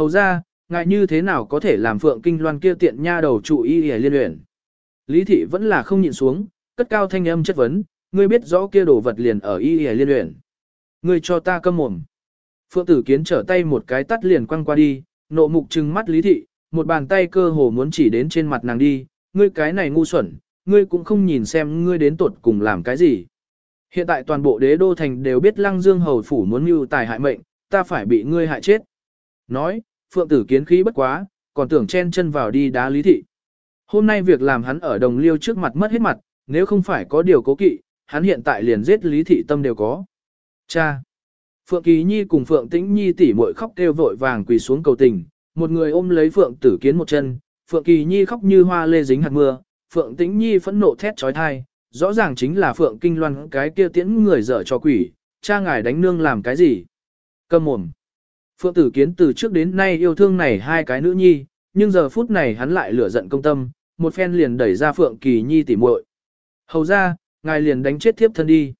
Hầu ra, ngại như thế nào có thể làm Phượng Kinh Loan kia tiện nha đầu chủ y hề liên luyện. Lý thị vẫn là không nhịn xuống, cất cao thanh âm chất vấn, ngươi biết rõ kia đồ vật liền ở y hề liên luyện. Ngươi cho ta câm mồm. Phượng tử kiến trở tay một cái tắt liền quăng qua đi, nộ mục trừng mắt lý thị, một bàn tay cơ hồ muốn chỉ đến trên mặt nàng đi, ngươi cái này ngu xuẩn, ngươi cũng không nhìn xem ngươi đến tuột cùng làm cái gì. Hiện tại toàn bộ đế đô thành đều biết lăng dương hầu phủ muốn mưu tài hại mệnh, ta phải bị ngươi hại chết. Nói, phượng tử kiến khí bất quá, còn tưởng chen chân vào đi đá lý thị. Hôm nay việc làm hắn ở đồng liêu trước mặt mất hết mặt, nếu không phải có điều cố kỵ, hắn hiện tại liền giết lý thị tâm đều có. Cha! Phượng Kỳ Nhi cùng Phượng Tĩnh Nhi tỉ muội khóc kêu vội vàng quỳ xuống cầu tình, một người ôm lấy Phượng Tử Kiến một chân, Phượng Kỳ Nhi khóc như hoa lê dính hạt mưa, Phượng Tĩnh Nhi phẫn nộ thét trói thai, rõ ràng chính là Phượng Kinh Loan cái kia tiễn người dở cho quỷ, cha ngài đánh nương làm cái gì? Cầm mồm. Phượng Tử Kiến từ trước đến nay yêu thương này hai cái nữ nhi, nhưng giờ phút này hắn lại lửa giận công tâm, một phen liền đẩy ra Phượng Kỳ Nhi tỉ muội. Hầu ra, ngài liền đánh chết thiếp thân đi.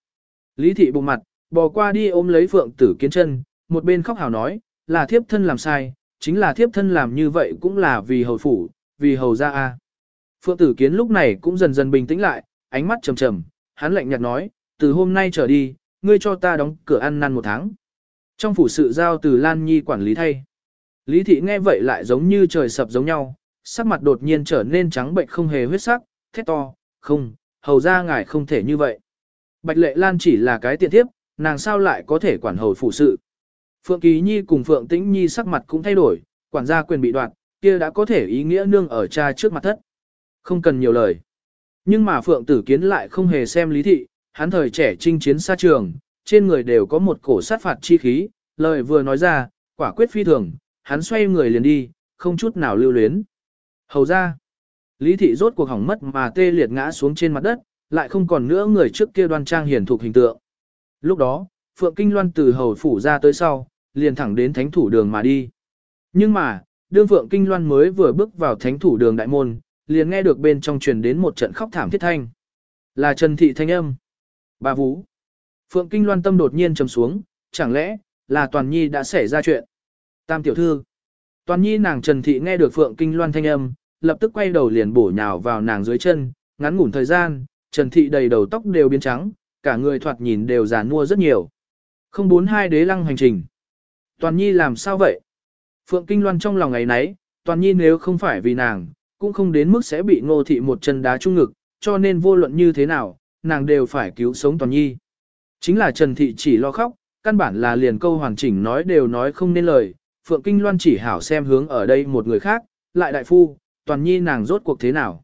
Lý thị bụng mặt, bò qua đi ôm lấy Phượng Tử Kiến chân, một bên khóc hào nói, là thiếp thân làm sai, chính là thiếp thân làm như vậy cũng là vì hầu phủ, vì hầu ra a. Phượng Tử Kiến lúc này cũng dần dần bình tĩnh lại, ánh mắt trầm trầm, hắn lạnh nhạt nói, từ hôm nay trở đi, ngươi cho ta đóng cửa ăn năn một tháng. Trong phủ sự giao từ Lan Nhi quản lý thay. Lý thị nghe vậy lại giống như trời sập giống nhau, sắc mặt đột nhiên trở nên trắng bệnh không hề huyết sắc, thét to, không, hầu ra ngài không thể như vậy. Bạch lệ Lan chỉ là cái tiện thiếp nàng sao lại có thể quản hầu phủ sự. Phượng Kỳ Nhi cùng Phượng Tĩnh Nhi sắc mặt cũng thay đổi, quản gia quyền bị đoạt, kia đã có thể ý nghĩa nương ở cha trước mặt thất. Không cần nhiều lời. Nhưng mà Phượng Tử Kiến lại không hề xem lý thị, hắn thời trẻ chinh chiến xa trường, trên người đều có một cổ sát phạt chi khí, lời vừa nói ra, quả quyết phi thường, hắn xoay người liền đi, không chút nào lưu luyến. Hầu ra, lý thị rốt cuộc hỏng mất mà tê liệt ngã xuống trên mặt đất, lại không còn nữa người trước kia đoan trang hiển thuộc hình tượng. Lúc đó, Phượng Kinh Loan từ hầu phủ ra tới sau, liền thẳng đến thánh thủ đường mà đi. Nhưng mà, đương Phượng Kinh Loan mới vừa bước vào thánh thủ đường đại môn, liền nghe được bên trong truyền đến một trận khóc thảm thiết thanh. Là Trần Thị thanh âm. Bà Vũ. Phượng Kinh Loan tâm đột nhiên trầm xuống, chẳng lẽ, là Toàn Nhi đã xảy ra chuyện. Tam tiểu thư. Toàn Nhi nàng Trần Thị nghe được Phượng Kinh Loan thanh âm, lập tức quay đầu liền bổ nhào vào nàng dưới chân, ngắn ngủn thời gian, Trần Thị đầy đầu tóc đều biến trắng, cả người thoạt nhìn đều già nua rất nhiều. Không bốn hai đế lăng hành trình. Toàn Nhi làm sao vậy? Phượng Kinh Loan trong lòng ngày nấy, Toàn Nhi nếu không phải vì nàng, cũng không đến mức sẽ bị ngô thị một chân đá trung ngực, cho nên vô luận như thế nào, nàng đều phải cứu sống Toàn Nhi. Chính là Trần Thị chỉ lo khóc, căn bản là liền câu hoàn chỉnh nói đều nói không nên lời, Phượng Kinh Loan chỉ hảo xem hướng ở đây một người khác, lại đại phu, Toàn Nhi nàng rốt cuộc thế nào.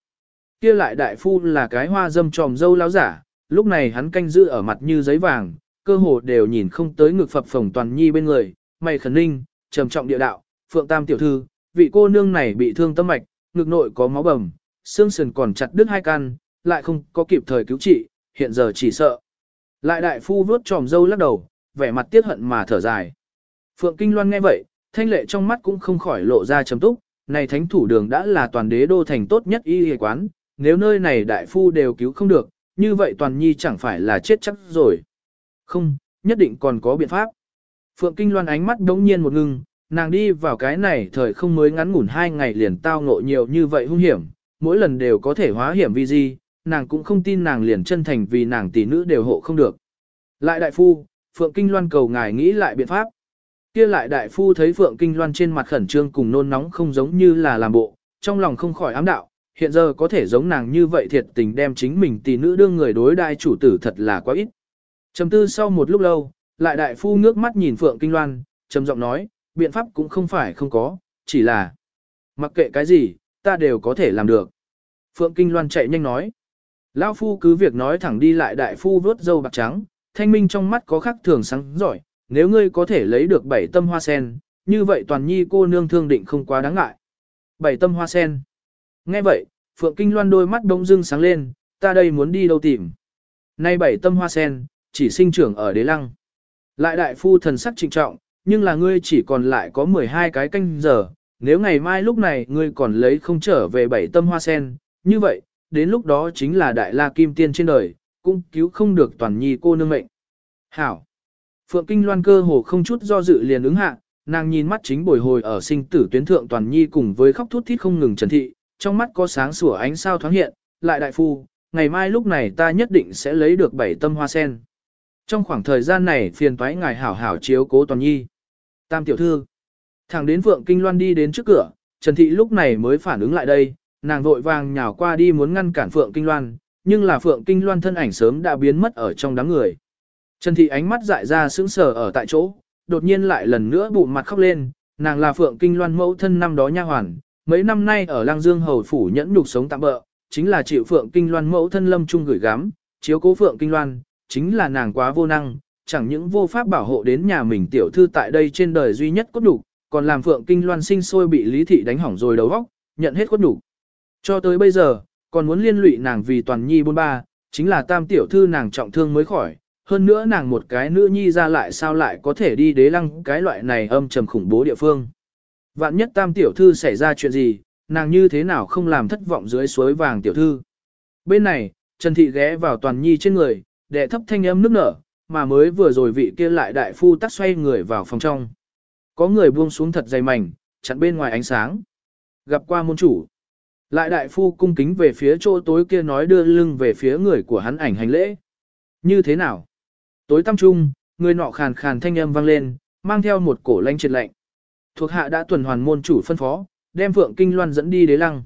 kia lại đại phu là cái hoa dâm tròm dâu láo giả, lúc này hắn canh giữ ở mặt như giấy vàng, cơ hồ đều nhìn không tới ngực phập phồng Toàn Nhi bên người, mày khẩn ninh, trầm trọng địa đạo, Phượng Tam tiểu thư, vị cô nương này bị thương tâm mạch, ngực nội có máu bầm, xương sườn còn chặt đứt hai căn, lại không có kịp thời cứu trị, hiện giờ chỉ sợ. Lại đại phu vuốt tròm dâu lắc đầu, vẻ mặt tiếc hận mà thở dài. Phượng Kinh Loan nghe vậy, thanh lệ trong mắt cũng không khỏi lộ ra chấm túc, này thánh thủ đường đã là toàn đế đô thành tốt nhất y y quán, nếu nơi này đại phu đều cứu không được, như vậy toàn nhi chẳng phải là chết chắc rồi. Không, nhất định còn có biện pháp. Phượng Kinh Loan ánh mắt đống nhiên một ngưng, nàng đi vào cái này thời không mới ngắn ngủn hai ngày liền tao ngộ nhiều như vậy hung hiểm, mỗi lần đều có thể hóa hiểm vì gì, nàng cũng không tin nàng liền chân thành vì nàng tỷ nữ đều hộ không được. Lại đại phu, Phượng Kinh Loan cầu ngài nghĩ lại biện pháp. Kia lại đại phu thấy Phượng Kinh Loan trên mặt khẩn trương cùng nôn nóng không giống như là làm bộ, trong lòng không khỏi ám đạo, hiện giờ có thể giống nàng như vậy thiệt tình đem chính mình tỷ nữ đương người đối đại chủ tử thật là quá ít. Trầm tư sau một lúc lâu, lại đại phu ngước mắt nhìn Phượng Kinh Loan, trầm giọng nói, biện pháp cũng không phải không có, chỉ là mặc kệ cái gì, ta đều có thể làm được. Phượng Kinh Loan chạy nhanh nói. Lão phu cứ việc nói thẳng đi lại đại phu vớt dâu bạc trắng, thanh minh trong mắt có khắc thường sáng giỏi, nếu ngươi có thể lấy được bảy tâm hoa sen, như vậy toàn nhi cô nương thương định không quá đáng ngại. Bảy tâm hoa sen. Nghe vậy, Phượng Kinh Loan đôi mắt đông dưng sáng lên, ta đây muốn đi đâu tìm. Nay bảy tâm hoa sen, chỉ sinh trưởng ở đế lăng. Lại đại phu thần sắc trịnh trọng, nhưng là ngươi chỉ còn lại có 12 cái canh giờ, nếu ngày mai lúc này ngươi còn lấy không trở về bảy tâm hoa sen, như vậy, đến lúc đó chính là đại la kim tiên trên đời, cũng cứu không được toàn nhi cô nương mệnh. Hảo! Phượng Kinh Loan cơ hồ không chút do dự liền ứng hạ, nàng nhìn mắt chính bồi hồi ở sinh tử tuyến thượng toàn nhi cùng với khóc thút thít không ngừng Trần Thị, trong mắt có sáng sủa ánh sao thoáng hiện, lại đại phu, ngày mai lúc này ta nhất định sẽ lấy được bảy tâm hoa sen. Trong khoảng thời gian này phiền toái ngài hảo hảo chiếu cố toàn nhi. Tam tiểu thư, thẳng đến Phượng Kinh Loan đi đến trước cửa, Trần Thị lúc này mới phản ứng lại đây, nàng vội vàng nhào qua đi muốn ngăn cản Phượng Kinh Loan, nhưng là Phượng Kinh Loan thân ảnh sớm đã biến mất ở trong đám người. Trần Thị ánh mắt dại ra sững sờ ở tại chỗ, đột nhiên lại lần nữa bụng mặt khóc lên, nàng là Phượng Kinh Loan mẫu thân năm đó nha hoàn, mấy năm nay ở Lang Dương hầu phủ nhẫn nhục sống tạm bỡ, chính là chịu Phượng Kinh Loan mẫu thân lâm trung gửi gắm, chiếu cố Phượng Kinh Loan, chính là nàng quá vô năng, chẳng những vô pháp bảo hộ đến nhà mình tiểu thư tại đây trên đời duy nhất cốt đủ, còn làm Phượng Kinh Loan sinh sôi bị Lý Thị đánh hỏng rồi đầu óc, nhận hết cốt đủ. Cho tới bây giờ, còn muốn liên lụy nàng vì toàn nhi bôn ba, chính là tam tiểu thư nàng trọng thương mới khỏi, hơn nữa nàng một cái nữ nhi ra lại sao lại có thể đi đế lăng cái loại này âm trầm khủng bố địa phương. Vạn nhất tam tiểu thư xảy ra chuyện gì, nàng như thế nào không làm thất vọng dưới suối vàng tiểu thư. Bên này, Trần Thị ghé vào toàn nhi trên người, đệ thấp thanh âm nước nở, mà mới vừa rồi vị kia lại đại phu tắt xoay người vào phòng trong. Có người buông xuống thật dày mảnh, chặn bên ngoài ánh sáng. Gặp qua môn chủ. Lại đại phu cung kính về phía chỗ tối kia nói đưa lưng về phía người của hắn ảnh hành lễ. Như thế nào? Tối tăm trung, người nọ khàn khàn thanh âm vang lên, mang theo một cổ lanh triệt lạnh. Thuộc hạ đã tuần hoàn môn chủ phân phó, đem Phượng Kinh Loan dẫn đi đế lăng.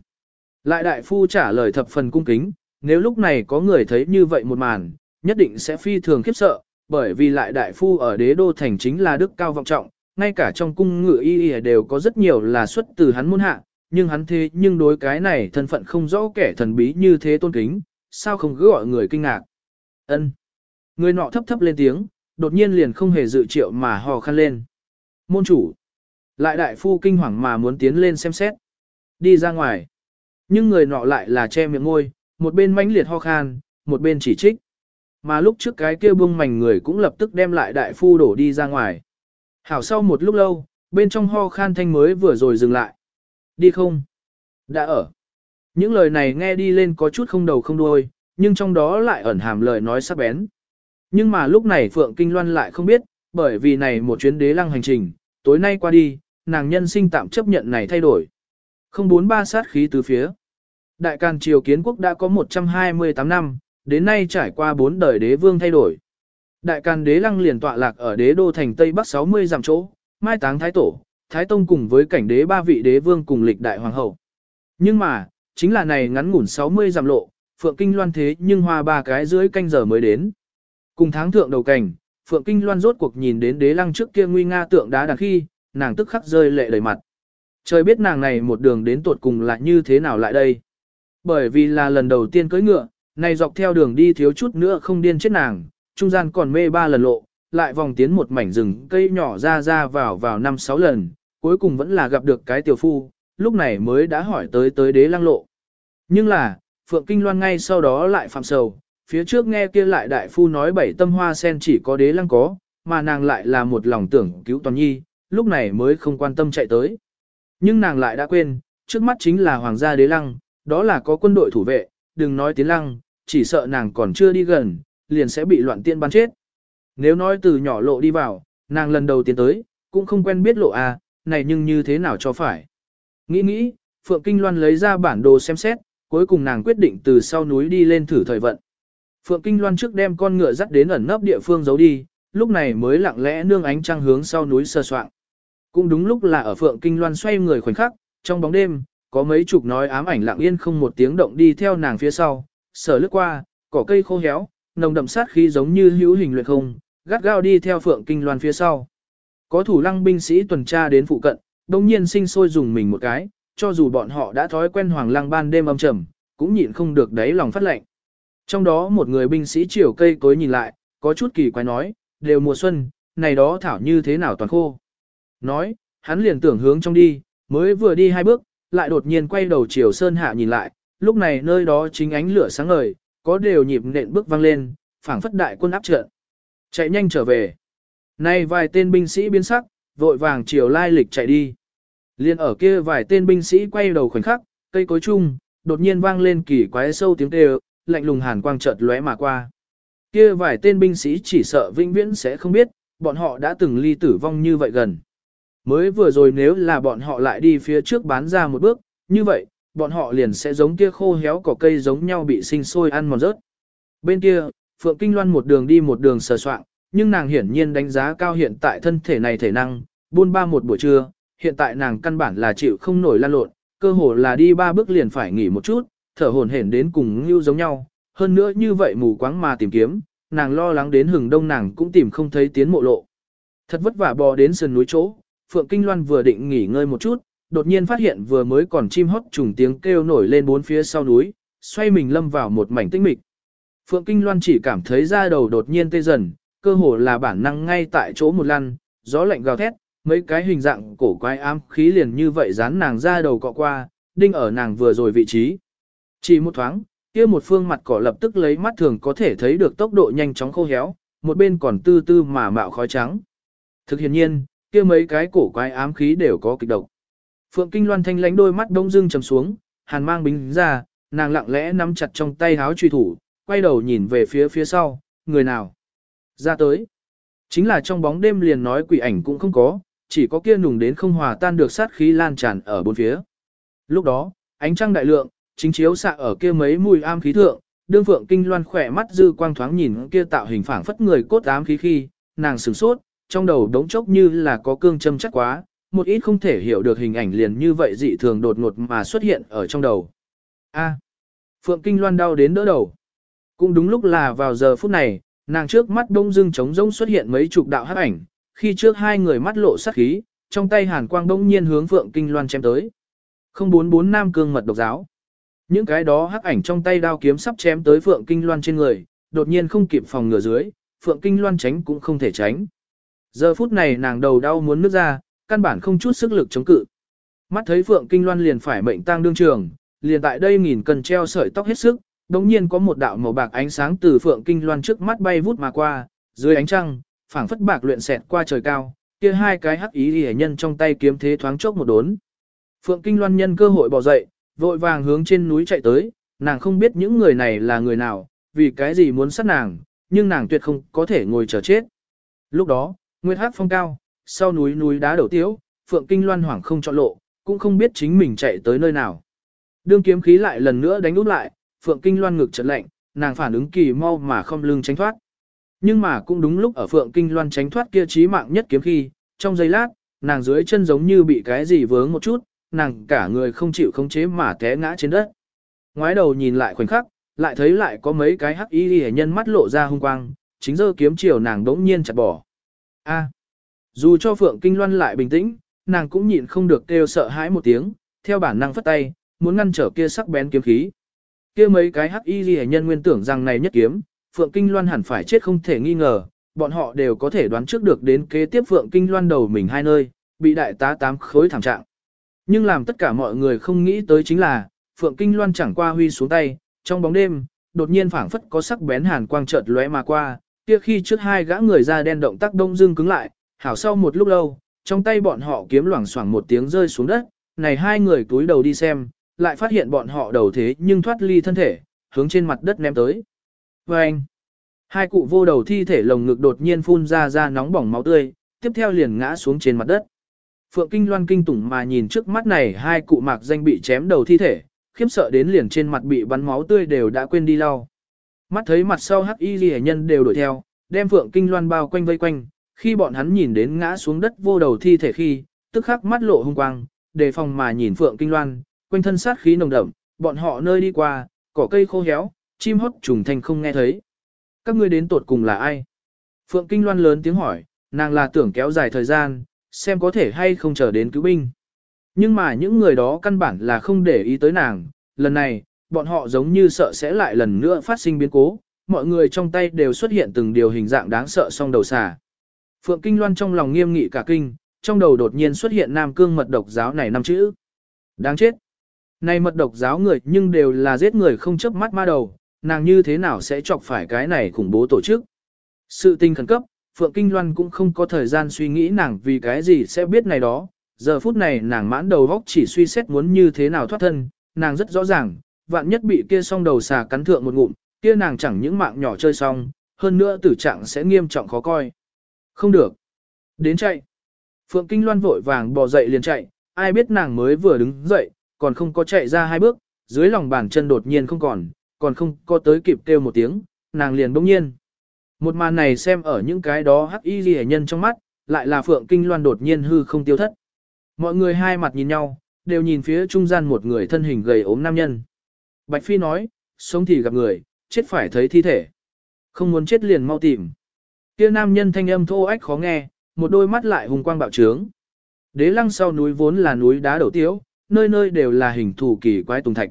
Lại đại phu trả lời thập phần cung kính, nếu lúc này có người thấy như vậy một màn, nhất định sẽ phi thường khiếp sợ, bởi vì lại đại phu ở đế đô thành chính là đức cao vọng trọng, ngay cả trong cung ngự y y đều có rất nhiều là xuất từ hắn môn hạ, nhưng hắn thế nhưng đối cái này thân phận không rõ kẻ thần bí như thế tôn kính, sao không cứ gọi người kinh ngạc. Ân. Người nọ thấp thấp lên tiếng, đột nhiên liền không hề dự triệu mà hò khăn lên. Môn chủ. Lại đại phu kinh hoàng mà muốn tiến lên xem xét. Đi ra ngoài. Nhưng người nọ lại là che miệng ngôi, một bên mãnh liệt ho khan, một bên chỉ trích. Mà lúc trước cái kia bưng mảnh người cũng lập tức đem lại đại phu đổ đi ra ngoài. Hảo sau một lúc lâu, bên trong ho khan thanh mới vừa rồi dừng lại. Đi không? Đã ở. Những lời này nghe đi lên có chút không đầu không đuôi, nhưng trong đó lại ẩn hàm lời nói sắc bén. Nhưng mà lúc này Phượng Kinh Loan lại không biết, bởi vì này một chuyến đế lăng hành trình, tối nay qua đi, nàng nhân sinh tạm chấp nhận này thay đổi. Không bốn ba sát khí từ phía. Đại Càn Triều Kiến Quốc đã có 128 năm, đến nay trải qua bốn đời đế vương thay đổi. Đại Càn đế lăng liền tọa lạc ở đế đô thành Tây Bắc 60 dặm chỗ, mai táng thái tổ, thái tông cùng với cảnh đế ba vị đế vương cùng lịch đại hoàng hậu. Nhưng mà, chính là này ngắn ngủn 60 dặm lộ, Phượng Kinh Loan thế nhưng hoa ba cái dưới canh giờ mới đến. Cùng tháng thượng đầu cảnh, Phượng Kinh Loan rốt cuộc nhìn đến đế lăng trước kia nguy nga tượng đá đằng khi, nàng tức khắc rơi lệ đầy mặt. Trời biết nàng này một đường đến tuột cùng là như thế nào lại đây. Bởi vì là lần đầu tiên cưỡi ngựa, này dọc theo đường đi thiếu chút nữa không điên chết nàng, trung gian còn mê ba lần lộ, lại vòng tiến một mảnh rừng cây nhỏ ra ra vào vào năm sáu lần, cuối cùng vẫn là gặp được cái tiểu phu, lúc này mới đã hỏi tới tới đế lăng lộ. Nhưng là, Phượng Kinh Loan ngay sau đó lại phạm sầu, phía trước nghe kia lại đại phu nói bảy tâm hoa sen chỉ có đế lăng có, mà nàng lại là một lòng tưởng cứu toàn nhi, lúc này mới không quan tâm chạy tới. Nhưng nàng lại đã quên, trước mắt chính là hoàng gia đế lăng, đó là có quân đội thủ vệ, đừng nói tiến lăng, chỉ sợ nàng còn chưa đi gần, liền sẽ bị loạn tiên bắn chết. Nếu nói từ nhỏ lộ đi vào, nàng lần đầu tiến tới, cũng không quen biết lộ à, này nhưng như thế nào cho phải. Nghĩ nghĩ, Phượng Kinh Loan lấy ra bản đồ xem xét, cuối cùng nàng quyết định từ sau núi đi lên thử thời vận. Phượng Kinh Loan trước đem con ngựa dắt đến ẩn nấp địa phương giấu đi, lúc này mới lặng lẽ nương ánh trăng hướng sau núi sơ soạn. Cũng đúng lúc là ở Phượng Kinh Loan xoay người khoảnh khắc, trong bóng đêm, có mấy chục nói ám ảnh lặng yên không một tiếng động đi theo nàng phía sau, sở lướt qua, cỏ cây khô héo, nồng đậm sát khí giống như hữu hình luyện không, gắt gao đi theo Phượng Kinh Loan phía sau. Có thủ lăng binh sĩ tuần tra đến phụ cận, đồng nhiên sinh sôi dùng mình một cái, cho dù bọn họ đã thói quen hoàng lăng ban đêm âm trầm, cũng nhịn không được đáy lòng phát lệnh. Trong đó một người binh sĩ chiều cây cối nhìn lại, có chút kỳ quái nói, đều mùa xuân, này đó thảo như thế nào toàn khô. Nói, hắn liền tưởng hướng trong đi, mới vừa đi hai bước, lại đột nhiên quay đầu chiều sơn hạ nhìn lại, lúc này nơi đó chính ánh lửa sáng ngời, có đều nhịp nện bước vang lên, phảng phất đại quân áp trận. Chạy nhanh trở về. Nay vài tên binh sĩ biến sắc, vội vàng chiều lai lịch chạy đi. Liên ở kia vài tên binh sĩ quay đầu khoảnh khắc, cây cối chung, đột nhiên vang lên kỳ quái sâu tiếng kêu, lạnh lùng hàn quang chợt lóe mà qua. Kia vài tên binh sĩ chỉ sợ vĩnh viễn sẽ không biết, bọn họ đã từng ly tử vong như vậy gần. Mới vừa rồi nếu là bọn họ lại đi phía trước bán ra một bước, như vậy, bọn họ liền sẽ giống kia khô héo cỏ cây giống nhau bị sinh sôi ăn mòn rớt. Bên kia, Phượng Kinh Loan một đường đi một đường sờ soạn, nhưng nàng hiển nhiên đánh giá cao hiện tại thân thể này thể năng, buôn ba một buổi trưa, hiện tại nàng căn bản là chịu không nổi lan lộn, cơ hồ là đi ba bước liền phải nghỉ một chút, thở hổn hển đến cùng như giống nhau, hơn nữa như vậy mù quáng mà tìm kiếm, nàng lo lắng đến hừng đông nàng cũng tìm không thấy tiến mộ lộ. Thật vất vả bò đến sườn núi chỗ, Phượng Kinh Loan vừa định nghỉ ngơi một chút, đột nhiên phát hiện vừa mới còn chim hót trùng tiếng kêu nổi lên bốn phía sau núi, xoay mình lâm vào một mảnh tĩnh mịch. Phượng Kinh Loan chỉ cảm thấy da đầu đột nhiên tê dần, cơ hồ là bản năng ngay tại chỗ một lăn, gió lạnh gào thét, mấy cái hình dạng cổ quái ám khí liền như vậy dán nàng ra đầu cọ qua, đinh ở nàng vừa rồi vị trí. Chỉ một thoáng, kia một phương mặt cỏ lập tức lấy mắt thường có thể thấy được tốc độ nhanh chóng khô héo, một bên còn tư tư mà mạo khói trắng. Thực hiện nhiên, kia mấy cái cổ quái ám khí đều có kịch độc. Phượng Kinh Loan thanh lánh đôi mắt đông dưng trầm xuống, hàn mang bính ra, nàng lặng lẽ nắm chặt trong tay háo truy thủ, quay đầu nhìn về phía phía sau, người nào? Ra tới. Chính là trong bóng đêm liền nói quỷ ảnh cũng không có, chỉ có kia nùng đến không hòa tan được sát khí lan tràn ở bốn phía. Lúc đó, ánh trăng đại lượng, chính chiếu xạ ở kia mấy mùi am khí thượng, đương phượng kinh loan khỏe mắt dư quang thoáng nhìn kia tạo hình phảng phất người cốt ám khí khi, nàng sửng sốt, trong đầu đống chốc như là có cương châm chắc quá, một ít không thể hiểu được hình ảnh liền như vậy dị thường đột ngột mà xuất hiện ở trong đầu. A. Phượng Kinh Loan đau đến đỡ đầu. Cũng đúng lúc là vào giờ phút này, nàng trước mắt đông dưng trống rỗng xuất hiện mấy chục đạo hắc ảnh, khi trước hai người mắt lộ sát khí, trong tay hàn quang đông nhiên hướng Phượng Kinh Loan chém tới. 044 Nam Cương mật độc giáo. Những cái đó hắc ảnh trong tay đao kiếm sắp chém tới Phượng Kinh Loan trên người, đột nhiên không kịp phòng ngừa dưới, Phượng Kinh Loan tránh cũng không thể tránh. Giờ phút này nàng đầu đau muốn nước ra, căn bản không chút sức lực chống cự. Mắt thấy Phượng Kinh Loan liền phải mệnh tang đương trường, liền tại đây nghìn cần treo sợi tóc hết sức, đồng nhiên có một đạo màu bạc ánh sáng từ Phượng Kinh Loan trước mắt bay vút mà qua, dưới ánh trăng, phảng phất bạc luyện xẹt qua trời cao, kia hai cái hắc ý hề nhân trong tay kiếm thế thoáng chốc một đốn. Phượng Kinh Loan nhân cơ hội bỏ dậy, vội vàng hướng trên núi chạy tới, nàng không biết những người này là người nào, vì cái gì muốn sát nàng, nhưng nàng tuyệt không có thể ngồi chờ chết. Lúc đó, Nguyệt Hắc phong cao, sau núi núi đá đầu tiếu, Phượng Kinh Loan hoảng không chọn lộ, cũng không biết chính mình chạy tới nơi nào. Đương kiếm khí lại lần nữa đánh úp lại, Phượng Kinh Loan ngực chợt lạnh, nàng phản ứng kỳ mau mà không lưng tránh thoát. Nhưng mà cũng đúng lúc ở Phượng Kinh Loan tránh thoát kia chí mạng nhất kiếm khi, trong giây lát, nàng dưới chân giống như bị cái gì vướng một chút, nàng cả người không chịu khống chế mà té ngã trên đất. Ngoái đầu nhìn lại khoảnh khắc, lại thấy lại có mấy cái hắc y hệ nhân mắt lộ ra hung quang, chính giờ kiếm chiều nàng đống nhiên chặt bỏ. A. Dù cho Phượng Kinh Loan lại bình tĩnh, nàng cũng nhịn không được kêu sợ hãi một tiếng, theo bản năng phất tay, muốn ngăn trở kia sắc bén kiếm khí. Kia mấy cái hắc y ghi nhân nguyên tưởng rằng này nhất kiếm, Phượng Kinh Loan hẳn phải chết không thể nghi ngờ, bọn họ đều có thể đoán trước được đến kế tiếp Phượng Kinh Loan đầu mình hai nơi, bị đại tá tám khối thảm trạng. Nhưng làm tất cả mọi người không nghĩ tới chính là, Phượng Kinh Loan chẳng qua huy xuống tay, trong bóng đêm, đột nhiên phảng phất có sắc bén hàn quang chợt lóe mà qua, kia khi trước hai gã người da đen động tác đông dương cứng lại, hảo sau một lúc lâu, trong tay bọn họ kiếm loảng xoảng một tiếng rơi xuống đất, này hai người túi đầu đi xem, lại phát hiện bọn họ đầu thế nhưng thoát ly thân thể, hướng trên mặt đất ném tới. Và anh, hai cụ vô đầu thi thể lồng ngực đột nhiên phun ra ra nóng bỏng máu tươi, tiếp theo liền ngã xuống trên mặt đất. Phượng Kinh Loan kinh tủng mà nhìn trước mắt này hai cụ mạc danh bị chém đầu thi thể, khiếp sợ đến liền trên mặt bị bắn máu tươi đều đã quên đi lau. Mắt thấy mặt sau hắc y ghi nhân đều đuổi theo, đem Phượng Kinh Loan bao quanh vây quanh, khi bọn hắn nhìn đến ngã xuống đất vô đầu thi thể khi, tức khắc mắt lộ hung quang, đề phòng mà nhìn Phượng Kinh Loan, quanh thân sát khí nồng đậm, bọn họ nơi đi qua, cỏ cây khô héo, chim hót trùng thành không nghe thấy. Các ngươi đến tột cùng là ai? Phượng Kinh Loan lớn tiếng hỏi, nàng là tưởng kéo dài thời gian, xem có thể hay không chờ đến cứu binh. Nhưng mà những người đó căn bản là không để ý tới nàng, lần này, bọn họ giống như sợ sẽ lại lần nữa phát sinh biến cố, mọi người trong tay đều xuất hiện từng điều hình dạng đáng sợ song đầu xà. Phượng Kinh Loan trong lòng nghiêm nghị cả kinh, trong đầu đột nhiên xuất hiện Nam Cương mật độc giáo này năm chữ. Đáng chết. Này mật độc giáo người nhưng đều là giết người không chớp mắt ma đầu, nàng như thế nào sẽ chọc phải cái này khủng bố tổ chức. Sự tình khẩn cấp, Phượng Kinh Loan cũng không có thời gian suy nghĩ nàng vì cái gì sẽ biết này đó. Giờ phút này nàng mãn đầu góc chỉ suy xét muốn như thế nào thoát thân, nàng rất rõ ràng, vạn nhất bị kia song đầu xà cắn thượng một ngụm, kia nàng chẳng những mạng nhỏ chơi xong, hơn nữa tử trạng sẽ nghiêm trọng khó coi. Không được. Đến chạy. Phượng Kinh Loan vội vàng bò dậy liền chạy, ai biết nàng mới vừa đứng dậy, còn không có chạy ra hai bước, dưới lòng bàn chân đột nhiên không còn, còn không có tới kịp kêu một tiếng, nàng liền bỗng nhiên. Một màn này xem ở những cái đó hắc y ghi nhân trong mắt, lại là Phượng Kinh Loan đột nhiên hư không tiêu thất. Mọi người hai mặt nhìn nhau, đều nhìn phía trung gian một người thân hình gầy ốm nam nhân. Bạch Phi nói, sống thì gặp người, chết phải thấy thi thể. Không muốn chết liền mau tìm. Kia nam nhân thanh âm thô ách khó nghe, một đôi mắt lại hùng quang bạo trướng. Đế lăng sau núi vốn là núi đá đầu tiếu, nơi nơi đều là hình thù kỳ quái tùng thạch.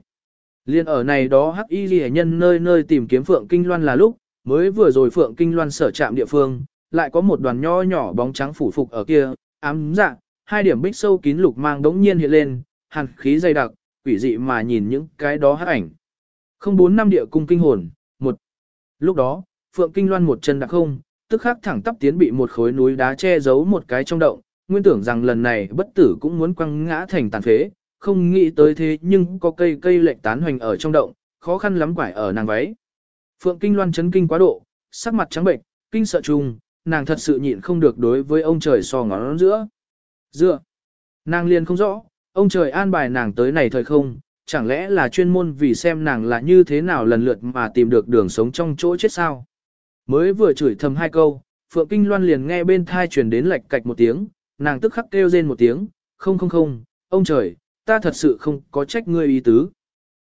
Liên ở này đó hắc y ghi nhân nơi nơi tìm kiếm Phượng Kinh Loan là lúc, mới vừa rồi Phượng Kinh Loan sở trạm địa phương, lại có một đoàn nho nhỏ bóng trắng phủ phục ở kia, ám dạ, hai điểm bích sâu kín lục mang đống nhiên hiện lên, hàn khí dày đặc, quỷ dị mà nhìn những cái đó hắc ảnh. Không bốn năm địa cung kinh hồn, một. Lúc đó, Phượng Kinh Loan một chân đặc không, tức khắc thẳng tắp tiến bị một khối núi đá che giấu một cái trong động, nguyên tưởng rằng lần này bất tử cũng muốn quăng ngã thành tàn phế, không nghĩ tới thế nhưng có cây cây lệnh tán hoành ở trong động, khó khăn lắm quải ở nàng váy. Phượng Kinh Loan chấn kinh quá độ, sắc mặt trắng bệnh, kinh sợ trùng, nàng thật sự nhịn không được đối với ông trời so ngón giữa. Dựa, nàng liền không rõ, ông trời an bài nàng tới này thời không, chẳng lẽ là chuyên môn vì xem nàng là như thế nào lần lượt mà tìm được đường sống trong chỗ chết sao. Mới vừa chửi thầm hai câu, Phượng Kinh Loan liền nghe bên thai truyền đến lệch cạch một tiếng, nàng tức khắc kêu rên một tiếng, không không không, ông trời, ta thật sự không có trách ngươi ý tứ.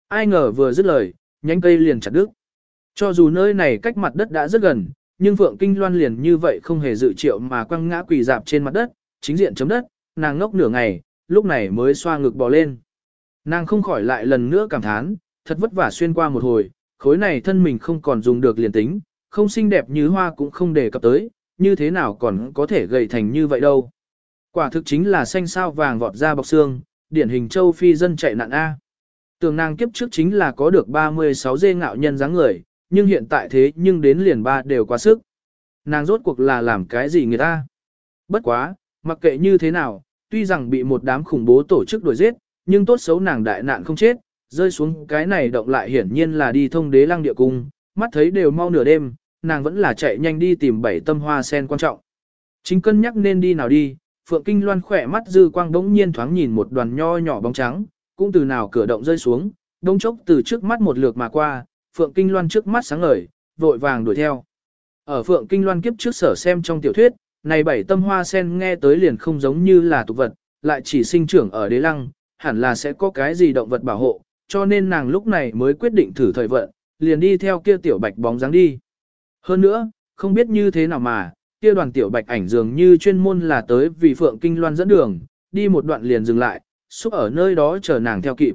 Ai ngờ vừa dứt lời, nhánh cây liền chặt đứt. Cho dù nơi này cách mặt đất đã rất gần, nhưng Phượng Kinh Loan liền như vậy không hề dự triệu mà quăng ngã quỳ dạp trên mặt đất, chính diện chấm đất, nàng ngốc nửa ngày, lúc này mới xoa ngực bò lên. Nàng không khỏi lại lần nữa cảm thán, thật vất vả xuyên qua một hồi, khối này thân mình không còn dùng được liền tính, không xinh đẹp như hoa cũng không để cập tới, như thế nào còn có thể gầy thành như vậy đâu. Quả thực chính là xanh sao vàng vọt ra bọc xương, điển hình châu phi dân chạy nạn A. Tường nàng kiếp trước chính là có được 36 dê ngạo nhân dáng người, nhưng hiện tại thế nhưng đến liền ba đều quá sức. Nàng rốt cuộc là làm cái gì người ta? Bất quá, mặc kệ như thế nào, tuy rằng bị một đám khủng bố tổ chức đuổi giết, nhưng tốt xấu nàng đại nạn không chết, rơi xuống cái này động lại hiển nhiên là đi thông đế lăng địa cung, mắt thấy đều mau nửa đêm, nàng vẫn là chạy nhanh đi tìm bảy tâm hoa sen quan trọng. Chính cân nhắc nên đi nào đi, Phượng Kinh Loan khỏe mắt dư quang đống nhiên thoáng nhìn một đoàn nho nhỏ bóng trắng, cũng từ nào cửa động rơi xuống, đông chốc từ trước mắt một lượt mà qua, Phượng Kinh Loan trước mắt sáng ngời, vội vàng đuổi theo. Ở Phượng Kinh Loan kiếp trước sở xem trong tiểu thuyết, này bảy tâm hoa sen nghe tới liền không giống như là tục vật, lại chỉ sinh trưởng ở đế lăng, hẳn là sẽ có cái gì động vật bảo hộ, cho nên nàng lúc này mới quyết định thử thời vận, liền đi theo kia tiểu bạch bóng dáng đi. Hơn nữa, không biết như thế nào mà, kia đoàn tiểu bạch ảnh dường như chuyên môn là tới vì Phượng Kinh Loan dẫn đường, đi một đoạn liền dừng lại, xúc ở nơi đó chờ nàng theo kịp.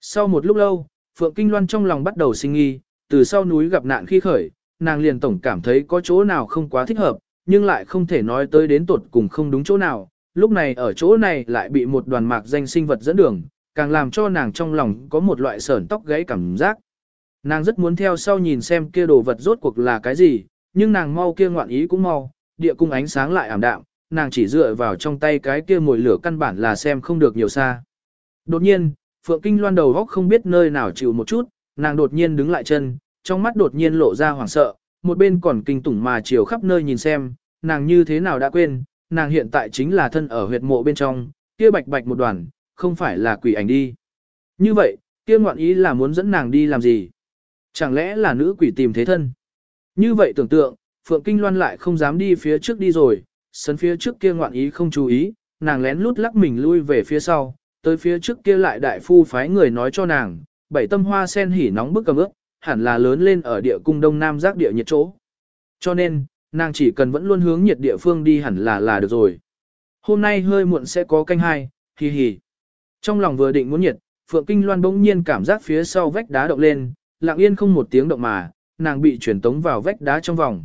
Sau một lúc lâu, Phượng Kinh Loan trong lòng bắt đầu sinh nghi, từ sau núi gặp nạn khi khởi, nàng liền tổng cảm thấy có chỗ nào không quá thích hợp, nhưng lại không thể nói tới đến tột cùng không đúng chỗ nào. Lúc này ở chỗ này lại bị một đoàn mạc danh sinh vật dẫn đường, càng làm cho nàng trong lòng có một loại sởn tóc gáy cảm giác. Nàng rất muốn theo sau nhìn xem kia đồ vật rốt cuộc là cái gì, nhưng nàng mau kia ngoạn ý cũng mau, địa cung ánh sáng lại ảm đạm, nàng chỉ dựa vào trong tay cái kia mồi lửa căn bản là xem không được nhiều xa. Đột nhiên, Phượng Kinh Loan đầu góc không biết nơi nào chịu một chút, nàng đột nhiên đứng lại chân, trong mắt đột nhiên lộ ra hoảng sợ, một bên còn kinh tủng mà chiều khắp nơi nhìn xem, nàng như thế nào đã quên, nàng hiện tại chính là thân ở huyệt mộ bên trong, kia bạch bạch một đoàn, không phải là quỷ ảnh đi. Như vậy, kia ngoạn ý là muốn dẫn nàng đi làm gì? Chẳng lẽ là nữ quỷ tìm thế thân? Như vậy tưởng tượng, Phượng Kinh Loan lại không dám đi phía trước đi rồi, sân phía trước kia ngoạn ý không chú ý, nàng lén lút lắc mình lui về phía sau, tới phía trước kia lại đại phu phái người nói cho nàng, bảy tâm hoa sen hỉ nóng bức cầm ước, hẳn là lớn lên ở địa cung đông nam giác địa nhiệt chỗ. Cho nên, nàng chỉ cần vẫn luôn hướng nhiệt địa phương đi hẳn là là được rồi. Hôm nay hơi muộn sẽ có canh hai, hì hì. Trong lòng vừa định muốn nhiệt, Phượng Kinh Loan bỗng nhiên cảm giác phía sau vách đá động lên, lặng yên không một tiếng động mà, nàng bị chuyển tống vào vách đá trong vòng.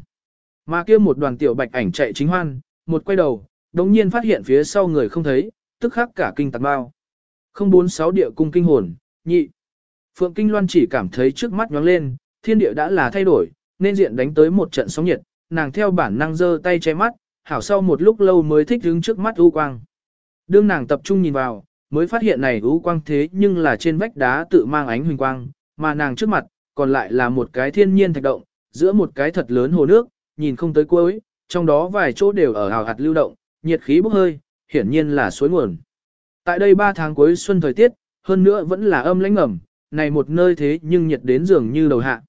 Mà kia một đoàn tiểu bạch ảnh chạy chính hoan, một quay đầu, đống nhiên phát hiện phía sau người không thấy, tức khắc cả kinh tạc bao. 046 địa cung kinh hồn, nhị. Phượng Kinh Loan chỉ cảm thấy trước mắt nhóng lên, thiên địa đã là thay đổi, nên diện đánh tới một trận sóng nhiệt, nàng theo bản năng giơ tay che mắt, hảo sau một lúc lâu mới thích đứng trước mắt u quang. Đương nàng tập trung nhìn vào, mới phát hiện này u quang thế nhưng là trên vách đá tự mang ánh huỳnh quang, mà nàng trước mặt, còn lại là một cái thiên nhiên thạch động, giữa một cái thật lớn hồ nước, nhìn không tới cuối, trong đó vài chỗ đều ở hào hạt lưu động, nhiệt khí bốc hơi, hiển nhiên là suối nguồn. Tại đây 3 tháng cuối xuân thời tiết, hơn nữa vẫn là âm lãnh ngầm, này một nơi thế nhưng nhiệt đến dường như đầu hạ.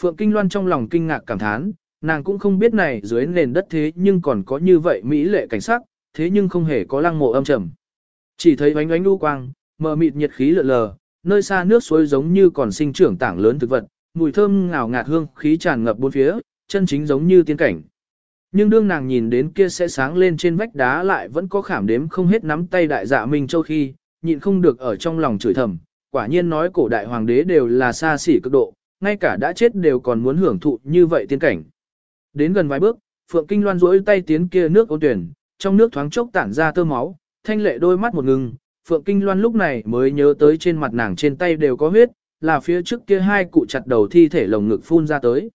Phượng Kinh Loan trong lòng kinh ngạc cảm thán, nàng cũng không biết này dưới nền đất thế nhưng còn có như vậy mỹ lệ cảnh sắc, thế nhưng không hề có lăng mộ âm trầm. Chỉ thấy ánh ánh đu quang, mờ mịt nhiệt khí lượn lờ, nơi xa nước suối giống như còn sinh trưởng tảng lớn thực vật, mùi thơm ngào ngạt hương khí tràn ngập bốn phía, chân chính giống như tiên cảnh. Nhưng đương nàng nhìn đến kia sẽ sáng lên trên vách đá lại vẫn có khảm đếm không hết nắm tay đại dạ Minh Châu khi, nhịn không được ở trong lòng chửi thầm, quả nhiên nói cổ đại hoàng đế đều là xa xỉ cực độ, ngay cả đã chết đều còn muốn hưởng thụ như vậy tiên cảnh. Đến gần vài bước, Phượng Kinh Loan duỗi tay tiến kia nước ôn tuyển, trong nước thoáng chốc tản ra tơ máu, thanh lệ đôi mắt một ngừng, Phượng Kinh Loan lúc này mới nhớ tới trên mặt nàng trên tay đều có huyết, là phía trước kia hai cụ chặt đầu thi thể lồng ngực phun ra tới.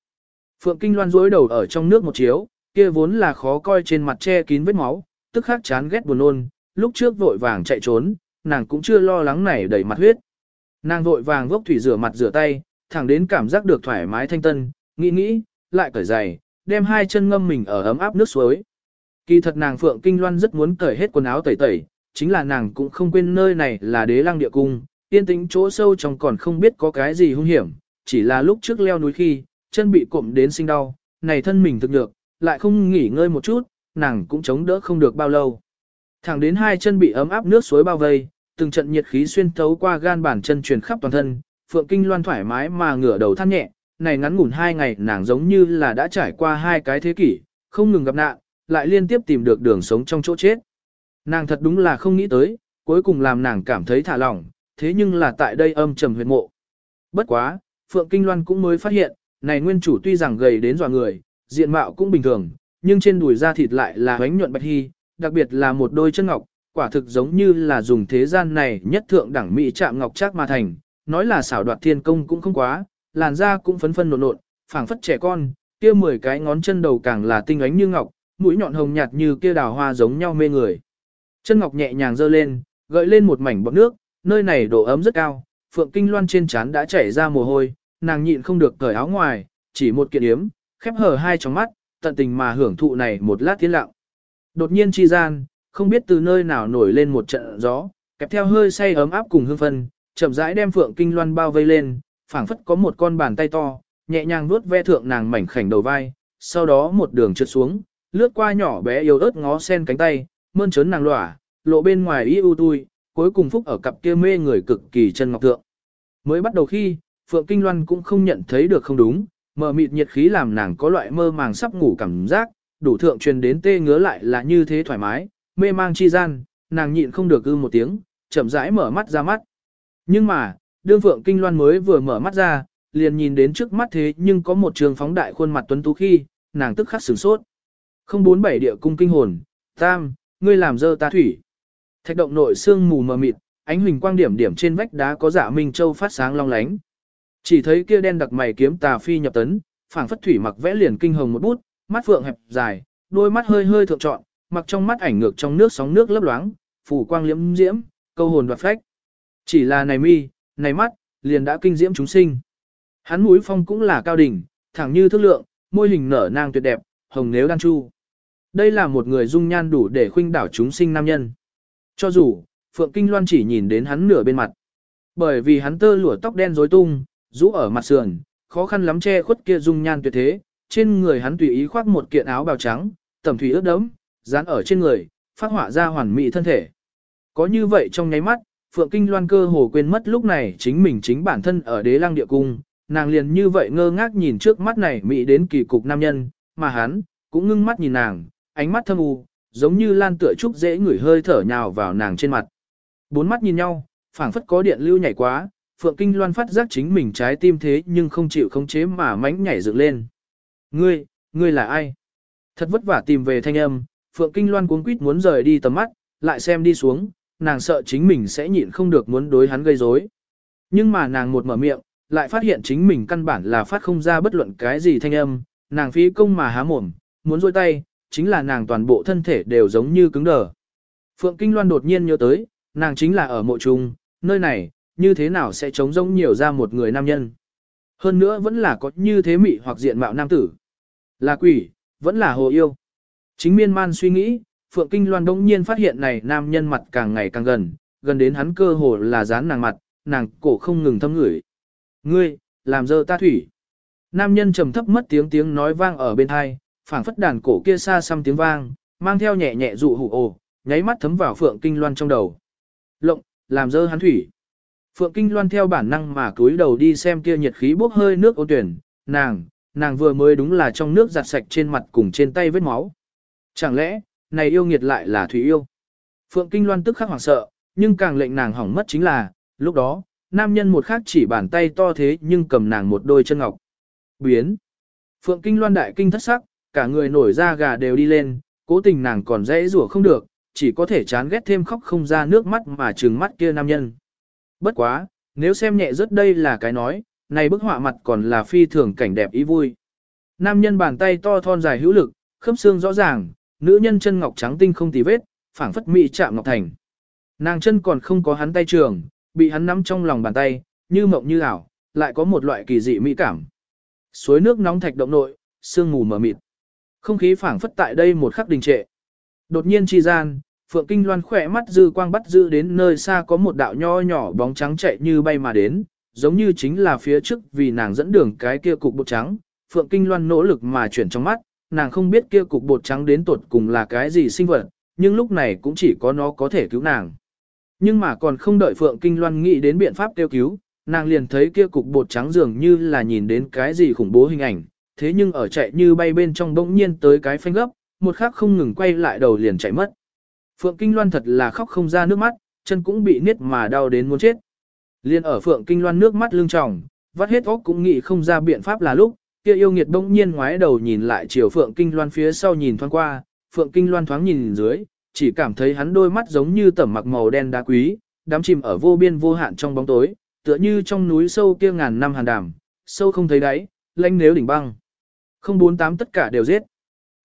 Phượng Kinh Loan rối đầu ở trong nước một chiếu, kia vốn là khó coi trên mặt che kín vết máu, tức khắc chán ghét buồn nôn, lúc trước vội vàng chạy trốn, nàng cũng chưa lo lắng này đầy mặt huyết. Nàng vội vàng vốc thủy rửa mặt rửa tay, thẳng đến cảm giác được thoải mái thanh tân, nghĩ nghĩ, lại cởi giày, đem hai chân ngâm mình ở ấm áp nước suối. Kỳ thật nàng Phượng Kinh Loan rất muốn cởi hết quần áo tẩy tẩy, chính là nàng cũng không quên nơi này là đế lăng địa cung, yên tĩnh chỗ sâu trong còn không biết có cái gì hung hiểm, chỉ là lúc trước leo núi khi, chân bị cụm đến sinh đau, này thân mình thực được, lại không nghỉ ngơi một chút, nàng cũng chống đỡ không được bao lâu. Thẳng đến hai chân bị ấm áp nước suối bao vây, từng trận nhiệt khí xuyên thấu qua gan bản chân truyền khắp toàn thân, Phượng Kinh Loan thoải mái mà ngửa đầu than nhẹ, này ngắn ngủn hai ngày nàng giống như là đã trải qua hai cái thế kỷ, không ngừng gặp nạn, lại liên tiếp tìm được đường sống trong chỗ chết. Nàng thật đúng là không nghĩ tới, cuối cùng làm nàng cảm thấy thả lỏng, thế nhưng là tại đây âm trầm huyệt mộ. Bất quá, Phượng Kinh Loan cũng mới phát hiện, này nguyên chủ tuy rằng gầy đến dọa người, diện mạo cũng bình thường, nhưng trên đùi da thịt lại là bánh nhuận bạch hy, đặc biệt là một đôi chân ngọc, quả thực giống như là dùng thế gian này nhất thượng đẳng mỹ chạm ngọc chắc mà thành, nói là xảo đoạt thiên công cũng không quá, làn da cũng phấn phân nộn nộn, phảng phất trẻ con, kia 10 cái ngón chân đầu càng là tinh ánh như ngọc, mũi nhọn hồng nhạt như kia đào hoa giống nhau mê người. Chân ngọc nhẹ nhàng giơ lên, gợi lên một mảnh bọt nước, nơi này độ ấm rất cao, Phượng Kinh Loan trên trán đã chảy ra mồ hôi, nàng nhịn không được cởi áo ngoài, chỉ một kiện yếm, khép hờ hai tròng mắt, tận tình mà hưởng thụ này một lát tiến lặng. Đột nhiên chi gian, không biết từ nơi nào nổi lên một trận gió, kẹp theo hơi say ấm áp cùng hương phân, chậm rãi đem Phượng Kinh Loan bao vây lên, phảng phất có một con bàn tay to, nhẹ nhàng vuốt ve thượng nàng mảnh khảnh đầu vai, sau đó một đường trượt xuống, lướt qua nhỏ bé yếu ớt ngó sen cánh tay, mơn trớn nàng lỏa, lộ bên ngoài y u tui, cuối cùng phúc ở cặp kia mê người cực kỳ chân ngọc tượng. Mới bắt đầu khi, Phượng Kinh Loan cũng không nhận thấy được không đúng, mờ mịt nhiệt khí làm nàng có loại mơ màng sắp ngủ cảm giác, đủ thượng truyền đến tê ngứa lại là như thế thoải mái, mê mang chi gian, nàng nhịn không được ư một tiếng, chậm rãi mở mắt ra mắt. Nhưng mà, đương Phượng Kinh Loan mới vừa mở mắt ra, liền nhìn đến trước mắt thế nhưng có một trường phóng đại khuôn mặt tuấn tú khi, nàng tức khắc sửng sốt. Không bốn bảy địa cung kinh hồn, tam, ngươi làm dơ ta thủy. Thạch động nội xương mù mờ mịt, ánh huỳnh quang điểm điểm trên vách đá có dạ minh châu phát sáng long lánh. Chỉ thấy kia đen đặc mày kiếm tà phi nhập tấn, phảng phất thủy mặc vẽ liền kinh hồng một bút, mắt phượng hẹp dài, đôi mắt hơi hơi thượng trọn, mặc trong mắt ảnh ngược trong nước sóng nước lấp loáng, phủ quang liễm diễm, câu hồn đoạt phách. Chỉ là này mi, này mắt, liền đã kinh diễm chúng sinh. Hắn mũi phong cũng là cao đỉnh, thẳng như thước lượng, môi hình nở nang tuyệt đẹp, hồng nếu đan chu. Đây là một người dung nhan đủ để khuynh đảo chúng sinh nam nhân. Cho dù, Phượng Kinh Loan chỉ nhìn đến hắn nửa bên mặt. Bởi vì hắn tơ lụa tóc đen rối tung, rũ ở mặt sườn, khó khăn lắm che khuất kia dung nhan tuyệt thế, trên người hắn tùy ý khoác một kiện áo bào trắng, tẩm thủy ướt đẫm, dán ở trên người, phát họa ra hoàn mỹ thân thể. Có như vậy trong nháy mắt, Phượng Kinh Loan cơ hồ quên mất lúc này chính mình chính bản thân ở đế lăng địa cung, nàng liền như vậy ngơ ngác nhìn trước mắt này mỹ đến kỳ cục nam nhân, mà hắn, cũng ngưng mắt nhìn nàng, ánh mắt thâm u, giống như lan tựa trúc dễ ngửi hơi thở nhào vào nàng trên mặt. Bốn mắt nhìn nhau, phảng phất có điện lưu nhảy quá, Phượng Kinh Loan phát giác chính mình trái tim thế nhưng không chịu khống chế mà mánh nhảy dựng lên. Ngươi, ngươi là ai? Thật vất vả tìm về thanh âm, Phượng Kinh Loan cuống quýt muốn rời đi tầm mắt, lại xem đi xuống, nàng sợ chính mình sẽ nhịn không được muốn đối hắn gây rối. Nhưng mà nàng một mở miệng, lại phát hiện chính mình căn bản là phát không ra bất luận cái gì thanh âm, nàng phí công mà há mồm, muốn rôi tay, chính là nàng toàn bộ thân thể đều giống như cứng đờ. Phượng Kinh Loan đột nhiên nhớ tới, nàng chính là ở mộ trung, nơi này, như thế nào sẽ trống rỗng nhiều ra một người nam nhân. Hơn nữa vẫn là có như thế mị hoặc diện mạo nam tử. Là quỷ, vẫn là hồ yêu. Chính miên man suy nghĩ, Phượng Kinh Loan đông nhiên phát hiện này nam nhân mặt càng ngày càng gần, gần đến hắn cơ hồ là dán nàng mặt, nàng cổ không ngừng thâm ngửi. Ngươi, làm dơ ta thủy. Nam nhân trầm thấp mất tiếng tiếng nói vang ở bên hai, phảng phất đàn cổ kia xa xăm tiếng vang, mang theo nhẹ nhẹ dụ hủ ồ, nháy mắt thấm vào Phượng Kinh Loan trong đầu. Lộng, làm dơ hắn thủy. Phượng Kinh Loan theo bản năng mà cúi đầu đi xem kia nhiệt khí bốc hơi nước ô tuyển, nàng, nàng vừa mới đúng là trong nước giặt sạch trên mặt cùng trên tay vết máu. Chẳng lẽ, này yêu nghiệt lại là thủy yêu? Phượng Kinh Loan tức khắc hoảng sợ, nhưng càng lệnh nàng hỏng mất chính là, lúc đó, nam nhân một khác chỉ bàn tay to thế nhưng cầm nàng một đôi chân ngọc. Biến. Phượng Kinh Loan đại kinh thất sắc, cả người nổi da gà đều đi lên, cố tình nàng còn dễ rủa không được, chỉ có thể chán ghét thêm khóc không ra nước mắt mà trừng mắt kia nam nhân. Bất quá, nếu xem nhẹ rất đây là cái nói, này bức họa mặt còn là phi thường cảnh đẹp ý vui. Nam nhân bàn tay to thon dài hữu lực, khớp xương rõ ràng, nữ nhân chân ngọc trắng tinh không tì vết, phảng phất mỹ chạm ngọc thành. Nàng chân còn không có hắn tay trường, bị hắn nắm trong lòng bàn tay, như mộng như ảo, lại có một loại kỳ dị mỹ cảm. Suối nước nóng thạch động nội, sương mù mờ mịt. Không khí phảng phất tại đây một khắc đình trệ. Đột nhiên chi gian, Phượng Kinh Loan khỏe mắt dư quang bắt dư đến nơi xa có một đạo nho nhỏ bóng trắng chạy như bay mà đến, giống như chính là phía trước vì nàng dẫn đường cái kia cục bột trắng. Phượng Kinh Loan nỗ lực mà chuyển trong mắt, nàng không biết kia cục bột trắng đến tột cùng là cái gì sinh vật, nhưng lúc này cũng chỉ có nó có thể cứu nàng. Nhưng mà còn không đợi Phượng Kinh Loan nghĩ đến biện pháp kêu cứu, nàng liền thấy kia cục bột trắng dường như là nhìn đến cái gì khủng bố hình ảnh, thế nhưng ở chạy như bay bên trong bỗng nhiên tới cái phanh gấp, một khắc không ngừng quay lại đầu liền chạy mất. Phượng Kinh Loan thật là khóc không ra nước mắt, chân cũng bị niết mà đau đến muốn chết. Liên ở Phượng Kinh Loan nước mắt lưng tròng, vắt hết óc cũng nghĩ không ra biện pháp là lúc, kia yêu nghiệt bỗng nhiên ngoái đầu nhìn lại chiều Phượng Kinh Loan phía sau nhìn thoáng qua, Phượng Kinh Loan thoáng nhìn dưới, chỉ cảm thấy hắn đôi mắt giống như tẩm mặc màu đen đá quý, đắm chìm ở vô biên vô hạn trong bóng tối, tựa như trong núi sâu kia ngàn năm hàn đàm, sâu không thấy đáy, lanh nếu đỉnh băng. Không bốn tám tất cả đều giết.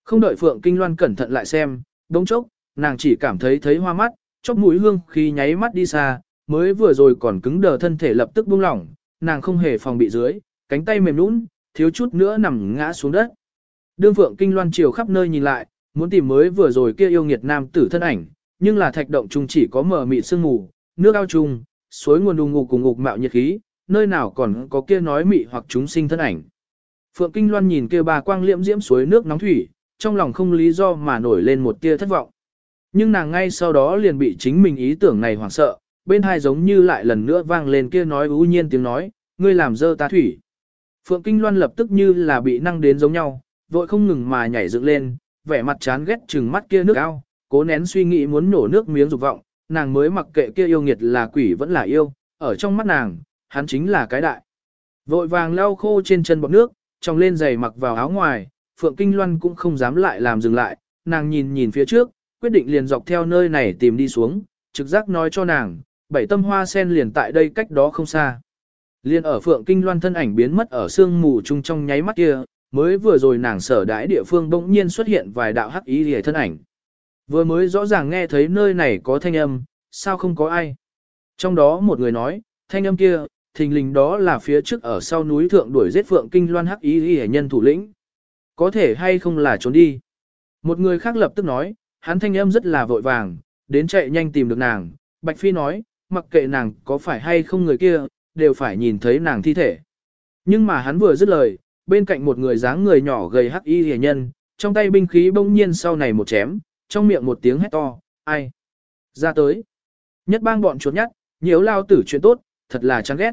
Không đợi Phượng Kinh Loan cẩn thận lại xem, đống chốc, nàng chỉ cảm thấy thấy hoa mắt, chốc mũi hương khi nháy mắt đi xa, mới vừa rồi còn cứng đờ thân thể lập tức buông lỏng, nàng không hề phòng bị dưới, cánh tay mềm nũng, thiếu chút nữa nằm ngã xuống đất. Đương Phượng Kinh Loan chiều khắp nơi nhìn lại, muốn tìm mới vừa rồi kia yêu nghiệt nam tử thân ảnh, nhưng là thạch động trung chỉ có mờ mịt sương mù, nước ao trung, suối nguồn đùng ngục cùng ngục mạo nhiệt khí, nơi nào còn có kia nói mị hoặc chúng sinh thân ảnh. Phượng Kinh Loan nhìn kia bà quang liễm diễm suối nước nóng thủy, trong lòng không lý do mà nổi lên một tia thất vọng. Nhưng nàng ngay sau đó liền bị chính mình ý tưởng này hoảng sợ, bên hai giống như lại lần nữa vang lên kia nói ưu nhiên tiếng nói, ngươi làm dơ ta thủy. Phượng Kinh Loan lập tức như là bị năng đến giống nhau, vội không ngừng mà nhảy dựng lên, vẻ mặt chán ghét chừng mắt kia nước ao, cố nén suy nghĩ muốn nổ nước miếng dục vọng, nàng mới mặc kệ kia yêu nghiệt là quỷ vẫn là yêu, ở trong mắt nàng, hắn chính là cái đại. Vội vàng lau khô trên chân bọt nước, trong lên giày mặc vào áo ngoài, Phượng Kinh Loan cũng không dám lại làm dừng lại, nàng nhìn nhìn phía trước, quyết định liền dọc theo nơi này tìm đi xuống, trực giác nói cho nàng, bảy tâm hoa sen liền tại đây cách đó không xa. Liên ở Phượng Kinh Loan thân ảnh biến mất ở sương mù chung trong nháy mắt kia, mới vừa rồi nàng sở đãi địa phương bỗng nhiên xuất hiện vài đạo hắc ý hề thân ảnh. Vừa mới rõ ràng nghe thấy nơi này có thanh âm, sao không có ai. Trong đó một người nói, thanh âm kia, thình lình đó là phía trước ở sau núi thượng đuổi giết Phượng Kinh Loan hắc ý hề nhân thủ lĩnh. Có thể hay không là trốn đi. Một người khác lập tức nói, hắn thanh âm rất là vội vàng, đến chạy nhanh tìm được nàng. Bạch Phi nói, mặc kệ nàng có phải hay không người kia, đều phải nhìn thấy nàng thi thể. Nhưng mà hắn vừa dứt lời, bên cạnh một người dáng người nhỏ gầy hắc y hề nhân, trong tay binh khí bỗng nhiên sau này một chém, trong miệng một tiếng hét to, ai? Ra tới. Nhất bang bọn chuột nhắt, nhiều lao tử chuyện tốt, thật là chán ghét.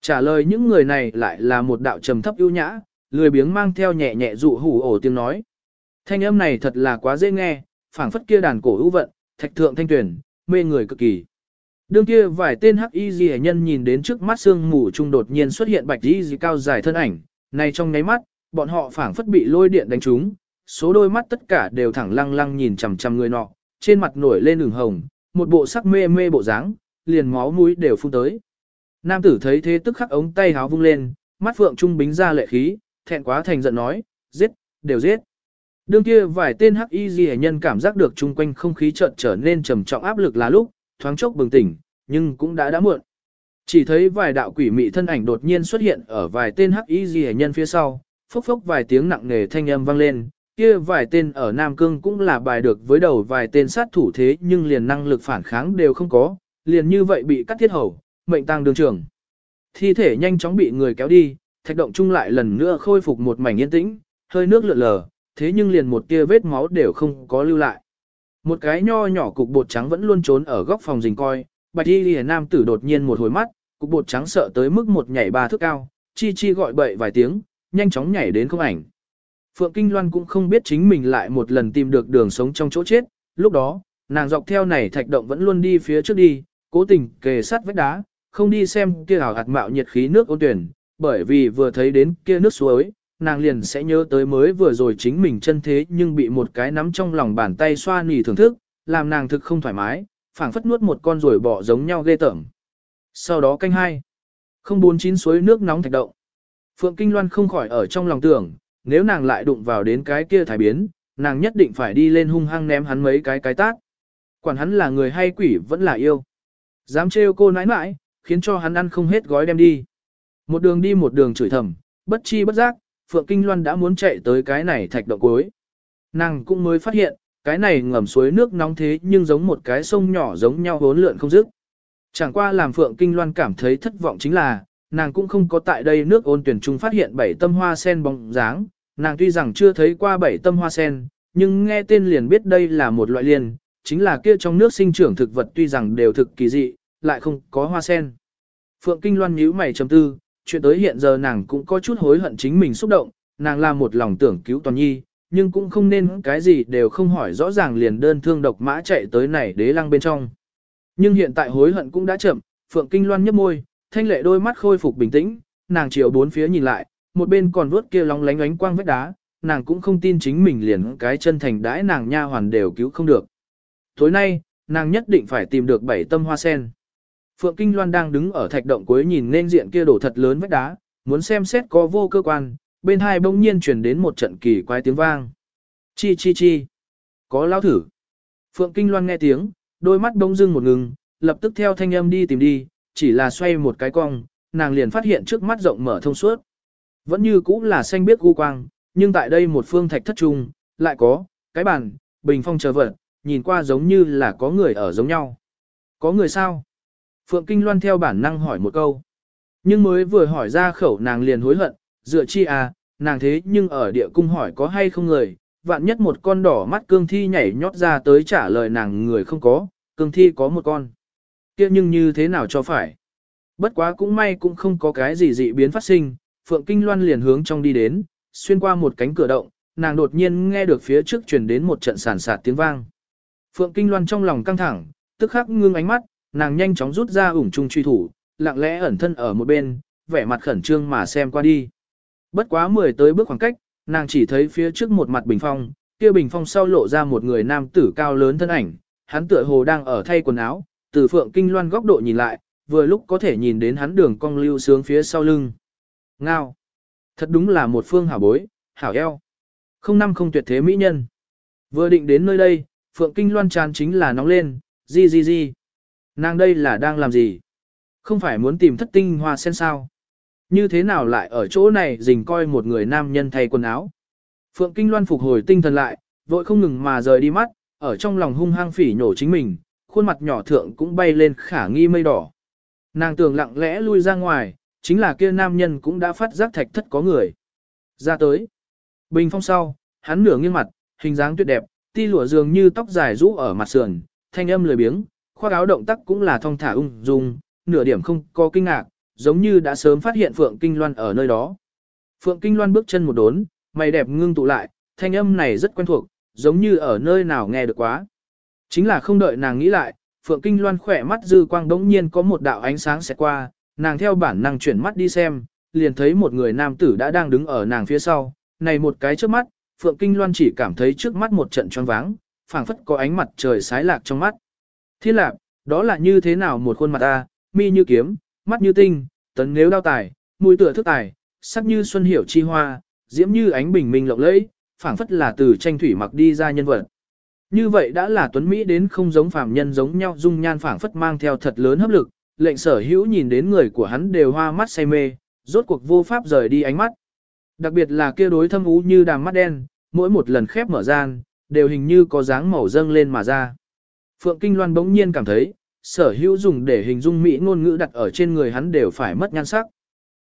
Trả lời những người này lại là một đạo trầm thấp ưu nhã, lười biếng mang theo nhẹ nhẹ dụ hủ ổ tiếng nói. Thanh âm này thật là quá dễ nghe, phảng phất kia đàn cổ ưu vận, thạch thượng thanh tuyển, mê người cực kỳ. Đương kia vài tên hắc y dị nhân nhìn đến trước mắt sương mù trung đột nhiên xuất hiện bạch y dị cao dài thân ảnh, này trong nháy mắt, bọn họ phảng phất bị lôi điện đánh trúng, số đôi mắt tất cả đều thẳng lăng lăng nhìn chằm chằm người nọ, trên mặt nổi lên đường hồng, một bộ sắc mê mê bộ dáng, liền máu mũi đều phun tới. Nam tử thấy thế tức khắc ống tay háo vung lên, mắt phượng trung bính ra lệ khí, thẹn quá thành giận nói, giết, đều giết. Đương kia vài tên hắc y gì nhân cảm giác được chung quanh không khí chợt trở nên trầm trọng áp lực là lúc, thoáng chốc bừng tỉnh, nhưng cũng đã đã muộn. Chỉ thấy vài đạo quỷ mị thân ảnh đột nhiên xuất hiện ở vài tên hắc y gì nhân phía sau, phốc phốc vài tiếng nặng nề thanh âm vang lên, kia vài tên ở Nam Cương cũng là bài được với đầu vài tên sát thủ thế nhưng liền năng lực phản kháng đều không có, liền như vậy bị cắt thiết hầu, mệnh tăng đường trường. Thi thể nhanh chóng bị người kéo đi, thạch động chung lại lần nữa khôi phục một mảnh yên tĩnh, hơi nước lượn lờ, thế nhưng liền một tia vết máu đều không có lưu lại. Một cái nho nhỏ cục bột trắng vẫn luôn trốn ở góc phòng rình coi, bạch y lìa nam tử đột nhiên một hồi mắt, cục bột trắng sợ tới mức một nhảy ba thước cao, chi chi gọi bậy vài tiếng, nhanh chóng nhảy đến không ảnh. Phượng Kinh Loan cũng không biết chính mình lại một lần tìm được đường sống trong chỗ chết, lúc đó, nàng dọc theo này thạch động vẫn luôn đi phía trước đi, cố tình kề sát vách đá, không đi xem kia hào hạt mạo nhiệt khí nước ôn tuyển, bởi vì vừa thấy đến kia nước suối, nàng liền sẽ nhớ tới mới vừa rồi chính mình chân thế nhưng bị một cái nắm trong lòng bàn tay xoa nỉ thưởng thức, làm nàng thực không thoải mái, phảng phất nuốt một con rồi bỏ giống nhau ghê tởm. Sau đó canh hai, không bốn chín suối nước nóng thạch động. Phượng Kinh Loan không khỏi ở trong lòng tưởng, nếu nàng lại đụng vào đến cái kia thái biến, nàng nhất định phải đi lên hung hăng ném hắn mấy cái cái tát. Quản hắn là người hay quỷ vẫn là yêu. Dám trêu cô nãi nãi, khiến cho hắn ăn không hết gói đem đi. Một đường đi một đường chửi thầm, bất chi bất giác, Phượng Kinh Loan đã muốn chạy tới cái này thạch động cuối. Nàng cũng mới phát hiện, cái này ngầm suối nước nóng thế nhưng giống một cái sông nhỏ giống nhau hốn lượn không dứt. Chẳng qua làm Phượng Kinh Loan cảm thấy thất vọng chính là, nàng cũng không có tại đây nước ôn tuyển trung phát hiện bảy tâm hoa sen bóng dáng, nàng tuy rằng chưa thấy qua bảy tâm hoa sen, nhưng nghe tên liền biết đây là một loại liền, chính là kia trong nước sinh trưởng thực vật tuy rằng đều thực kỳ dị, lại không có hoa sen. Phượng Kinh Loan nhíu mày trầm tư, chuyện tới hiện giờ nàng cũng có chút hối hận chính mình xúc động, nàng là một lòng tưởng cứu Toàn Nhi, nhưng cũng không nên cái gì đều không hỏi rõ ràng liền đơn thương độc mã chạy tới này đế lăng bên trong. Nhưng hiện tại hối hận cũng đã chậm, Phượng Kinh Loan nhấp môi, thanh lệ đôi mắt khôi phục bình tĩnh, nàng chiều bốn phía nhìn lại, một bên còn vuốt kia lóng lánh ánh quang vết đá, nàng cũng không tin chính mình liền cái chân thành đãi nàng nha hoàn đều cứu không được. Tối nay, nàng nhất định phải tìm được bảy tâm hoa sen. Phượng Kinh Loan đang đứng ở thạch động cuối nhìn nên diện kia đổ thật lớn vách đá, muốn xem xét có vô cơ quan, bên hai bỗng nhiên truyền đến một trận kỳ quái tiếng vang. Chi chi chi. Có lao thử. Phượng Kinh Loan nghe tiếng, đôi mắt bỗng dưng một ngừng, lập tức theo thanh âm đi tìm đi, chỉ là xoay một cái cong, nàng liền phát hiện trước mắt rộng mở thông suốt. Vẫn như cũ là xanh biết gu quang, nhưng tại đây một phương thạch thất trung, lại có, cái bàn, bình phong chờ vật, nhìn qua giống như là có người ở giống nhau. Có người sao? Phượng Kinh Loan theo bản năng hỏi một câu. Nhưng mới vừa hỏi ra khẩu nàng liền hối hận, dựa chi à, nàng thế nhưng ở địa cung hỏi có hay không người, vạn nhất một con đỏ mắt cương thi nhảy nhót ra tới trả lời nàng người không có, cương thi có một con. kia nhưng như thế nào cho phải. Bất quá cũng may cũng không có cái gì dị biến phát sinh, Phượng Kinh Loan liền hướng trong đi đến, xuyên qua một cánh cửa động, nàng đột nhiên nghe được phía trước truyền đến một trận sàn sạt tiếng vang. Phượng Kinh Loan trong lòng căng thẳng, tức khắc ngưng ánh mắt, nàng nhanh chóng rút ra ủng trung truy thủ, lặng lẽ ẩn thân ở một bên, vẻ mặt khẩn trương mà xem qua đi. Bất quá mười tới bước khoảng cách, nàng chỉ thấy phía trước một mặt bình phong, kia bình phong sau lộ ra một người nam tử cao lớn thân ảnh, hắn tựa hồ đang ở thay quần áo, từ phượng kinh loan góc độ nhìn lại, vừa lúc có thể nhìn đến hắn đường cong lưu sướng phía sau lưng. Ngao! Thật đúng là một phương hảo bối, hảo eo. Không năm không tuyệt thế mỹ nhân. Vừa định đến nơi đây, phượng kinh loan tràn chính là nóng lên, di di di. Nàng đây là đang làm gì? Không phải muốn tìm thất tinh hoa sen sao? Như thế nào lại ở chỗ này dình coi một người nam nhân thay quần áo? Phượng Kinh Loan phục hồi tinh thần lại, vội không ngừng mà rời đi mắt, ở trong lòng hung hăng phỉ nhổ chính mình, khuôn mặt nhỏ thượng cũng bay lên khả nghi mây đỏ. Nàng tưởng lặng lẽ lui ra ngoài, chính là kia nam nhân cũng đã phát giác thạch thất có người. Ra tới. Bình phong sau, hắn nửa nghiêng mặt, hình dáng tuyệt đẹp, ti lụa dường như tóc dài rũ ở mặt sườn, thanh âm lười biếng, khoác áo động tác cũng là thong thả ung dung, nửa điểm không có kinh ngạc, giống như đã sớm phát hiện Phượng Kinh Loan ở nơi đó. Phượng Kinh Loan bước chân một đốn, mày đẹp ngưng tụ lại, thanh âm này rất quen thuộc, giống như ở nơi nào nghe được quá. Chính là không đợi nàng nghĩ lại, Phượng Kinh Loan khỏe mắt dư quang đống nhiên có một đạo ánh sáng sẽ qua, nàng theo bản năng chuyển mắt đi xem, liền thấy một người nam tử đã đang đứng ở nàng phía sau, này một cái trước mắt, Phượng Kinh Loan chỉ cảm thấy trước mắt một trận choáng váng, phảng phất có ánh mặt trời sái lạc trong mắt. Thiên lạc, đó là như thế nào một khuôn mặt ta, mi như kiếm, mắt như tinh, tấn nếu đao tài, mũi tựa thức tài, sắc như xuân hiểu chi hoa, diễm như ánh bình minh lộng lẫy, phảng phất là từ tranh thủy mặc đi ra nhân vật. Như vậy đã là tuấn Mỹ đến không giống phàm nhân giống nhau dung nhan phảng phất mang theo thật lớn hấp lực, lệnh sở hữu nhìn đến người của hắn đều hoa mắt say mê, rốt cuộc vô pháp rời đi ánh mắt. Đặc biệt là kia đối thâm ú như đàm mắt đen, mỗi một lần khép mở gian, đều hình như có dáng màu dâng lên mà ra. Phượng Kinh Loan bỗng nhiên cảm thấy, sở hữu dùng để hình dung mỹ ngôn ngữ đặt ở trên người hắn đều phải mất nhan sắc.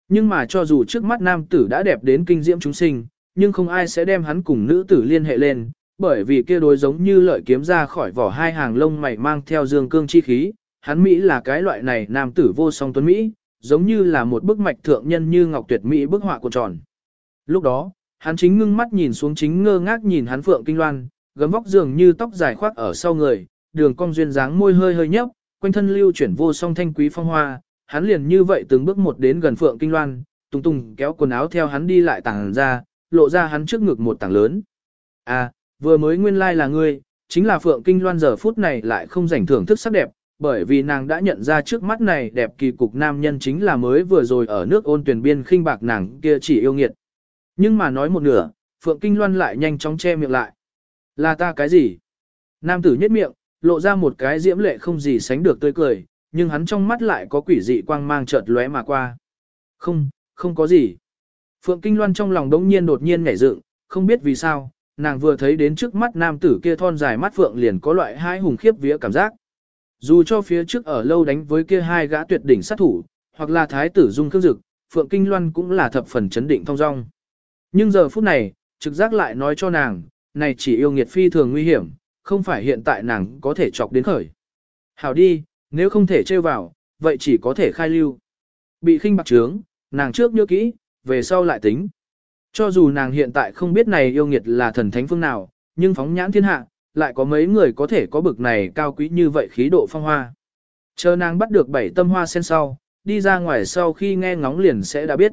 Nhưng mà cho dù trước mắt nam tử đã đẹp đến kinh diễm chúng sinh, nhưng không ai sẽ đem hắn cùng nữ tử liên hệ lên, bởi vì kia đối giống như lợi kiếm ra khỏi vỏ hai hàng lông mày mang theo dương cương chi khí, hắn Mỹ là cái loại này nam tử vô song tuấn Mỹ, giống như là một bức mạch thượng nhân như ngọc tuyệt Mỹ bức họa của tròn. Lúc đó, hắn chính ngưng mắt nhìn xuống chính ngơ ngác nhìn hắn Phượng Kinh Loan, gấm vóc dường như tóc dài khoác ở sau người, đường cong duyên dáng môi hơi hơi nhấp, quanh thân lưu chuyển vô song thanh quý phong hoa, hắn liền như vậy từng bước một đến gần Phượng Kinh Loan, tung tung kéo quần áo theo hắn đi lại tảng ra, lộ ra hắn trước ngực một tảng lớn. À, vừa mới nguyên lai like là ngươi, chính là Phượng Kinh Loan giờ phút này lại không rảnh thưởng thức sắc đẹp, bởi vì nàng đã nhận ra trước mắt này đẹp kỳ cục nam nhân chính là mới vừa rồi ở nước ôn tuyển biên khinh bạc nàng kia chỉ yêu nghiệt. Nhưng mà nói một nửa, Phượng Kinh Loan lại nhanh chóng che miệng lại. Là ta cái gì? Nam tử nhất miệng, lộ ra một cái diễm lệ không gì sánh được tươi cười, nhưng hắn trong mắt lại có quỷ dị quang mang chợt lóe mà qua. Không, không có gì. Phượng Kinh Loan trong lòng đống nhiên đột nhiên nhảy dựng, không biết vì sao, nàng vừa thấy đến trước mắt nam tử kia thon dài mắt Phượng liền có loại hai hùng khiếp vía cảm giác. Dù cho phía trước ở lâu đánh với kia hai gã tuyệt đỉnh sát thủ, hoặc là thái tử dung khương dực, Phượng Kinh Loan cũng là thập phần chấn định thong dong. Nhưng giờ phút này, trực giác lại nói cho nàng, này chỉ yêu nghiệt phi thường nguy hiểm, không phải hiện tại nàng có thể chọc đến khởi. Hảo đi, nếu không thể trêu vào, vậy chỉ có thể khai lưu. Bị khinh bạc trướng, nàng trước nhớ kỹ, về sau lại tính. Cho dù nàng hiện tại không biết này yêu nghiệt là thần thánh phương nào, nhưng phóng nhãn thiên hạ, lại có mấy người có thể có bực này cao quý như vậy khí độ phong hoa. Chờ nàng bắt được bảy tâm hoa sen sau, đi ra ngoài sau khi nghe ngóng liền sẽ đã biết.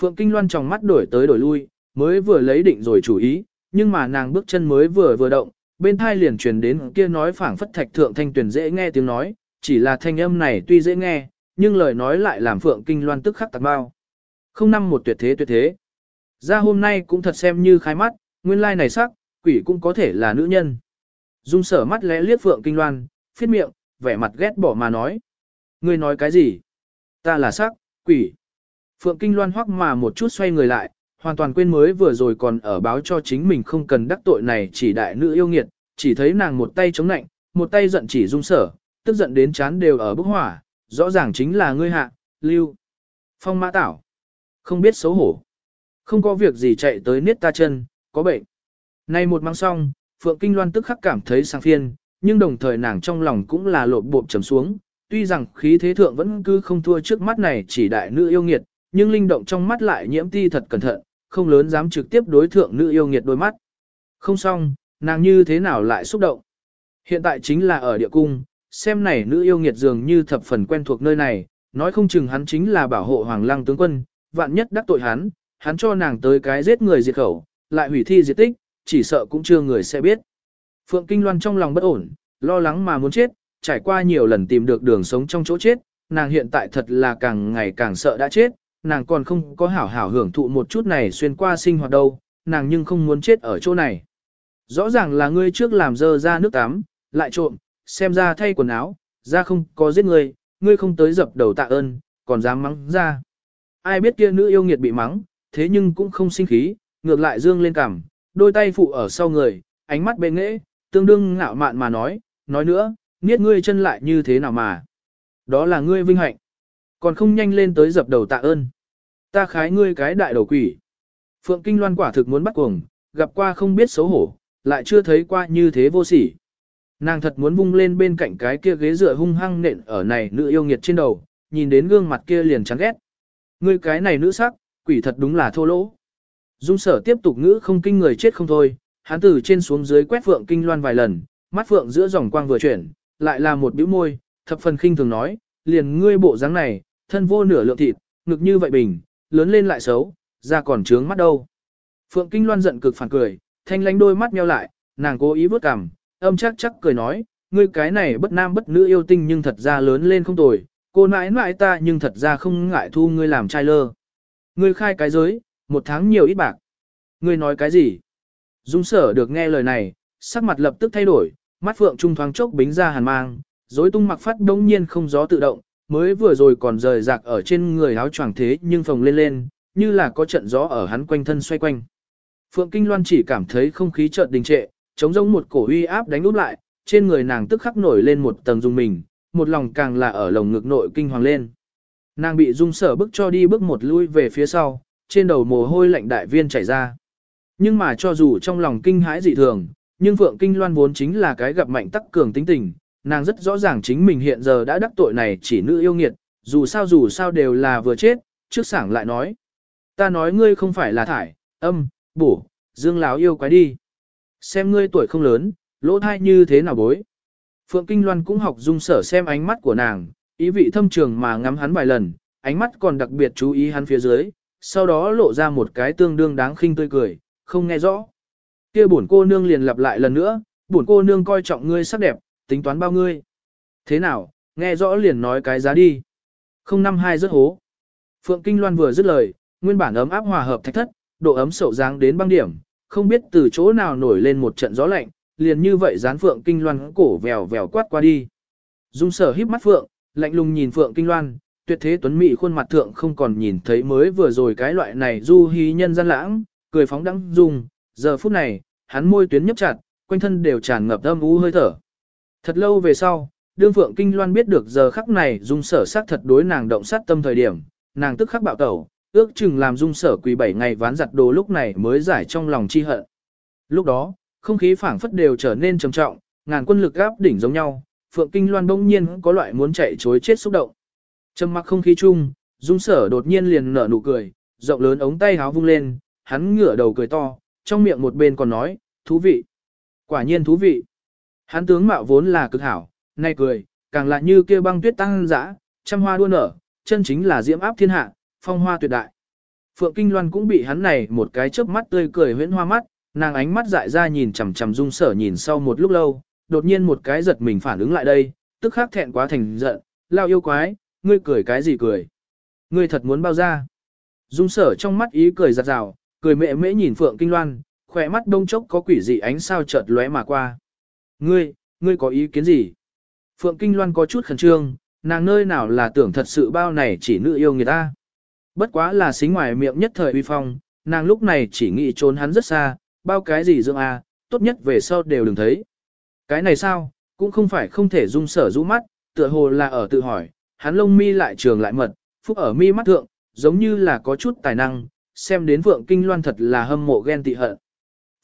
Phượng Kinh Loan trong mắt đổi tới đổi lui, mới vừa lấy định rồi chủ ý, nhưng mà nàng bước chân mới vừa vừa động, bên thai liền truyền đến kia nói phảng phất thạch thượng thanh tuyển dễ nghe tiếng nói, chỉ là thanh âm này tuy dễ nghe, nhưng lời nói lại làm Phượng Kinh Loan tức khắc tạc bao. Không năm một tuyệt thế tuyệt thế. Ra hôm nay cũng thật xem như khai mắt, nguyên lai này sắc, quỷ cũng có thể là nữ nhân. Dung sở mắt lẽ liếc Phượng Kinh Loan, phiết miệng, vẻ mặt ghét bỏ mà nói. Ngươi nói cái gì? Ta là sắc, quỷ. Phượng Kinh Loan hoắc mà một chút xoay người lại, hoàn toàn quên mới vừa rồi còn ở báo cho chính mình không cần đắc tội này chỉ đại nữ yêu nghiệt, chỉ thấy nàng một tay chống nạnh, một tay giận chỉ dung sở, tức giận đến chán đều ở bức hỏa, rõ ràng chính là ngươi hạ, lưu. Phong mã tảo. Không biết xấu hổ. Không có việc gì chạy tới niết ta chân, có bệnh. Nay một mang xong, Phượng Kinh Loan tức khắc cảm thấy sang phiên, nhưng đồng thời nàng trong lòng cũng là lộp bộp trầm xuống, tuy rằng khí thế thượng vẫn cứ không thua trước mắt này chỉ đại nữ yêu nghiệt, nhưng linh động trong mắt lại nhiễm ti thật cẩn thận, không lớn dám trực tiếp đối thượng nữ yêu nghiệt đôi mắt. Không xong, nàng như thế nào lại xúc động. Hiện tại chính là ở địa cung, xem này nữ yêu nghiệt dường như thập phần quen thuộc nơi này, nói không chừng hắn chính là bảo hộ hoàng lăng tướng quân, vạn nhất đắc tội hắn, hắn cho nàng tới cái giết người diệt khẩu, lại hủy thi diệt tích, chỉ sợ cũng chưa người sẽ biết. Phượng Kinh Loan trong lòng bất ổn, lo lắng mà muốn chết, trải qua nhiều lần tìm được đường sống trong chỗ chết, nàng hiện tại thật là càng ngày càng sợ đã chết, nàng còn không có hảo hảo hưởng thụ một chút này xuyên qua sinh hoạt đâu, nàng nhưng không muốn chết ở chỗ này. Rõ ràng là ngươi trước làm dơ ra nước tắm, lại trộm, xem ra thay quần áo, ra không có giết ngươi, ngươi không tới dập đầu tạ ơn, còn dám mắng ra. Ai biết kia nữ yêu nghiệt bị mắng, thế nhưng cũng không sinh khí, ngược lại dương lên cằm, đôi tay phụ ở sau người, ánh mắt bên nghễ, tương đương ngạo mạn mà nói, nói nữa, niết ngươi chân lại như thế nào mà. Đó là ngươi vinh hạnh. Còn không nhanh lên tới dập đầu tạ ơn. Ta khái ngươi cái đại đầu quỷ. Phượng Kinh Loan quả thực muốn bắt cuồng, gặp qua không biết xấu hổ, lại chưa thấy qua như thế vô sỉ. Nàng thật muốn vung lên bên cạnh cái kia ghế dựa hung hăng nện ở này nữ yêu nghiệt trên đầu, nhìn đến gương mặt kia liền chán ghét. Ngươi cái này nữ sắc, quỷ thật đúng là thô lỗ. Dung sở tiếp tục ngữ không kinh người chết không thôi, hắn từ trên xuống dưới quét Phượng Kinh Loan vài lần, mắt Phượng giữa dòng quang vừa chuyển, lại là một bĩu môi, thập phần khinh thường nói, liền ngươi bộ dáng này, thân vô nửa lượng thịt, ngực như vậy bình, lớn lên lại xấu, da còn trướng mắt đâu. Phượng Kinh Loan giận cực phản cười, thanh lánh đôi mắt meo lại, nàng cố ý vớt cằm, âm chắc chắc cười nói, ngươi cái này bất nam bất nữ yêu tinh nhưng thật ra lớn lên không tồi, cô nãi nãi ta nhưng thật ra không ngại thu ngươi làm trai lơ. Ngươi khai cái giới, một tháng nhiều ít bạc. Ngươi nói cái gì? Dung sở được nghe lời này, sắc mặt lập tức thay đổi, mắt phượng trung thoáng chốc bính ra hàn mang, dối tung mặc phát đông nhiên không gió tự động, mới vừa rồi còn rời rạc ở trên người áo choàng thế nhưng phồng lên lên, như là có trận gió ở hắn quanh thân xoay quanh. Phượng Kinh Loan chỉ cảm thấy không khí chợt đình trệ, chống giống một cổ uy áp đánh úp lại, trên người nàng tức khắc nổi lên một tầng dung mình, một lòng càng là ở lồng ngực nội kinh hoàng lên. Nàng bị dung sở bức cho đi bước một lui về phía sau, trên đầu mồ hôi lạnh đại viên chảy ra. Nhưng mà cho dù trong lòng kinh hãi dị thường, nhưng Phượng Kinh Loan vốn chính là cái gặp mạnh tắc cường tính tình, nàng rất rõ ràng chính mình hiện giờ đã đắc tội này chỉ nữ yêu nghiệt, dù sao dù sao đều là vừa chết, trước sảng lại nói. Ta nói ngươi không phải là thải, âm, bổ, dương láo yêu quái đi. Xem ngươi tuổi không lớn, lỗ thai như thế nào bối. Phượng Kinh Loan cũng học dung sở xem ánh mắt của nàng, ý vị thâm trường mà ngắm hắn vài lần, ánh mắt còn đặc biệt chú ý hắn phía dưới, sau đó lộ ra một cái tương đương đáng khinh tươi cười, không nghe rõ. Kia bổn cô nương liền lặp lại lần nữa, bổn cô nương coi trọng ngươi sắc đẹp, tính toán bao ngươi. Thế nào, nghe rõ liền nói cái giá đi. Không năm hai rất hố. Phượng Kinh Loan vừa dứt lời, nguyên bản ấm áp hòa hợp thạch thất, độ ấm sậu dáng đến băng điểm, không biết từ chỗ nào nổi lên một trận gió lạnh, liền như vậy dán Phượng Kinh Loan cổ vèo vèo quát qua đi. Dung sở híp mắt Phượng, lạnh lùng nhìn Phượng Kinh Loan, tuyệt thế tuấn mỹ khuôn mặt thượng không còn nhìn thấy mới vừa rồi cái loại này du hí nhân gian lãng, cười phóng đắng dung, giờ phút này, hắn môi tuyến nhấp chặt, quanh thân đều tràn ngập âm u hơi thở. Thật lâu về sau, đương Phượng Kinh Loan biết được giờ khắc này dung sở sát thật đối nàng động sát tâm thời điểm, nàng tức khắc bạo tẩu, ước chừng làm dung sở quỳ bảy ngày ván giặt đồ lúc này mới giải trong lòng chi hận. Lúc đó, không khí phảng phất đều trở nên trầm trọng, ngàn quân lực áp đỉnh giống nhau, Phượng Kinh Loan bỗng nhiên có loại muốn chạy chối chết xúc động. Trầm mặc không khí chung, dung sở đột nhiên liền nở nụ cười, rộng lớn ống tay háo vung lên, hắn ngửa đầu cười to, trong miệng một bên còn nói, thú vị. Quả nhiên thú vị. Hắn tướng mạo vốn là cực hảo, nay cười, càng lại như kia băng tuyết tăng dã, trăm hoa đua nở, chân chính là diễm áp thiên hạ, phong hoa tuyệt đại. Phượng Kinh Loan cũng bị hắn này một cái chớp mắt tươi cười huyễn hoa mắt, nàng ánh mắt dại ra nhìn chằm chằm dung sở nhìn sau một lúc lâu, đột nhiên một cái giật mình phản ứng lại đây, tức khắc thẹn quá thành giận, lao yêu quái, ngươi cười cái gì cười? Ngươi thật muốn bao ra? Dung sở trong mắt ý cười giật rào, cười mẹ mễ nhìn Phượng Kinh Loan, khỏe mắt đông chốc có quỷ dị ánh sao chợt lóe mà qua. Ngươi, ngươi có ý kiến gì? Phượng Kinh Loan có chút khẩn trương, nàng nơi nào là tưởng thật sự bao này chỉ nữ yêu người ta. Bất quá là xính ngoài miệng nhất thời uy phong, nàng lúc này chỉ nghĩ trốn hắn rất xa, bao cái gì dưỡng a, tốt nhất về sau đều đừng thấy. Cái này sao, cũng không phải không thể dung sở rũ mắt, tựa hồ là ở tự hỏi, hắn lông mi lại trường lại mật, phúc ở mi mắt thượng, giống như là có chút tài năng, xem đến Phượng Kinh Loan thật là hâm mộ ghen tị hận.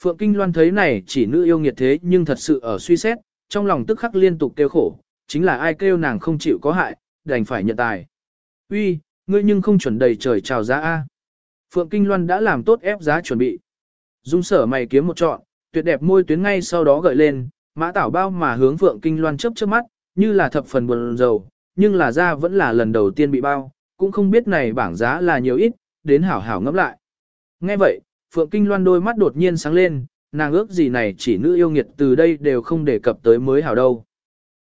Phượng Kinh Loan thấy này chỉ nữ yêu nghiệt thế nhưng thật sự ở suy xét, trong lòng tức khắc liên tục kêu khổ, chính là ai kêu nàng không chịu có hại, đành phải nhận tài. Uy, ngươi nhưng không chuẩn đầy trời chào giá A. Phượng Kinh Loan đã làm tốt ép giá chuẩn bị. Dung sở mày kiếm một trọn, tuyệt đẹp môi tuyến ngay sau đó gợi lên, mã tảo bao mà hướng Phượng Kinh Loan chớp chớp mắt, như là thập phần buồn rầu, nhưng là ra vẫn là lần đầu tiên bị bao, cũng không biết này bảng giá là nhiều ít, đến hảo hảo ngẫm lại. Nghe vậy, Phượng Kinh Loan đôi mắt đột nhiên sáng lên, nàng ước gì này chỉ nữ yêu nghiệt từ đây đều không đề cập tới mới hảo đâu.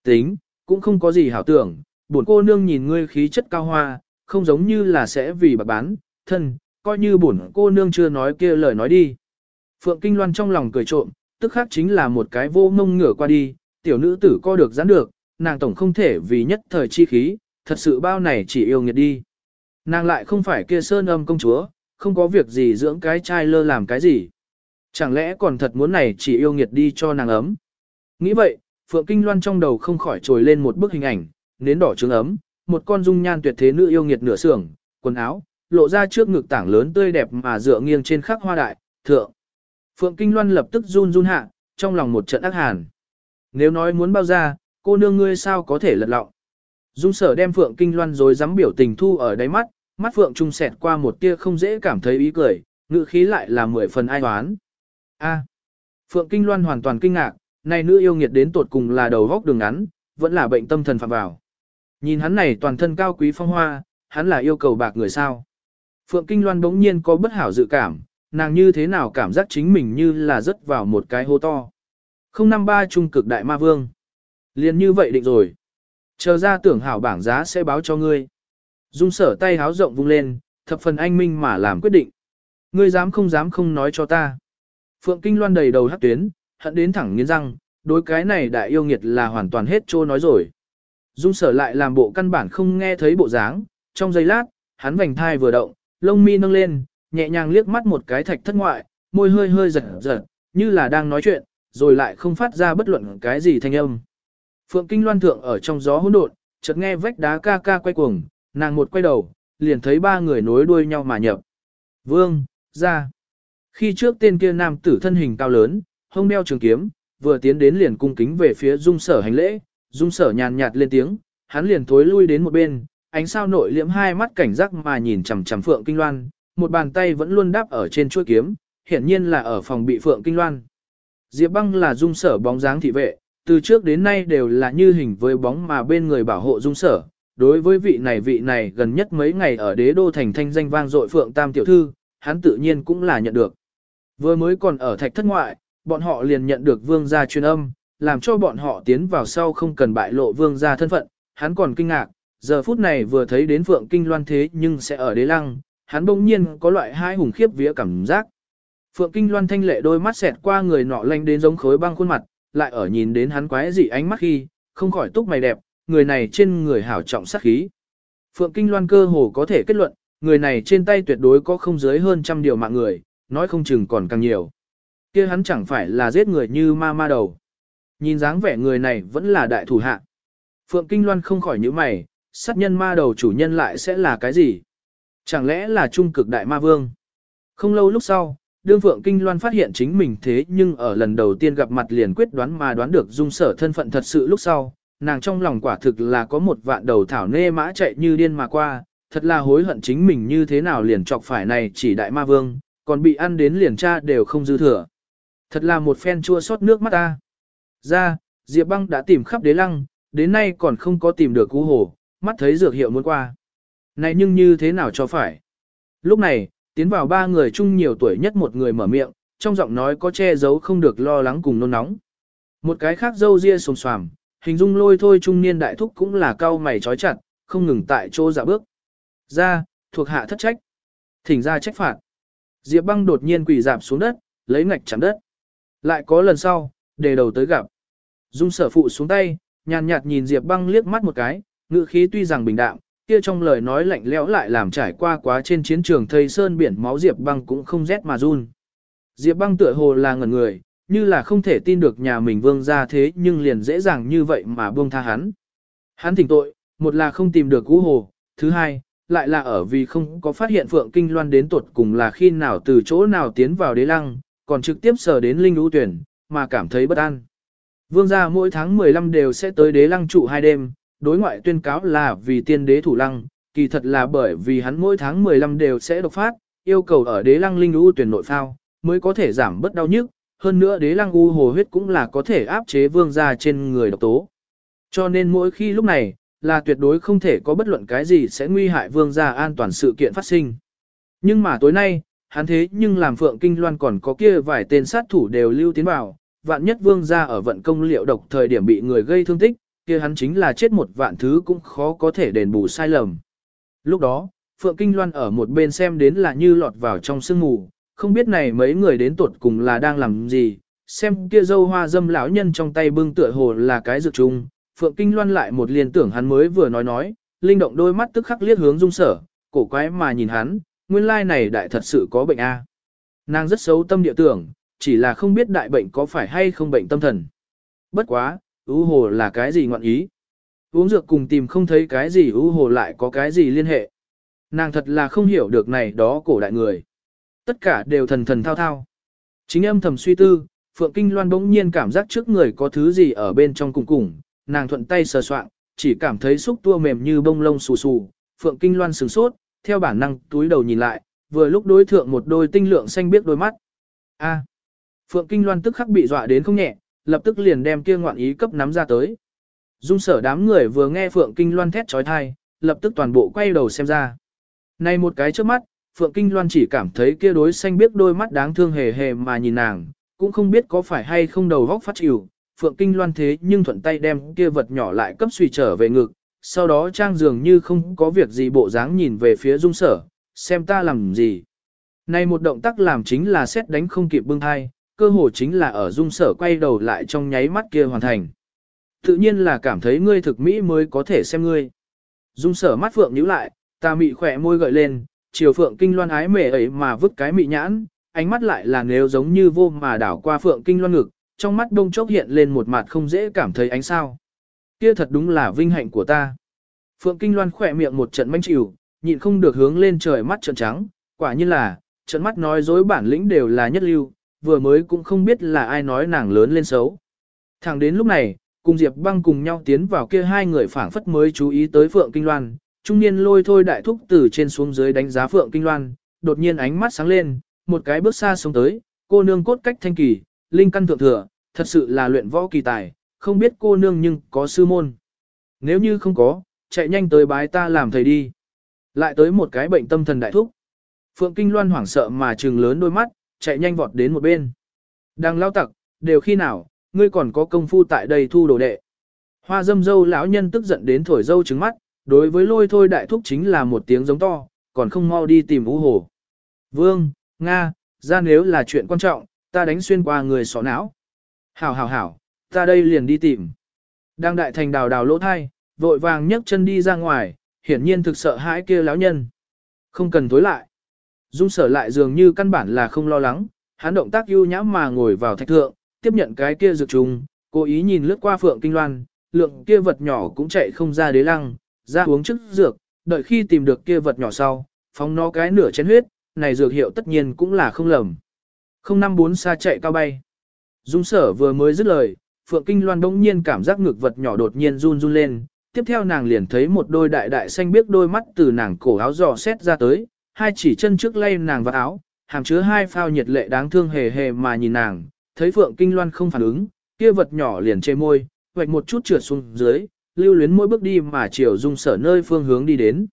Tính, cũng không có gì hảo tưởng, buồn cô nương nhìn ngươi khí chất cao hoa, không giống như là sẽ vì bạc bán, thân, coi như buồn cô nương chưa nói kia lời nói đi. Phượng Kinh Loan trong lòng cười trộm, tức khác chính là một cái vô ngông ngửa qua đi, tiểu nữ tử co được giãn được, nàng tổng không thể vì nhất thời chi khí, thật sự bao này chỉ yêu nghiệt đi. Nàng lại không phải kia sơn âm công chúa, không có việc gì dưỡng cái trai lơ làm cái gì. Chẳng lẽ còn thật muốn này chỉ yêu nghiệt đi cho nàng ấm. Nghĩ vậy, Phượng Kinh Loan trong đầu không khỏi trồi lên một bức hình ảnh, nến đỏ trứng ấm, một con dung nhan tuyệt thế nữ yêu nghiệt nửa sưởng, quần áo, lộ ra trước ngực tảng lớn tươi đẹp mà dựa nghiêng trên khắc hoa đại, thượng. Phượng Kinh Loan lập tức run run hạ, trong lòng một trận ác hàn. Nếu nói muốn bao ra, cô nương ngươi sao có thể lật lọng. Dung sở đem Phượng Kinh Loan rồi dám biểu tình thu ở đáy mắt, mắt Phượng trung sẹt qua một tia không dễ cảm thấy ý cười, ngữ khí lại là mười phần ai toán. A. Phượng Kinh Loan hoàn toàn kinh ngạc, này nữ yêu nghiệt đến tột cùng là đầu góc đường ngắn, vẫn là bệnh tâm thần phạm vào. Nhìn hắn này toàn thân cao quý phong hoa, hắn là yêu cầu bạc người sao. Phượng Kinh Loan bỗng nhiên có bất hảo dự cảm, nàng như thế nào cảm giác chính mình như là rớt vào một cái hố to. 053 trung cực đại ma vương. Liên như vậy định rồi. Chờ ra tưởng hảo bảng giá sẽ báo cho ngươi. Dung sở tay háo rộng vung lên, thập phần anh minh mà làm quyết định. Ngươi dám không dám không nói cho ta. Phượng Kinh Loan đầy đầu hắc tuyến, hận đến thẳng nghiến răng, đối cái này đại yêu nghiệt là hoàn toàn hết trô nói rồi. Dung sở lại làm bộ căn bản không nghe thấy bộ dáng, trong giây lát, hắn vành thai vừa động, lông mi nâng lên, nhẹ nhàng liếc mắt một cái thạch thất ngoại, môi hơi hơi giật giật, như là đang nói chuyện, rồi lại không phát ra bất luận cái gì thanh âm. Phượng Kinh Loan thượng ở trong gió hỗn độn, chợt nghe vách đá ca ca quay cuồng, nàng một quay đầu, liền thấy ba người nối đuôi nhau mà nhập. Vương, ra. Khi trước tên kia nam tử thân hình cao lớn, hông đeo trường kiếm, vừa tiến đến liền cung kính về phía dung sở hành lễ, dung sở nhàn nhạt lên tiếng, hắn liền thối lui đến một bên, ánh sao nội liễm hai mắt cảnh giác mà nhìn chằm chằm Phượng Kinh Loan, một bàn tay vẫn luôn đáp ở trên chuôi kiếm, hiển nhiên là ở phòng bị Phượng Kinh Loan. Diệp băng là dung sở bóng dáng thị vệ, từ trước đến nay đều là như hình với bóng mà bên người bảo hộ dung sở. Đối với vị này vị này gần nhất mấy ngày ở đế đô thành thanh danh vang dội Phượng Tam Tiểu Thư, hắn tự nhiên cũng là nhận được. Vừa mới còn ở thạch thất ngoại, bọn họ liền nhận được vương gia truyền âm, làm cho bọn họ tiến vào sau không cần bại lộ vương gia thân phận, hắn còn kinh ngạc, giờ phút này vừa thấy đến Phượng Kinh Loan thế nhưng sẽ ở đế lăng, hắn bỗng nhiên có loại hai hùng khiếp vía cảm giác. Phượng Kinh Loan thanh lệ đôi mắt xẹt qua người nọ lanh đến giống khối băng khuôn mặt, lại ở nhìn đến hắn quái dị ánh mắt khi, không khỏi túc mày đẹp, người này trên người hảo trọng sát khí. Phượng Kinh Loan cơ hồ có thể kết luận, người này trên tay tuyệt đối có không dưới hơn trăm điều mạng người, nói không chừng còn càng nhiều. kia hắn chẳng phải là giết người như ma ma đầu. Nhìn dáng vẻ người này vẫn là đại thủ hạ. Phượng Kinh Loan không khỏi nhíu mày, sát nhân ma đầu chủ nhân lại sẽ là cái gì? Chẳng lẽ là trung cực đại ma vương? Không lâu lúc sau, đương Phượng Kinh Loan phát hiện chính mình thế nhưng ở lần đầu tiên gặp mặt liền quyết đoán mà đoán được dung sở thân phận thật sự lúc sau, nàng trong lòng quả thực là có một vạn đầu thảo nê mã chạy như điên mà qua, thật là hối hận chính mình như thế nào liền chọc phải này chỉ đại ma vương, còn bị ăn đến liền cha đều không dư thừa. Thật là một phen chua xót nước mắt ta. Ra, Diệp băng đã tìm khắp đế lăng, đến nay còn không có tìm được cú hồ, mắt thấy dược hiệu muốn qua. Này nhưng như thế nào cho phải? Lúc này, tiến vào ba người chung nhiều tuổi nhất một người mở miệng, trong giọng nói có che giấu không được lo lắng cùng nôn nóng. Một cái khác dâu ria xồm xoàm, hình dung lôi thôi trung niên đại thúc cũng là cao mày trói chặt, không ngừng tại chỗ dạ bước. Ra, thuộc hạ thất trách. Thỉnh ra trách phạt. Diệp băng đột nhiên quỳ dạp xuống đất, lấy ngạch chạm đất. Lại có lần sau, đề đầu tới gặp. Dung sở phụ xuống tay, nhàn nhạt nhìn Diệp băng liếc mắt một cái, ngữ khí tuy rằng bình đạm, kia trong lời nói lạnh lẽo lại làm trải qua quá trên chiến trường thây sơn biển máu Diệp băng cũng không rét mà run. Diệp băng tựa hồ là ngẩn người, như là không thể tin được nhà mình vương ra thế nhưng liền dễ dàng như vậy mà buông tha hắn. Hắn thỉnh tội, một là không tìm được cú hồ, thứ hai, lại là ở vì không có phát hiện Phượng Kinh Loan đến tuột cùng là khi nào từ chỗ nào tiến vào đế lăng, còn trực tiếp sờ đến linh lũ tuyển, mà cảm thấy bất an. Vương gia mỗi tháng 15 đều sẽ tới đế lăng trụ hai đêm, đối ngoại tuyên cáo là vì tiên đế thủ lăng, kỳ thật là bởi vì hắn mỗi tháng 15 đều sẽ độc phát, yêu cầu ở đế lăng linh lũ tuyển nội phao, mới có thể giảm bớt đau nhức, hơn nữa đế lăng u hồ huyết cũng là có thể áp chế vương gia trên người độc tố. Cho nên mỗi khi lúc này, là tuyệt đối không thể có bất luận cái gì sẽ nguy hại vương gia an toàn sự kiện phát sinh. Nhưng mà tối nay, hắn thế nhưng làm phượng kinh loan còn có kia vài tên sát thủ đều lưu tiến vào, vạn nhất vương gia ở vận công liệu độc thời điểm bị người gây thương tích, kia hắn chính là chết một vạn thứ cũng khó có thể đền bù sai lầm. Lúc đó, Phượng Kinh Loan ở một bên xem đến là như lọt vào trong sương mù, không biết này mấy người đến tuột cùng là đang làm gì, xem kia dâu hoa dâm lão nhân trong tay bưng tựa hồ là cái dược chung, Phượng Kinh Loan lại một liên tưởng hắn mới vừa nói nói, linh động đôi mắt tức khắc liếc hướng dung sở, cổ quái mà nhìn hắn, nguyên lai này đại thật sự có bệnh a. Nàng rất xấu tâm địa tưởng, chỉ là không biết đại bệnh có phải hay không bệnh tâm thần. Bất quá, ưu hồ là cái gì ngọn ý? Uống dược cùng tìm không thấy cái gì ưu hồ lại có cái gì liên hệ. Nàng thật là không hiểu được này đó cổ đại người. Tất cả đều thần thần thao thao. Chính âm thầm suy tư, Phượng Kinh Loan bỗng nhiên cảm giác trước người có thứ gì ở bên trong cùng cùng, nàng thuận tay sờ soạn, chỉ cảm thấy xúc tua mềm như bông lông xù xù, Phượng Kinh Loan sửng sốt, theo bản năng túi đầu nhìn lại, vừa lúc đối thượng một đôi tinh lượng xanh biết đôi mắt. A. Phượng Kinh Loan tức khắc bị dọa đến không nhẹ, lập tức liền đem kia ngoạn ý cấp nắm ra tới. Dung sở đám người vừa nghe Phượng Kinh Loan thét trói thai, lập tức toàn bộ quay đầu xem ra. Này một cái trước mắt, Phượng Kinh Loan chỉ cảm thấy kia đối xanh biết đôi mắt đáng thương hề hề mà nhìn nàng, cũng không biết có phải hay không đầu góc phát chịu, Phượng Kinh Loan thế nhưng thuận tay đem kia vật nhỏ lại cấp suy trở về ngực, sau đó trang dường như không có việc gì bộ dáng nhìn về phía dung sở, xem ta làm gì. Này một động tác làm chính là xét đánh không kịp bưng thai, cơ hồ chính là ở dung sở quay đầu lại trong nháy mắt kia hoàn thành. Tự nhiên là cảm thấy ngươi thực mỹ mới có thể xem ngươi. Dung sở mắt Phượng nhíu lại, ta mị khỏe môi gợi lên, chiều Phượng Kinh Loan ái mề ấy mà vứt cái mị nhãn, ánh mắt lại là nếu giống như vô mà đảo qua Phượng Kinh Loan ngực, trong mắt đông chốc hiện lên một mặt không dễ cảm thấy ánh sao. Kia thật đúng là vinh hạnh của ta. Phượng Kinh Loan khỏe miệng một trận manh chịu, nhịn không được hướng lên trời mắt trợn trắng, quả nhiên là, trận mắt nói dối bản lĩnh đều là nhất lưu, vừa mới cũng không biết là ai nói nàng lớn lên xấu. Thẳng đến lúc này, cùng Diệp băng cùng nhau tiến vào kia hai người phảng phất mới chú ý tới Phượng Kinh Loan, trung niên lôi thôi đại thúc từ trên xuống dưới đánh giá Phượng Kinh Loan, đột nhiên ánh mắt sáng lên, một cái bước xa xuống tới, cô nương cốt cách thanh kỳ, linh căn thượng thừa, thật sự là luyện võ kỳ tài, không biết cô nương nhưng có sư môn. Nếu như không có, chạy nhanh tới bái ta làm thầy đi. Lại tới một cái bệnh tâm thần đại thúc. Phượng Kinh Loan hoảng sợ mà trừng lớn đôi mắt, chạy nhanh vọt đến một bên. Đang lao tặc, đều khi nào, ngươi còn có công phu tại đây thu đồ đệ. Hoa dâm dâu lão nhân tức giận đến thổi dâu trứng mắt, đối với lôi thôi đại thúc chính là một tiếng giống to, còn không mau đi tìm ú hồ. Vương, Nga, ra nếu là chuyện quan trọng, ta đánh xuyên qua người sọ não. Hảo hảo hảo, ta đây liền đi tìm. Đang đại thành đào đào lỗ thai, vội vàng nhấc chân đi ra ngoài, hiển nhiên thực sợ hãi kia lão nhân. Không cần tối lại. Dung sở lại dường như căn bản là không lo lắng, hắn động tác ưu nhã mà ngồi vào thạch thượng, tiếp nhận cái kia dược trùng, cố ý nhìn lướt qua phượng kinh loan, lượng kia vật nhỏ cũng chạy không ra đế lăng, ra uống trước dược, đợi khi tìm được kia vật nhỏ sau, phóng nó cái nửa chén huyết, này dược hiệu tất nhiên cũng là không lầm. Không năm bốn xa chạy cao bay. Dung sở vừa mới dứt lời, Phượng Kinh Loan đông nhiên cảm giác ngực vật nhỏ đột nhiên run run lên, tiếp theo nàng liền thấy một đôi đại đại xanh biếc đôi mắt từ nàng cổ áo dò xét ra tới, hai chỉ chân trước lay nàng vào áo, hàm chứa hai phao nhiệt lệ đáng thương hề hề mà nhìn nàng, thấy Phượng Kinh Loan không phản ứng, kia vật nhỏ liền chê môi, hoạch một chút trượt xuống dưới, lưu luyến mỗi bước đi mà chiều dung sở nơi phương hướng đi đến.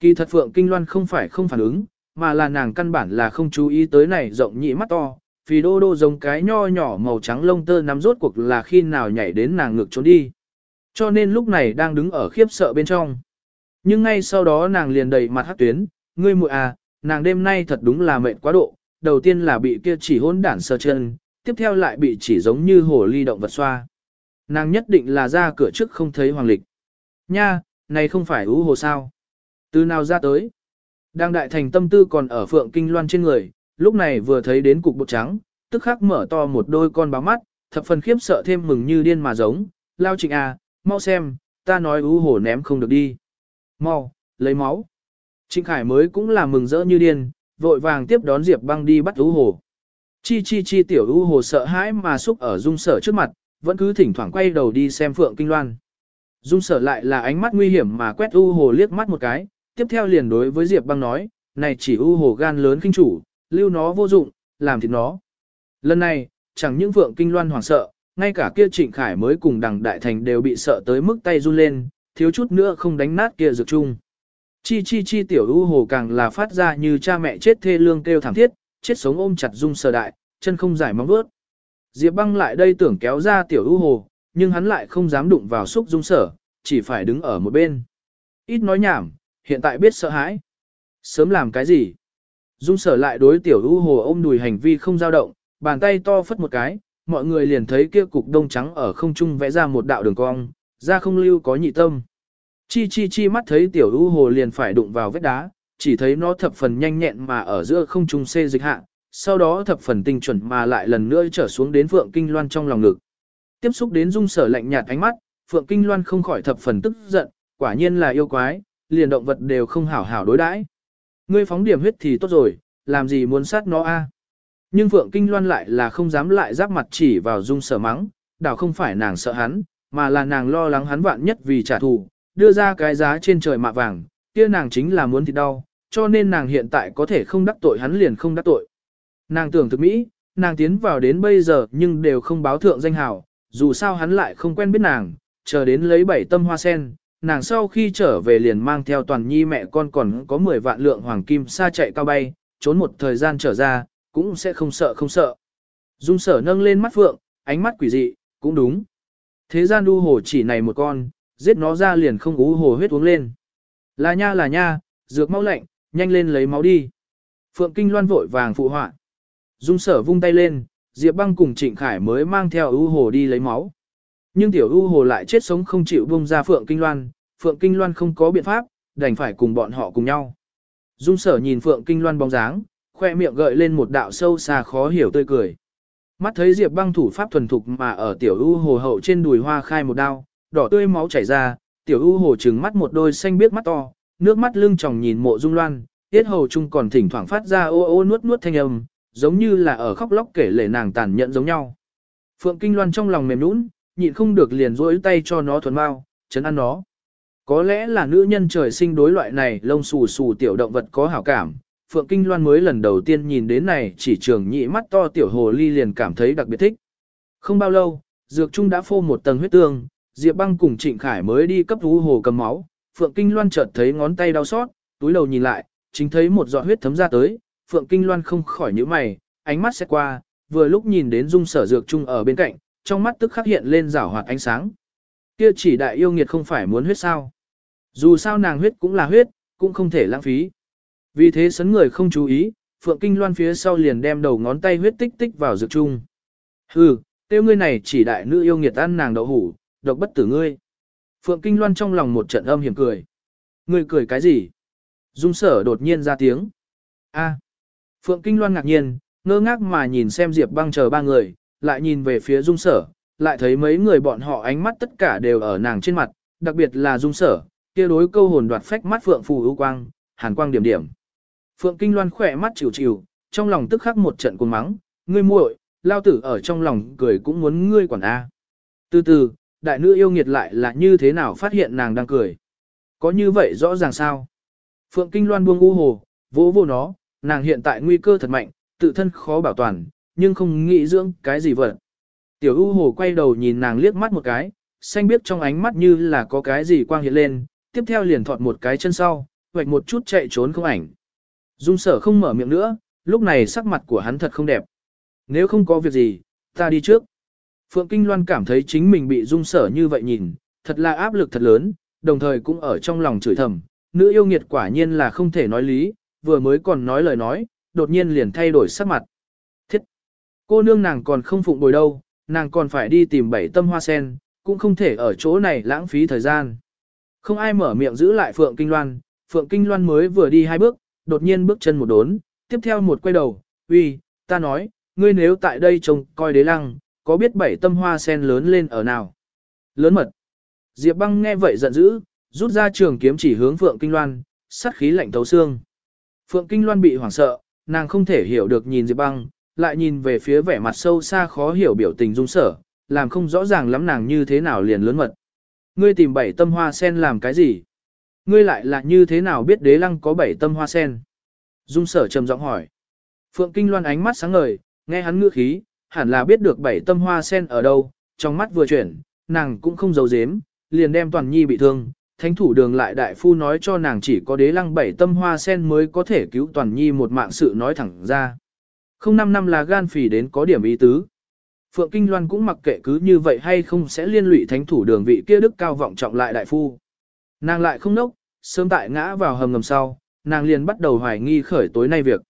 Kỳ thật Phượng Kinh Loan không phải không phản ứng, mà là nàng căn bản là không chú ý tới này rộng nhị mắt to, vì đô đô giống cái nho nhỏ màu trắng lông tơ nắm rốt cuộc là khi nào nhảy đến nàng ngực trốn đi. Cho nên lúc này đang đứng ở khiếp sợ bên trong. Nhưng ngay sau đó nàng liền đầy mặt hát tuyến, ngươi muội à, nàng đêm nay thật đúng là mệt quá độ, đầu tiên là bị kia chỉ hôn đản sờ chân, tiếp theo lại bị chỉ giống như hồ ly động vật xoa. Nàng nhất định là ra cửa trước không thấy hoàng lịch. Nha, này không phải ú hồ sao. Từ nào ra tới? Đang đại thành tâm tư còn ở phượng kinh loan trên người, lúc này vừa thấy đến cục bột trắng, tức khắc mở to một đôi con báo mắt, thập phần khiếp sợ thêm mừng như điên mà giống, lao trịnh à, mau xem, ta nói ú hồ ném không được đi. Mau, lấy máu. Trịnh Khải mới cũng là mừng rỡ như điên, vội vàng tiếp đón Diệp băng đi bắt ú hồ. Chi chi chi tiểu ú hồ sợ hãi mà xúc ở dung sở trước mặt, vẫn cứ thỉnh thoảng quay đầu đi xem Phượng Kinh Loan. Dung sở lại là ánh mắt nguy hiểm mà quét u hồ liếc mắt một cái, tiếp theo liền đối với Diệp băng nói, này chỉ u hồ gan lớn kinh chủ, lưu nó vô dụng, làm thịt nó. Lần này, chẳng những Phượng Kinh Loan hoảng sợ, ngay cả kia Trịnh Khải mới cùng đằng đại thành đều bị sợ tới mức tay run lên, thiếu chút nữa không đánh nát kia dược chung. Chi chi chi tiểu u hồ càng là phát ra như cha mẹ chết thê lương kêu thảm thiết, chết sống ôm chặt dung sở đại, chân không giải móng vuốt. Diệp băng lại đây tưởng kéo ra tiểu u hồ, nhưng hắn lại không dám đụng vào xúc dung sở, chỉ phải đứng ở một bên. Ít nói nhảm, hiện tại biết sợ hãi. Sớm làm cái gì? Dung sở lại đối tiểu u hồ ôm đùi hành vi không dao động, bàn tay to phất một cái, mọi người liền thấy kia cục đông trắng ở không trung vẽ ra một đạo đường cong, ra không lưu có nhị tâm. Chi chi chi mắt thấy tiểu u hồ liền phải đụng vào vết đá, chỉ thấy nó thập phần nhanh nhẹn mà ở giữa không trung xê dịch hạ, sau đó thập phần tinh chuẩn mà lại lần nữa trở xuống đến Phượng Kinh Loan trong lòng ngực. Tiếp xúc đến dung sở lạnh nhạt ánh mắt, Phượng Kinh Loan không khỏi thập phần tức giận, quả nhiên là yêu quái, liền động vật đều không hảo hảo đối đãi. Ngươi phóng điểm huyết thì tốt rồi, làm gì muốn sát nó a? À? Nhưng Phượng Kinh Loan lại là không dám lại giáp mặt chỉ vào dung sở mắng, đảo không phải nàng sợ hắn, mà là nàng lo lắng hắn vạn nhất vì trả thù, đưa ra cái giá trên trời mạ vàng, kia nàng chính là muốn thịt đau, cho nên nàng hiện tại có thể không đắc tội hắn liền không đắc tội. Nàng tưởng thực mỹ, nàng tiến vào đến bây giờ nhưng đều không báo thượng danh hào, dù sao hắn lại không quen biết nàng, chờ đến lấy bảy tâm hoa sen, nàng sau khi trở về liền mang theo toàn nhi mẹ con còn có 10 vạn lượng hoàng kim xa chạy cao bay, trốn một thời gian trở ra, cũng sẽ không sợ không sợ. Dung sở nâng lên mắt phượng, ánh mắt quỷ dị, cũng đúng. Thế gian đu hồ chỉ này một con, giết nó ra liền không ú hồ huyết uống lên. Là nha là nha, dược máu lạnh, nhanh lên lấy máu đi. Phượng Kinh Loan vội vàng phụ họa. Dung sở vung tay lên, Diệp băng cùng Trịnh Khải mới mang theo ưu hồ đi lấy máu. Nhưng tiểu ưu hồ lại chết sống không chịu buông ra Phượng Kinh Loan, Phượng Kinh Loan không có biện pháp, đành phải cùng bọn họ cùng nhau. Dung sở nhìn Phượng Kinh Loan bóng dáng, khoe miệng gợi lên một đạo sâu xa khó hiểu tươi cười. Mắt thấy Diệp băng thủ pháp thuần thục mà ở tiểu u hồ hậu trên đùi hoa khai một đao, đỏ tươi máu chảy ra, tiểu u hồ trừng mắt một đôi xanh biếc mắt to, nước mắt lưng tròng nhìn mộ dung loan, tiết hầu chung còn thỉnh thoảng phát ra ô ô nuốt nuốt thanh âm, giống như là ở khóc lóc kể lể nàng tàn nhẫn giống nhau. Phượng Kinh Loan trong lòng mềm nũng, nhịn không được liền rỗi tay cho nó thuần bao, chấn ăn nó. Có lẽ là nữ nhân trời sinh đối loại này lông xù xù tiểu động vật có hảo cảm, Phượng Kinh Loan mới lần đầu tiên nhìn đến này chỉ trường nhị mắt to tiểu hồ ly liền cảm thấy đặc biệt thích. Không bao lâu, Dược Trung đã phô một tầng huyết tương, Diệp Băng cùng Trịnh Khải mới đi cấp thú hồ cầm máu, Phượng Kinh Loan chợt thấy ngón tay đau xót, túi đầu nhìn lại, chính thấy một giọt huyết thấm ra tới, Phượng Kinh Loan không khỏi nhíu mày, ánh mắt sẽ qua, vừa lúc nhìn đến Dung Sở Dược Trung ở bên cạnh, trong mắt tức khắc hiện lên rảo hoạt ánh sáng. Kia chỉ đại yêu nghiệt không phải muốn huyết sao? Dù sao nàng huyết cũng là huyết, cũng không thể lãng phí. Vì thế sấn người không chú ý, Phượng Kinh Loan phía sau liền đem đầu ngón tay huyết tích tích vào dược chung. Hừ, tiêu ngươi này chỉ đại nữ yêu nghiệt ăn nàng đậu hủ, độc bất tử ngươi. Phượng Kinh Loan trong lòng một trận âm hiểm cười. Ngươi cười cái gì? Dung sở đột nhiên ra tiếng. A. Phượng Kinh Loan ngạc nhiên, ngơ ngác mà nhìn xem Diệp băng chờ ba người, lại nhìn về phía Dung sở, lại thấy mấy người bọn họ ánh mắt tất cả đều ở nàng trên mặt, đặc biệt là Dung sở, kia đối câu hồn đoạt phách mắt Phượng phù ưu quang, hàn quang điểm điểm. Phượng Kinh Loan khỏe mắt chịu chịu, trong lòng tức khắc một trận cuồng mắng, ngươi muội, lao tử ở trong lòng cười cũng muốn ngươi quản A. Từ từ, đại nữ yêu nghiệt lại là như thế nào phát hiện nàng đang cười. Có như vậy rõ ràng sao? Phượng Kinh Loan buông u hồ, vỗ vô nó, nàng hiện tại nguy cơ thật mạnh, tự thân khó bảo toàn, nhưng không nghĩ dưỡng cái gì vật. Tiểu u hồ quay đầu nhìn nàng liếc mắt một cái, xanh biết trong ánh mắt như là có cái gì quang hiện lên, tiếp theo liền thọt một cái chân sau, hoạch một chút chạy trốn không ảnh. Dung sở không mở miệng nữa, lúc này sắc mặt của hắn thật không đẹp. Nếu không có việc gì, ta đi trước. Phượng Kinh Loan cảm thấy chính mình bị dung sở như vậy nhìn, thật là áp lực thật lớn, đồng thời cũng ở trong lòng chửi thầm, nữ yêu nghiệt quả nhiên là không thể nói lý, vừa mới còn nói lời nói, đột nhiên liền thay đổi sắc mặt. Thiết! Cô nương nàng còn không phụng bồi đâu, nàng còn phải đi tìm bảy tâm hoa sen, cũng không thể ở chỗ này lãng phí thời gian. Không ai mở miệng giữ lại Phượng Kinh Loan, Phượng Kinh Loan mới vừa đi hai bước, đột nhiên bước chân một đốn, tiếp theo một quay đầu, uy, ta nói, ngươi nếu tại đây trông coi đế lăng, có biết bảy tâm hoa sen lớn lên ở nào? Lớn mật. Diệp băng nghe vậy giận dữ, rút ra trường kiếm chỉ hướng Phượng Kinh Loan, sát khí lạnh thấu xương. Phượng Kinh Loan bị hoảng sợ, nàng không thể hiểu được nhìn Diệp băng, lại nhìn về phía vẻ mặt sâu xa khó hiểu biểu tình dung sở, làm không rõ ràng lắm nàng như thế nào liền lớn mật. Ngươi tìm bảy tâm hoa sen làm cái gì? Ngươi lại là như thế nào biết đế lăng có bảy tâm hoa sen? Dung sở trầm giọng hỏi. Phượng Kinh Loan ánh mắt sáng ngời, nghe hắn ngữ khí, hẳn là biết được bảy tâm hoa sen ở đâu, trong mắt vừa chuyển, nàng cũng không giấu giếm, liền đem toàn nhi bị thương. Thánh thủ đường lại đại phu nói cho nàng chỉ có đế lăng bảy tâm hoa sen mới có thể cứu toàn nhi một mạng sự nói thẳng ra. Không năm năm là gan phì đến có điểm ý tứ. Phượng Kinh Loan cũng mặc kệ cứ như vậy hay không sẽ liên lụy thánh thủ đường vị kia đức cao vọng trọng lại đại phu. Nàng lại không nốc, sớm tại ngã vào hầm ngầm sau, nàng liền bắt đầu hoài nghi khởi tối nay việc.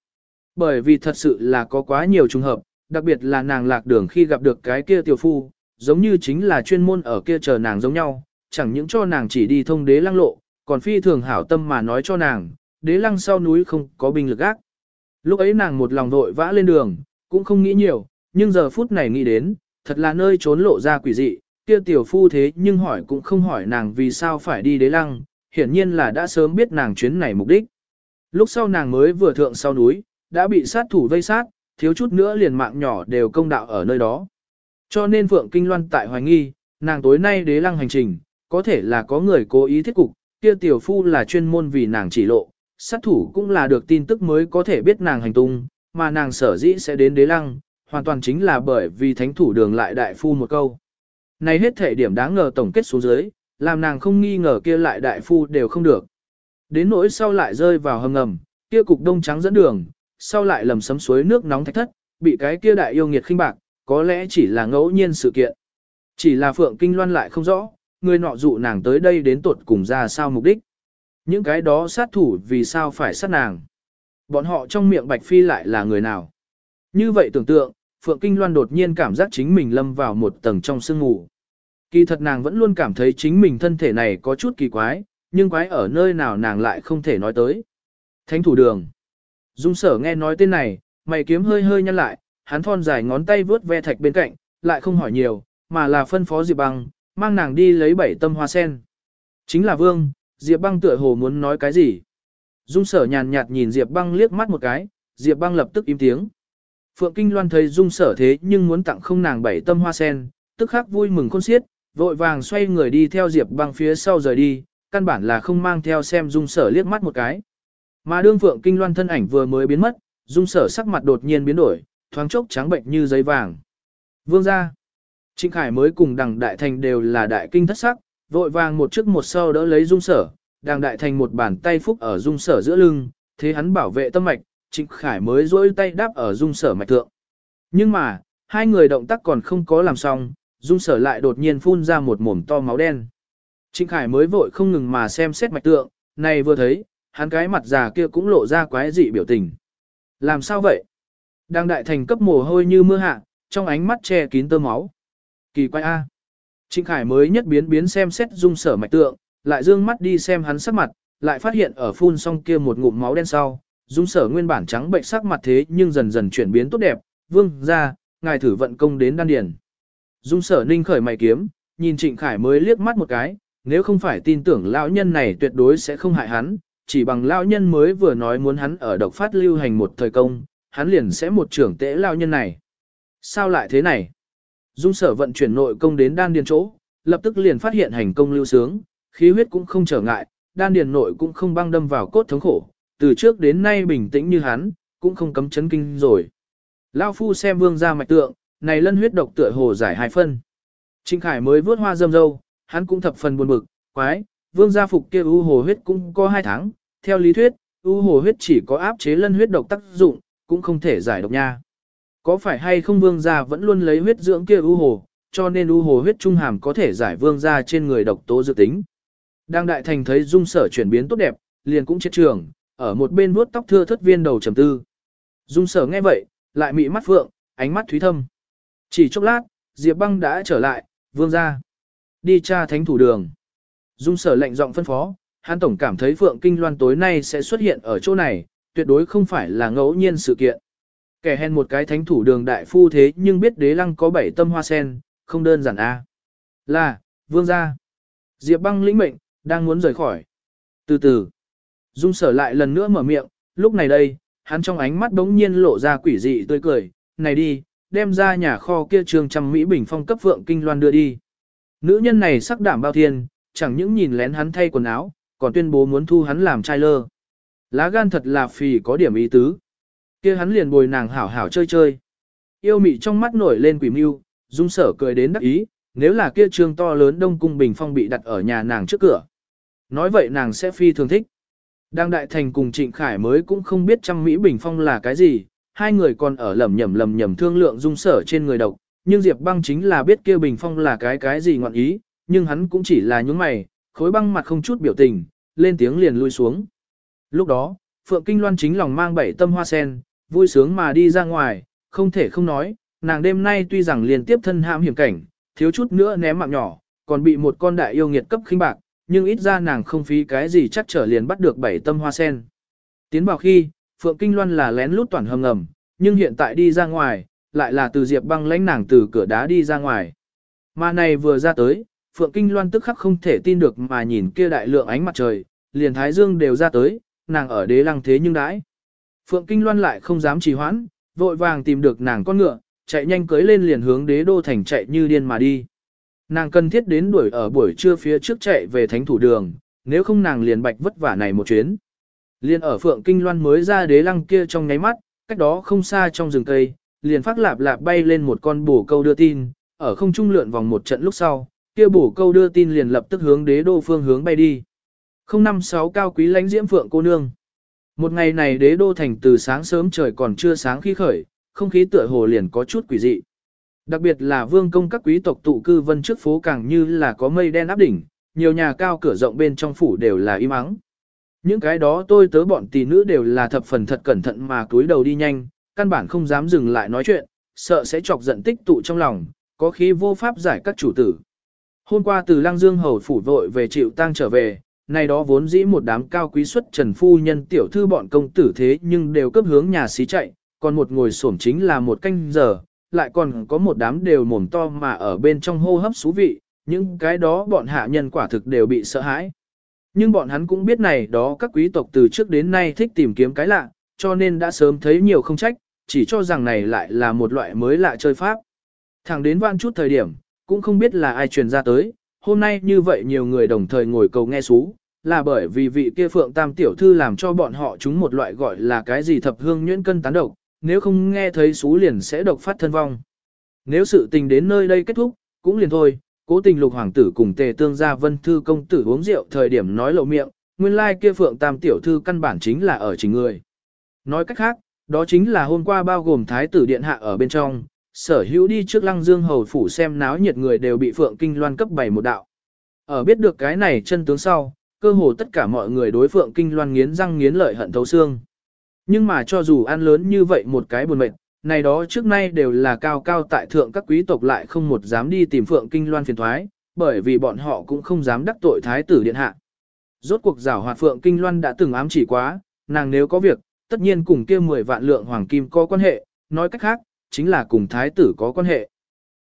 Bởi vì thật sự là có quá nhiều trùng hợp, đặc biệt là nàng lạc đường khi gặp được cái kia tiểu phu, giống như chính là chuyên môn ở kia chờ nàng giống nhau, chẳng những cho nàng chỉ đi thông đế lăng lộ, còn phi thường hảo tâm mà nói cho nàng, đế lăng sau núi không có binh lực ác. Lúc ấy nàng một lòng vội vã lên đường, cũng không nghĩ nhiều, nhưng giờ phút này nghĩ đến, thật là nơi trốn lộ ra quỷ dị, kia tiểu phu thế nhưng hỏi cũng không hỏi nàng vì sao phải đi đế lăng, hiển nhiên là đã sớm biết nàng chuyến này mục đích. Lúc sau nàng mới vừa thượng sau núi, đã bị sát thủ vây sát, thiếu chút nữa liền mạng nhỏ đều công đạo ở nơi đó. Cho nên Phượng Kinh Loan tại hoài nghi, nàng tối nay đế lăng hành trình, có thể là có người cố ý thiết cục, kia tiểu phu là chuyên môn vì nàng chỉ lộ, sát thủ cũng là được tin tức mới có thể biết nàng hành tung, mà nàng sở dĩ sẽ đến đế lăng, hoàn toàn chính là bởi vì thánh thủ đường lại đại phu một câu. Này hết thể điểm đáng ngờ tổng kết xuống dưới, làm nàng không nghi ngờ kia lại đại phu đều không được. Đến nỗi sau lại rơi vào hầm ngầm, kia cục đông trắng dẫn đường, sau lại lầm sấm suối nước nóng thách thất, bị cái kia đại yêu nghiệt khinh bạc, có lẽ chỉ là ngẫu nhiên sự kiện. Chỉ là Phượng Kinh Loan lại không rõ, người nọ dụ nàng tới đây đến tuột cùng ra sao mục đích. Những cái đó sát thủ vì sao phải sát nàng. Bọn họ trong miệng Bạch Phi lại là người nào. Như vậy tưởng tượng, Phượng Kinh Loan đột nhiên cảm giác chính mình lâm vào một tầng trong sương ngủ. Kỳ thật nàng vẫn luôn cảm thấy chính mình thân thể này có chút kỳ quái, nhưng quái ở nơi nào nàng lại không thể nói tới. Thánh thủ đường. Dung sở nghe nói tên này, mày kiếm hơi hơi nhăn lại, hắn thon dài ngón tay vướt ve thạch bên cạnh, lại không hỏi nhiều, mà là phân phó Diệp băng, mang nàng đi lấy bảy tâm hoa sen. Chính là vương, Diệp băng tựa hồ muốn nói cái gì. Dung sở nhàn nhạt nhìn Diệp băng liếc mắt một cái, Diệp băng lập tức im tiếng. Phượng Kinh Loan thấy dung sở thế nhưng muốn tặng không nàng bảy tâm hoa sen, tức khắc vui mừng khôn xiết, vội vàng xoay người đi theo Diệp băng phía sau rời đi, căn bản là không mang theo xem dung sở liếc mắt một cái. Mà đương Phượng Kinh Loan thân ảnh vừa mới biến mất, dung sở sắc mặt đột nhiên biến đổi, thoáng chốc trắng bệnh như giấy vàng. Vương gia. Trịnh Khải mới cùng đằng đại thành đều là đại kinh thất sắc, vội vàng một trước một sau đỡ lấy dung sở, đằng đại thành một bàn tay phúc ở dung sở giữa lưng, thế hắn bảo vệ tâm mạch, Trịnh Khải mới duỗi tay đáp ở dung sở mạch thượng. Nhưng mà, hai người động tác còn không có làm xong, dung sở lại đột nhiên phun ra một mồm to máu đen. Trịnh Khải mới vội không ngừng mà xem xét mạch tượng, này vừa thấy, hắn cái mặt già kia cũng lộ ra quái dị biểu tình. Làm sao vậy? Đang đại thành cấp mồ hôi như mưa hạ, trong ánh mắt che kín tơ máu. Kỳ quái A. Trịnh Khải mới nhất biến biến xem xét dung sở mạch tượng, lại dương mắt đi xem hắn sắc mặt, lại phát hiện ở phun xong kia một ngụm máu đen sau, dung sở nguyên bản trắng bệnh sắc mặt thế nhưng dần dần chuyển biến tốt đẹp, vương ra, ngài thử vận công đến đan điền. Dung sở ninh khởi mày kiếm, nhìn Trịnh Khải mới liếc mắt một cái, nếu không phải tin tưởng lão nhân này tuyệt đối sẽ không hại hắn, chỉ bằng lão nhân mới vừa nói muốn hắn ở độc phát lưu hành một thời công, hắn liền sẽ một trưởng tễ lão nhân này. Sao lại thế này? Dung sở vận chuyển nội công đến đan điền chỗ, lập tức liền phát hiện hành công lưu sướng, khí huyết cũng không trở ngại, đan điền nội cũng không băng đâm vào cốt thống khổ, từ trước đến nay bình tĩnh như hắn, cũng không cấm chấn kinh rồi. Lão phu xem vương ra mạch tượng, này lân huyết độc tựa hồ giải hai phân. Trinh Khải mới vớt hoa dâm dâu, hắn cũng thập phần buồn bực, quái, vương gia phục kia u hồ huyết cũng có hai tháng, theo lý thuyết, u hồ huyết chỉ có áp chế lân huyết độc tác dụng, cũng không thể giải độc nha. Có phải hay không vương gia vẫn luôn lấy huyết dưỡng kia u hồ, cho nên u hồ huyết trung hàm có thể giải vương gia trên người độc tố dự tính. Đang đại thành thấy dung sở chuyển biến tốt đẹp, liền cũng chết trường, ở một bên vuốt tóc thưa thất viên đầu trầm tư. Dung sở nghe vậy, lại mị mắt phượng, ánh mắt thúy thâm. Chỉ chốc lát, Diệp băng đã trở lại, vương gia. Đi tra thánh thủ đường. Dung sở lệnh giọng phân phó, hắn tổng cảm thấy Phượng Kinh Loan tối nay sẽ xuất hiện ở chỗ này, tuyệt đối không phải là ngẫu nhiên sự kiện. Kẻ hèn một cái thánh thủ đường đại phu thế nhưng biết đế lăng có bảy tâm hoa sen, không đơn giản a. Là, vương gia. Diệp băng lĩnh mệnh, đang muốn rời khỏi. Từ từ, Dung sở lại lần nữa mở miệng, lúc này đây, hắn trong ánh mắt đống nhiên lộ ra quỷ dị tươi cười, này đi, đem ra nhà kho kia trường trăm Mỹ Bình Phong cấp vượng Kinh Loan đưa đi. Nữ nhân này sắc đảm bao thiên, chẳng những nhìn lén hắn thay quần áo, còn tuyên bố muốn thu hắn làm trai lơ. Lá gan thật là phì có điểm ý tứ kia hắn liền bồi nàng hảo hảo chơi chơi. Yêu mị trong mắt nổi lên quỷ mưu, dung sở cười đến đắc ý, nếu là kia trương to lớn đông cung bình phong bị đặt ở nhà nàng trước cửa. Nói vậy nàng sẽ phi thường thích. Đang đại thành cùng Trịnh Khải mới cũng không biết trăm Mỹ bình phong là cái gì, hai người còn ở lầm nhầm lầm nhầm thương lượng dung sở trên người độc, nhưng Diệp băng chính là biết kia bình phong là cái cái gì ngọn ý, nhưng hắn cũng chỉ là những mày, khối băng mặt không chút biểu tình, lên tiếng liền lui xuống. Lúc đó, Phượng Kinh Loan chính lòng mang bảy tâm hoa sen, vui sướng mà đi ra ngoài, không thể không nói, nàng đêm nay tuy rằng liên tiếp thân hãm hiểm cảnh, thiếu chút nữa ném mạng nhỏ, còn bị một con đại yêu nghiệt cấp khinh bạc, nhưng ít ra nàng không phí cái gì chắc trở liền bắt được bảy tâm hoa sen. Tiến vào khi, Phượng Kinh Loan là lén lút toàn hầm ngầm, nhưng hiện tại đi ra ngoài, lại là từ Diệp băng lãnh nàng từ cửa đá đi ra ngoài. Mà này vừa ra tới, Phượng Kinh Loan tức khắc không thể tin được mà nhìn kia đại lượng ánh mặt trời, liền thái dương đều ra tới, nàng ở đế lăng thế nhưng đãi. Phượng Kinh Loan lại không dám trì hoãn, vội vàng tìm được nàng con ngựa, chạy nhanh cưới lên liền hướng đế đô thành chạy như điên mà đi. Nàng cần thiết đến đuổi ở buổi trưa phía trước chạy về thánh thủ đường, nếu không nàng liền bạch vất vả này một chuyến. Liên ở Phượng Kinh Loan mới ra đế lăng kia trong nháy mắt, cách đó không xa trong rừng cây, liền phát lạp lạp bay lên một con bổ câu đưa tin, ở không trung lượn vòng một trận lúc sau, kia bổ câu đưa tin liền lập tức hướng đế đô phương hướng bay đi. 056 cao quý lãnh diễm Phượng cô nương. Một ngày này đế đô thành từ sáng sớm trời còn chưa sáng khi khởi, không khí tựa hồ liền có chút quỷ dị. Đặc biệt là vương công các quý tộc tụ cư vân trước phố càng như là có mây đen áp đỉnh, nhiều nhà cao cửa rộng bên trong phủ đều là im ắng. Những cái đó tôi tớ bọn tỷ nữ đều là thập phần thật cẩn thận mà cúi đầu đi nhanh, căn bản không dám dừng lại nói chuyện, sợ sẽ chọc giận tích tụ trong lòng, có khí vô pháp giải các chủ tử. Hôm qua từ Lăng Dương Hầu phủ vội về chịu tang trở về, này đó vốn dĩ một đám cao quý xuất trần phu nhân tiểu thư bọn công tử thế nhưng đều cấp hướng nhà xí chạy, còn một ngồi xổm chính là một canh giờ, lại còn có một đám đều mồm to mà ở bên trong hô hấp xú vị, những cái đó bọn hạ nhân quả thực đều bị sợ hãi. Nhưng bọn hắn cũng biết này đó các quý tộc từ trước đến nay thích tìm kiếm cái lạ, cho nên đã sớm thấy nhiều không trách, chỉ cho rằng này lại là một loại mới lạ chơi pháp. Thẳng đến vạn chút thời điểm, cũng không biết là ai truyền ra tới, hôm nay như vậy nhiều người đồng thời ngồi cầu nghe xú, là bởi vì vị kia phượng tam tiểu thư làm cho bọn họ chúng một loại gọi là cái gì thập hương nhuyễn cân tán độc, nếu không nghe thấy xú liền sẽ độc phát thân vong. Nếu sự tình đến nơi đây kết thúc, cũng liền thôi, cố tình lục hoàng tử cùng tề tương gia vân thư công tử uống rượu thời điểm nói lộ miệng, nguyên lai kia phượng tam tiểu thư căn bản chính là ở chính người. Nói cách khác, đó chính là hôm qua bao gồm thái tử điện hạ ở bên trong, sở hữu đi trước lăng dương hầu phủ xem náo nhiệt người đều bị phượng kinh loan cấp bảy một đạo. Ở biết được cái này chân tướng sau, cơ hồ tất cả mọi người đối phượng kinh loan nghiến răng nghiến lợi hận thấu xương. Nhưng mà cho dù ăn lớn như vậy một cái buồn mệt, này đó trước nay đều là cao cao tại thượng các quý tộc lại không một dám đi tìm phượng kinh loan phiền thoái, bởi vì bọn họ cũng không dám đắc tội thái tử điện hạ. Rốt cuộc giảo hoạt phượng kinh loan đã từng ám chỉ quá, nàng nếu có việc, tất nhiên cùng kia 10 vạn lượng hoàng kim có quan hệ, nói cách khác, chính là cùng thái tử có quan hệ.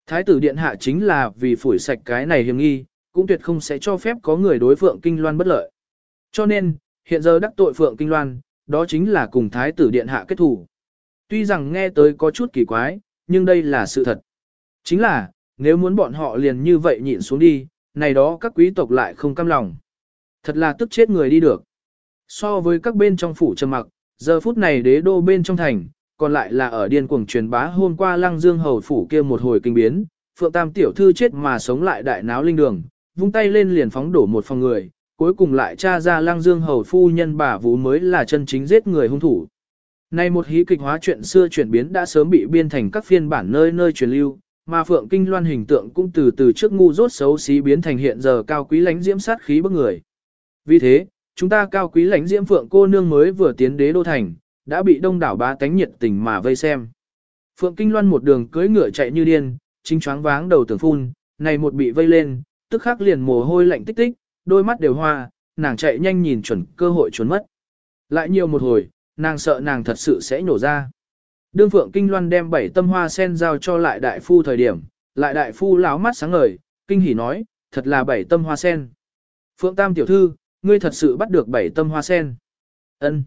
Thái tử điện hạ chính là vì phủi sạch cái này hiểm nghi, cũng tuyệt không sẽ cho phép có người đối phượng kinh loan bất lợi. Cho nên, hiện giờ đắc tội phượng kinh loan, đó chính là cùng thái tử điện hạ kết thủ. Tuy rằng nghe tới có chút kỳ quái, nhưng đây là sự thật. Chính là, nếu muốn bọn họ liền như vậy nhịn xuống đi, này đó các quý tộc lại không cam lòng. Thật là tức chết người đi được. So với các bên trong phủ trầm mặc, giờ phút này đế đô bên trong thành, còn lại là ở điên cuồng truyền bá hôm qua lăng dương hầu phủ kia một hồi kinh biến, phượng tam tiểu thư chết mà sống lại đại náo linh đường, vung tay lên liền phóng đổ một phòng người, cuối cùng lại tra ra lăng dương hầu phu nhân bà vú mới là chân chính giết người hung thủ. Này một hí kịch hóa chuyện xưa chuyển biến đã sớm bị biên thành các phiên bản nơi nơi truyền lưu, mà Phượng Kinh Loan hình tượng cũng từ từ trước ngu rốt xấu xí biến thành hiện giờ cao quý lãnh diễm sát khí bức người. Vì thế, chúng ta cao quý lãnh diễm Phượng cô nương mới vừa tiến đế đô thành, đã bị đông đảo bá tánh nhiệt tình mà vây xem. Phượng Kinh Loan một đường cưỡi ngựa chạy như điên, chính choáng váng đầu tưởng phun, này một bị vây lên, tức khắc liền mồ hôi lạnh tích tích, đôi mắt đều hoa, nàng chạy nhanh nhìn chuẩn cơ hội trốn mất. Lại nhiều một hồi, nàng sợ nàng thật sự sẽ nổ ra. Đương Phượng Kinh Loan đem bảy tâm hoa sen giao cho lại đại phu thời điểm, lại đại phu láo mắt sáng ngời, kinh hỉ nói, thật là bảy tâm hoa sen. Phượng Tam tiểu thư, ngươi thật sự bắt được bảy tâm hoa sen. Ân.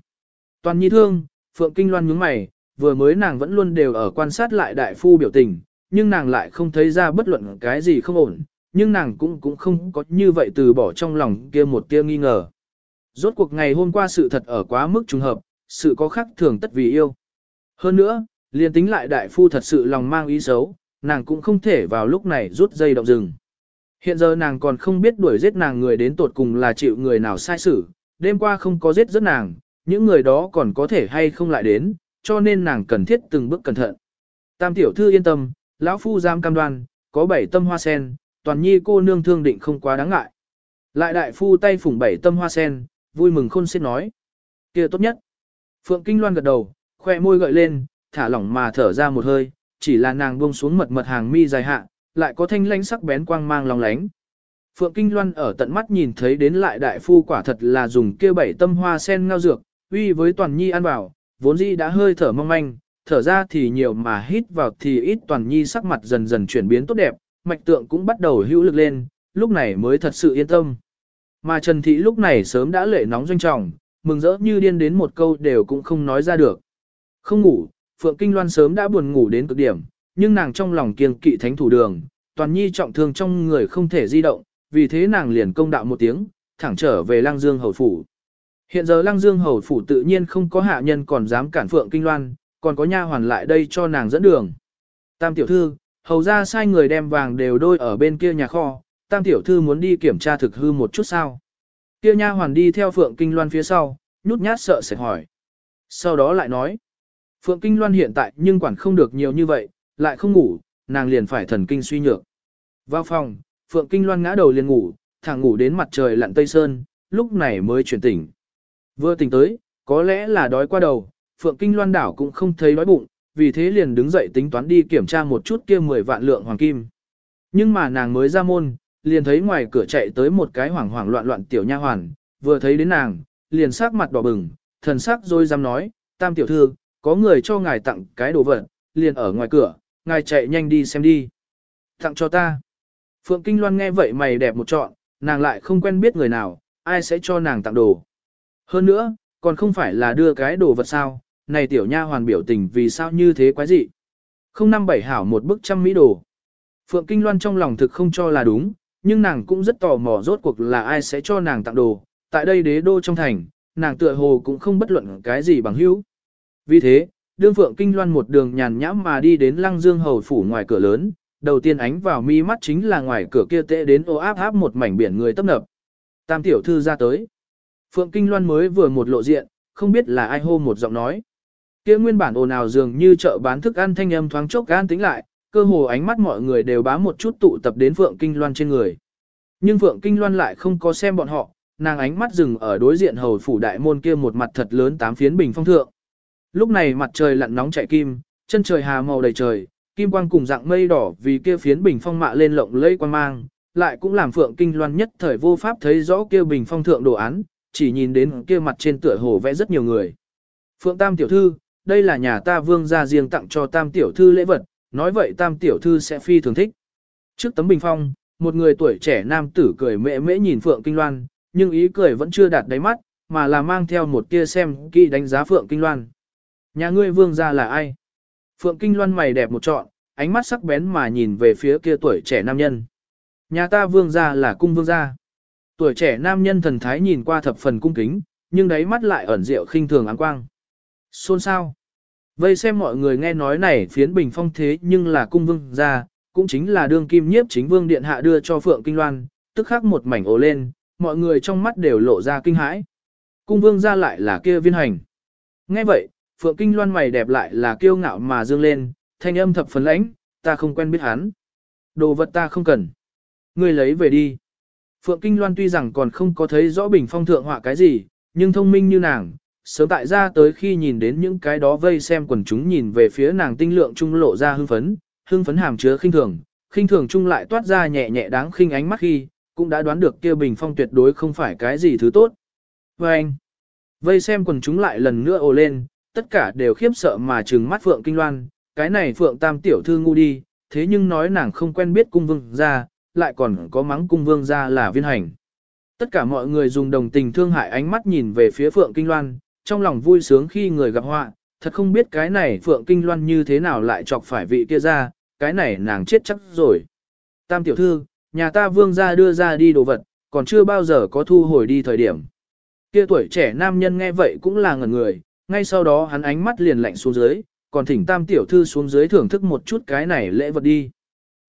Toàn nhi thương, Phượng Kinh Loan nhướng mày, vừa mới nàng vẫn luôn đều ở quan sát lại đại phu biểu tình, nhưng nàng lại không thấy ra bất luận cái gì không ổn, nhưng nàng cũng cũng không có như vậy từ bỏ trong lòng kia một tia nghi ngờ. Rốt cuộc ngày hôm qua sự thật ở quá mức trùng hợp, sự có khác thường tất vì yêu. Hơn nữa, liền tính lại đại phu thật sự lòng mang ý xấu, nàng cũng không thể vào lúc này rút dây động rừng. Hiện giờ nàng còn không biết đuổi giết nàng người đến tột cùng là chịu người nào sai xử, đêm qua không có giết rất nàng, những người đó còn có thể hay không lại đến, cho nên nàng cần thiết từng bước cẩn thận. Tam tiểu thư yên tâm, lão phu giam cam đoan, có bảy tâm hoa sen, toàn nhi cô nương thương định không quá đáng ngại. Lại đại phu tay phủng bảy tâm hoa sen, vui mừng khôn xiết nói. kia tốt nhất. Phượng Kinh Loan gật đầu, khoe môi gợi lên, thả lỏng mà thở ra một hơi, chỉ là nàng buông xuống mật mật hàng mi dài hạ, lại có thanh lãnh sắc bén quang mang lòng lánh. Phượng Kinh Loan ở tận mắt nhìn thấy đến lại đại phu quả thật là dùng kia bảy tâm hoa sen ngao dược, uy với toàn nhi ăn vào, vốn dĩ đã hơi thở mong manh, thở ra thì nhiều mà hít vào thì ít toàn nhi sắc mặt dần dần chuyển biến tốt đẹp, mạch tượng cũng bắt đầu hữu lực lên, lúc này mới thật sự yên tâm. Mà Trần Thị lúc này sớm đã lệ nóng doanh trọng, mừng rỡ như điên đến một câu đều cũng không nói ra được. Không ngủ, Phượng Kinh Loan sớm đã buồn ngủ đến cực điểm, nhưng nàng trong lòng kiêng kỵ thánh thủ đường, toàn nhi trọng thương trong người không thể di động, vì thế nàng liền công đạo một tiếng, thẳng trở về Lăng Dương Hầu Phủ. Hiện giờ Lăng Dương Hầu Phủ tự nhiên không có hạ nhân còn dám cản Phượng Kinh Loan, còn có nha hoàn lại đây cho nàng dẫn đường. Tam tiểu thư, hầu ra sai người đem vàng đều đôi ở bên kia nhà kho, tam tiểu thư muốn đi kiểm tra thực hư một chút sao. Kia nha hoàn đi theo Phượng Kinh Loan phía sau, nhút nhát sợ sẽ hỏi. Sau đó lại nói, Phượng Kinh Loan hiện tại nhưng quản không được nhiều như vậy, lại không ngủ, nàng liền phải thần kinh suy nhược. Vào phòng, Phượng Kinh Loan ngã đầu liền ngủ, thẳng ngủ đến mặt trời lặn tây sơn, lúc này mới chuyển tỉnh. Vừa tỉnh tới, có lẽ là đói qua đầu, Phượng Kinh Loan đảo cũng không thấy đói bụng, vì thế liền đứng dậy tính toán đi kiểm tra một chút kia 10 vạn lượng hoàng kim. Nhưng mà nàng mới ra môn, liền thấy ngoài cửa chạy tới một cái hoảng hoảng loạn loạn tiểu nha hoàn, vừa thấy đến nàng, liền sắc mặt đỏ bừng, thần sắc rồi dám nói, tam tiểu thư, có người cho ngài tặng cái đồ vật, liền ở ngoài cửa, ngài chạy nhanh đi xem đi. Tặng cho ta. Phượng Kinh Loan nghe vậy mày đẹp một trọn, nàng lại không quen biết người nào, ai sẽ cho nàng tặng đồ. Hơn nữa, còn không phải là đưa cái đồ vật sao, này tiểu nha hoàn biểu tình vì sao như thế quái dị. Không năm bảy hảo một bức trăm mỹ đồ. Phượng Kinh Loan trong lòng thực không cho là đúng, nhưng nàng cũng rất tò mò rốt cuộc là ai sẽ cho nàng tặng đồ. Tại đây đế đô trong thành, nàng tựa hồ cũng không bất luận cái gì bằng hữu. Vì thế, đương Phượng Kinh Loan một đường nhàn nhãm mà đi đến Lăng Dương Hầu Phủ ngoài cửa lớn, đầu tiên ánh vào mi mắt chính là ngoài cửa kia tệ đến ô áp áp một mảnh biển người tấp nập. Tam tiểu thư ra tới. Phượng Kinh Loan mới vừa một lộ diện, không biết là ai hô một giọng nói. Kia nguyên bản ồn ào dường như chợ bán thức ăn thanh âm thoáng chốc gan tính lại, cơ hồ ánh mắt mọi người đều bám một chút tụ tập đến Phượng Kinh Loan trên người. Nhưng Phượng Kinh Loan lại không có xem bọn họ, nàng ánh mắt dừng ở đối diện hầu phủ đại môn kia một mặt thật lớn tám phiến bình phong thượng. Lúc này mặt trời lặn nóng chạy kim, chân trời hà màu đầy trời, kim quang cùng dạng mây đỏ vì kia phiến bình phong mạ lên lộng lẫy quang mang, lại cũng làm Phượng Kinh Loan nhất thời vô pháp thấy rõ kia bình phong thượng đồ án, chỉ nhìn đến kia mặt trên tựa hồ vẽ rất nhiều người. Phượng Tam tiểu thư, đây là nhà ta vương gia riêng tặng cho Tam tiểu thư lễ vật, nói vậy Tam tiểu thư sẽ phi thường thích. Trước tấm bình phong, một người tuổi trẻ nam tử cười mễ mễ nhìn Phượng Kinh Loan, nhưng ý cười vẫn chưa đạt đáy mắt, mà là mang theo một tia xem kỹ đánh giá Phượng Kinh Loan. Nhà ngươi vương gia là ai? Phượng Kinh Loan mày đẹp một trọn, ánh mắt sắc bén mà nhìn về phía kia tuổi trẻ nam nhân. Nhà ta vương gia là cung vương gia. Tuổi trẻ nam nhân thần thái nhìn qua thập phần cung kính, nhưng đáy mắt lại ẩn rượu khinh thường áng quang. Xôn sao? Vây xem mọi người nghe nói này phiến bình phong thế nhưng là cung vương gia, cũng chính là đương kim nhiếp chính vương điện hạ đưa cho Phượng Kinh Loan, tức khắc một mảnh ồ lên, mọi người trong mắt đều lộ ra kinh hãi. Cung vương gia lại là kia viên hành. Nghe vậy, Phượng Kinh Loan mày đẹp lại là kiêu ngạo mà dương lên, thanh âm thập phần lãnh, ta không quen biết hắn. Đồ vật ta không cần. Ngươi lấy về đi. Phượng Kinh Loan tuy rằng còn không có thấy rõ bình phong thượng họa cái gì, nhưng thông minh như nàng, sớm tại ra tới khi nhìn đến những cái đó vây xem quần chúng nhìn về phía nàng tinh lượng trung lộ ra hưng phấn, hưng phấn hàm chứa khinh thường, khinh thường trung lại toát ra nhẹ nhẹ đáng khinh ánh mắt khi, cũng đã đoán được kia bình phong tuyệt đối không phải cái gì thứ tốt. Và anh, vây xem quần chúng lại lần nữa ồ lên, tất cả đều khiếp sợ mà trừng mắt Phượng Kinh Loan, cái này Phượng Tam tiểu thư ngu đi, thế nhưng nói nàng không quen biết cung vương ra, lại còn có mắng cung vương ra là viên hành. Tất cả mọi người dùng đồng tình thương hại ánh mắt nhìn về phía Phượng Kinh Loan, trong lòng vui sướng khi người gặp họa, thật không biết cái này Phượng Kinh Loan như thế nào lại chọc phải vị kia ra, cái này nàng chết chắc rồi. Tam tiểu thư, nhà ta vương ra đưa ra đi đồ vật, còn chưa bao giờ có thu hồi đi thời điểm. Kia tuổi trẻ nam nhân nghe vậy cũng là ngẩn người, ngay sau đó hắn ánh mắt liền lạnh xuống dưới, còn thỉnh tam tiểu thư xuống dưới thưởng thức một chút cái này lễ vật đi.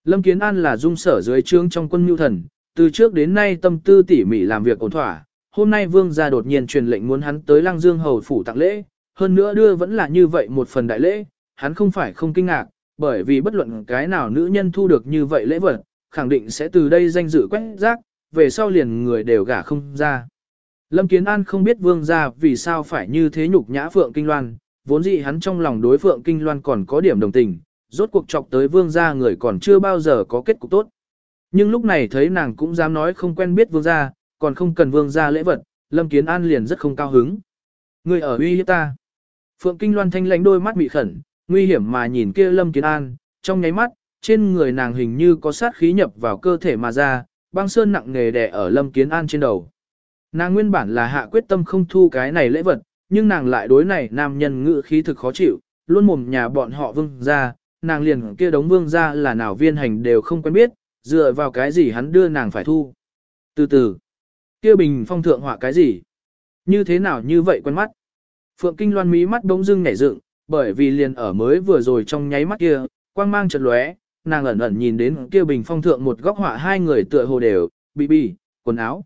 Lâm Kiến An là dung sở dưới trướng trong quân mưu thần, từ trước đến nay tâm tư tỉ mỉ làm việc ổn thỏa, hôm nay vương gia đột nhiên truyền lệnh muốn hắn tới Lăng Dương hầu phủ tặng lễ, hơn nữa đưa vẫn là như vậy một phần đại lễ, hắn không phải không kinh ngạc, bởi vì bất luận cái nào nữ nhân thu được như vậy lễ vật, khẳng định sẽ từ đây danh dự quét rác, về sau liền người đều gả không ra. Lâm Kiến An không biết vương gia vì sao phải như thế nhục nhã Phượng Kinh Loan, vốn dĩ hắn trong lòng đối Phượng Kinh Loan còn có điểm đồng tình, rốt cuộc chọc tới vương gia người còn chưa bao giờ có kết cục tốt. Nhưng lúc này thấy nàng cũng dám nói không quen biết vương gia, còn không cần vương gia lễ vật, Lâm Kiến An liền rất không cao hứng. Người ở uy hiếp ta. Phượng Kinh Loan thanh lãnh đôi mắt bị khẩn, nguy hiểm mà nhìn kia Lâm Kiến An, trong nháy mắt, trên người nàng hình như có sát khí nhập vào cơ thể mà ra, băng sơn nặng nề đè ở Lâm Kiến An trên đầu. Nàng nguyên bản là hạ quyết tâm không thu cái này lễ vật, nhưng nàng lại đối này nam nhân ngự khí thực khó chịu, luôn mồm nhà bọn họ vương ra, nàng liền kia đống vương ra là nào viên hành đều không quen biết, dựa vào cái gì hắn đưa nàng phải thu. Từ từ, kia bình phong thượng họa cái gì? Như thế nào như vậy quen mắt? Phượng Kinh Loan mí mắt bỗng dưng nhảy dựng, bởi vì liền ở mới vừa rồi trong nháy mắt kia, quang mang chợt lóe, nàng ẩn ẩn nhìn đến kia bình phong thượng một góc họa hai người tựa hồ đều, bị bì, quần áo.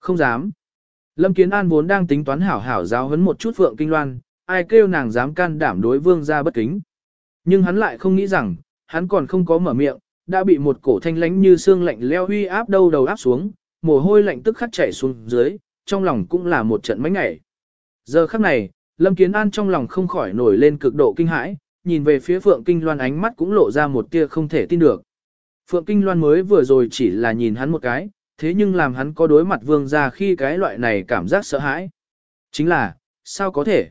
Không dám. Lâm Kiến An vốn đang tính toán hảo hảo giáo huấn một chút Phượng Kinh Loan, ai kêu nàng dám can đảm đối vương ra bất kính. Nhưng hắn lại không nghĩ rằng, hắn còn không có mở miệng, đã bị một cổ thanh lánh như xương lạnh leo huy áp đâu đầu áp xuống, mồ hôi lạnh tức khắc chảy xuống dưới, trong lòng cũng là một trận mánh ngảy. Giờ khắc này, Lâm Kiến An trong lòng không khỏi nổi lên cực độ kinh hãi, nhìn về phía Phượng Kinh Loan ánh mắt cũng lộ ra một tia không thể tin được. Phượng Kinh Loan mới vừa rồi chỉ là nhìn hắn một cái, thế nhưng làm hắn có đối mặt vương ra khi cái loại này cảm giác sợ hãi. Chính là, sao có thể?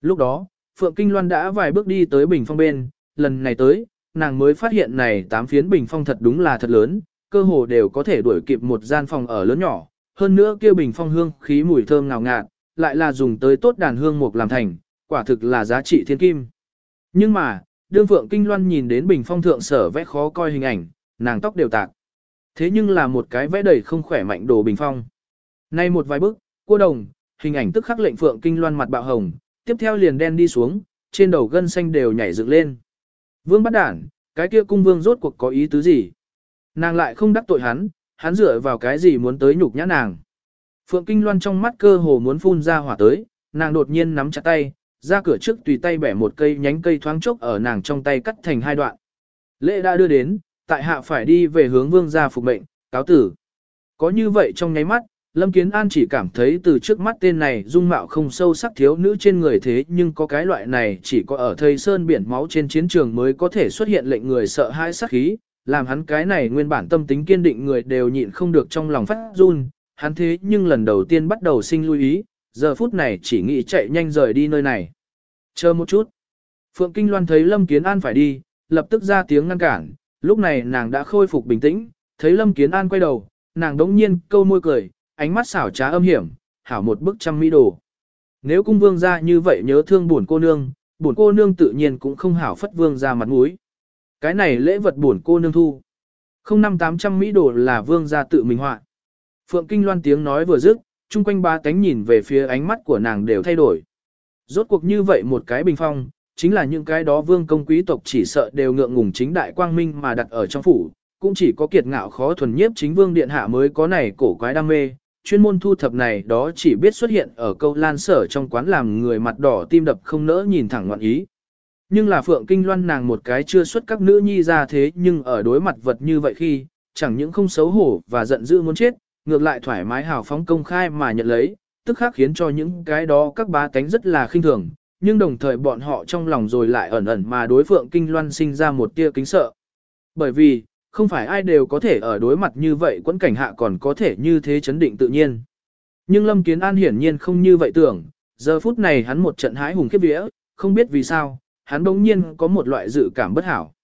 Lúc đó, Phượng Kinh Loan đã vài bước đi tới bình phong bên, lần này tới, nàng mới phát hiện này tám phiến bình phong thật đúng là thật lớn, cơ hồ đều có thể đuổi kịp một gian phòng ở lớn nhỏ, hơn nữa kia bình phong hương khí mùi thơm ngào ngạt, lại là dùng tới tốt đàn hương mục làm thành, quả thực là giá trị thiên kim. Nhưng mà, đương Phượng Kinh Loan nhìn đến bình phong thượng sở vẽ khó coi hình ảnh, nàng tóc đều tạc. Thế nhưng là một cái vẽ đầy không khỏe mạnh đồ bình phong. Nay một vài bước, cô đồng, hình ảnh tức khắc lệnh Phượng Kinh Loan mặt bạo hồng, tiếp theo liền đen đi xuống, trên đầu gân xanh đều nhảy dựng lên. Vương bắt đản, cái kia cung vương rốt cuộc có ý tứ gì? Nàng lại không đắc tội hắn, hắn dựa vào cái gì muốn tới nhục nhã nàng. Phượng Kinh Loan trong mắt cơ hồ muốn phun ra hỏa tới, nàng đột nhiên nắm chặt tay, ra cửa trước tùy tay bẻ một cây nhánh cây thoáng chốc ở nàng trong tay cắt thành hai đoạn. Lễ đã đưa đến, tại hạ phải đi về hướng vương gia phục mệnh, cáo tử. Có như vậy trong nháy mắt, Lâm Kiến An chỉ cảm thấy từ trước mắt tên này dung mạo không sâu sắc thiếu nữ trên người thế nhưng có cái loại này chỉ có ở thầy sơn biển máu trên chiến trường mới có thể xuất hiện lệnh người sợ hãi sắc khí, làm hắn cái này nguyên bản tâm tính kiên định người đều nhịn không được trong lòng phát run, hắn thế nhưng lần đầu tiên bắt đầu sinh lưu ý, giờ phút này chỉ nghĩ chạy nhanh rời đi nơi này. Chờ một chút. Phượng Kinh Loan thấy Lâm Kiến An phải đi, lập tức ra tiếng ngăn cản, lúc này nàng đã khôi phục bình tĩnh, thấy Lâm Kiến An quay đầu, nàng đống nhiên câu môi cười, ánh mắt xảo trá âm hiểm, hảo một bức trăm mỹ đồ. Nếu cung vương gia như vậy nhớ thương buồn cô nương, buồn cô nương tự nhiên cũng không hảo phất vương gia mặt mũi. Cái này lễ vật buồn cô nương thu. Không năm tám trăm mỹ đồ là vương gia tự mình họa. Phượng Kinh Loan tiếng nói vừa dứt, chung quanh ba cánh nhìn về phía ánh mắt của nàng đều thay đổi. Rốt cuộc như vậy một cái bình phong, chính là những cái đó vương công quý tộc chỉ sợ đều ngượng ngùng chính đại quang minh mà đặt ở trong phủ, cũng chỉ có kiệt ngạo khó thuần nhiếp chính vương điện hạ mới có này cổ quái đam mê, chuyên môn thu thập này đó chỉ biết xuất hiện ở câu lan sở trong quán làm người mặt đỏ tim đập không nỡ nhìn thẳng ngoạn ý. Nhưng là Phượng Kinh Loan nàng một cái chưa xuất các nữ nhi ra thế nhưng ở đối mặt vật như vậy khi, chẳng những không xấu hổ và giận dữ muốn chết, ngược lại thoải mái hào phóng công khai mà nhận lấy, tức khác khiến cho những cái đó các bá tánh rất là khinh thường, nhưng đồng thời bọn họ trong lòng rồi lại ẩn ẩn mà đối Phượng Kinh Loan sinh ra một tia kính sợ. Bởi vì, không phải ai đều có thể ở đối mặt như vậy quẫn cảnh hạ còn có thể như thế chấn định tự nhiên. Nhưng Lâm Kiến An hiển nhiên không như vậy tưởng, giờ phút này hắn một trận hái hùng khiếp vía, không biết vì sao, hắn bỗng nhiên có một loại dự cảm bất hảo.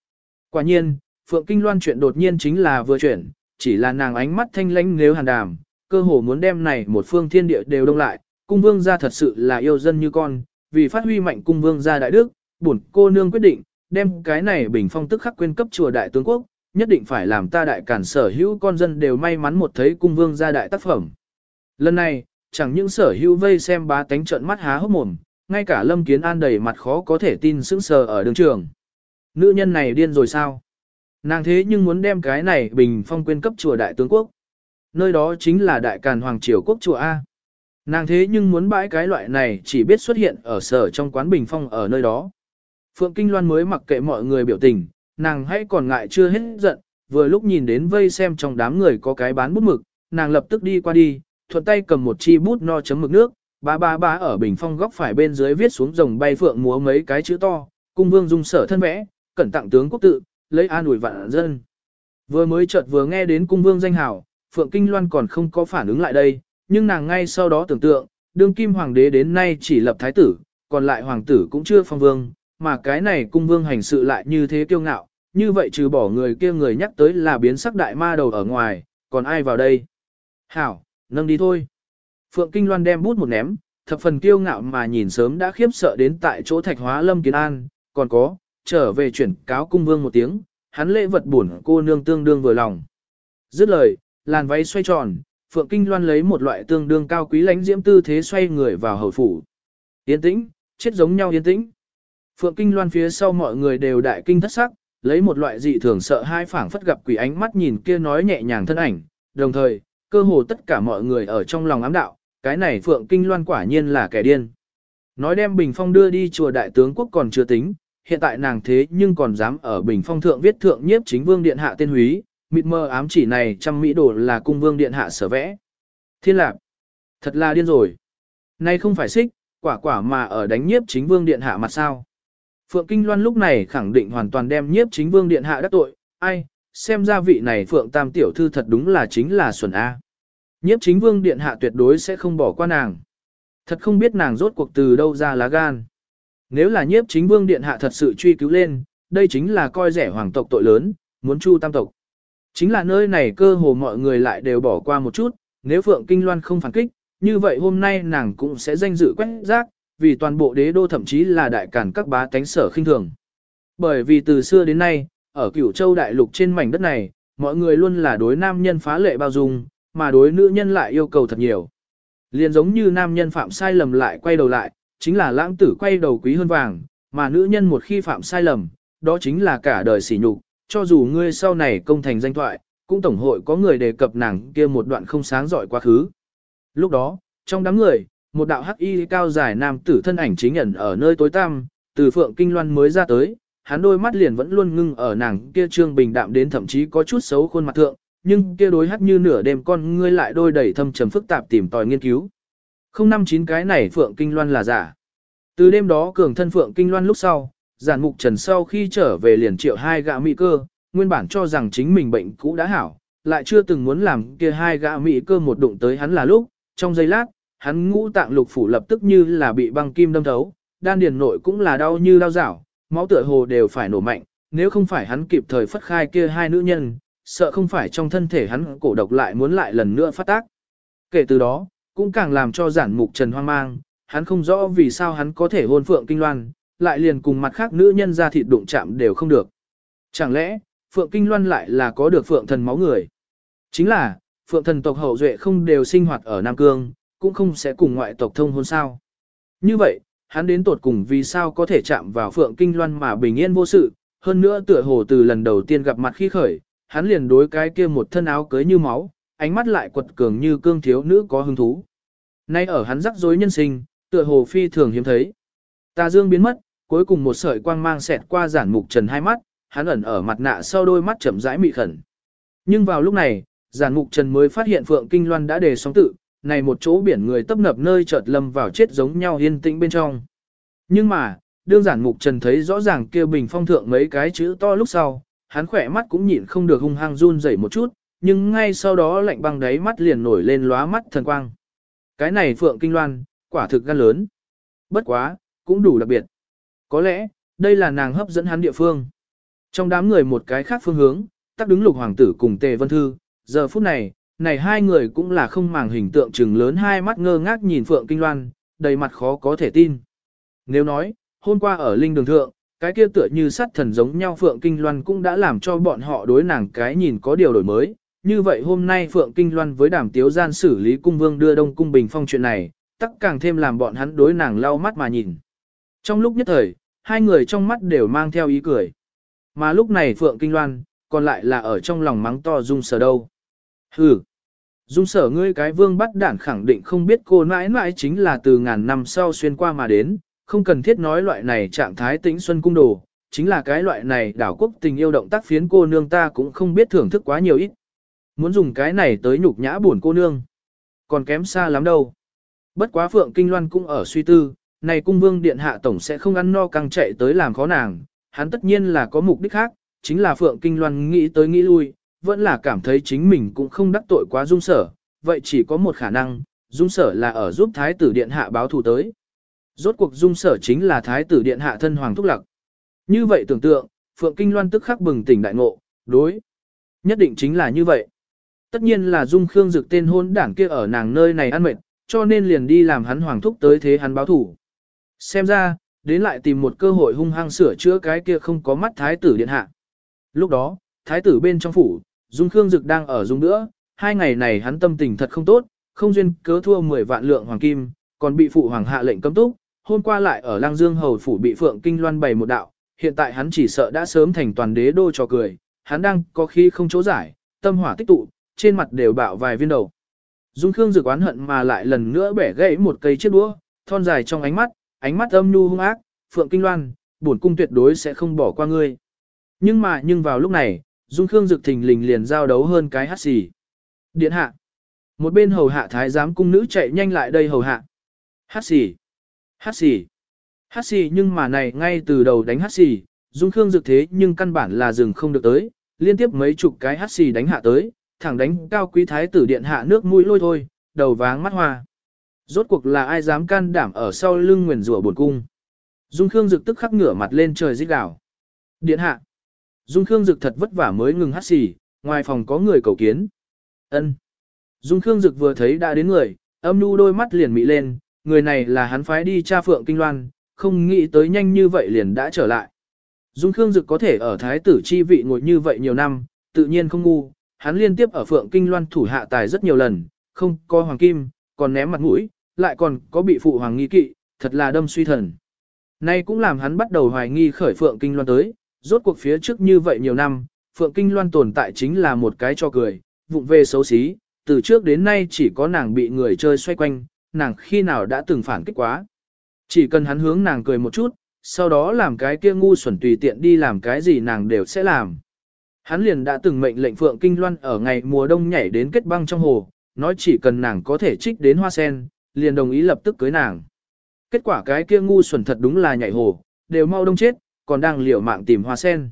Quả nhiên, Phượng Kinh Loan chuyện đột nhiên chính là vừa chuyển, chỉ là nàng ánh mắt thanh lãnh nếu hàn đàm, cơ hồ muốn đem này một phương thiên địa đều đông lại, cung vương gia thật sự là yêu dân như con, vì phát huy mạnh cung vương gia đại đức, bổn cô nương quyết định, đem cái này bình phong tức khắc quên cấp chùa đại tướng quốc, nhất định phải làm ta đại cản sở hữu con dân đều may mắn một thấy cung vương gia đại tác phẩm. Lần này, chẳng những sở hữu vây xem bá tánh trợn mắt há hốc mồm, ngay cả Lâm Kiến An đầy mặt khó có thể tin sững sờ ở đường trường. Nữ nhân này điên rồi sao? Nàng thế nhưng muốn đem cái này bình phong quyên cấp chùa đại tướng quốc. Nơi đó chính là đại càn hoàng triều quốc chùa A. Nàng thế nhưng muốn bãi cái loại này chỉ biết xuất hiện ở sở trong quán bình phong ở nơi đó. Phượng Kinh Loan mới mặc kệ mọi người biểu tình, nàng hãy còn ngại chưa hết giận, vừa lúc nhìn đến vây xem trong đám người có cái bán bút mực, nàng lập tức đi qua đi, thuận tay cầm một chi bút no chấm mực nước, ba ba ba ở bình phong góc phải bên dưới viết xuống rồng bay phượng múa mấy cái chữ to, cung vương dung sở thân vẽ, cẩn tặng tướng quốc tự, lấy an ủi vạn dân. Vừa mới chợt vừa nghe đến cung vương danh hào, Phượng Kinh Loan còn không có phản ứng lại đây, nhưng nàng ngay sau đó tưởng tượng, đương kim hoàng đế đến nay chỉ lập thái tử, còn lại hoàng tử cũng chưa phong vương, mà cái này cung vương hành sự lại như thế kiêu ngạo, như vậy trừ bỏ người kia người nhắc tới là biến sắc đại ma đầu ở ngoài, còn ai vào đây? Hảo, nâng đi thôi. Phượng Kinh Loan đem bút một ném, thập phần kiêu ngạo mà nhìn sớm đã khiếp sợ đến tại chỗ thạch hóa lâm kiến an, còn có, trở về chuyển cáo cung vương một tiếng, hắn lễ vật buồn cô nương tương đương vừa lòng. Dứt lời, làn váy xoay tròn, Phượng Kinh Loan lấy một loại tương đương cao quý lãnh diễm tư thế xoay người vào hầu phủ. Yên tĩnh, chết giống nhau yên tĩnh. Phượng Kinh Loan phía sau mọi người đều đại kinh thất sắc, lấy một loại dị thường sợ hai phảng phất gặp quỷ ánh mắt nhìn kia nói nhẹ nhàng thân ảnh, đồng thời, cơ hồ tất cả mọi người ở trong lòng ám đạo, cái này Phượng Kinh Loan quả nhiên là kẻ điên. Nói đem Bình Phong đưa đi chùa đại tướng quốc còn chưa tính, hiện tại nàng thế nhưng còn dám ở Bình Phong thượng viết thượng nhiếp chính vương điện hạ tên húy, mịt mờ ám chỉ này trăm mỹ đồ là cung vương điện hạ sở vẽ. Thiên lạc, thật là điên rồi. Nay không phải xích, quả quả mà ở đánh nhiếp chính vương điện hạ mặt sao. Phượng Kinh Loan lúc này khẳng định hoàn toàn đem nhiếp chính vương điện hạ đắc tội, ai, xem ra vị này Phượng Tam tiểu thư thật đúng là chính là Xuân A. Nhiếp chính vương điện hạ tuyệt đối sẽ không bỏ qua nàng. Thật không biết nàng rốt cuộc từ đâu ra lá gan. Nếu là nhiếp chính vương điện hạ thật sự truy cứu lên, đây chính là coi rẻ hoàng tộc tội lớn, muốn chu tam tộc. Chính là nơi này cơ hồ mọi người lại đều bỏ qua một chút, nếu Phượng Kinh Loan không phản kích, như vậy hôm nay nàng cũng sẽ danh dự quét rác, vì toàn bộ đế đô thậm chí là đại cản các bá tánh sở khinh thường. Bởi vì từ xưa đến nay, ở cửu châu đại lục trên mảnh đất này, mọi người luôn là đối nam nhân phá lệ bao dung, mà đối nữ nhân lại yêu cầu thật nhiều. Liền giống như nam nhân phạm sai lầm lại quay đầu lại, chính là lãng tử quay đầu quý hơn vàng, mà nữ nhân một khi phạm sai lầm, đó chính là cả đời sỉ nhục, cho dù ngươi sau này công thành danh thoại, cũng tổng hội có người đề cập nàng kia một đoạn không sáng giỏi quá khứ. Lúc đó, trong đám người, một đạo hắc y cao dài nam tử thân ảnh chính ẩn ở nơi tối tăm, từ phượng kinh loan mới ra tới, hắn đôi mắt liền vẫn luôn ngưng ở nàng kia trương bình đạm đến thậm chí có chút xấu khuôn mặt thượng, nhưng kia đối hắt như nửa đêm con ngươi lại đôi đầy thâm trầm phức tạp tìm tòi nghiên cứu. Không năm chín cái này phượng kinh loan là giả. Từ đêm đó cường thân phượng kinh loan lúc sau, giản mục trần sau khi trở về liền triệu hai gã mỹ cơ, nguyên bản cho rằng chính mình bệnh cũ đã hảo, lại chưa từng muốn làm kia hai gã mỹ cơ một đụng tới hắn là lúc, trong giây lát, hắn ngũ tạng lục phủ lập tức như là bị băng kim đâm thấu, đan điền nội cũng là đau như lao rảo, máu tựa hồ đều phải nổ mạnh, nếu không phải hắn kịp thời phất khai kia hai nữ nhân, sợ không phải trong thân thể hắn cổ độc lại muốn lại lần nữa phát tác. Kể từ đó, cũng càng làm cho giản mục trần hoang mang, hắn không rõ vì sao hắn có thể hôn phượng kinh loan, lại liền cùng mặt khác nữ nhân ra thịt đụng chạm đều không được. Chẳng lẽ, phượng kinh loan lại là có được phượng thần máu người? Chính là, phượng thần tộc hậu duệ không đều sinh hoạt ở Nam Cương, cũng không sẽ cùng ngoại tộc thông hôn sao. Như vậy, hắn đến tột cùng vì sao có thể chạm vào phượng kinh loan mà bình yên vô sự, hơn nữa tựa hồ từ lần đầu tiên gặp mặt khi khởi, hắn liền đối cái kia một thân áo cưới như máu, ánh mắt lại quật cường như cương thiếu nữ có hứng thú. Nay ở hắn rắc rối nhân sinh, tựa hồ phi thường hiếm thấy. Tà dương biến mất, cuối cùng một sợi quang mang xẹt qua giản mục trần hai mắt, hắn ẩn ở mặt nạ sau đôi mắt chậm rãi mị khẩn. Nhưng vào lúc này, giản mục trần mới phát hiện Phượng Kinh Loan đã đề sóng tự, này một chỗ biển người tấp nập nơi chợt lâm vào chết giống nhau yên tĩnh bên trong. Nhưng mà, đương giản mục trần thấy rõ ràng kia bình phong thượng mấy cái chữ to lúc sau, hắn khỏe mắt cũng nhịn không được hung hăng run rẩy một chút, nhưng ngay sau đó lạnh băng đáy mắt liền nổi lên lóa mắt thần quang. Cái này Phượng Kinh Loan, quả thực gan lớn. Bất quá, cũng đủ đặc biệt. Có lẽ, đây là nàng hấp dẫn hắn địa phương. Trong đám người một cái khác phương hướng, tắc đứng lục hoàng tử cùng Tề Vân Thư, giờ phút này, này hai người cũng là không màng hình tượng chừng lớn hai mắt ngơ ngác nhìn Phượng Kinh Loan, đầy mặt khó có thể tin. Nếu nói, hôm qua ở Linh Đường Thượng, cái kia tựa như sát thần giống nhau Phượng Kinh Loan cũng đã làm cho bọn họ đối nàng cái nhìn có điều đổi mới. Như vậy hôm nay Phượng Kinh Loan với đàm tiếu gian xử lý cung vương đưa đông cung bình phong chuyện này, tắc càng thêm làm bọn hắn đối nàng lau mắt mà nhìn. Trong lúc nhất thời, hai người trong mắt đều mang theo ý cười. Mà lúc này Phượng Kinh Loan, còn lại là ở trong lòng mắng to rung sở đâu. Hừ, dung sở ngươi cái vương bắt đản khẳng định không biết cô mãi mãi chính là từ ngàn năm sau xuyên qua mà đến, không cần thiết nói loại này trạng thái tĩnh xuân cung đồ, chính là cái loại này đảo quốc tình yêu động tác phiến cô nương ta cũng không biết thưởng thức quá nhiều ít. Muốn dùng cái này tới nhục nhã buồn cô nương. Còn kém xa lắm đâu. Bất quá Phượng Kinh Loan cũng ở suy tư, này cung vương điện hạ tổng sẽ không ăn no căng chạy tới làm khó nàng, hắn tất nhiên là có mục đích khác, chính là Phượng Kinh Loan nghĩ tới nghĩ lui, vẫn là cảm thấy chính mình cũng không đắc tội quá dung sở, vậy chỉ có một khả năng, dung sở là ở giúp thái tử điện hạ báo thù tới. Rốt cuộc dung sở chính là thái tử điện hạ thân hoàng thúc lặc. Như vậy tưởng tượng, Phượng Kinh Loan tức khắc bừng tỉnh đại ngộ, đối. Nhất định chính là như vậy. Tất nhiên là dung khương dực tên hôn đảng kia ở nàng nơi này ăn mệt, cho nên liền đi làm hắn hoàng thúc tới thế hắn báo thủ. Xem ra, đến lại tìm một cơ hội hung hăng sửa chữa cái kia không có mắt thái tử điện hạ. Lúc đó, thái tử bên trong phủ, Dung Khương Dực đang ở dung nữa, hai ngày này hắn tâm tình thật không tốt, không duyên cớ thua 10 vạn lượng hoàng kim, còn bị phụ hoàng hạ lệnh cấm túc, hôm qua lại ở Lăng Dương hầu phủ bị Phượng Kinh Loan bày một đạo, hiện tại hắn chỉ sợ đã sớm thành toàn đế đô cho cười, hắn đang có khi không chỗ giải, tâm hỏa tích tụ, trên mặt đều bạo vài viên đầu. Dung Khương Dực oán hận mà lại lần nữa bẻ gãy một cây chiếc đũa, thon dài trong ánh mắt, ánh mắt âm nhu hung ác, Phượng Kinh Loan, bổn cung tuyệt đối sẽ không bỏ qua ngươi. Nhưng mà nhưng vào lúc này, Dung Khương Dực thình lình liền giao đấu hơn cái hát xì. Điện hạ. Một bên hầu hạ thái giám cung nữ chạy nhanh lại đây hầu hạ. Hát xì. Hát xì. Hát xì nhưng mà này ngay từ đầu đánh hát xì, Dung Khương Dực thế nhưng căn bản là dừng không được tới, liên tiếp mấy chục cái hắt xì đánh hạ tới, thẳng đánh cao quý thái tử điện hạ nước mũi lôi thôi, đầu váng mắt hoa. Rốt cuộc là ai dám can đảm ở sau lưng nguyền rủa buồn cung. Dung Khương Dực tức khắc ngửa mặt lên trời rít gào. Điện hạ. Dung Khương Dực thật vất vả mới ngừng hắt xì, ngoài phòng có người cầu kiến. Ân. Dung Khương Dực vừa thấy đã đến người, âm nu đôi mắt liền mị lên, người này là hắn phái đi tra phượng kinh loan, không nghĩ tới nhanh như vậy liền đã trở lại. Dung Khương Dực có thể ở thái tử chi vị ngồi như vậy nhiều năm, tự nhiên không ngu, hắn liên tiếp ở phượng kinh loan thủ hạ tài rất nhiều lần, không có hoàng kim, còn ném mặt mũi, lại còn có bị phụ hoàng nghi kỵ, thật là đâm suy thần. Nay cũng làm hắn bắt đầu hoài nghi khởi phượng kinh loan tới, rốt cuộc phía trước như vậy nhiều năm, phượng kinh loan tồn tại chính là một cái cho cười, vụng về xấu xí, từ trước đến nay chỉ có nàng bị người chơi xoay quanh, nàng khi nào đã từng phản kích quá. Chỉ cần hắn hướng nàng cười một chút, sau đó làm cái kia ngu xuẩn tùy tiện đi làm cái gì nàng đều sẽ làm. Hắn liền đã từng mệnh lệnh Phượng Kinh Loan ở ngày mùa đông nhảy đến kết băng trong hồ, nói chỉ cần nàng có thể trích đến hoa sen, liền đồng ý lập tức cưới nàng. Kết quả cái kia ngu xuẩn thật đúng là nhảy hồ, đều mau đông chết, còn đang liều mạng tìm hoa sen.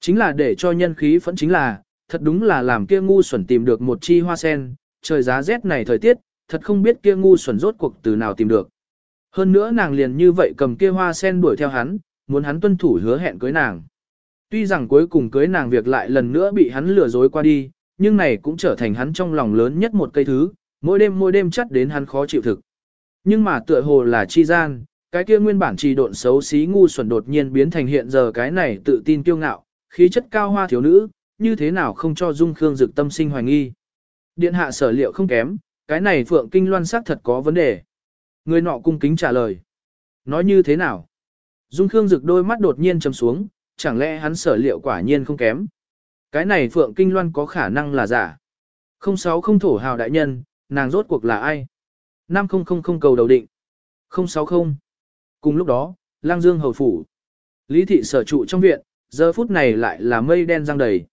Chính là để cho nhân khí phẫn chính là, thật đúng là làm kia ngu xuẩn tìm được một chi hoa sen, trời giá rét này thời tiết, thật không biết kia ngu xuẩn rốt cuộc từ nào tìm được. Hơn nữa nàng liền như vậy cầm kia hoa sen đuổi theo hắn, muốn hắn tuân thủ hứa hẹn cưới nàng. Tuy rằng cuối cùng cưới nàng việc lại lần nữa bị hắn lừa dối qua đi, nhưng này cũng trở thành hắn trong lòng lớn nhất một cây thứ, mỗi đêm mỗi đêm chắt đến hắn khó chịu thực. Nhưng mà tựa hồ là chi gian, cái kia nguyên bản trì độn xấu xí ngu xuẩn đột nhiên biến thành hiện giờ cái này tự tin kiêu ngạo, khí chất cao hoa thiếu nữ, như thế nào không cho Dung Khương Dực tâm sinh hoài nghi. Điện hạ sở liệu không kém, cái này Phượng Kinh Loan sắc thật có vấn đề. Người nọ cung kính trả lời. Nói như thế nào? Dung Khương Dực đôi mắt đột nhiên chầm xuống, chẳng lẽ hắn sở liệu quả nhiên không kém. Cái này Phượng Kinh Loan có khả năng là giả. Không sáu không thổ hào đại nhân, nàng rốt cuộc là ai? Năm không không không cầu đầu định. Không sáu không. Cùng lúc đó, lang dương hầu phủ. Lý thị sở trụ trong viện, giờ phút này lại là mây đen răng đầy.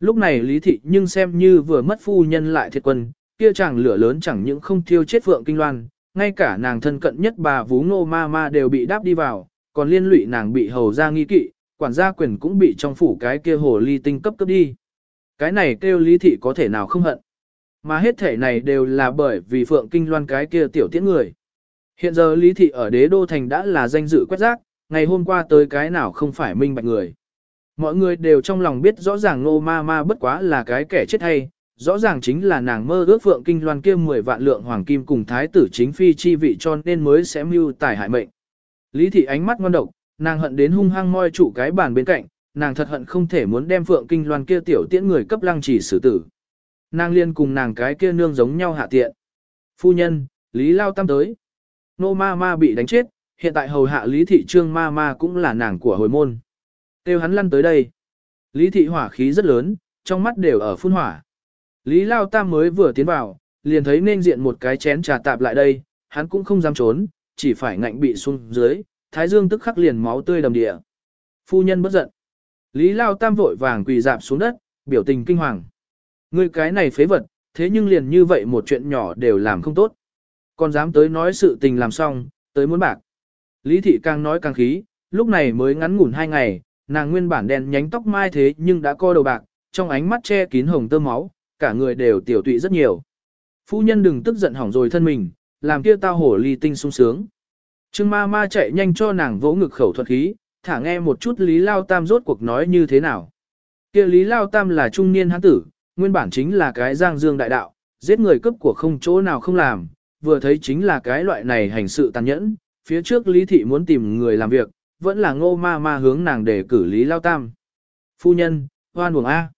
Lúc này Lý thị nhưng xem như vừa mất phu nhân lại thiệt quân, kia chàng lửa lớn chẳng những không thiêu chết vượng Kinh Loan, ngay cả nàng thân cận nhất bà Vú Ngô Ma Ma đều bị đáp đi vào, còn liên lụy nàng bị hầu ra nghi kỵ, quản gia quyền cũng bị trong phủ cái kia hồ ly tinh cấp cấp đi. Cái này kêu lý thị có thể nào không hận. Mà hết thể này đều là bởi vì Phượng Kinh Loan cái kia tiểu tiễn người. Hiện giờ lý thị ở đế đô thành đã là danh dự quét rác, ngày hôm qua tới cái nào không phải minh bạch người. Mọi người đều trong lòng biết rõ ràng Ngô Ma Ma bất quá là cái kẻ chết hay, rõ ràng chính là nàng mơ ước Phượng Kinh Loan kia 10 vạn lượng hoàng kim cùng thái tử chính phi chi vị cho nên mới sẽ mưu tài hại mệnh. Lý thị ánh mắt ngon độc, nàng hận đến hung hăng moi chủ cái bàn bên cạnh, nàng thật hận không thể muốn đem Phượng Kinh Loan kia tiểu tiễn người cấp lăng chỉ xử tử. Nàng liên cùng nàng cái kia nương giống nhau hạ tiện. Phu nhân, Lý Lao Tam tới. Nô ma ma bị đánh chết, hiện tại hầu hạ Lý thị trương ma ma cũng là nàng của hồi môn. Tiêu hắn lăn tới đây. Lý thị hỏa khí rất lớn, trong mắt đều ở phun hỏa. Lý Lao Tam mới vừa tiến vào, liền thấy nên diện một cái chén trà tạp lại đây, hắn cũng không dám trốn, chỉ phải ngạnh bị xuống dưới, thái dương tức khắc liền máu tươi đầm địa. Phu nhân bất giận. Lý Lao Tam vội vàng quỳ dạp xuống đất, biểu tình kinh hoàng. Ngươi cái này phế vật, thế nhưng liền như vậy một chuyện nhỏ đều làm không tốt. Còn dám tới nói sự tình làm xong, tới muốn bạc. Lý thị càng nói càng khí, lúc này mới ngắn ngủn hai ngày, nàng nguyên bản đen nhánh tóc mai thế nhưng đã co đầu bạc, trong ánh mắt che kín hồng tơ máu, cả người đều tiểu tụy rất nhiều. Phu nhân đừng tức giận hỏng rồi thân mình, làm kia tao hổ ly tinh sung sướng. Trương ma ma chạy nhanh cho nàng vỗ ngực khẩu thuật khí, thả nghe một chút Lý Lao Tam rốt cuộc nói như thế nào. Kia Lý Lao Tam là trung niên hán tử, nguyên bản chính là cái giang dương đại đạo, giết người cấp của không chỗ nào không làm, vừa thấy chính là cái loại này hành sự tàn nhẫn, phía trước Lý Thị muốn tìm người làm việc, vẫn là ngô ma ma hướng nàng để cử Lý Lao Tam. Phu nhân, hoan buồng A.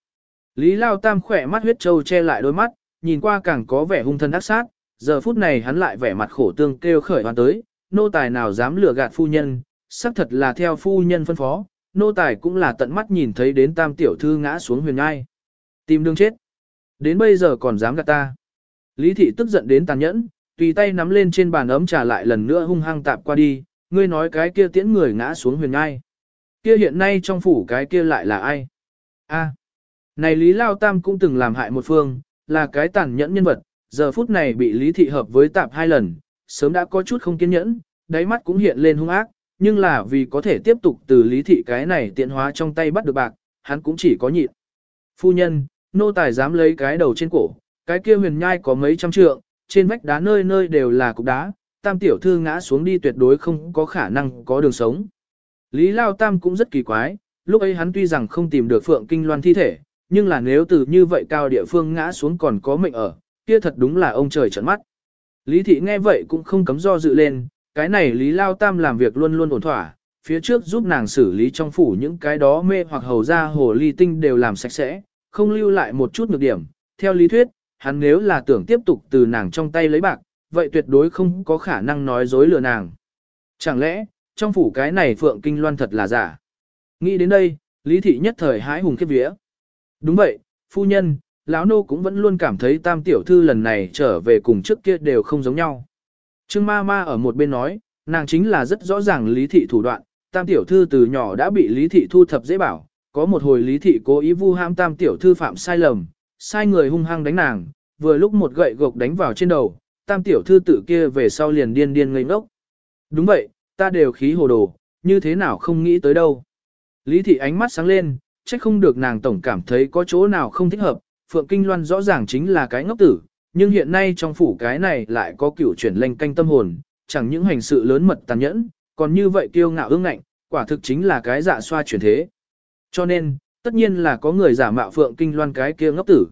Lý Lao Tam khỏe mắt huyết trâu che lại đôi mắt, nhìn qua càng có vẻ hung thân ác sát, giờ phút này hắn lại vẻ mặt khổ tương kêu khởi hoan tới, nô tài nào dám lừa gạt phu nhân, xác thật là theo phu nhân phân phó, nô tài cũng là tận mắt nhìn thấy đến tam tiểu thư ngã xuống huyền ngai. Tìm đường chết. Đến bây giờ còn dám gạt ta. Lý thị tức giận đến tàn nhẫn, tùy tay nắm lên trên bàn ấm trà lại lần nữa hung hăng tạp qua đi, ngươi nói cái kia tiễn người ngã xuống huyền ngai. Kia hiện nay trong phủ cái kia lại là ai? A. Này Lý Lao Tam cũng từng làm hại một phương, là cái tàn nhẫn nhân vật, giờ phút này bị Lý Thị hợp với tạp hai lần, sớm đã có chút không kiên nhẫn, đáy mắt cũng hiện lên hung ác, nhưng là vì có thể tiếp tục từ Lý Thị cái này tiện hóa trong tay bắt được bạc, hắn cũng chỉ có nhịn. Phu nhân, nô tài dám lấy cái đầu trên cổ, cái kia huyền nhai có mấy trăm trượng, trên vách đá nơi nơi đều là cục đá, tam tiểu thư ngã xuống đi tuyệt đối không có khả năng có đường sống. Lý Lao Tam cũng rất kỳ quái, lúc ấy hắn tuy rằng không tìm được Phượng Kinh Loan thi thể, nhưng là nếu từ như vậy cao địa phương ngã xuống còn có mệnh ở, kia thật đúng là ông trời trợn mắt. Lý Thị nghe vậy cũng không cấm do dự lên, cái này Lý Lao Tam làm việc luôn luôn ổn thỏa, phía trước giúp nàng xử lý trong phủ những cái đó mê hoặc hầu ra hồ ly tinh đều làm sạch sẽ, không lưu lại một chút nhược điểm. Theo lý thuyết, hắn nếu là tưởng tiếp tục từ nàng trong tay lấy bạc, vậy tuyệt đối không có khả năng nói dối lừa nàng. Chẳng lẽ, trong phủ cái này Phượng Kinh Loan thật là giả? Nghĩ đến đây, Lý Thị nhất thời hái hùng khiếp vía. Đúng vậy, phu nhân, lão nô cũng vẫn luôn cảm thấy tam tiểu thư lần này trở về cùng trước kia đều không giống nhau. Trương ma ma ở một bên nói, nàng chính là rất rõ ràng lý thị thủ đoạn, tam tiểu thư từ nhỏ đã bị lý thị thu thập dễ bảo, có một hồi lý thị cố ý vu ham tam tiểu thư phạm sai lầm, sai người hung hăng đánh nàng, vừa lúc một gậy gộc đánh vào trên đầu, tam tiểu thư tử kia về sau liền điên điên ngây ngốc. Đúng vậy, ta đều khí hồ đồ, như thế nào không nghĩ tới đâu. Lý thị ánh mắt sáng lên, trách không được nàng tổng cảm thấy có chỗ nào không thích hợp, Phượng Kinh Loan rõ ràng chính là cái ngốc tử, nhưng hiện nay trong phủ cái này lại có cửu chuyển lệnh canh tâm hồn, chẳng những hành sự lớn mật tàn nhẫn, còn như vậy kiêu ngạo ương ngạnh, quả thực chính là cái dạ xoa chuyển thế. Cho nên, tất nhiên là có người giả mạo Phượng Kinh Loan cái kia ngốc tử.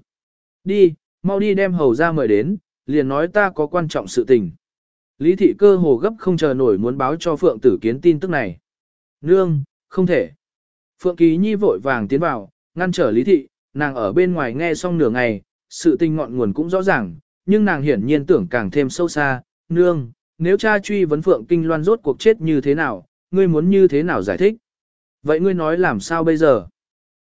Đi, mau đi đem hầu ra mời đến, liền nói ta có quan trọng sự tình. Lý thị cơ hồ gấp không chờ nổi muốn báo cho Phượng tử kiến tin tức này. Nương, không thể. Phượng Ký Nhi vội vàng tiến vào, ngăn trở Lý thị, nàng ở bên ngoài nghe xong nửa ngày, sự tình ngọn nguồn cũng rõ ràng, nhưng nàng hiển nhiên tưởng càng thêm sâu xa, nương, nếu cha truy vấn Phượng Kinh Loan rốt cuộc chết như thế nào, ngươi muốn như thế nào giải thích? Vậy ngươi nói làm sao bây giờ?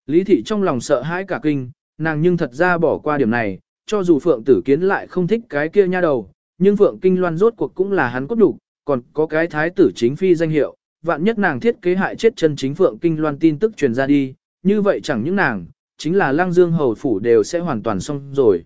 Lý thị trong lòng sợ hãi cả kinh, nàng nhưng thật ra bỏ qua điểm này, cho dù Phượng Tử Kiến lại không thích cái kia nha đầu, nhưng Phượng Kinh Loan rốt cuộc cũng là hắn cốt đủ, còn có cái thái tử chính phi danh hiệu, vạn nhất nàng thiết kế hại chết chân chính Phượng Kinh Loan tin tức truyền ra đi, như vậy chẳng những nàng, chính là Lăng Dương hầu phủ đều sẽ hoàn toàn xong rồi.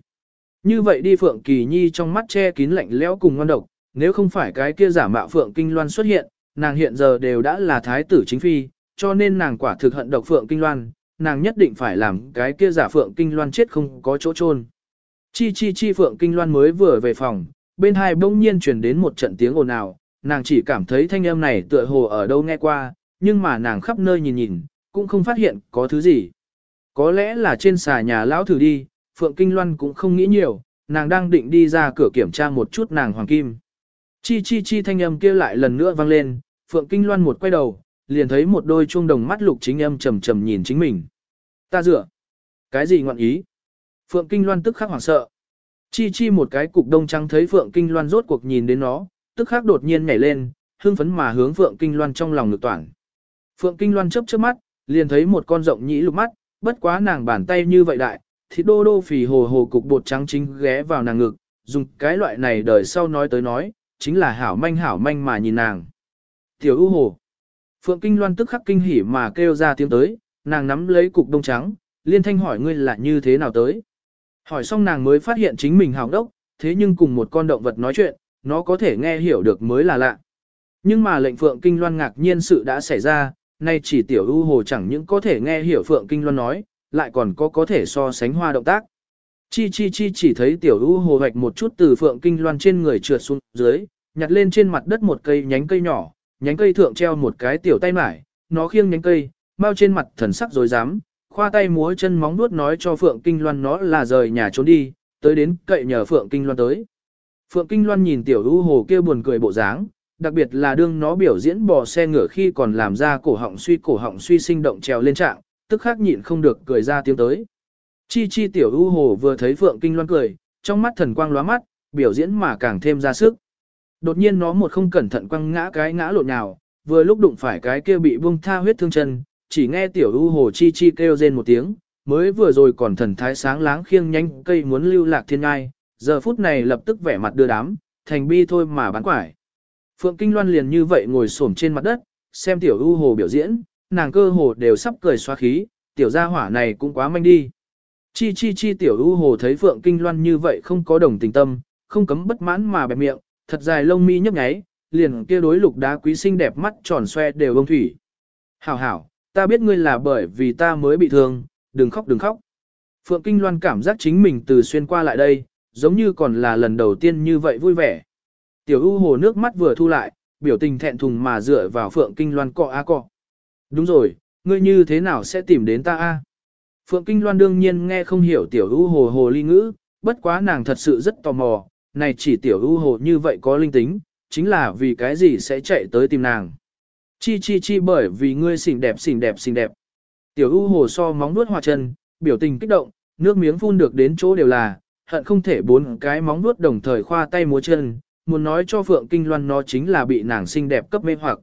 Như vậy đi Phượng Kỳ Nhi trong mắt che kín lạnh lẽo cùng ngon độc, nếu không phải cái kia giả mạo Phượng Kinh Loan xuất hiện, nàng hiện giờ đều đã là thái tử chính phi, cho nên nàng quả thực hận độc Phượng Kinh Loan, nàng nhất định phải làm cái kia giả Phượng Kinh Loan chết không có chỗ chôn. Chi chi chi Phượng Kinh Loan mới vừa về phòng, bên hai bỗng nhiên truyền đến một trận tiếng ồn ào, nàng chỉ cảm thấy thanh âm này tựa hồ ở đâu nghe qua, nhưng mà nàng khắp nơi nhìn nhìn, cũng không phát hiện có thứ gì. Có lẽ là trên xà nhà lão thử đi, Phượng Kinh Loan cũng không nghĩ nhiều, nàng đang định đi ra cửa kiểm tra một chút nàng hoàng kim. Chi chi chi thanh âm kia lại lần nữa vang lên, Phượng Kinh Loan một quay đầu, liền thấy một đôi chuông đồng mắt lục chính âm trầm trầm nhìn chính mình. Ta dựa. Cái gì ngọn ý? Phượng Kinh Loan tức khắc hoảng sợ. Chi chi một cái cục đông trắng thấy Phượng Kinh Loan rốt cuộc nhìn đến nó, tức khắc đột nhiên nhảy lên, hưng phấn mà hướng Phượng Kinh Loan trong lòng ngực toàn. Phượng Kinh Loan chớp chớp mắt, liền thấy một con rộng nhĩ lục mắt, bất quá nàng bàn tay như vậy đại, thì đô đô phì hồ hồ cục bột trắng chính ghé vào nàng ngực, dùng cái loại này đời sau nói tới nói, chính là hảo manh hảo manh mà nhìn nàng. Tiểu ưu hồ. Phượng Kinh Loan tức khắc kinh hỉ mà kêu ra tiếng tới, nàng nắm lấy cục đông trắng, liên thanh hỏi ngươi là như thế nào tới. Hỏi xong nàng mới phát hiện chính mình hào đốc, thế nhưng cùng một con động vật nói chuyện, nó có thể nghe hiểu được mới là lạ. Nhưng mà lệnh Phượng Kinh Loan ngạc nhiên sự đã xảy ra, nay chỉ tiểu ưu hồ chẳng những có thể nghe hiểu Phượng Kinh Loan nói, lại còn có có thể so sánh hoa động tác. Chi chi chi chỉ thấy tiểu ưu hồ hoạch một chút từ Phượng Kinh Loan trên người trượt xuống dưới, nhặt lên trên mặt đất một cây nhánh cây nhỏ, nhánh cây thượng treo một cái tiểu tay mải, nó khiêng nhánh cây, mau trên mặt thần sắc rồi dám, khoa tay múa chân móng nuốt nói cho Phượng Kinh Loan nó là rời nhà trốn đi, tới đến cậy nhờ Phượng Kinh Loan tới. Phượng Kinh Loan nhìn tiểu ưu hồ kia buồn cười bộ dáng, đặc biệt là đương nó biểu diễn bò xe ngửa khi còn làm ra cổ họng suy cổ họng suy sinh động trèo lên trạng, tức khắc nhịn không được cười ra tiếng tới. Chi chi tiểu ưu hồ vừa thấy Phượng Kinh Loan cười, trong mắt thần quang lóa mắt, biểu diễn mà càng thêm ra sức. Đột nhiên nó một không cẩn thận quăng ngã cái ngã lộn nhào, vừa lúc đụng phải cái kia bị buông tha huyết thương chân, chỉ nghe tiểu u hồ chi chi kêu rên một tiếng, mới vừa rồi còn thần thái sáng láng khiêng nhanh cây muốn lưu lạc thiên ngai, giờ phút này lập tức vẻ mặt đưa đám, thành bi thôi mà bán quải. Phượng Kinh Loan liền như vậy ngồi xổm trên mặt đất, xem tiểu u hồ biểu diễn, nàng cơ hồ đều sắp cười xoa khí, tiểu gia hỏa này cũng quá manh đi. Chi chi chi tiểu u hồ thấy Phượng Kinh Loan như vậy không có đồng tình tâm, không cấm bất mãn mà bẹp miệng, thật dài lông mi nhấp nháy, liền kia đối lục đá quý xinh đẹp mắt tròn xoe đều bông thủy. Hảo hảo, ta biết ngươi là bởi vì ta mới bị thương, đừng khóc đừng khóc. Phượng Kinh Loan cảm giác chính mình từ xuyên qua lại đây, giống như còn là lần đầu tiên như vậy vui vẻ. Tiểu U hồ nước mắt vừa thu lại, biểu tình thẹn thùng mà dựa vào Phượng Kinh Loan cọ a cọ. Đúng rồi, ngươi như thế nào sẽ tìm đến ta a? Phượng Kinh Loan đương nhiên nghe không hiểu tiểu U hồ hồ ly ngữ, bất quá nàng thật sự rất tò mò, này chỉ tiểu U hồ như vậy có linh tính, chính là vì cái gì sẽ chạy tới tìm nàng. Chi chi chi bởi vì ngươi xinh đẹp xinh đẹp xinh đẹp. Tiểu U hồ so móng nuốt hòa chân, biểu tình kích động, nước miếng phun được đến chỗ đều là, hận không thể bốn cái móng nuốt đồng thời khoa tay múa chân, muốn nói cho Phượng Kinh Loan nó chính là bị nàng xinh đẹp cấp mê hoặc.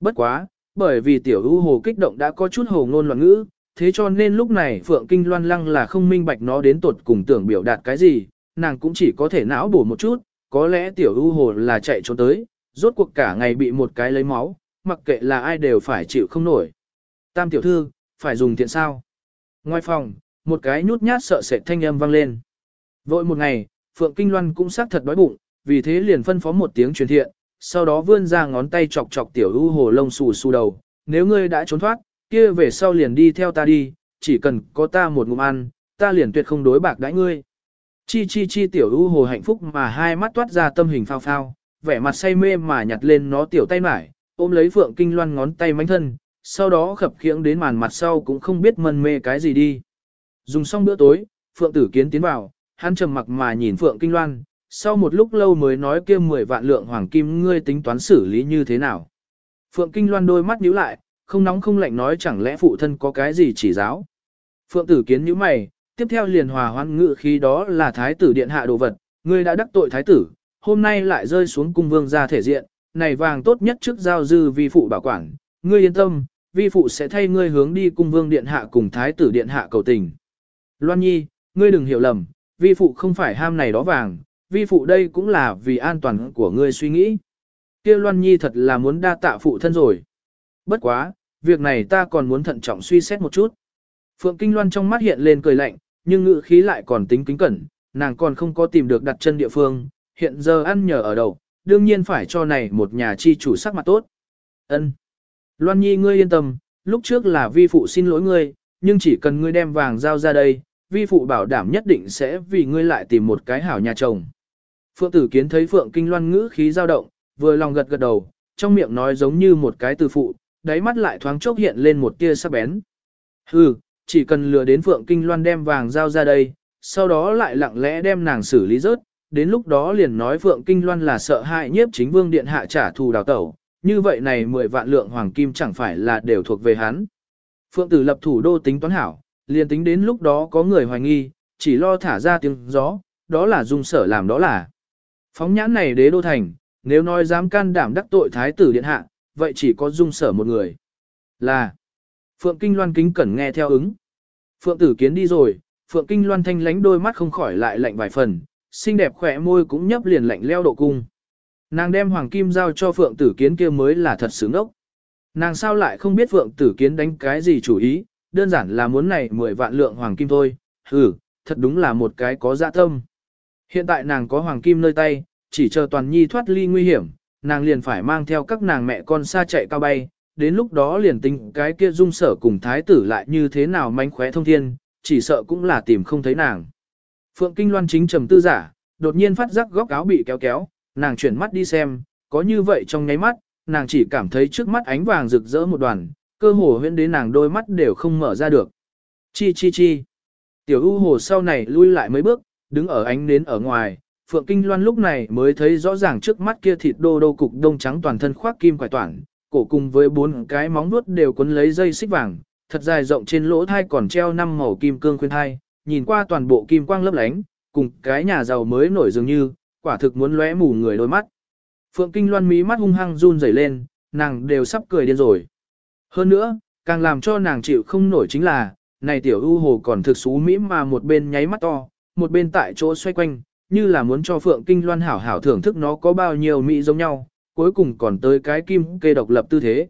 Bất quá, bởi vì tiểu U hồ kích động đã có chút hồ ngôn loạn ngữ, thế cho nên lúc này Phượng Kinh Loan lăng là không minh bạch nó đến tột cùng tưởng biểu đạt cái gì, nàng cũng chỉ có thể não bổ một chút, có lẽ tiểu U hồ là chạy trốn tới, rốt cuộc cả ngày bị một cái lấy máu, mặc kệ là ai đều phải chịu không nổi. Tam tiểu thư, phải dùng tiện sao? Ngoài phòng, một cái nhút nhát sợ sệt thanh âm vang lên. Vội một ngày, Phượng Kinh Loan cũng xác thật đói bụng, vì thế liền phân phó một tiếng truyền thiện, sau đó vươn ra ngón tay chọc chọc tiểu u hồ lông xù xù đầu. Nếu ngươi đã trốn thoát, kia về sau liền đi theo ta đi, chỉ cần có ta một ngụm ăn, ta liền tuyệt không đối bạc đãi ngươi. Chi chi chi tiểu u hồ hạnh phúc mà hai mắt toát ra tâm hình phao phao, vẻ mặt say mê mà nhặt lên nó tiểu tay mải, ôm lấy Phượng Kinh Loan ngón tay mánh thân, sau đó khập khiễng đến màn mặt sau cũng không biết mân mê cái gì đi. Dùng xong bữa tối, Phượng Tử Kiến tiến vào, hắn trầm mặc mà nhìn Phượng Kinh Loan, sau một lúc lâu mới nói kia 10 vạn lượng hoàng kim ngươi tính toán xử lý như thế nào. Phượng Kinh Loan đôi mắt nhíu lại, không nóng không lạnh nói chẳng lẽ phụ thân có cái gì chỉ giáo. Phượng Tử Kiến nhíu mày, tiếp theo liền hòa hoan ngự khí đó là thái tử điện hạ đồ vật, ngươi đã đắc tội thái tử, hôm nay lại rơi xuống cung vương ra thể diện, này vàng tốt nhất trước giao dư vi phụ bảo quản, ngươi yên tâm, vi phụ sẽ thay ngươi hướng đi cung vương điện hạ cùng thái tử điện hạ cầu tình. Loan Nhi, ngươi đừng hiểu lầm, vi phụ không phải ham này đó vàng, vi phụ đây cũng là vì an toàn của ngươi suy nghĩ. Kia Loan Nhi thật là muốn đa tạ phụ thân rồi. Bất quá, việc này ta còn muốn thận trọng suy xét một chút. Phượng Kinh Loan trong mắt hiện lên cười lạnh, nhưng ngữ khí lại còn tính kính cẩn, nàng còn không có tìm được đặt chân địa phương, hiện giờ ăn nhờ ở đầu, đương nhiên phải cho này một nhà chi chủ sắc mặt tốt. Ân. Loan Nhi ngươi yên tâm, lúc trước là vi phụ xin lỗi ngươi, nhưng chỉ cần ngươi đem vàng giao ra đây, vi phụ bảo đảm nhất định sẽ vì ngươi lại tìm một cái hảo nhà chồng. Phượng tử kiến thấy Phượng Kinh Loan ngữ khí dao động, vừa lòng gật gật đầu, trong miệng nói giống như một cái từ phụ, đáy mắt lại thoáng chốc hiện lên một tia sắc bén. Hừ, chỉ cần lừa đến Phượng Kinh Loan đem vàng giao ra đây, sau đó lại lặng lẽ đem nàng xử lý rớt, đến lúc đó liền nói Phượng Kinh Loan là sợ hại nhiếp chính vương điện hạ trả thù đào tẩu, như vậy này 10 vạn lượng hoàng kim chẳng phải là đều thuộc về hắn. Phượng tử lập thủ đô tính toán hảo, liền tính đến lúc đó có người hoài nghi, chỉ lo thả ra tiếng gió, đó là dung sở làm đó là. Phóng nhãn này đế đô thành, nếu nói dám can đảm đắc tội thái tử điện hạ, vậy chỉ có dung sở một người. Là, Phượng Kinh Loan kính cẩn nghe theo ứng. Phượng tử kiến đi rồi, Phượng Kinh Loan thanh lánh đôi mắt không khỏi lại lạnh vài phần, xinh đẹp khỏe môi cũng nhấp liền lạnh leo độ cung. Nàng đem hoàng kim giao cho Phượng tử kiến kia mới là thật sướng ốc. Nàng sao lại không biết Phượng tử kiến đánh cái gì chủ ý, đơn giản là muốn này 10 vạn lượng hoàng kim thôi, hừ, thật đúng là một cái có dạ tâm. Hiện tại nàng có hoàng kim nơi tay, chỉ chờ toàn nhi thoát ly nguy hiểm, nàng liền phải mang theo các nàng mẹ con xa chạy cao bay, đến lúc đó liền tính cái kia dung sở cùng thái tử lại như thế nào mánh khóe thông thiên, chỉ sợ cũng là tìm không thấy nàng. Phượng Kinh Loan chính trầm tư giả, đột nhiên phát giác góc áo bị kéo kéo, nàng chuyển mắt đi xem, có như vậy trong nháy mắt, nàng chỉ cảm thấy trước mắt ánh vàng rực rỡ một đoàn, cơ hồ huyễn đến nàng đôi mắt đều không mở ra được. Chi chi chi. Tiểu U hồ sau này lui lại mấy bước, đứng ở ánh nến ở ngoài, Phượng Kinh Loan lúc này mới thấy rõ ràng trước mắt kia thịt đô đô cục đông trắng toàn thân khoác kim quải toàn, cổ cùng với bốn cái móng nuốt đều quấn lấy dây xích vàng, thật dài rộng trên lỗ thai còn treo năm màu kim cương khuyên thai, nhìn qua toàn bộ kim quang lấp lánh, cùng cái nhà giàu mới nổi dường như, quả thực muốn lóe mù người đôi mắt. Phượng Kinh Loan mí mắt hung hăng run rẩy lên, nàng đều sắp cười điên rồi. Hơn nữa, càng làm cho nàng chịu không nổi chính là, này tiểu ưu hồ còn thực xú mỹ mà một bên nháy mắt to, một bên tại chỗ xoay quanh, như là muốn cho Phượng Kinh Loan hảo hảo thưởng thức nó có bao nhiêu mỹ giống nhau, cuối cùng còn tới cái kim kê độc lập tư thế.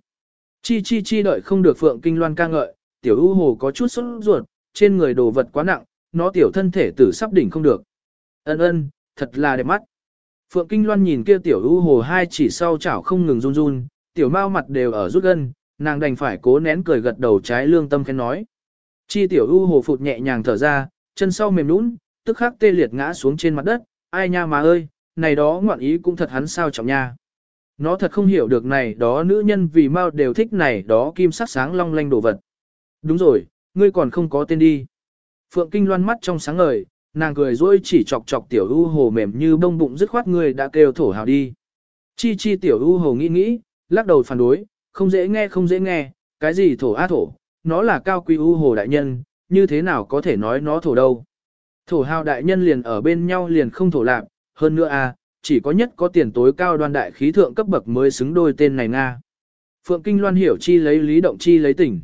Chi chi chi đợi không được Phượng Kinh Loan ca ngợi, tiểu ưu hồ có chút sốt ruột, trên người đồ vật quá nặng, nó tiểu thân thể tử sắp đỉnh không được. Ân ân, thật là đẹp mắt. Phượng Kinh Loan nhìn kia tiểu ưu hồ hai chỉ sau chảo không ngừng run run, tiểu mao mặt đều ở rút gân, nàng đành phải cố nén cười gật đầu trái lương tâm khen nói. Chi tiểu ưu hồ phụt nhẹ nhàng thở ra, chân sau mềm nũng, tức khắc tê liệt ngã xuống trên mặt đất, ai nha mà ơi, này đó ngoạn ý cũng thật hắn sao trọng nha. Nó thật không hiểu được này đó nữ nhân vì mau đều thích này đó kim sắc sáng long lanh đồ vật. Đúng rồi, ngươi còn không có tên đi. Phượng Kinh Loan mắt trong sáng ngời, nàng cười dỗi chỉ chọc chọc tiểu u hồ mềm như bông bụng dứt khoát ngươi đã kêu thổ hào đi. Chi chi tiểu u hồ nghĩ nghĩ, lắc đầu phản đối, không dễ nghe không dễ nghe, cái gì thổ á thổ, nó là cao quý u hồ đại nhân, như thế nào có thể nói nó thổ đâu. Thổ hào đại nhân liền ở bên nhau liền không thổ lạc, hơn nữa a, à, chỉ có nhất có tiền tối cao đoan đại khí thượng cấp bậc mới xứng đôi tên này Nga. Phượng Kinh Loan hiểu chi lấy lý động chi lấy tỉnh.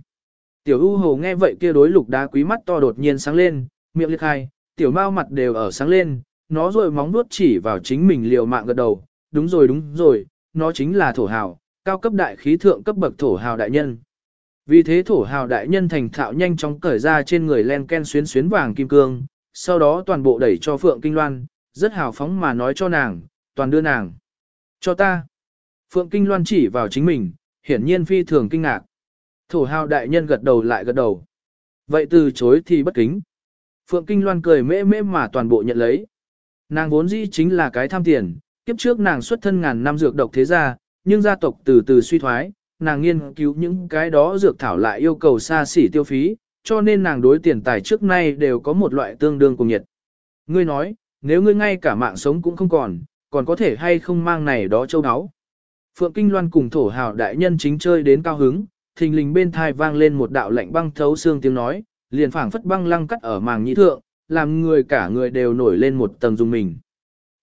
Tiểu U Hồ nghe vậy kia đối lục đá quý mắt to đột nhiên sáng lên, miệng liệt khai, tiểu mao mặt đều ở sáng lên, nó rồi móng nuốt chỉ vào chính mình liều mạng gật đầu, đúng rồi đúng rồi, nó chính là thổ hào, cao cấp đại khí thượng cấp bậc thổ hào đại nhân. Vì thế thổ hào đại nhân thành thạo nhanh chóng cởi ra trên người len ken xuyến xuyến vàng kim cương, sau đó toàn bộ đẩy cho Phượng Kinh Loan, rất hào phóng mà nói cho nàng, toàn đưa nàng. Cho ta. Phượng Kinh Loan chỉ vào chính mình, hiển nhiên phi thường kinh ngạc. Thổ hào đại nhân gật đầu lại gật đầu. Vậy từ chối thì bất kính. Phượng Kinh Loan cười mễ mễ mà toàn bộ nhận lấy. Nàng vốn dĩ chính là cái tham tiền, kiếp trước nàng xuất thân ngàn năm dược độc thế gia, nhưng gia tộc từ từ suy thoái, nàng nghiên cứu những cái đó dược thảo lại yêu cầu xa xỉ tiêu phí, cho nên nàng đối tiền tài trước nay đều có một loại tương đương cùng nhiệt. Ngươi nói, nếu ngươi ngay cả mạng sống cũng không còn, còn có thể hay không mang này đó châu áo. Phượng Kinh Loan cùng thổ hào đại nhân chính chơi đến cao hứng, thình lình bên thai vang lên một đạo lạnh băng thấu xương tiếng nói, liền phảng phất băng lăng cắt ở màng nhĩ thượng, làm người cả người đều nổi lên một tầng dùng mình.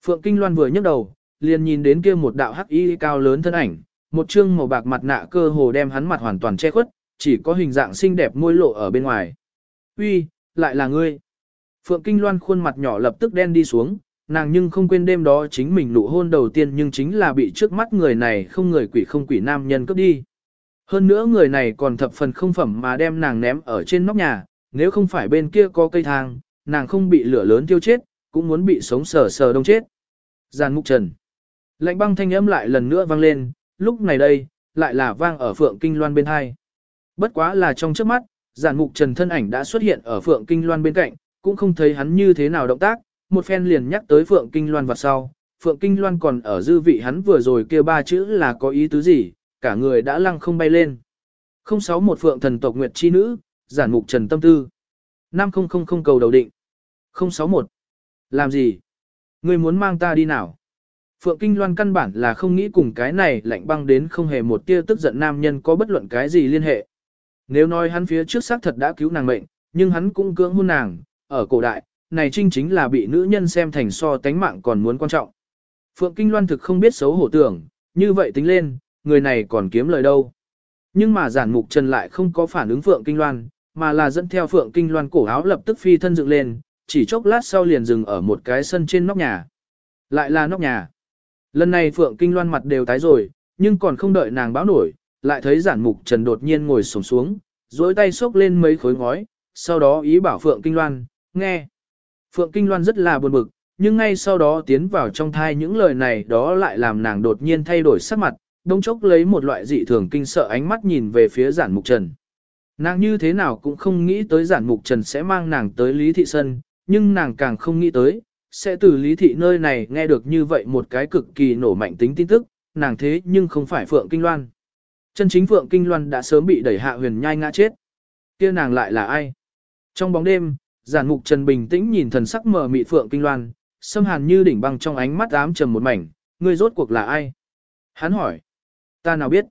Phượng Kinh Loan vừa nhấc đầu, liền nhìn đến kia một đạo hắc y cao lớn thân ảnh, một trương màu bạc mặt nạ cơ hồ đem hắn mặt hoàn toàn che khuất, chỉ có hình dạng xinh đẹp môi lộ ở bên ngoài. Uy, lại là ngươi. Phượng Kinh Loan khuôn mặt nhỏ lập tức đen đi xuống, nàng nhưng không quên đêm đó chính mình nụ hôn đầu tiên nhưng chính là bị trước mắt người này không người quỷ không quỷ nam nhân cướp đi. Hơn nữa người này còn thập phần không phẩm mà đem nàng ném ở trên nóc nhà, nếu không phải bên kia có cây thang, nàng không bị lửa lớn tiêu chết, cũng muốn bị sống sờ sờ đông chết. Giàn mục trần. Lạnh băng thanh âm lại lần nữa vang lên, lúc này đây, lại là vang ở phượng kinh loan bên hai. Bất quá là trong trước mắt, Giàn mục trần thân ảnh đã xuất hiện ở phượng kinh loan bên cạnh, cũng không thấy hắn như thế nào động tác, một phen liền nhắc tới phượng kinh loan vặt sau. Phượng Kinh Loan còn ở dư vị hắn vừa rồi kia ba chữ là có ý tứ gì, cả người đã lăng không bay lên. 061 Phượng thần tộc Nguyệt Chi Nữ, giản mục trần tâm tư. 5000 cầu đầu định. 061. Làm gì? Ngươi muốn mang ta đi nào? Phượng Kinh Loan căn bản là không nghĩ cùng cái này lạnh băng đến không hề một tia tức giận nam nhân có bất luận cái gì liên hệ. Nếu nói hắn phía trước xác thật đã cứu nàng mệnh, nhưng hắn cũng cưỡng hôn nàng, ở cổ đại, này trinh chính là bị nữ nhân xem thành so tánh mạng còn muốn quan trọng. Phượng Kinh Loan thực không biết xấu hổ tưởng, như vậy tính lên, người này còn kiếm lời đâu. Nhưng mà giản mục trần lại không có phản ứng Phượng Kinh Loan, mà là dẫn theo Phượng Kinh Loan cổ áo lập tức phi thân dựng lên, chỉ chốc lát sau liền dừng ở một cái sân trên nóc nhà. Lại là nóc nhà. Lần này Phượng Kinh Loan mặt đều tái rồi, nhưng còn không đợi nàng báo nổi, lại thấy giản mục trần đột nhiên ngồi sổng xuống, dối tay xốc lên mấy khối ngói, sau đó ý bảo Phượng Kinh Loan, nghe. Phượng Kinh Loan rất là buồn bực, nhưng ngay sau đó tiến vào trong thai những lời này đó lại làm nàng đột nhiên thay đổi sắc mặt, đông chốc lấy một loại dị thường kinh sợ ánh mắt nhìn về phía giản mục trần. Nàng như thế nào cũng không nghĩ tới giản mục trần sẽ mang nàng tới Lý Thị Sân, nhưng nàng càng không nghĩ tới, sẽ từ Lý Thị nơi này nghe được như vậy một cái cực kỳ nổ mạnh tính tin tức, nàng thế nhưng không phải Phượng Kinh Loan. Chân chính Phượng Kinh Loan đã sớm bị đẩy hạ huyền nhai ngã chết. kia nàng lại là ai? Trong bóng đêm, giản mục trần bình tĩnh nhìn thần sắc mờ mị Phượng Kinh Loan, xâm hàn như đỉnh băng trong ánh mắt ám trầm một mảnh, ngươi rốt cuộc là ai? Hắn hỏi. Ta nào biết?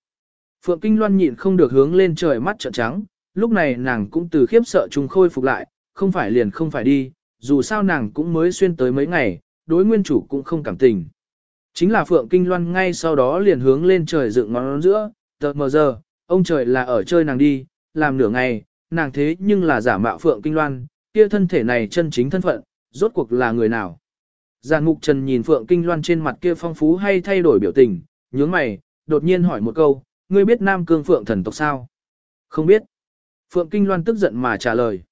Phượng Kinh Loan nhịn không được hướng lên trời mắt trợn trắng, lúc này nàng cũng từ khiếp sợ trùng khôi phục lại, không phải liền không phải đi, dù sao nàng cũng mới xuyên tới mấy ngày, đối nguyên chủ cũng không cảm tình. Chính là Phượng Kinh Loan ngay sau đó liền hướng lên trời dựng ngón giữa, tờ mờ giờ, ông trời là ở chơi nàng đi, làm nửa ngày, nàng thế nhưng là giả mạo Phượng Kinh Loan, kia thân thể này chân chính thân phận, rốt cuộc là người nào. Giàn Mục Trần nhìn Phượng Kinh Loan trên mặt kia phong phú hay thay đổi biểu tình, nhướng mày, đột nhiên hỏi một câu, ngươi biết Nam Cương Phượng thần tộc sao? Không biết. Phượng Kinh Loan tức giận mà trả lời.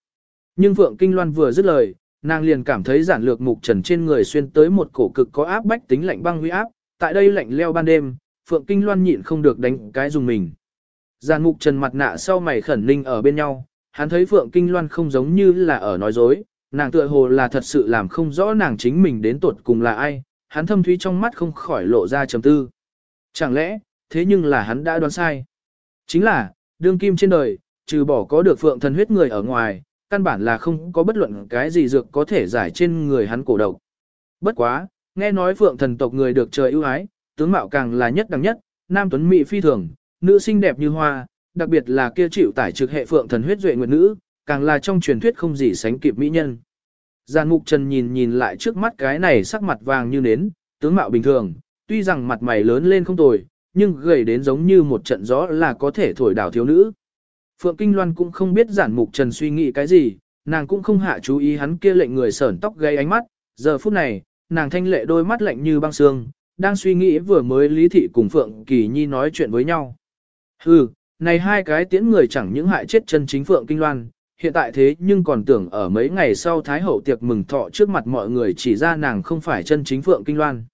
Nhưng Phượng Kinh Loan vừa dứt lời, nàng liền cảm thấy giản lược mục trần trên người xuyên tới một cổ cực có áp bách tính lạnh băng huy áp, tại đây lạnh leo ban đêm, Phượng Kinh Loan nhịn không được đánh cái dùng mình. Giàn mục trần mặt nạ sau mày khẩn ninh ở bên nhau, hắn thấy Phượng Kinh Loan không giống như là ở nói dối, nàng tựa hồ là thật sự làm không rõ nàng chính mình đến tuột cùng là ai, hắn thâm thúy trong mắt không khỏi lộ ra trầm tư. Chẳng lẽ, thế nhưng là hắn đã đoán sai. Chính là, đương kim trên đời, trừ bỏ có được phượng thần huyết người ở ngoài, căn bản là không có bất luận cái gì dược có thể giải trên người hắn cổ độc. Bất quá, nghe nói phượng thần tộc người được trời ưu ái, tướng mạo càng là nhất đẳng nhất, nam tuấn mỹ phi thường, nữ xinh đẹp như hoa, đặc biệt là kia chịu tải trực hệ phượng thần huyết duệ nguyệt nữ, càng là trong truyền thuyết không gì sánh kịp mỹ nhân. Giàn Mục Trần nhìn nhìn lại trước mắt cái này sắc mặt vàng như nến, tướng mạo bình thường, tuy rằng mặt mày lớn lên không tồi, nhưng gầy đến giống như một trận gió là có thể thổi đảo thiếu nữ. Phượng Kinh Loan cũng không biết Giản Mục Trần suy nghĩ cái gì, nàng cũng không hạ chú ý hắn kia lệnh người sởn tóc gây ánh mắt, giờ phút này, nàng thanh lệ đôi mắt lạnh như băng xương, đang suy nghĩ vừa mới Lý Thị cùng Phượng Kỳ Nhi nói chuyện với nhau. Hừ, này hai cái tiễn người chẳng những hại chết chân chính Phượng Kinh Loan, hiện tại thế nhưng còn tưởng ở mấy ngày sau Thái Hậu tiệc mừng thọ trước mặt mọi người chỉ ra nàng không phải chân chính Phượng Kinh Loan.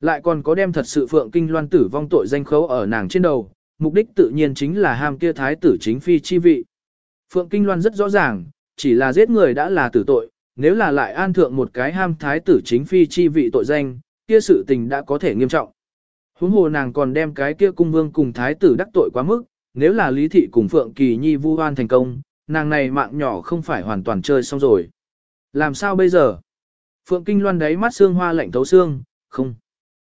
Lại còn có đem thật sự Phượng Kinh Loan tử vong tội danh khấu ở nàng trên đầu, mục đích tự nhiên chính là ham kia Thái tử chính phi chi vị. Phượng Kinh Loan rất rõ ràng, chỉ là giết người đã là tử tội, nếu là lại an thượng một cái ham Thái tử chính phi chi vị tội danh, kia sự tình đã có thể nghiêm trọng. Huống hồ nàng còn đem cái kia cung vương cùng Thái tử đắc tội quá mức, nếu là Lý Thị cùng Phượng Kỳ Nhi vu oan thành công, nàng này mạng nhỏ không phải hoàn toàn chơi xong rồi. Làm sao bây giờ? Phượng Kinh Loan đáy mắt xương hoa lạnh thấu xương, không.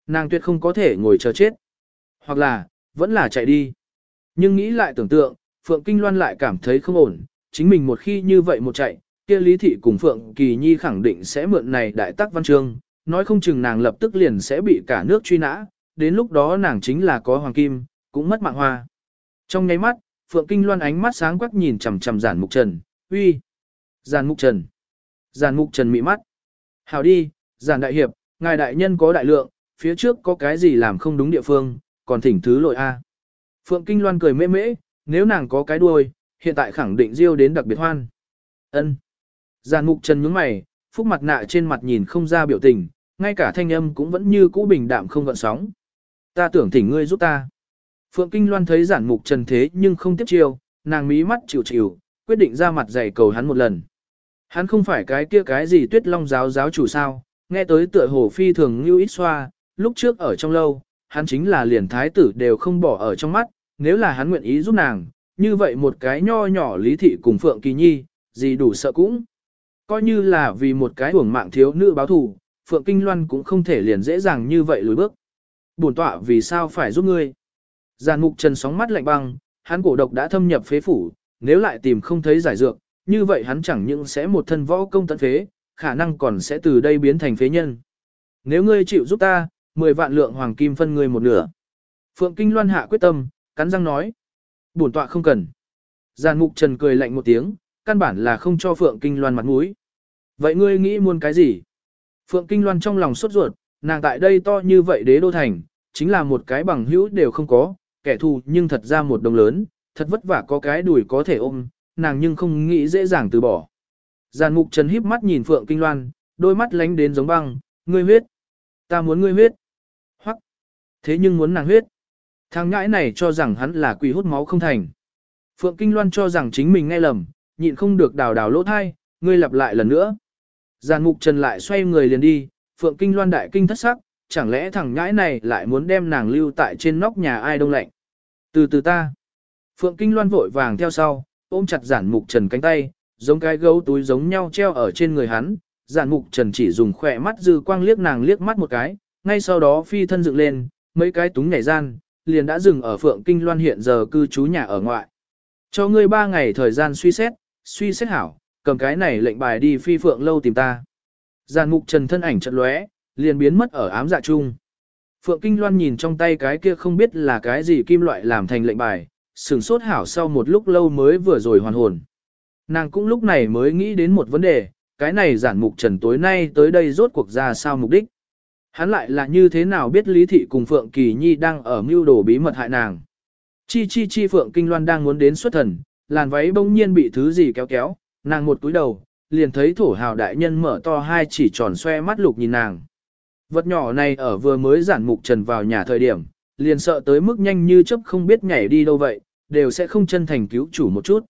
Nàng tuyệt không có thể ngồi chờ chết. Hoặc là, vẫn là chạy đi. Nhưng nghĩ lại tưởng tượng, Phượng Kinh Loan lại cảm thấy không ổn, chính mình một khi như vậy một chạy, kia Lý Thị cùng Phượng Kỳ Nhi khẳng định sẽ mượn này đại tắc văn chương, nói không chừng nàng lập tức liền sẽ bị cả nước truy nã, đến lúc đó nàng chính là có hoàng kim, cũng mất mạng hoa. Trong nháy mắt, Phượng Kinh Loan ánh mắt sáng quắc nhìn chằm chằm Giản Mục Trần, uy, Giản Mục Trần, Giản Mục Trần mị mắt. Hảo đi, Giản Đại Hiệp, ngài đại nhân có đại lượng, phía trước có cái gì làm không đúng địa phương, còn thỉnh thứ lỗi a. Phượng Kinh Loan cười mễ mễ, nếu nàng có cái đuôi, hiện tại khẳng định diêu đến đặc biệt hoan. Ân. Giản Mục Trần nhướng mày, phúc mặt nạ trên mặt nhìn không ra biểu tình, ngay cả thanh âm cũng vẫn như cũ bình đạm không gợn sóng. Ta tưởng thỉnh ngươi giúp ta. Phượng Kinh Loan thấy giản mục trần thế nhưng không tiếp chiêu, nàng mí mắt chịu chịu, quyết định ra mặt dạy cầu hắn một lần. Hắn không phải cái kia cái gì tuyết long giáo giáo chủ sao, nghe tới tựa hồ phi thường như ít xoa, lúc trước ở trong lâu, hắn chính là liền thái tử đều không bỏ ở trong mắt, nếu là hắn nguyện ý giúp nàng, như vậy một cái nho nhỏ lý thị cùng Phượng Kỳ Nhi, gì đủ sợ cũng. Coi như là vì một cái hưởng mạng thiếu nữ báo thù, Phượng Kinh Loan cũng không thể liền dễ dàng như vậy lùi bước. Bổn tọa vì sao phải giúp ngươi? Giàn mục trần sóng mắt lạnh băng, hắn cổ độc đã thâm nhập phế phủ, nếu lại tìm không thấy giải dược, như vậy hắn chẳng những sẽ một thân võ công tận phế, khả năng còn sẽ từ đây biến thành phế nhân. Nếu ngươi chịu giúp ta, 10 vạn lượng hoàng kim phân ngươi một nửa. Phượng Kinh Loan hạ quyết tâm, cắn răng nói. Bổn tọa không cần. Giàn mục trần cười lạnh một tiếng, căn bản là không cho Phượng Kinh Loan mặt mũi. Vậy ngươi nghĩ muốn cái gì? Phượng Kinh Loan trong lòng sốt ruột, nàng tại đây to như vậy đế đô thành, chính là một cái bằng hữu đều không có, kẻ thù nhưng thật ra một đồng lớn, thật vất vả có cái đùi có thể ôm, nàng nhưng không nghĩ dễ dàng từ bỏ. Giàn mục trần híp mắt nhìn Phượng Kinh Loan, đôi mắt lánh đến giống băng, ngươi huyết. Ta muốn ngươi huyết. Hoặc, thế nhưng muốn nàng huyết. Thằng ngãi này cho rằng hắn là quỷ hút máu không thành. Phượng Kinh Loan cho rằng chính mình nghe lầm, nhịn không được đào đào lỗ thai, ngươi lặp lại lần nữa. Giàn mục trần lại xoay người liền đi, Phượng Kinh Loan đại kinh thất sắc, chẳng lẽ thằng ngãi này lại muốn đem nàng lưu tại trên nóc nhà ai đông lạnh. Từ từ ta. Phượng Kinh Loan vội vàng theo sau, ôm chặt giản mục trần cánh tay, giống cái gấu túi giống nhau treo ở trên người hắn. Giản mục trần chỉ dùng khỏe mắt dư quang liếc nàng liếc mắt một cái, ngay sau đó phi thân dựng lên, mấy cái túng nhảy gian, liền đã dừng ở Phượng Kinh Loan hiện giờ cư trú nhà ở ngoại. Cho ngươi ba ngày thời gian suy xét, suy xét hảo, cầm cái này lệnh bài đi phi Phượng lâu tìm ta. Giản mục trần thân ảnh chợt lóe, liền biến mất ở ám dạ chung. Phượng Kinh Loan nhìn trong tay cái kia không biết là cái gì kim loại làm thành lệnh bài, sửng sốt hảo sau một lúc lâu mới vừa rồi hoàn hồn. Nàng cũng lúc này mới nghĩ đến một vấn đề, cái này giản mục trần tối nay tới đây rốt cuộc ra sao mục đích. Hắn lại là như thế nào biết Lý Thị cùng Phượng Kỳ Nhi đang ở mưu đồ bí mật hại nàng. Chi chi chi Phượng Kinh Loan đang muốn đến xuất thần, làn váy bỗng nhiên bị thứ gì kéo kéo, nàng một túi đầu, liền thấy thổ hào đại nhân mở to hai chỉ tròn xoe mắt lục nhìn nàng. Vật nhỏ này ở vừa mới giản mục trần vào nhà thời điểm, liền sợ tới mức nhanh như chớp không biết nhảy đi đâu vậy, đều sẽ không chân thành cứu chủ một chút.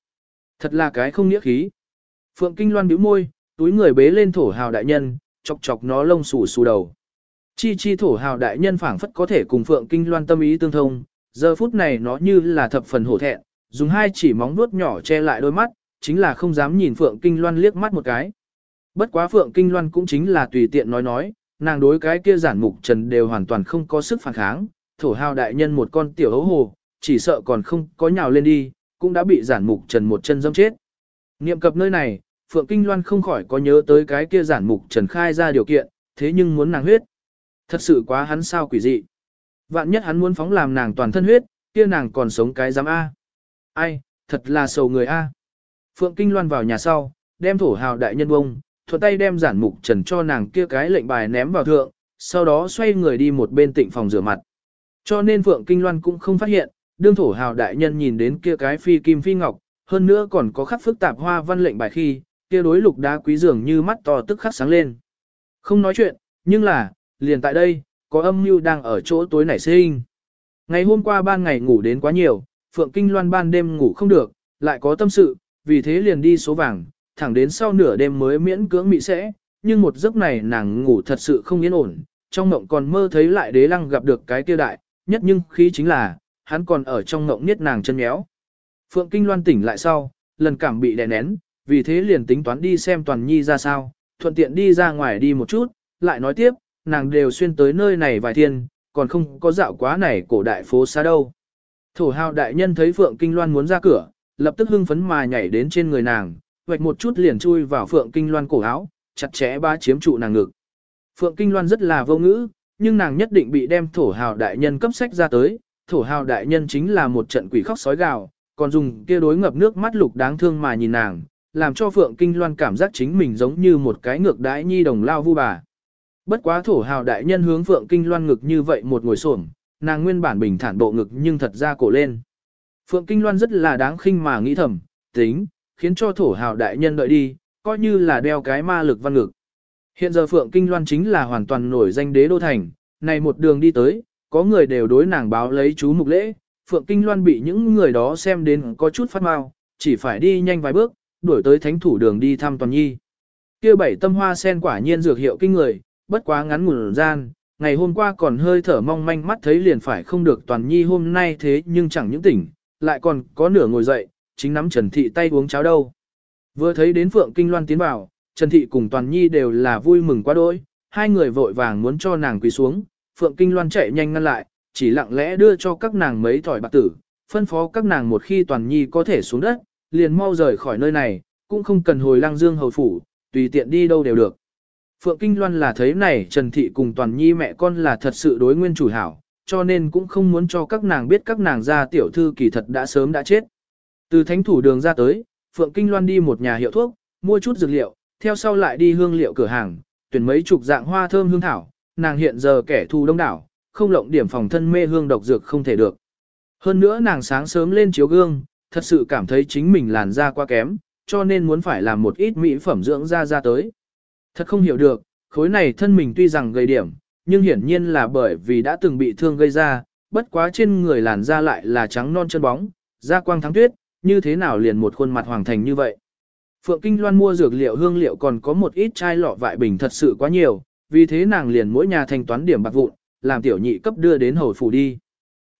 Thật là cái không nghĩa khí. Phượng Kinh Loan bĩu môi, túi người bế lên thổ hào đại nhân, chọc chọc nó lông xù xù đầu. Chi chi thổ hào đại nhân phảng phất có thể cùng Phượng Kinh Loan tâm ý tương thông, giờ phút này nó như là thập phần hổ thẹn, dùng hai chỉ móng vuốt nhỏ che lại đôi mắt, chính là không dám nhìn Phượng Kinh Loan liếc mắt một cái. Bất quá Phượng Kinh Loan cũng chính là tùy tiện nói nói, nàng đối cái kia giản mục trần đều hoàn toàn không có sức phản kháng, thổ hào đại nhân một con tiểu hấu hồ, chỉ sợ còn không có nhào lên đi, cũng đã bị giản mục trần một chân dâm chết. Niệm cập nơi này, Phượng Kinh Loan không khỏi có nhớ tới cái kia giản mục trần khai ra điều kiện, thế nhưng muốn nàng huyết. Thật sự quá hắn sao quỷ dị. Vạn nhất hắn muốn phóng làm nàng toàn thân huyết, kia nàng còn sống cái giám A. Ai, thật là sầu người A. Phượng Kinh Loan vào nhà sau, đem thổ hào đại nhân bông, thuận tay đem giản mục trần cho nàng kia cái lệnh bài ném vào thượng, sau đó xoay người đi một bên tịnh phòng rửa mặt. Cho nên Phượng Kinh Loan cũng không phát hiện, đương thổ hào đại nhân nhìn đến kia cái phi kim phi ngọc, hơn nữa còn có khắc phức tạp hoa văn lệnh bài khi, kia đối lục đá quý dường như mắt to tức khắc sáng lên. Không nói chuyện, nhưng là, liền tại đây, có âm mưu đang ở chỗ tối nảy sinh. Ngày hôm qua ban ngày ngủ đến quá nhiều, Phượng Kinh Loan ban đêm ngủ không được, lại có tâm sự, vì thế liền đi số vàng, thẳng đến sau nửa đêm mới miễn cưỡng mị sẽ, nhưng một giấc này nàng ngủ thật sự không yên ổn, trong mộng còn mơ thấy lại đế lăng gặp được cái kia đại, nhất nhưng khí chính là, hắn còn ở trong mộng niết nàng chân méo. Phượng Kinh Loan tỉnh lại sau, lần cảm bị đè nén, vì thế liền tính toán đi xem Toàn Nhi ra sao, thuận tiện đi ra ngoài đi một chút, lại nói tiếp, nàng đều xuyên tới nơi này vài thiên, còn không có dạo quá này cổ đại phố xa đâu. Thổ hào đại nhân thấy Phượng Kinh Loan muốn ra cửa, lập tức hưng phấn mà nhảy đến trên người nàng, vạch một chút liền chui vào Phượng Kinh Loan cổ áo, chặt chẽ ba chiếm trụ nàng ngực. Phượng Kinh Loan rất là vô ngữ, nhưng nàng nhất định bị đem thổ hào đại nhân cấp sách ra tới, thổ hào đại nhân chính là một trận quỷ khóc sói gào, còn dùng kia đối ngập nước mắt lục đáng thương mà nhìn nàng, làm cho Phượng Kinh Loan cảm giác chính mình giống như một cái ngược đãi nhi đồng lao vu bà. Bất quá thổ hào đại nhân hướng Phượng Kinh Loan ngực như vậy một ngồi xổm, nàng nguyên bản bình thản bộ ngực nhưng thật ra cổ lên. Phượng Kinh Loan rất là đáng khinh mà nghĩ thầm, tính, khiến cho thổ hào đại nhân đợi đi, coi như là đeo cái ma lực văn ngực. Hiện giờ Phượng Kinh Loan chính là hoàn toàn nổi danh đế đô thành, này một đường đi tới, có người đều đối nàng báo lấy chú mục lễ, Phượng Kinh Loan bị những người đó xem đến có chút phát mau, chỉ phải đi nhanh vài bước, đuổi tới thánh thủ đường đi thăm Toàn Nhi. kia bảy tâm hoa sen quả nhiên dược hiệu kinh người, bất quá ngắn ngủn gian, ngày hôm qua còn hơi thở mong manh mắt thấy liền phải không được Toàn Nhi hôm nay thế nhưng chẳng những tỉnh, lại còn có nửa ngồi dậy, chính nắm Trần Thị tay uống cháo đâu. Vừa thấy đến Phượng Kinh Loan tiến vào, Trần Thị cùng Toàn Nhi đều là vui mừng quá đỗi hai người vội vàng muốn cho nàng quỳ xuống, Phượng Kinh Loan chạy nhanh ngăn lại, chỉ lặng lẽ đưa cho các nàng mấy thỏi bạc tử, phân phó các nàng một khi Toàn Nhi có thể xuống đất, liền mau rời khỏi nơi này, cũng không cần hồi Lang dương hầu phủ, tùy tiện đi đâu đều được. Phượng Kinh Loan là thấy này Trần Thị cùng Toàn Nhi mẹ con là thật sự đối nguyên chủ hảo, cho nên cũng không muốn cho các nàng biết các nàng gia tiểu thư kỳ thật đã sớm đã chết. Từ thánh thủ đường ra tới, Phượng Kinh Loan đi một nhà hiệu thuốc, mua chút dược liệu, theo sau lại đi hương liệu cửa hàng, tuyển mấy chục dạng hoa thơm hương thảo, nàng hiện giờ kẻ thù đông đảo, không lộng điểm phòng thân mê hương độc dược không thể được. Hơn nữa nàng sáng sớm lên chiếu gương, thật sự cảm thấy chính mình làn da quá kém, cho nên muốn phải làm một ít mỹ phẩm dưỡng da ra tới. Thật không hiểu được, khối này thân mình tuy rằng gây điểm, nhưng hiển nhiên là bởi vì đã từng bị thương gây ra, bất quá trên người làn da lại là trắng non chân bóng, da quang thắng tuyết, như thế nào liền một khuôn mặt hoàng thành như vậy. Phượng Kinh Loan mua dược liệu hương liệu còn có một ít chai lọ vại bình thật sự quá nhiều, vì thế nàng liền mỗi nhà thanh toán điểm bạc vụn, làm tiểu nhị cấp đưa đến hồi phủ đi.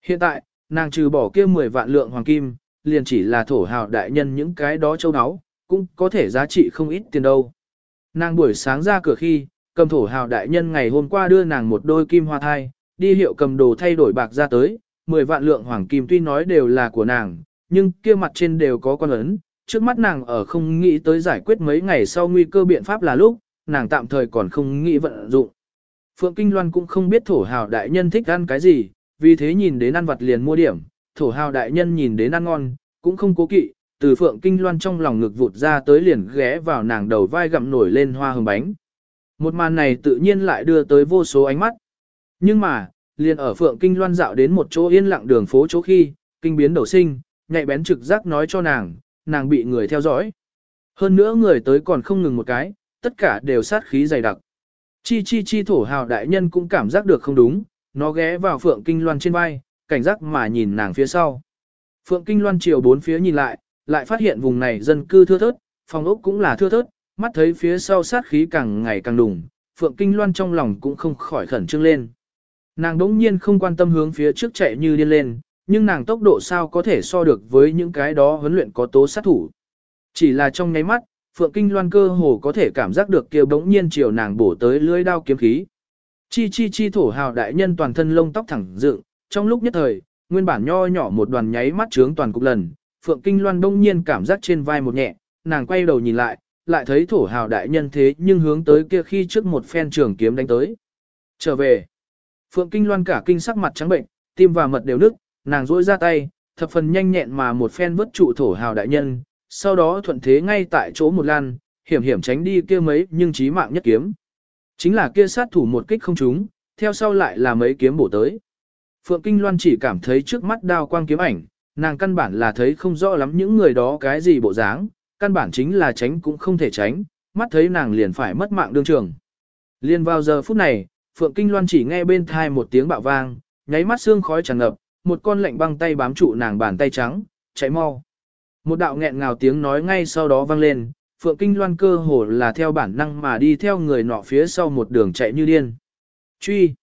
Hiện tại, nàng trừ bỏ kia 10 vạn lượng hoàng kim, liền chỉ là thổ hào đại nhân những cái đó châu áo, cũng có thể giá trị không ít tiền đâu. Nàng buổi sáng ra cửa khi, cầm thổ hào đại nhân ngày hôm qua đưa nàng một đôi kim hoa thai, đi hiệu cầm đồ thay đổi bạc ra tới, 10 vạn lượng hoàng kim tuy nói đều là của nàng, nhưng kia mặt trên đều có con ấn, trước mắt nàng ở không nghĩ tới giải quyết mấy ngày sau nguy cơ biện pháp là lúc, nàng tạm thời còn không nghĩ vận dụng. Phượng Kinh Loan cũng không biết thổ hào đại nhân thích ăn cái gì, vì thế nhìn đến ăn vặt liền mua điểm, thổ hào đại nhân nhìn đến ăn ngon, cũng không cố kỵ, từ Phượng Kinh Loan trong lòng ngực vụt ra tới liền ghé vào nàng đầu vai gặm nổi lên hoa hồng bánh. Một màn này tự nhiên lại đưa tới vô số ánh mắt. Nhưng mà, liền ở Phượng Kinh Loan dạo đến một chỗ yên lặng đường phố chỗ khi, kinh biến đầu sinh, nhạy bén trực giác nói cho nàng, nàng bị người theo dõi. Hơn nữa người tới còn không ngừng một cái, tất cả đều sát khí dày đặc. Chi chi chi thổ hào đại nhân cũng cảm giác được không đúng, nó ghé vào Phượng Kinh Loan trên vai, cảnh giác mà nhìn nàng phía sau. Phượng Kinh Loan chiều bốn phía nhìn lại, lại phát hiện vùng này dân cư thưa thớt, phòng ốc cũng là thưa thớt, mắt thấy phía sau sát khí càng ngày càng đùng, Phượng Kinh Loan trong lòng cũng không khỏi khẩn trương lên. Nàng đống nhiên không quan tâm hướng phía trước chạy như điên lên, nhưng nàng tốc độ sao có thể so được với những cái đó huấn luyện có tố sát thủ. Chỉ là trong nháy mắt, Phượng Kinh Loan cơ hồ có thể cảm giác được kia bỗng nhiên chiều nàng bổ tới lưỡi đao kiếm khí. Chi chi chi thổ hào đại nhân toàn thân lông tóc thẳng dựng, trong lúc nhất thời, nguyên bản nho nhỏ một đoàn nháy mắt trướng toàn cục lần, Phượng Kinh Loan bỗng nhiên cảm giác trên vai một nhẹ, nàng quay đầu nhìn lại, lại thấy thổ hào đại nhân thế nhưng hướng tới kia khi trước một phen trường kiếm đánh tới. Trở về, Phượng Kinh Loan cả kinh sắc mặt trắng bệnh, tim và mật đều nức, nàng rỗi ra tay, thập phần nhanh nhẹn mà một phen vứt trụ thổ hào đại nhân, sau đó thuận thế ngay tại chỗ một lan, hiểm hiểm tránh đi kia mấy nhưng chí mạng nhất kiếm. Chính là kia sát thủ một kích không trúng, theo sau lại là mấy kiếm bổ tới. Phượng Kinh Loan chỉ cảm thấy trước mắt đao quang kiếm ảnh, nàng căn bản là thấy không rõ lắm những người đó cái gì bộ dáng, căn bản chính là tránh cũng không thể tránh, mắt thấy nàng liền phải mất mạng đương trường. Liên vào giờ phút này, Phượng Kinh Loan chỉ nghe bên thai một tiếng bạo vang, nháy mắt xương khói tràn ngập, một con lạnh băng tay bám trụ nàng bàn tay trắng, chạy mau. Một đạo nghẹn ngào tiếng nói ngay sau đó vang lên, Phượng Kinh Loan cơ hồ là theo bản năng mà đi theo người nọ phía sau một đường chạy như điên. Truy!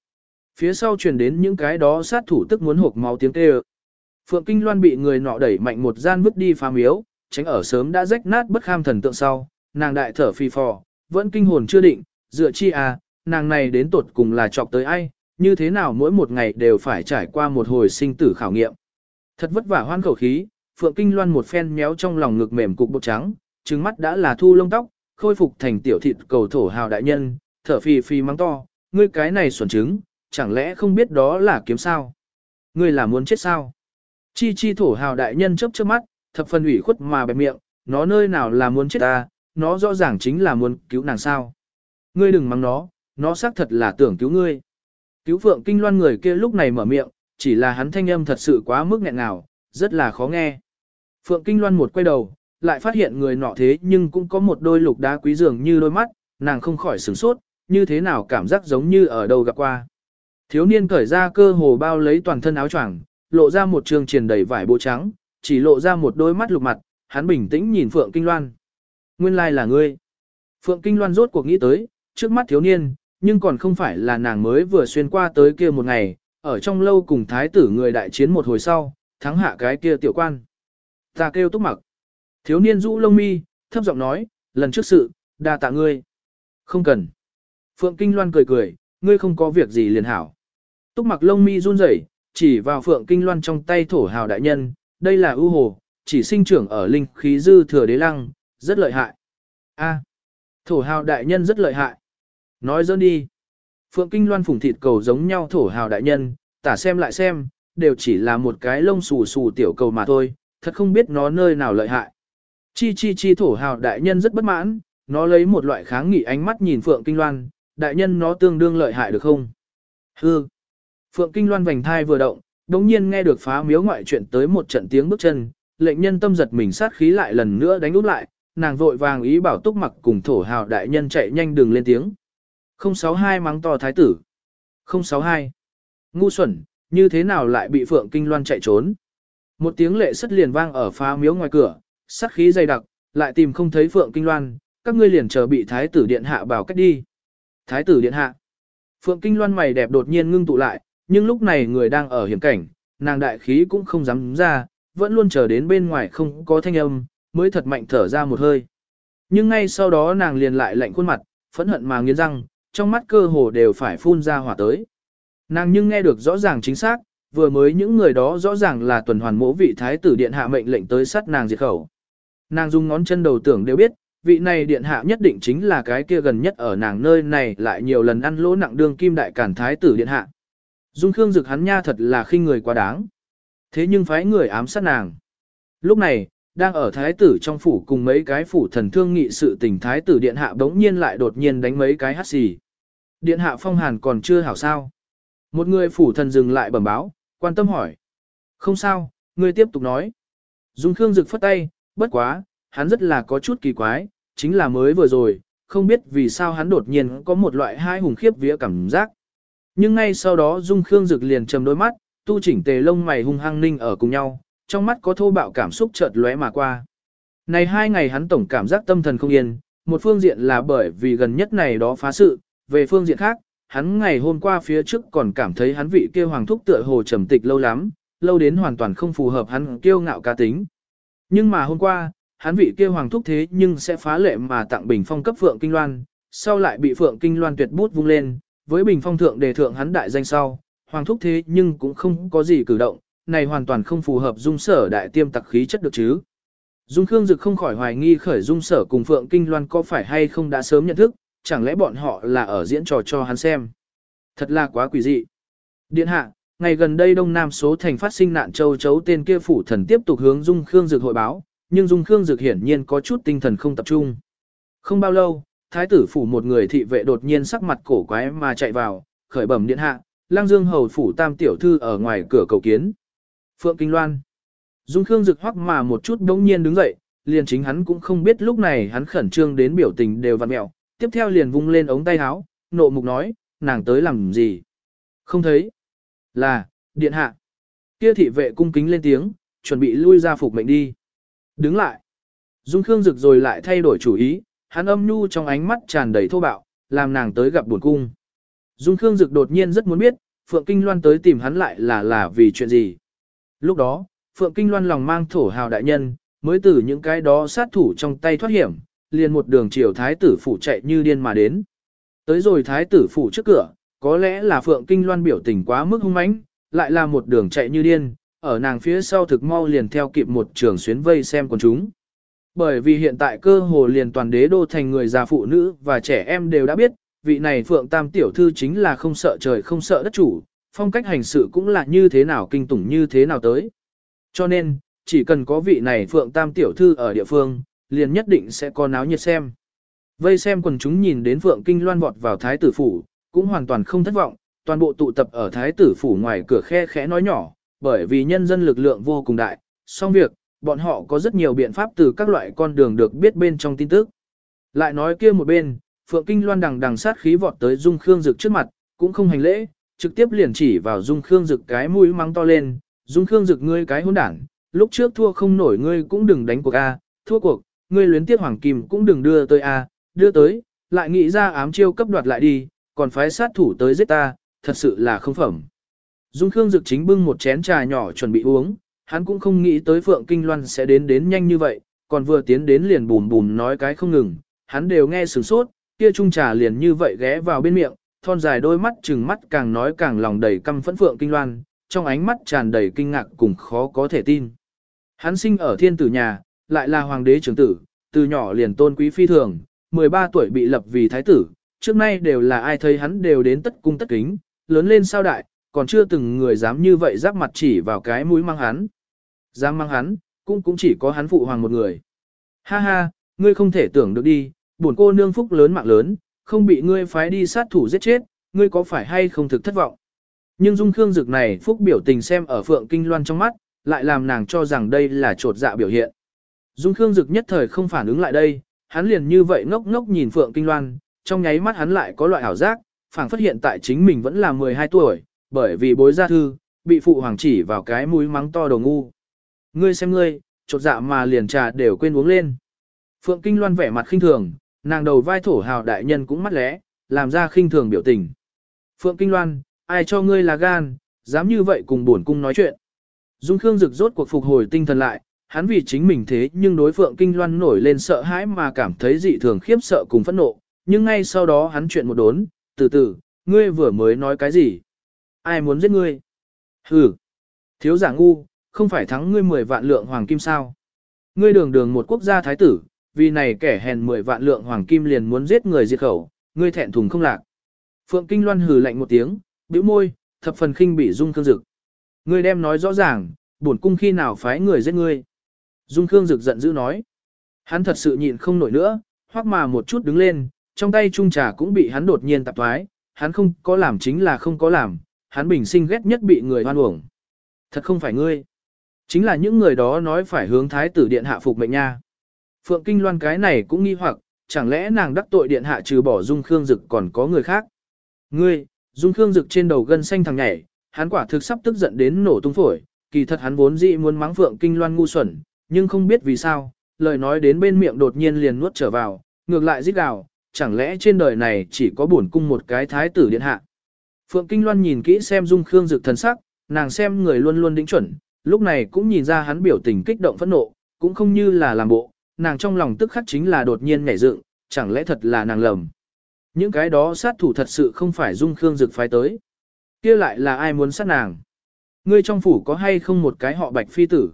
Phía sau truyền đến những cái đó sát thủ tức muốn hộp máu tiếng kêu. Phượng Kinh Loan bị người nọ đẩy mạnh một gian vứt đi phá miếu, tránh ở sớm đã rách nát bất kham thần tượng sau, nàng đại thở phi phò, vẫn kinh hồn chưa định, dựa chi à, nàng này đến tột cùng là chọc tới ai, như thế nào mỗi một ngày đều phải trải qua một hồi sinh tử khảo nghiệm. Thật vất vả hoan khẩu khí, Phượng Kinh Loan một phen méo trong lòng ngực mềm cục bột trắng, trừng mắt đã là thu lông tóc, khôi phục thành tiểu thịt cầu thổ hào đại nhân, thở phì phì mắng to, ngươi cái này xuẩn trứng, chẳng lẽ không biết đó là kiếm sao? Ngươi là muốn chết sao? Chi chi thổ hào đại nhân chớp chớp mắt, thập phần ủy khuất mà bẹp miệng, nó nơi nào là muốn chết ta, nó rõ ràng chính là muốn cứu nàng sao. Ngươi đừng mắng nó, nó xác thật là tưởng cứu ngươi. Cứu phượng kinh loan người kia lúc này mở miệng, chỉ là hắn thanh âm thật sự quá mức nghẹn ngào, rất là khó nghe. Phượng kinh loan một quay đầu, lại phát hiện người nọ thế nhưng cũng có một đôi lục đá quý dường như đôi mắt, nàng không khỏi sửng sốt, như thế nào cảm giác giống như ở đâu gặp qua. Thiếu niên cởi ra cơ hồ bao lấy toàn thân áo choàng, lộ ra một trường triền đầy vải bộ trắng, chỉ lộ ra một đôi mắt lục mặt, hắn bình tĩnh nhìn Phượng Kinh Loan. Nguyên lai là ngươi. Phượng Kinh Loan rốt cuộc nghĩ tới, trước mắt thiếu niên, nhưng còn không phải là nàng mới vừa xuyên qua tới kia một ngày, ở trong lâu cùng thái tử người đại chiến một hồi sau, thắng hạ cái kia tiểu quan. Ta kêu túc mặc. Thiếu niên rũ lông mi, thấp giọng nói, lần trước sự, đa tạ ngươi. Không cần. Phượng Kinh Loan cười cười, ngươi không có việc gì liền hảo. Túc mặc lông mi run rẩy, chỉ vào Phượng Kinh Loan trong tay thổ hào đại nhân, đây là ưu hồ, chỉ sinh trưởng ở linh khí dư thừa đế lăng, rất lợi hại. A, thổ hào đại nhân rất lợi hại. Nói dơn đi. Phượng Kinh Loan phủng thịt cầu giống nhau thổ hào đại nhân, tả xem lại xem, đều chỉ là một cái lông xù xù tiểu cầu mà thôi, thật không biết nó nơi nào lợi hại. Chi chi chi thổ hào đại nhân rất bất mãn, nó lấy một loại kháng nghị ánh mắt nhìn Phượng Kinh Loan, đại nhân nó tương đương lợi hại được không? Hư. Phượng Kinh Loan vành thai vừa động, đống nhiên nghe được phá miếu ngoại chuyện tới một trận tiếng bước chân, lệnh nhân tâm giật mình sát khí lại lần nữa đánh út lại, nàng vội vàng ý bảo túc mặc cùng thổ hào đại nhân chạy nhanh đường lên tiếng. 062 mắng to thái tử. 062. Ngu xuẩn, như thế nào lại bị Phượng Kinh Loan chạy trốn? Một tiếng lệ sất liền vang ở phá miếu ngoài cửa, sát khí dày đặc, lại tìm không thấy Phượng Kinh Loan, các ngươi liền chờ bị thái tử điện hạ bảo cách đi. Thái tử điện hạ. Phượng Kinh Loan mày đẹp đột nhiên ngưng tụ lại, nhưng lúc này người đang ở hiểm cảnh, nàng đại khí cũng không dám ra, vẫn luôn chờ đến bên ngoài không có thanh âm, mới thật mạnh thở ra một hơi. Nhưng ngay sau đó nàng liền lại lạnh khuôn mặt, phẫn hận mà nghiến răng, trong mắt cơ hồ đều phải phun ra hỏa tới. Nàng nhưng nghe được rõ ràng chính xác, vừa mới những người đó rõ ràng là tuần hoàn mỗ vị thái tử điện hạ mệnh lệnh tới sát nàng diệt khẩu. Nàng dùng ngón chân đầu tưởng đều biết, vị này điện hạ nhất định chính là cái kia gần nhất ở nàng nơi này lại nhiều lần ăn lỗ nặng đương kim đại cản thái tử điện hạ. Dung Khương Dực hắn nha thật là khinh người quá đáng. Thế nhưng phái người ám sát nàng. Lúc này, đang ở thái tử trong phủ cùng mấy cái phủ thần thương nghị sự tình thái tử điện hạ đống nhiên lại đột nhiên đánh mấy cái hát xì. Điện hạ phong hàn còn chưa hảo sao. Một người phủ thần dừng lại bẩm báo, quan tâm hỏi. Không sao, người tiếp tục nói. Dung Khương Dực phất tay, bất quá, hắn rất là có chút kỳ quái, chính là mới vừa rồi, không biết vì sao hắn đột nhiên có một loại hai hùng khiếp vía cảm giác. Nhưng ngay sau đó Dung Khương Dực liền trầm đôi mắt, tu chỉnh tề lông mày hung hăng ninh ở cùng nhau, trong mắt có thô bạo cảm xúc chợt lóe mà qua. Này hai ngày hắn tổng cảm giác tâm thần không yên, một phương diện là bởi vì gần nhất này đó phá sự, về phương diện khác, hắn ngày hôm qua phía trước còn cảm thấy hắn vị kia hoàng thúc tựa hồ trầm tịch lâu lắm, lâu đến hoàn toàn không phù hợp hắn kiêu ngạo cá tính. Nhưng mà hôm qua, hắn vị kia hoàng thúc thế nhưng sẽ phá lệ mà tặng bình phong cấp Phượng Kinh Loan, sau lại bị Phượng Kinh Loan tuyệt bút vung lên, với bình phong thượng đề thượng hắn đại danh sau, hoàng thúc thế nhưng cũng không có gì cử động, này hoàn toàn không phù hợp dung sở đại tiêm tặc khí chất được chứ. Dung Khương Dực không khỏi hoài nghi khởi dung sở cùng Phượng Kinh Loan có phải hay không đã sớm nhận thức, chẳng lẽ bọn họ là ở diễn trò cho hắn xem. Thật là quá quỷ dị. Điện hạ, ngày gần đây Đông Nam số thành phát sinh nạn châu chấu tên kia phủ thần tiếp tục hướng Dung Khương Dực hội báo, nhưng Dung Khương Dực hiển nhiên có chút tinh thần không tập trung. Không bao lâu, thái tử phủ một người thị vệ đột nhiên sắc mặt cổ quái mà chạy vào, khởi bẩm điện hạ, lang dương hầu phủ tam tiểu thư ở ngoài cửa cầu kiến. Phượng Kinh Loan. Dung Khương Dực hoắc mà một chút đống nhiên đứng dậy, liền chính hắn cũng không biết lúc này hắn khẩn trương đến biểu tình đều vặn mẹo, tiếp theo liền vung lên ống tay áo, nộ mục nói, nàng tới làm gì? Không thấy. Là, điện hạ. Kia thị vệ cung kính lên tiếng, chuẩn bị lui ra phục mệnh đi. Đứng lại. Dung Khương Dực rồi lại thay đổi chủ ý, hắn âm nhu trong ánh mắt tràn đầy thô bạo, làm nàng tới gặp buồn cung. Dung Khương Dực đột nhiên rất muốn biết, Phượng Kinh Loan tới tìm hắn lại là là vì chuyện gì. Lúc đó, Phượng Kinh Loan lòng mang thổ hào đại nhân, mới từ những cái đó sát thủ trong tay thoát hiểm, liền một đường chiều thái tử phủ chạy như điên mà đến. Tới rồi thái tử phủ trước cửa, có lẽ là Phượng Kinh Loan biểu tình quá mức hung mãnh, lại là một đường chạy như điên, ở nàng phía sau thực mau liền theo kịp một trường xuyến vây xem con chúng. Bởi vì hiện tại cơ hồ liền toàn đế đô thành người già phụ nữ và trẻ em đều đã biết, vị này Phượng Tam tiểu thư chính là không sợ trời không sợ đất chủ, phong cách hành sự cũng là như thế nào kinh tủng như thế nào tới. Cho nên, chỉ cần có vị này Phượng Tam tiểu thư ở địa phương, liền nhất định sẽ có náo nhiệt xem. Vây xem quần chúng nhìn đến Phượng Kinh Loan vọt vào thái tử phủ, cũng hoàn toàn không thất vọng, toàn bộ tụ tập ở thái tử phủ ngoài cửa khe khẽ nói nhỏ, bởi vì nhân dân lực lượng vô cùng đại, song việc, bọn họ có rất nhiều biện pháp từ các loại con đường được biết bên trong tin tức. Lại nói kia một bên, Phượng Kinh Loan đằng đằng sát khí vọt tới Dung Khương Dực trước mặt, cũng không hành lễ, trực tiếp liền chỉ vào Dung Khương Dực cái mũi mắng to lên, Dung Khương Dực ngươi cái hỗn đảng, lúc trước thua không nổi ngươi cũng đừng đánh cuộc a, thua cuộc, ngươi luyến tiếc hoàng kim cũng đừng đưa tới a, đưa tới, lại nghĩ ra ám chiêu cấp đoạt lại đi, còn phái sát thủ tới giết ta, thật sự là không phẩm. Dung Khương Dực chính bưng một chén trà nhỏ chuẩn bị uống, hắn cũng không nghĩ tới Phượng Kinh Loan sẽ đến đến nhanh như vậy, còn vừa tiến đến liền bùm bùm nói cái không ngừng, hắn đều nghe sửng sốt, kia chung trà liền như vậy ghé vào bên miệng, thon dài đôi mắt trừng mắt càng nói càng lòng đầy căm phẫn Phượng Kinh Loan, trong ánh mắt tràn đầy kinh ngạc cùng khó có thể tin. Hắn sinh ở thiên tử nhà, lại là hoàng đế trưởng tử, từ nhỏ liền tôn quý phi thường, 13 tuổi bị lập vì thái tử, trước nay đều là ai thấy hắn đều đến tất cung tất kính, lớn lên sao đại, còn chưa từng người dám như vậy giáp mặt chỉ vào cái mũi mang hắn. Dám mang hắn, cũng cũng chỉ có hắn phụ hoàng một người. Ha ha, ngươi không thể tưởng được đi, buồn cô nương phúc lớn mạng lớn, không bị ngươi phái đi sát thủ giết chết, ngươi có phải hay không thực thất vọng. Nhưng Dung Khương Dực này phúc biểu tình xem ở Phượng Kinh Loan trong mắt, lại làm nàng cho rằng đây là trột dạ biểu hiện. Dung Khương Dực nhất thời không phản ứng lại đây, hắn liền như vậy ngốc ngốc nhìn Phượng Kinh Loan, trong nháy mắt hắn lại có loại ảo giác, phảng phát hiện tại chính mình vẫn là 12 tuổi, bởi vì bối gia thư, bị phụ hoàng chỉ vào cái mũi mắng to đồ ngu. Ngươi xem ngươi, trột dạ mà liền trà đều quên uống lên. Phượng Kinh Loan vẻ mặt khinh thường, nàng đầu vai thổ hào đại nhân cũng mắt lẽ, làm ra khinh thường biểu tình. Phượng Kinh Loan, ai cho ngươi là gan, dám như vậy cùng bổn cung nói chuyện. Dung Khương rực rốt cuộc phục hồi tinh thần lại, hắn vì chính mình thế nhưng đối Phượng Kinh Loan nổi lên sợ hãi mà cảm thấy dị thường khiếp sợ cùng phẫn nộ, nhưng ngay sau đó hắn chuyện một đốn, từ từ, ngươi vừa mới nói cái gì? Ai muốn giết ngươi? Hừ, thiếu giả ngu, không phải thắng ngươi 10 vạn lượng hoàng kim sao? Ngươi đường đường một quốc gia thái tử, vì này kẻ hèn 10 vạn lượng hoàng kim liền muốn giết người diệt khẩu, ngươi thẹn thùng không lạc. Phượng Kinh Loan hừ lạnh một tiếng, bĩu môi, thập phần khinh bị Dung Khương Dực. Ngươi đem nói rõ ràng, bổn cung khi nào phái người giết ngươi? Dung Khương Dực giận dữ nói. Hắn thật sự nhịn không nổi nữa, hoắc mà một chút đứng lên, trong tay trung trà cũng bị hắn đột nhiên tạp thoái, hắn không có làm chính là không có làm, hắn bình sinh ghét nhất bị người hoan uổng. Thật không phải ngươi. Chính là những người đó nói phải hướng thái tử điện hạ phục mệnh nha. Phượng Kinh Loan cái này cũng nghi hoặc, chẳng lẽ nàng đắc tội điện hạ trừ bỏ Dung Khương Dực còn có người khác. Ngươi, Dung Khương Dực trên đầu gân xanh thằng nhảy, hắn quả thực sắp tức giận đến nổ tung phổi, kỳ thật hắn vốn dĩ muốn mắng Phượng Kinh Loan ngu xuẩn, nhưng không biết vì sao, lời nói đến bên miệng đột nhiên liền nuốt trở vào, ngược lại rít gào, chẳng lẽ trên đời này chỉ có bổn cung một cái thái tử điện hạ. Phượng Kinh Loan nhìn kỹ xem Dung Khương Dực thần sắc, nàng xem người luôn luôn đĩnh chuẩn, lúc này cũng nhìn ra hắn biểu tình kích động phẫn nộ, cũng không như là làm bộ, nàng trong lòng tức khắc chính là đột nhiên nhảy dựng, chẳng lẽ thật là nàng lầm. Những cái đó sát thủ thật sự không phải Dung Khương Dực phái tới. kia lại là ai muốn sát nàng? Ngươi trong phủ có hay không một cái họ bạch phi tử?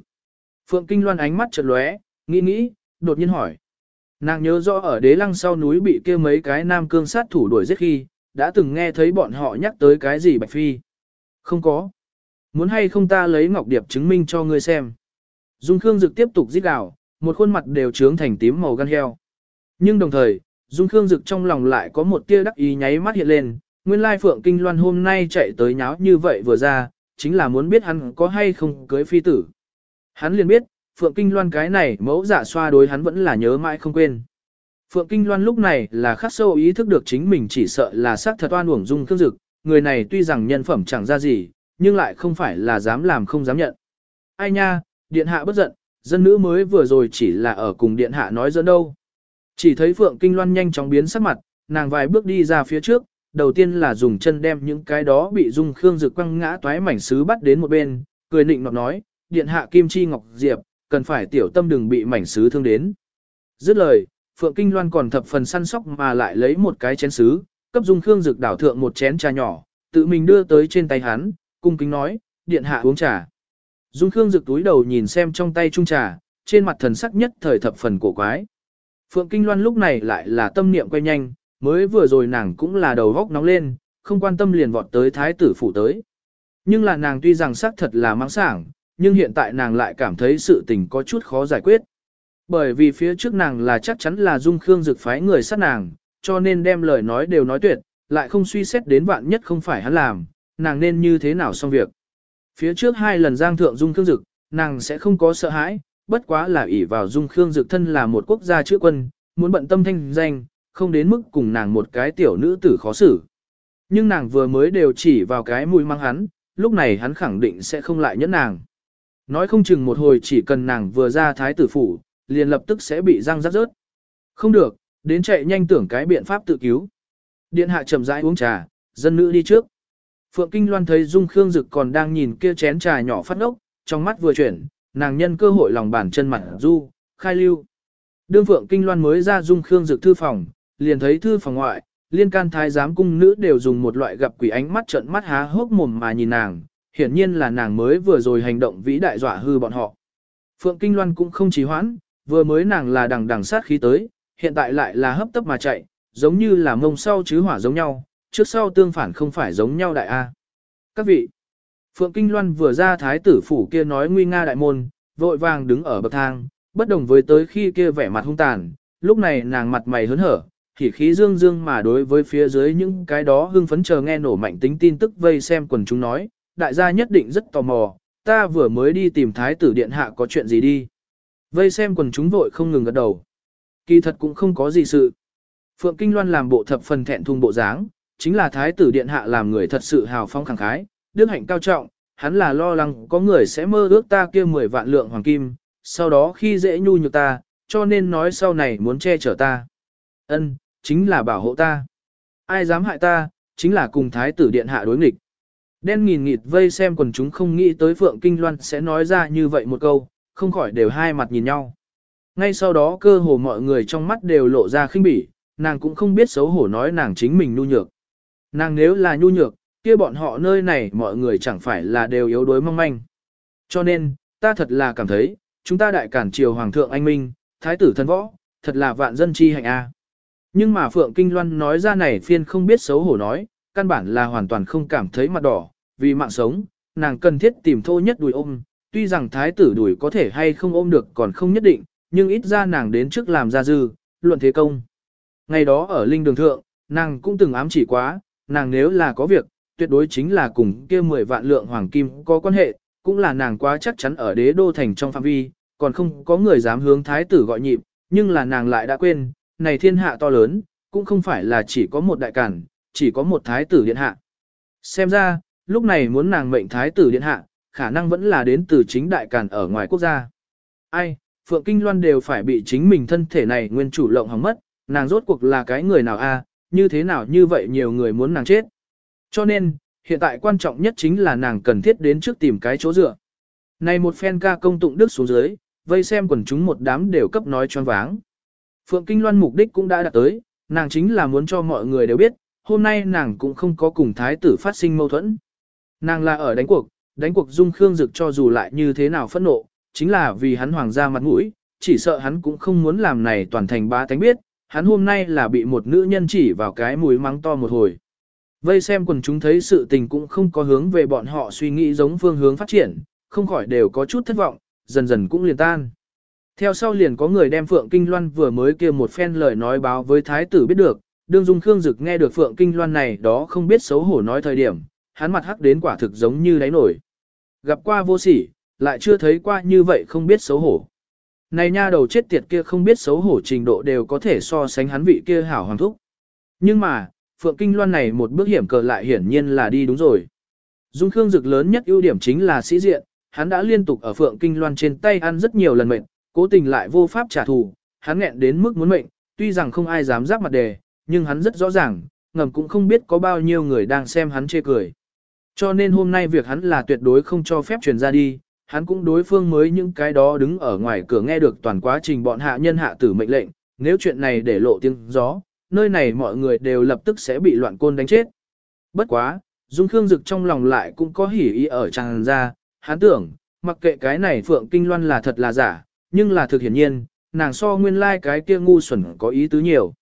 Phượng Kinh Loan ánh mắt chợt lóe, nghĩ nghĩ, đột nhiên hỏi. Nàng nhớ rõ ở đế lăng sau núi bị kia mấy cái nam cương sát thủ đuổi giết khi, đã từng nghe thấy bọn họ nhắc tới cái gì bạch phi. Không có. Muốn hay không ta lấy ngọc điệp chứng minh cho ngươi xem. Dung Khương Dực tiếp tục giết gào, một khuôn mặt đều trướng thành tím màu gan heo. Nhưng đồng thời, Dung Khương Dực trong lòng lại có một tia đắc ý nháy mắt hiện lên, nguyên lai Phượng Kinh Loan hôm nay chạy tới nháo như vậy vừa ra, chính là muốn biết hắn có hay không cưới phi tử. Hắn liền biết, Phượng Kinh Loan cái này mẫu giả xoa đối hắn vẫn là nhớ mãi không quên. Phượng Kinh Loan lúc này là khắc sâu ý thức được chính mình chỉ sợ là xác thật oan uổng Dung Khương Dực, người này tuy rằng nhân phẩm chẳng ra gì, nhưng lại không phải là dám làm không dám nhận. Ai nha, điện hạ bất giận, dân nữ mới vừa rồi chỉ là ở cùng điện hạ nói dẫn đâu. Chỉ thấy Phượng Kinh Loan nhanh chóng biến sắc mặt, nàng vài bước đi ra phía trước, đầu tiên là dùng chân đem những cái đó bị dung khương dược quăng ngã toái mảnh sứ bắt đến một bên, cười nịnh nọt nói, điện hạ Kim Chi Ngọc Diệp, cần phải tiểu tâm đừng bị mảnh sứ thương đến. Dứt lời, Phượng Kinh Loan còn thập phần săn sóc mà lại lấy một cái chén sứ, cấp dung khương dược đảo thượng một chén trà nhỏ, tự mình đưa tới trên tay hắn, cung kính nói, điện hạ uống trà. Dung Khương rực túi đầu nhìn xem trong tay trung trà, trên mặt thần sắc nhất thời thập phần cổ quái. Phượng Kinh Loan lúc này lại là tâm niệm quay nhanh, mới vừa rồi nàng cũng là đầu góc nóng lên, không quan tâm liền vọt tới thái tử phủ tới. Nhưng là nàng tuy rằng sắc thật là mang sảng, nhưng hiện tại nàng lại cảm thấy sự tình có chút khó giải quyết. Bởi vì phía trước nàng là chắc chắn là Dung Khương rực phái người sát nàng, cho nên đem lời nói đều nói tuyệt, lại không suy xét đến vạn nhất không phải hắn làm, nàng nên như thế nào xong việc. Phía trước hai lần giang thượng dung khương dực, nàng sẽ không có sợ hãi, bất quá là ỷ vào dung khương dực thân là một quốc gia chữa quân, muốn bận tâm thanh danh, không đến mức cùng nàng một cái tiểu nữ tử khó xử. Nhưng nàng vừa mới đều chỉ vào cái mùi mang hắn, lúc này hắn khẳng định sẽ không lại nhẫn nàng. Nói không chừng một hồi chỉ cần nàng vừa ra thái tử phủ, liền lập tức sẽ bị răng rắc rớt. Không được, đến chạy nhanh tưởng cái biện pháp tự cứu. Điện hạ chậm rãi uống trà, dân nữ đi trước. Phượng Kinh Loan thấy Dung Khương Dực còn đang nhìn kia chén trà nhỏ phát ốc, trong mắt vừa chuyển, nàng nhân cơ hội lòng bàn chân mặt du, khai lưu. Đương Phượng Kinh Loan mới ra Dung Khương Dực thư phòng, liền thấy thư phòng ngoại, liên can thái giám cung nữ đều dùng một loại gặp quỷ ánh mắt trợn mắt há hốc mồm mà nhìn nàng, hiển nhiên là nàng mới vừa rồi hành động vĩ đại dọa hư bọn họ. Phượng Kinh Loan cũng không trì hoãn, vừa mới nàng là đằng đằng sát khí tới, hiện tại lại là hấp tấp mà chạy, giống như là mông sau chứ hỏa giống nhau, trước sau tương phản không phải giống nhau đại A. Các vị, Phượng Kinh Loan vừa ra thái tử phủ kia nói nguy nga đại môn, vội vàng đứng ở bậc thang, bất đồng với tới khi kia vẻ mặt hung tàn, lúc này nàng mặt mày hớn hở, thì khí dương dương mà đối với phía dưới những cái đó hưng phấn chờ nghe nổ mạnh tính tin tức vây xem quần chúng nói, đại gia nhất định rất tò mò, ta vừa mới đi tìm thái tử điện hạ có chuyện gì đi. Vây xem quần chúng vội không ngừng gật đầu. Kỳ thật cũng không có gì sự. Phượng Kinh Loan làm bộ thập phần thẹn thùng bộ dáng, chính là thái tử điện hạ làm người thật sự hào phong khẳng khái, đức hạnh cao trọng, hắn là lo lắng có người sẽ mơ ước ta kia 10 vạn lượng hoàng kim, sau đó khi dễ nhu nhược ta, cho nên nói sau này muốn che chở ta. Ân, chính là bảo hộ ta. Ai dám hại ta, chính là cùng thái tử điện hạ đối nghịch. Đen nghìn nghịt vây xem quần chúng không nghĩ tới Phượng Kinh Loan sẽ nói ra như vậy một câu, không khỏi đều hai mặt nhìn nhau. Ngay sau đó cơ hồ mọi người trong mắt đều lộ ra khinh bỉ, nàng cũng không biết xấu hổ nói nàng chính mình nhu nhược. Nàng nếu là nhu nhược, kia bọn họ nơi này mọi người chẳng phải là đều yếu đuối mong manh. Cho nên, ta thật là cảm thấy, chúng ta đại cản triều hoàng thượng anh minh, thái tử thân võ, thật là vạn dân chi hạnh a. Nhưng mà Phượng Kinh Loan nói ra này phiên không biết xấu hổ nói, căn bản là hoàn toàn không cảm thấy mặt đỏ, vì mạng sống, nàng cần thiết tìm thô nhất đùi ôm, tuy rằng thái tử đùi có thể hay không ôm được còn không nhất định, nhưng ít ra nàng đến trước làm ra dư, luận thế công. Ngày đó ở linh đường thượng, nàng cũng từng ám chỉ quá, nàng nếu là có việc, tuyệt đối chính là cùng kia 10 vạn lượng hoàng kim có quan hệ, cũng là nàng quá chắc chắn ở đế đô thành trong phạm vi, còn không có người dám hướng thái tử gọi nhịp, nhưng là nàng lại đã quên, này thiên hạ to lớn, cũng không phải là chỉ có một đại cản, chỉ có một thái tử điện hạ. Xem ra, lúc này muốn nàng mệnh thái tử điện hạ, khả năng vẫn là đến từ chính đại cản ở ngoài quốc gia. Ai, Phượng Kinh Loan đều phải bị chính mình thân thể này nguyên chủ lộng hỏng mất, nàng rốt cuộc là cái người nào a, như thế nào như vậy nhiều người muốn nàng chết. Cho nên, hiện tại quan trọng nhất chính là nàng cần thiết đến trước tìm cái chỗ dựa. Này một phen ca công tụng đức xuống dưới, vây xem quần chúng một đám đều cấp nói choáng váng. Phượng Kinh Loan mục đích cũng đã đạt tới, nàng chính là muốn cho mọi người đều biết, hôm nay nàng cũng không có cùng thái tử phát sinh mâu thuẫn. Nàng là ở đánh cuộc, đánh cuộc dung khương dực cho dù lại như thế nào phẫn nộ, chính là vì hắn hoàng gia mặt mũi, chỉ sợ hắn cũng không muốn làm này toàn thành ba tánh biết, hắn hôm nay là bị một nữ nhân chỉ vào cái mũi mắng to một hồi. Vây xem quần chúng thấy sự tình cũng không có hướng về bọn họ suy nghĩ giống phương hướng phát triển, không khỏi đều có chút thất vọng, dần dần cũng liền tan. Theo sau liền có người đem Phượng Kinh Loan vừa mới kia một phen lời nói báo với thái tử biết được, đương dung khương dực nghe được Phượng Kinh Loan này đó không biết xấu hổ nói thời điểm, hắn mặt hắc đến quả thực giống như đáy nổi. Gặp qua vô sỉ, lại chưa thấy qua như vậy không biết xấu hổ. Này nha đầu chết tiệt kia không biết xấu hổ trình độ đều có thể so sánh hắn vị kia hảo hoàng thúc. Nhưng mà, Phượng Kinh Loan này một bước hiểm cờ lại hiển nhiên là đi đúng rồi. Dung Khương Dực lớn nhất ưu điểm chính là sĩ diện, hắn đã liên tục ở Phượng Kinh Loan trên tay ăn rất nhiều lần mệnh, cố tình lại vô pháp trả thù, hắn nghẹn đến mức muốn mệnh, tuy rằng không ai dám giáp mặt đề, nhưng hắn rất rõ ràng, ngầm cũng không biết có bao nhiêu người đang xem hắn chê cười. Cho nên hôm nay việc hắn là tuyệt đối không cho phép truyền ra đi, hắn cũng đối phương mới những cái đó đứng ở ngoài cửa nghe được toàn quá trình bọn hạ nhân hạ tử mệnh lệnh, nếu chuyện này để lộ tiếng gió, nơi này mọi người đều lập tức sẽ bị loạn côn đánh chết. Bất quá, Dung Khương Dực trong lòng lại cũng có hỉ ý ở tràn ra, hắn tưởng, mặc kệ cái này Phượng Kinh Loan là thật là giả, nhưng là thực hiển nhiên, nàng so nguyên lai like cái kia ngu xuẩn có ý tứ nhiều.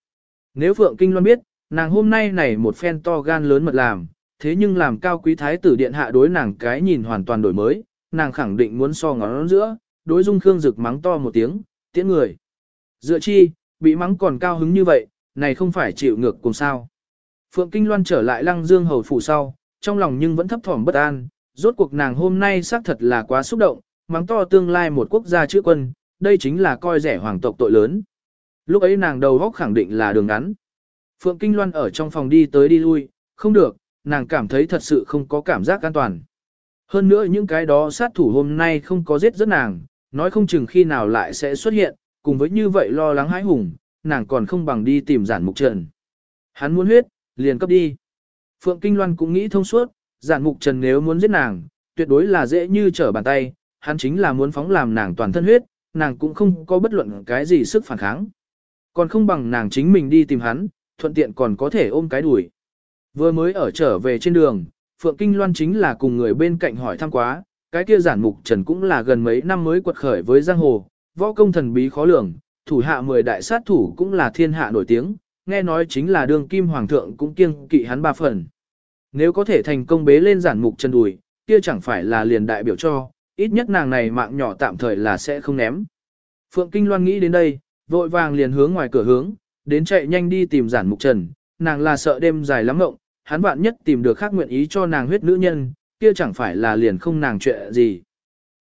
Nếu Phượng Kinh Loan biết, nàng hôm nay này một phen to gan lớn mật làm, thế nhưng làm cao quý thái tử điện hạ đối nàng cái nhìn hoàn toàn đổi mới, nàng khẳng định muốn so ngón giữa, đối dung khương dực mắng to một tiếng, tiễn người. Dựa chi, bị mắng còn cao hứng như vậy, này không phải chịu ngược cùng sao. Phượng Kinh Loan trở lại lăng dương hầu phủ sau, trong lòng nhưng vẫn thấp thỏm bất an, rốt cuộc nàng hôm nay xác thật là quá xúc động, mắng to tương lai một quốc gia chữ quân, đây chính là coi rẻ hoàng tộc tội lớn. Lúc ấy nàng đầu góc khẳng định là đường ngắn. Phượng Kinh Loan ở trong phòng đi tới đi lui, không được, nàng cảm thấy thật sự không có cảm giác an toàn. Hơn nữa những cái đó sát thủ hôm nay không có giết rất nàng, nói không chừng khi nào lại sẽ xuất hiện, cùng với như vậy lo lắng hãi hùng, nàng còn không bằng đi tìm giản mục trần. Hắn muốn huyết, liền cấp đi. Phượng Kinh Loan cũng nghĩ thông suốt, giản mục trần nếu muốn giết nàng, tuyệt đối là dễ như trở bàn tay, hắn chính là muốn phóng làm nàng toàn thân huyết, nàng cũng không có bất luận cái gì sức phản kháng. Còn không bằng nàng chính mình đi tìm hắn, thuận tiện còn có thể ôm cái đuổi. Vừa mới ở trở về trên đường, Phượng Kinh Loan chính là cùng người bên cạnh hỏi thăm quá, cái kia giản mục trần cũng là gần mấy năm mới quật khởi với giang hồ, võ công thần bí khó lường, thủ hạ 10 đại sát thủ cũng là thiên hạ nổi tiếng, nghe nói chính là đường kim hoàng thượng cũng kiêng kỵ hắn ba phần. Nếu có thể thành công bế lên giản mục trần đùi, kia chẳng phải là liền đại biểu cho, ít nhất nàng này mạng nhỏ tạm thời là sẽ không ném. Phượng Kinh Loan nghĩ đến đây, vội vàng liền hướng ngoài cửa hướng, đến chạy nhanh đi tìm giản mục trần, nàng là sợ đêm dài lắm ngộng, hắn vạn nhất tìm được khác nguyện ý cho nàng huyết nữ nhân, kia chẳng phải là liền không nàng chuyện gì.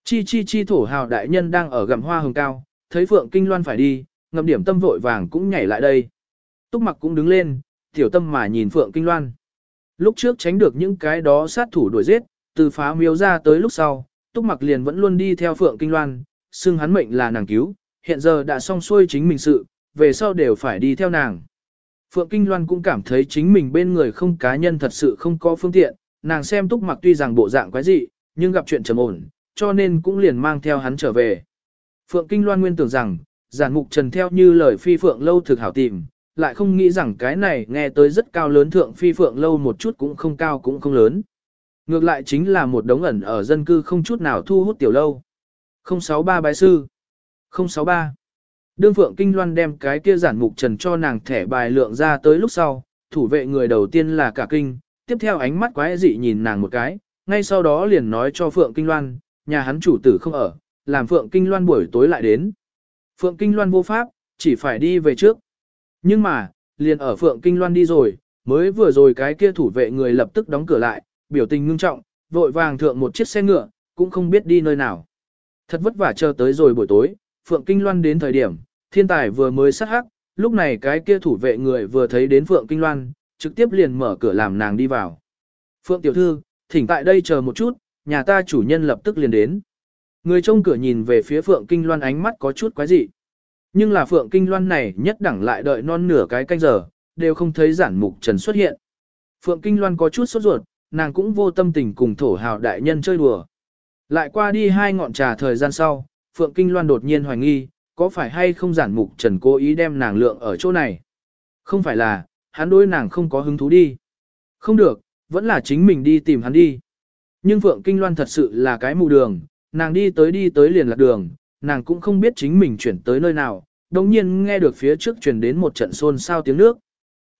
Chi chi chi thổ hào đại nhân đang ở gầm hoa hồng cao, thấy Phượng Kinh Loan phải đi, ngầm điểm tâm vội vàng cũng nhảy lại đây. Túc mặc cũng đứng lên, tiểu tâm mà nhìn Phượng Kinh Loan. Lúc trước tránh được những cái đó sát thủ đuổi giết, từ phá miếu ra tới lúc sau, Túc mặc liền vẫn luôn đi theo Phượng Kinh Loan, xưng hắn mệnh là nàng cứu, hiện giờ đã xong xuôi chính mình sự, về sau đều phải đi theo nàng. Phượng Kinh Loan cũng cảm thấy chính mình bên người không cá nhân thật sự không có phương tiện, nàng xem túc mặc tuy rằng bộ dạng quái dị, nhưng gặp chuyện trầm ổn, cho nên cũng liền mang theo hắn trở về. Phượng Kinh Loan nguyên tưởng rằng, giản mục trần theo như lời phi phượng lâu thực hảo tìm, lại không nghĩ rằng cái này nghe tới rất cao lớn thượng phi phượng lâu một chút cũng không cao cũng không lớn. Ngược lại chính là một đống ẩn ở dân cư không chút nào thu hút tiểu lâu. 063 bái sư 063 Đương Phượng Kinh Loan đem cái kia giản mục trần cho nàng thẻ bài lượng ra tới lúc sau, thủ vệ người đầu tiên là cả kinh, tiếp theo ánh mắt quái dị nhìn nàng một cái, ngay sau đó liền nói cho Phượng Kinh Loan, nhà hắn chủ tử không ở, làm Phượng Kinh Loan buổi tối lại đến. Phượng Kinh Loan vô pháp, chỉ phải đi về trước. Nhưng mà, liền ở Phượng Kinh Loan đi rồi, mới vừa rồi cái kia thủ vệ người lập tức đóng cửa lại, biểu tình ngưng trọng, vội vàng thượng một chiếc xe ngựa, cũng không biết đi nơi nào. Thật vất vả chờ tới rồi buổi tối, Phượng Kinh Loan đến thời điểm, thiên tài vừa mới sát hắc, lúc này cái kia thủ vệ người vừa thấy đến Phượng Kinh Loan, trực tiếp liền mở cửa làm nàng đi vào. Phượng tiểu thư, thỉnh tại đây chờ một chút, nhà ta chủ nhân lập tức liền đến. Người trông cửa nhìn về phía Phượng Kinh Loan ánh mắt có chút quái dị. Nhưng là Phượng Kinh Loan này nhất đẳng lại đợi non nửa cái canh giờ, đều không thấy giản mục trần xuất hiện. Phượng Kinh Loan có chút sốt ruột, nàng cũng vô tâm tình cùng thổ hào đại nhân chơi đùa. Lại qua đi hai ngọn trà thời gian sau, Phượng Kinh Loan đột nhiên hoài nghi, có phải hay không giản mục trần cố ý đem nàng lượng ở chỗ này. Không phải là, hắn đối nàng không có hứng thú đi. Không được, vẫn là chính mình đi tìm hắn đi. Nhưng Phượng Kinh Loan thật sự là cái mù đường, nàng đi tới đi tới liền lạc đường, nàng cũng không biết chính mình chuyển tới nơi nào, đồng nhiên nghe được phía trước chuyển đến một trận xôn xao tiếng nước.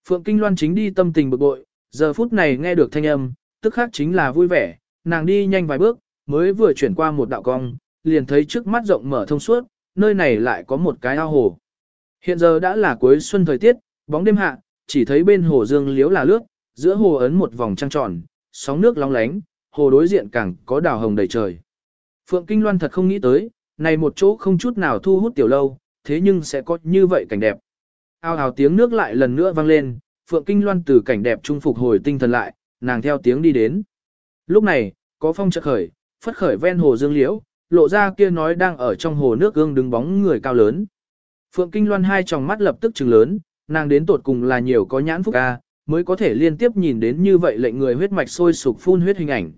Phượng Kinh Loan chính đi tâm tình bực bội, giờ phút này nghe được thanh âm, tức khác chính là vui vẻ, nàng đi nhanh vài bước, mới vừa chuyển qua một đạo cong, liền thấy trước mắt rộng mở thông suốt, nơi này lại có một cái ao hồ. Hiện giờ đã là cuối xuân thời tiết, bóng đêm hạ, chỉ thấy bên hồ dương liếu là nước, giữa hồ ấn một vòng trăng tròn, sóng nước long lánh, hồ đối diện càng có đào hồng đầy trời. Phượng Kinh Loan thật không nghĩ tới, này một chỗ không chút nào thu hút tiểu lâu, thế nhưng sẽ có như vậy cảnh đẹp. Ao ào tiếng nước lại lần nữa vang lên, Phượng Kinh Loan từ cảnh đẹp trung phục hồi tinh thần lại, nàng theo tiếng đi đến. Lúc này, có phong chợt khởi, phất khởi ven hồ dương liễu, lộ ra kia nói đang ở trong hồ nước gương đứng bóng người cao lớn. Phượng Kinh Loan hai tròng mắt lập tức trừng lớn, nàng đến tột cùng là nhiều có nhãn phúc ca, mới có thể liên tiếp nhìn đến như vậy lệnh người huyết mạch sôi sục phun huyết hình ảnh.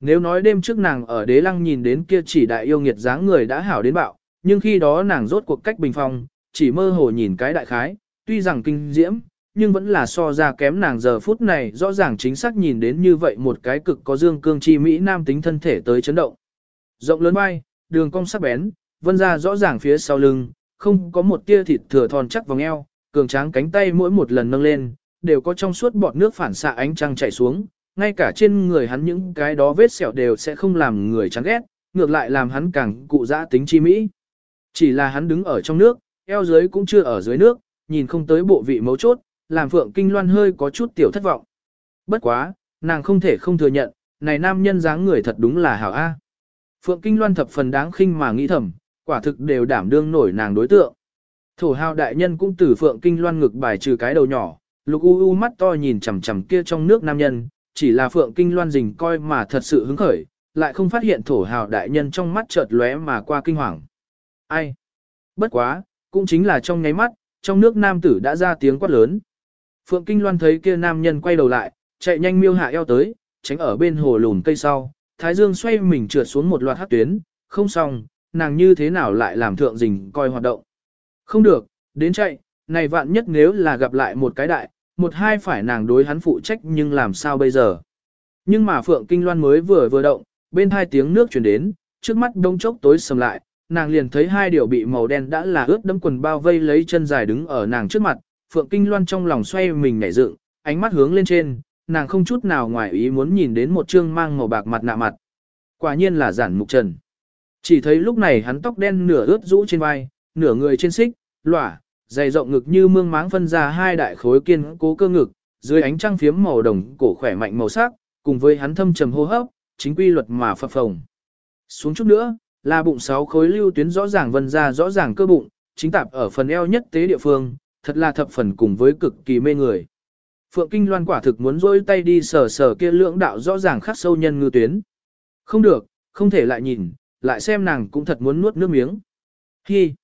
Nếu nói đêm trước nàng ở đế lăng nhìn đến kia chỉ đại yêu nghiệt dáng người đã hảo đến bạo, nhưng khi đó nàng rốt cuộc cách bình phong, chỉ mơ hồ nhìn cái đại khái, tuy rằng kinh diễm, nhưng vẫn là so ra kém nàng giờ phút này rõ ràng chính xác nhìn đến như vậy một cái cực có dương cương chi Mỹ nam tính thân thể tới chấn động. Rộng lớn vai, đường cong sắc bén, vân ra rõ ràng phía sau lưng, không có một tia thịt thừa thon chắc vòng eo, cường tráng cánh tay mỗi một lần nâng lên, đều có trong suốt bọt nước phản xạ ánh trăng chảy xuống, ngay cả trên người hắn những cái đó vết sẹo đều sẽ không làm người chán ghét, ngược lại làm hắn càng cụ dã tính chi mỹ. Chỉ là hắn đứng ở trong nước, eo dưới cũng chưa ở dưới nước, nhìn không tới bộ vị mấu chốt, làm Phượng Kinh Loan hơi có chút tiểu thất vọng. Bất quá, nàng không thể không thừa nhận, này nam nhân dáng người thật đúng là hảo A. Phượng Kinh Loan thập phần đáng khinh mà nghĩ thầm, quả thực đều đảm đương nổi nàng đối tượng. Thổ hào đại nhân cũng từ Phượng Kinh Loan ngực bài trừ cái đầu nhỏ, lục u u mắt to nhìn chằm chằm kia trong nước nam nhân, chỉ là Phượng Kinh Loan dình coi mà thật sự hứng khởi, lại không phát hiện thổ hào đại nhân trong mắt chợt lóe mà qua kinh hoàng. Ai? Bất quá, cũng chính là trong nháy mắt, trong nước nam tử đã ra tiếng quát lớn. Phượng Kinh Loan thấy kia nam nhân quay đầu lại, chạy nhanh miêu hạ eo tới, tránh ở bên hồ lùn cây sau, Thái Dương xoay mình trượt xuống một loạt hát tuyến, không xong, nàng như thế nào lại làm thượng dình coi hoạt động. Không được, đến chạy, này vạn nhất nếu là gặp lại một cái đại, một hai phải nàng đối hắn phụ trách nhưng làm sao bây giờ. Nhưng mà Phượng Kinh Loan mới vừa vừa động, bên hai tiếng nước chuyển đến, trước mắt đông chốc tối sầm lại, nàng liền thấy hai điều bị màu đen đã là ướt đẫm quần bao vây lấy chân dài đứng ở nàng trước mặt, Phượng Kinh Loan trong lòng xoay mình nhảy dựng, ánh mắt hướng lên trên, nàng không chút nào ngoài ý muốn nhìn đến một trương mang màu bạc mặt nạ mặt. Quả nhiên là giản mục trần. Chỉ thấy lúc này hắn tóc đen nửa ướt rũ trên vai, nửa người trên xích, lỏa, dày rộng ngực như mương máng phân ra hai đại khối kiên cố cơ ngực, dưới ánh trăng phiếm màu đồng cổ khỏe mạnh màu sắc, cùng với hắn thâm trầm hô hấp, chính quy luật mà phập phồng. Xuống chút nữa, là bụng sáu khối lưu tuyến rõ ràng vân ra rõ ràng cơ bụng, chính tạp ở phần eo nhất tế địa phương, thật là thập phần cùng với cực kỳ mê người. Phượng Kinh Loan quả thực muốn rôi tay đi sờ sờ kia lưỡng đạo rõ ràng khắc sâu nhân ngư tuyến. Không được, không thể lại nhìn, lại xem nàng cũng thật muốn nuốt nước miếng. Hi!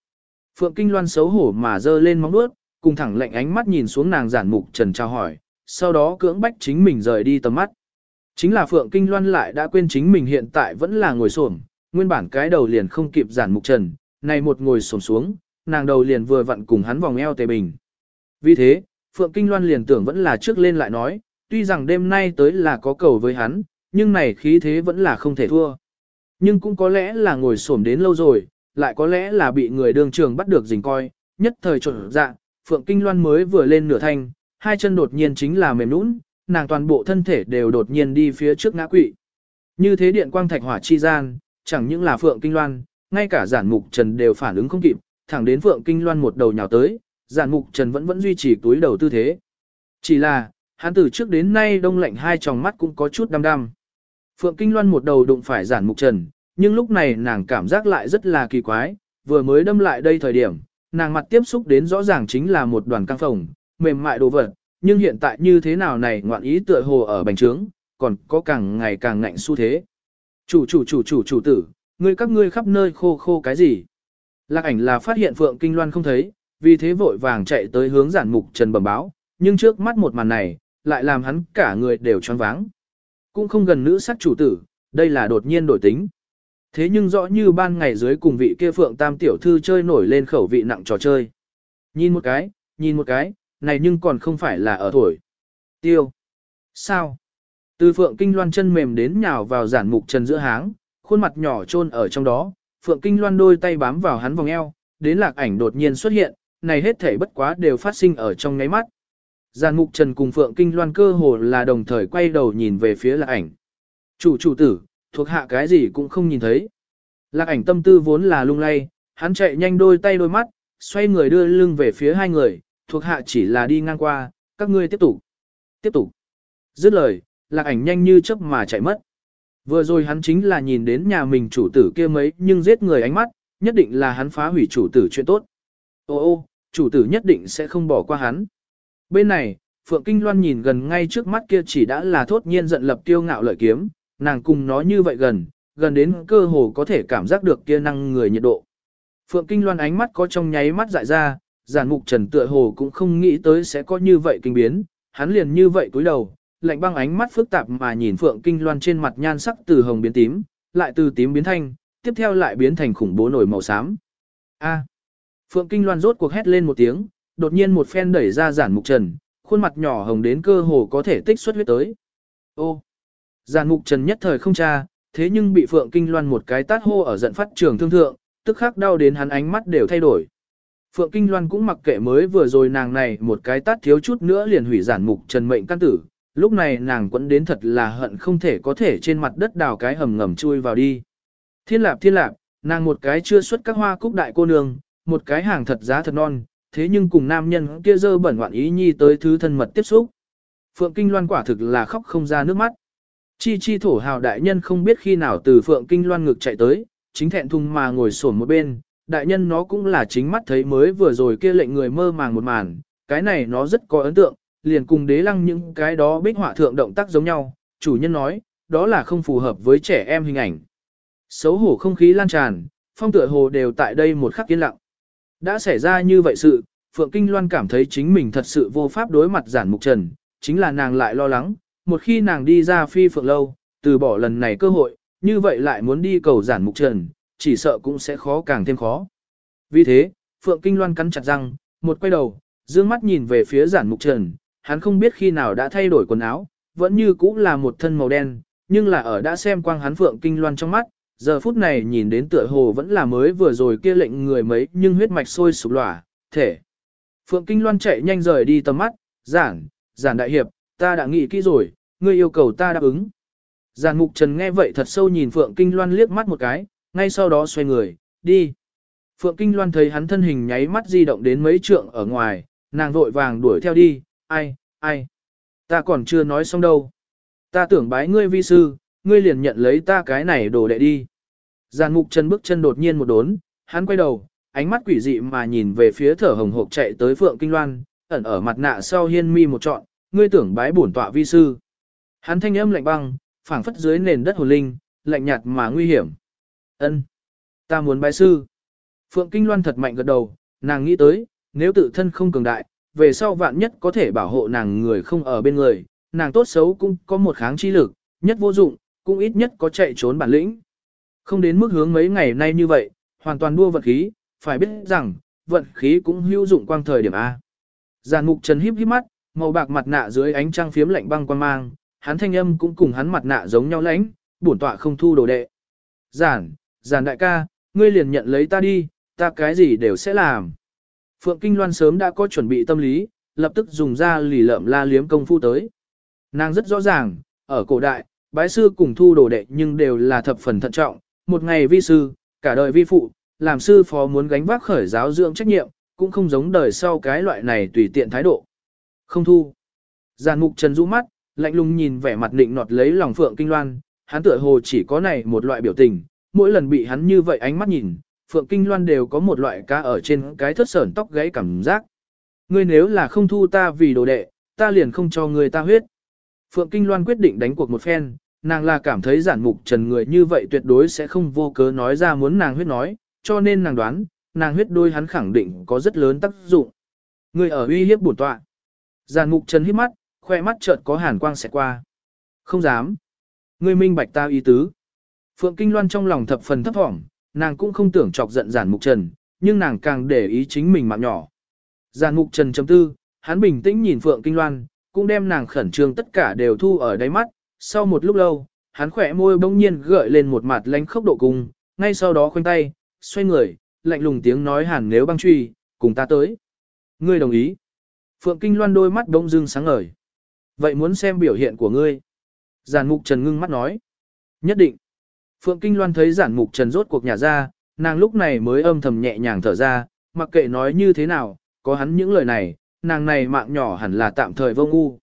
Phượng Kinh Loan xấu hổ mà dơ lên móng nuốt, cùng thẳng lạnh ánh mắt nhìn xuống nàng giản mục trần trao hỏi, sau đó cưỡng bách chính mình rời đi tầm mắt. Chính là Phượng Kinh Loan lại đã quên chính mình hiện tại vẫn là ngồi xổm, nguyên bản cái đầu liền không kịp giản mục trần, này một ngồi xổm xuống, nàng đầu liền vừa vặn cùng hắn vòng eo tề bình. Vì thế, Phượng Kinh Loan liền tưởng vẫn là trước lên lại nói, tuy rằng đêm nay tới là có cầu với hắn, nhưng này khí thế vẫn là không thể thua. Nhưng cũng có lẽ là ngồi xổm đến lâu rồi, lại có lẽ là bị người đường trường bắt được dình coi, nhất thời trộn dạ, Phượng Kinh Loan mới vừa lên nửa thanh, hai chân đột nhiên chính là mềm nũng, nàng toàn bộ thân thể đều đột nhiên đi phía trước ngã quỵ. Như thế điện quang thạch hỏa chi gian, chẳng những là Phượng Kinh Loan, ngay cả giản mục trần đều phản ứng không kịp, thẳng đến Phượng Kinh Loan một đầu nhào tới, giản mục trần vẫn vẫn duy trì túi đầu tư thế. Chỉ là, hắn từ trước đến nay đông lạnh hai tròng mắt cũng có chút đăm đăm. Phượng Kinh Loan một đầu đụng phải giản mục trần, nhưng lúc này nàng cảm giác lại rất là kỳ quái, vừa mới đâm lại đây thời điểm, nàng mặt tiếp xúc đến rõ ràng chính là một đoàn căng phồng, mềm mại đồ vật, nhưng hiện tại như thế nào này ngoạn ý tựa hồ ở bành trướng, còn có càng ngày càng ngạnh xu thế. Chủ chủ chủ chủ chủ tử, ngươi các ngươi khắp nơi khô khô cái gì? Lạc ảnh là phát hiện Phượng Kinh Loan không thấy, vì thế vội vàng chạy tới hướng giản mục trần bẩm báo, nhưng trước mắt một màn này, lại làm hắn cả người đều choáng váng. Cũng không gần nữ sắc chủ tử, đây là đột nhiên đổi tính. Thế nhưng rõ như ban ngày dưới cùng vị kia Phượng Tam tiểu thư chơi nổi lên khẩu vị nặng trò chơi. Nhìn một cái, nhìn một cái, này nhưng còn không phải là ở tuổi. Tiêu. Sao? Từ Phượng Kinh Loan chân mềm đến nhào vào giản mục trần giữa háng, khuôn mặt nhỏ trôn ở trong đó, Phượng Kinh Loan đôi tay bám vào hắn vòng eo, đến lạc ảnh đột nhiên xuất hiện, này hết thể bất quá đều phát sinh ở trong ngáy mắt. Giàn mục trần cùng Phượng Kinh Loan cơ hồ là đồng thời quay đầu nhìn về phía lạc ảnh. Chủ chủ tử, thuộc hạ cái gì cũng không nhìn thấy. Lạc ảnh tâm tư vốn là lung lay, hắn chạy nhanh đôi tay đôi mắt, xoay người đưa lưng về phía hai người, thuộc hạ chỉ là đi ngang qua, các ngươi tiếp tục. Tiếp tục. Dứt lời, lạc ảnh nhanh như chớp mà chạy mất. Vừa rồi hắn chính là nhìn đến nhà mình chủ tử kia mấy nhưng giết người ánh mắt, nhất định là hắn phá hủy chủ tử chuyện tốt. Ô ô, chủ tử nhất định sẽ không bỏ qua hắn. Bên này, Phượng Kinh Loan nhìn gần ngay trước mắt kia chỉ đã là thốt nhiên giận lập tiêu ngạo lợi kiếm, nàng cùng nó như vậy gần, gần đến cơ hồ có thể cảm giác được kia năng người nhiệt độ. Phượng Kinh Loan ánh mắt có trong nháy mắt dại ra, giản mục trần tựa hồ cũng không nghĩ tới sẽ có như vậy kinh biến, hắn liền như vậy cúi đầu, lạnh băng ánh mắt phức tạp mà nhìn Phượng Kinh Loan trên mặt nhan sắc từ hồng biến tím, lại từ tím biến thanh, tiếp theo lại biến thành khủng bố nổi màu xám. A. Phượng Kinh Loan rốt cuộc hét lên một tiếng, đột nhiên một phen đẩy ra giản mục trần, khuôn mặt nhỏ hồng đến cơ hồ có thể tích xuất huyết tới. Ô. Giản mục trần nhất thời không tra, thế nhưng bị Phượng Kinh Loan một cái tát hô ở giận phát trường thương thượng, tức khắc đau đến hắn ánh mắt đều thay đổi. Phượng Kinh Loan cũng mặc kệ mới vừa rồi nàng này một cái tát thiếu chút nữa liền hủy giản mục trần mệnh căn tử, lúc này nàng quẫn đến thật là hận không thể có thể trên mặt đất đào cái hầm ngầm chui vào đi. Thiên lạp thiên lạp, nàng một cái chưa xuất các hoa cúc đại cô nương, một cái hàng thật giá thật non, thế nhưng cùng nam nhân kia dơ bẩn hoạn ý nhi tới thứ thân mật tiếp xúc. Phượng Kinh Loan quả thực là khóc không ra nước mắt. Chi chi thổ hào đại nhân không biết khi nào từ Phượng Kinh Loan ngực chạy tới, chính thẹn thùng mà ngồi sổn một bên, đại nhân nó cũng là chính mắt thấy mới vừa rồi kia lệnh người mơ màng một màn, cái này nó rất có ấn tượng, liền cùng đế lăng những cái đó bích họa thượng động tác giống nhau, chủ nhân nói, đó là không phù hợp với trẻ em hình ảnh. Xấu hổ không khí lan tràn, phong tựa hồ đều tại đây một khắc yên lặng. Đã xảy ra như vậy sự, Phượng Kinh Loan cảm thấy chính mình thật sự vô pháp đối mặt giản mục trần, chính là nàng lại lo lắng, một khi nàng đi ra phi phượng lâu, từ bỏ lần này cơ hội, như vậy lại muốn đi cầu giản mục trần, chỉ sợ cũng sẽ khó càng thêm khó. Vì thế, Phượng Kinh Loan cắn chặt răng, một quay đầu, dương mắt nhìn về phía giản mục trần, hắn không biết khi nào đã thay đổi quần áo, vẫn như cũ là một thân màu đen, nhưng là ở đã xem quang hắn Phượng Kinh Loan trong mắt, giờ phút này nhìn đến tựa hồ vẫn là mới vừa rồi kia lệnh người mấy nhưng huyết mạch sôi sụp lỏa, thể. Phượng Kinh Loan chạy nhanh rời đi tầm mắt, giản, giản đại hiệp, ta đã nghĩ kỹ rồi, ngươi yêu cầu ta đáp ứng. Giản Mục Trần nghe vậy thật sâu nhìn Phượng Kinh Loan liếc mắt một cái, ngay sau đó xoay người, đi. Phượng Kinh Loan thấy hắn thân hình nháy mắt di động đến mấy trượng ở ngoài, nàng vội vàng đuổi theo đi, ai, ai. Ta còn chưa nói xong đâu. Ta tưởng bái ngươi vi sư, ngươi liền nhận lấy ta cái này đồ đệ đi. Giàn mục chân bước chân đột nhiên một đốn, hắn quay đầu, ánh mắt quỷ dị mà nhìn về phía thở hồng hộc chạy tới Phượng Kinh Loan, ẩn ở mặt nạ sau hiên mi một trọn, ngươi tưởng bái bổn tọa vi sư. Hắn thanh âm lạnh băng, phảng phất dưới nền đất hồ linh, lạnh nhạt mà nguy hiểm. Ân, ta muốn bái sư. Phượng Kinh Loan thật mạnh gật đầu, nàng nghĩ tới, nếu tự thân không cường đại, về sau vạn nhất có thể bảo hộ nàng người không ở bên người, nàng tốt xấu cũng có một kháng chi lực, nhất vô dụng, cũng ít nhất có chạy trốn bản lĩnh. Không đến mức hướng mấy ngày nay như vậy, hoàn toàn đua vận khí, phải biết rằng, vận khí cũng hữu dụng quang thời điểm A. Giàn mục trần híp híp mắt, màu bạc mặt nạ dưới ánh trăng phiếm lạnh băng quan mang, hắn thanh âm cũng cùng hắn mặt nạ giống nhau lãnh, bổn tọa không thu đồ đệ. Giản, giản đại ca, ngươi liền nhận lấy ta đi, ta cái gì đều sẽ làm. Phượng Kinh Loan sớm đã có chuẩn bị tâm lý, lập tức dùng ra lì lợm la liếm công phu tới. Nàng rất rõ ràng, ở cổ đại, bái sư cùng thu đồ đệ nhưng đều là thập phần thận trọng, một ngày vi sư, cả đời vi phụ, làm sư phó muốn gánh vác khởi giáo dưỡng trách nhiệm, cũng không giống đời sau cái loại này tùy tiện thái độ. Không thu. Giàn mục trần rũ mắt, lạnh lùng nhìn vẻ mặt định nọt lấy lòng Phượng Kinh Loan, hắn tựa hồ chỉ có này một loại biểu tình, mỗi lần bị hắn như vậy ánh mắt nhìn, Phượng Kinh Loan đều có một loại cá ở trên cái thất sởn tóc gãy cảm giác. Ngươi nếu là không thu ta vì đồ đệ, ta liền không cho ngươi ta huyết. Phượng Kinh Loan quyết định đánh cuộc một phen, nàng là cảm thấy giản mục trần người như vậy tuyệt đối sẽ không vô cớ nói ra muốn nàng huyết nói, cho nên nàng đoán, nàng huyết đôi hắn khẳng định có rất lớn tác dụng. Người ở uy hiếp bổn tọa. giản mục trần hít mắt, khoe mắt chợt có hàn quang xẹt qua. Không dám. Ngươi minh bạch ta ý tứ. Phượng Kinh Loan trong lòng thập phần thấp thỏm, nàng cũng không tưởng chọc giận giản mục trần, nhưng nàng càng để ý chính mình mạng nhỏ. Giản mục trần chấm tư, hắn bình tĩnh nhìn Phượng Kinh Loan, cũng đem nàng khẩn trương tất cả đều thu ở đáy mắt. Sau một lúc lâu, hắn khỏe môi bỗng nhiên gợi lên một mặt lánh khốc độ cùng. ngay sau đó khoanh tay, xoay người, lạnh lùng tiếng nói hàn nếu băng truy, cùng ta tới. Ngươi đồng ý. Phượng Kinh Loan đôi mắt bỗng dưng sáng ngời. Vậy muốn xem biểu hiện của ngươi. Giản mục trần ngưng mắt nói. Nhất định. Phượng Kinh Loan thấy giản mục trần rốt cuộc nhà ra, nàng lúc này mới âm thầm nhẹ nhàng thở ra, mặc kệ nói như thế nào, có hắn những lời này, nàng này mạng nhỏ hẳn là tạm thời vô ngu.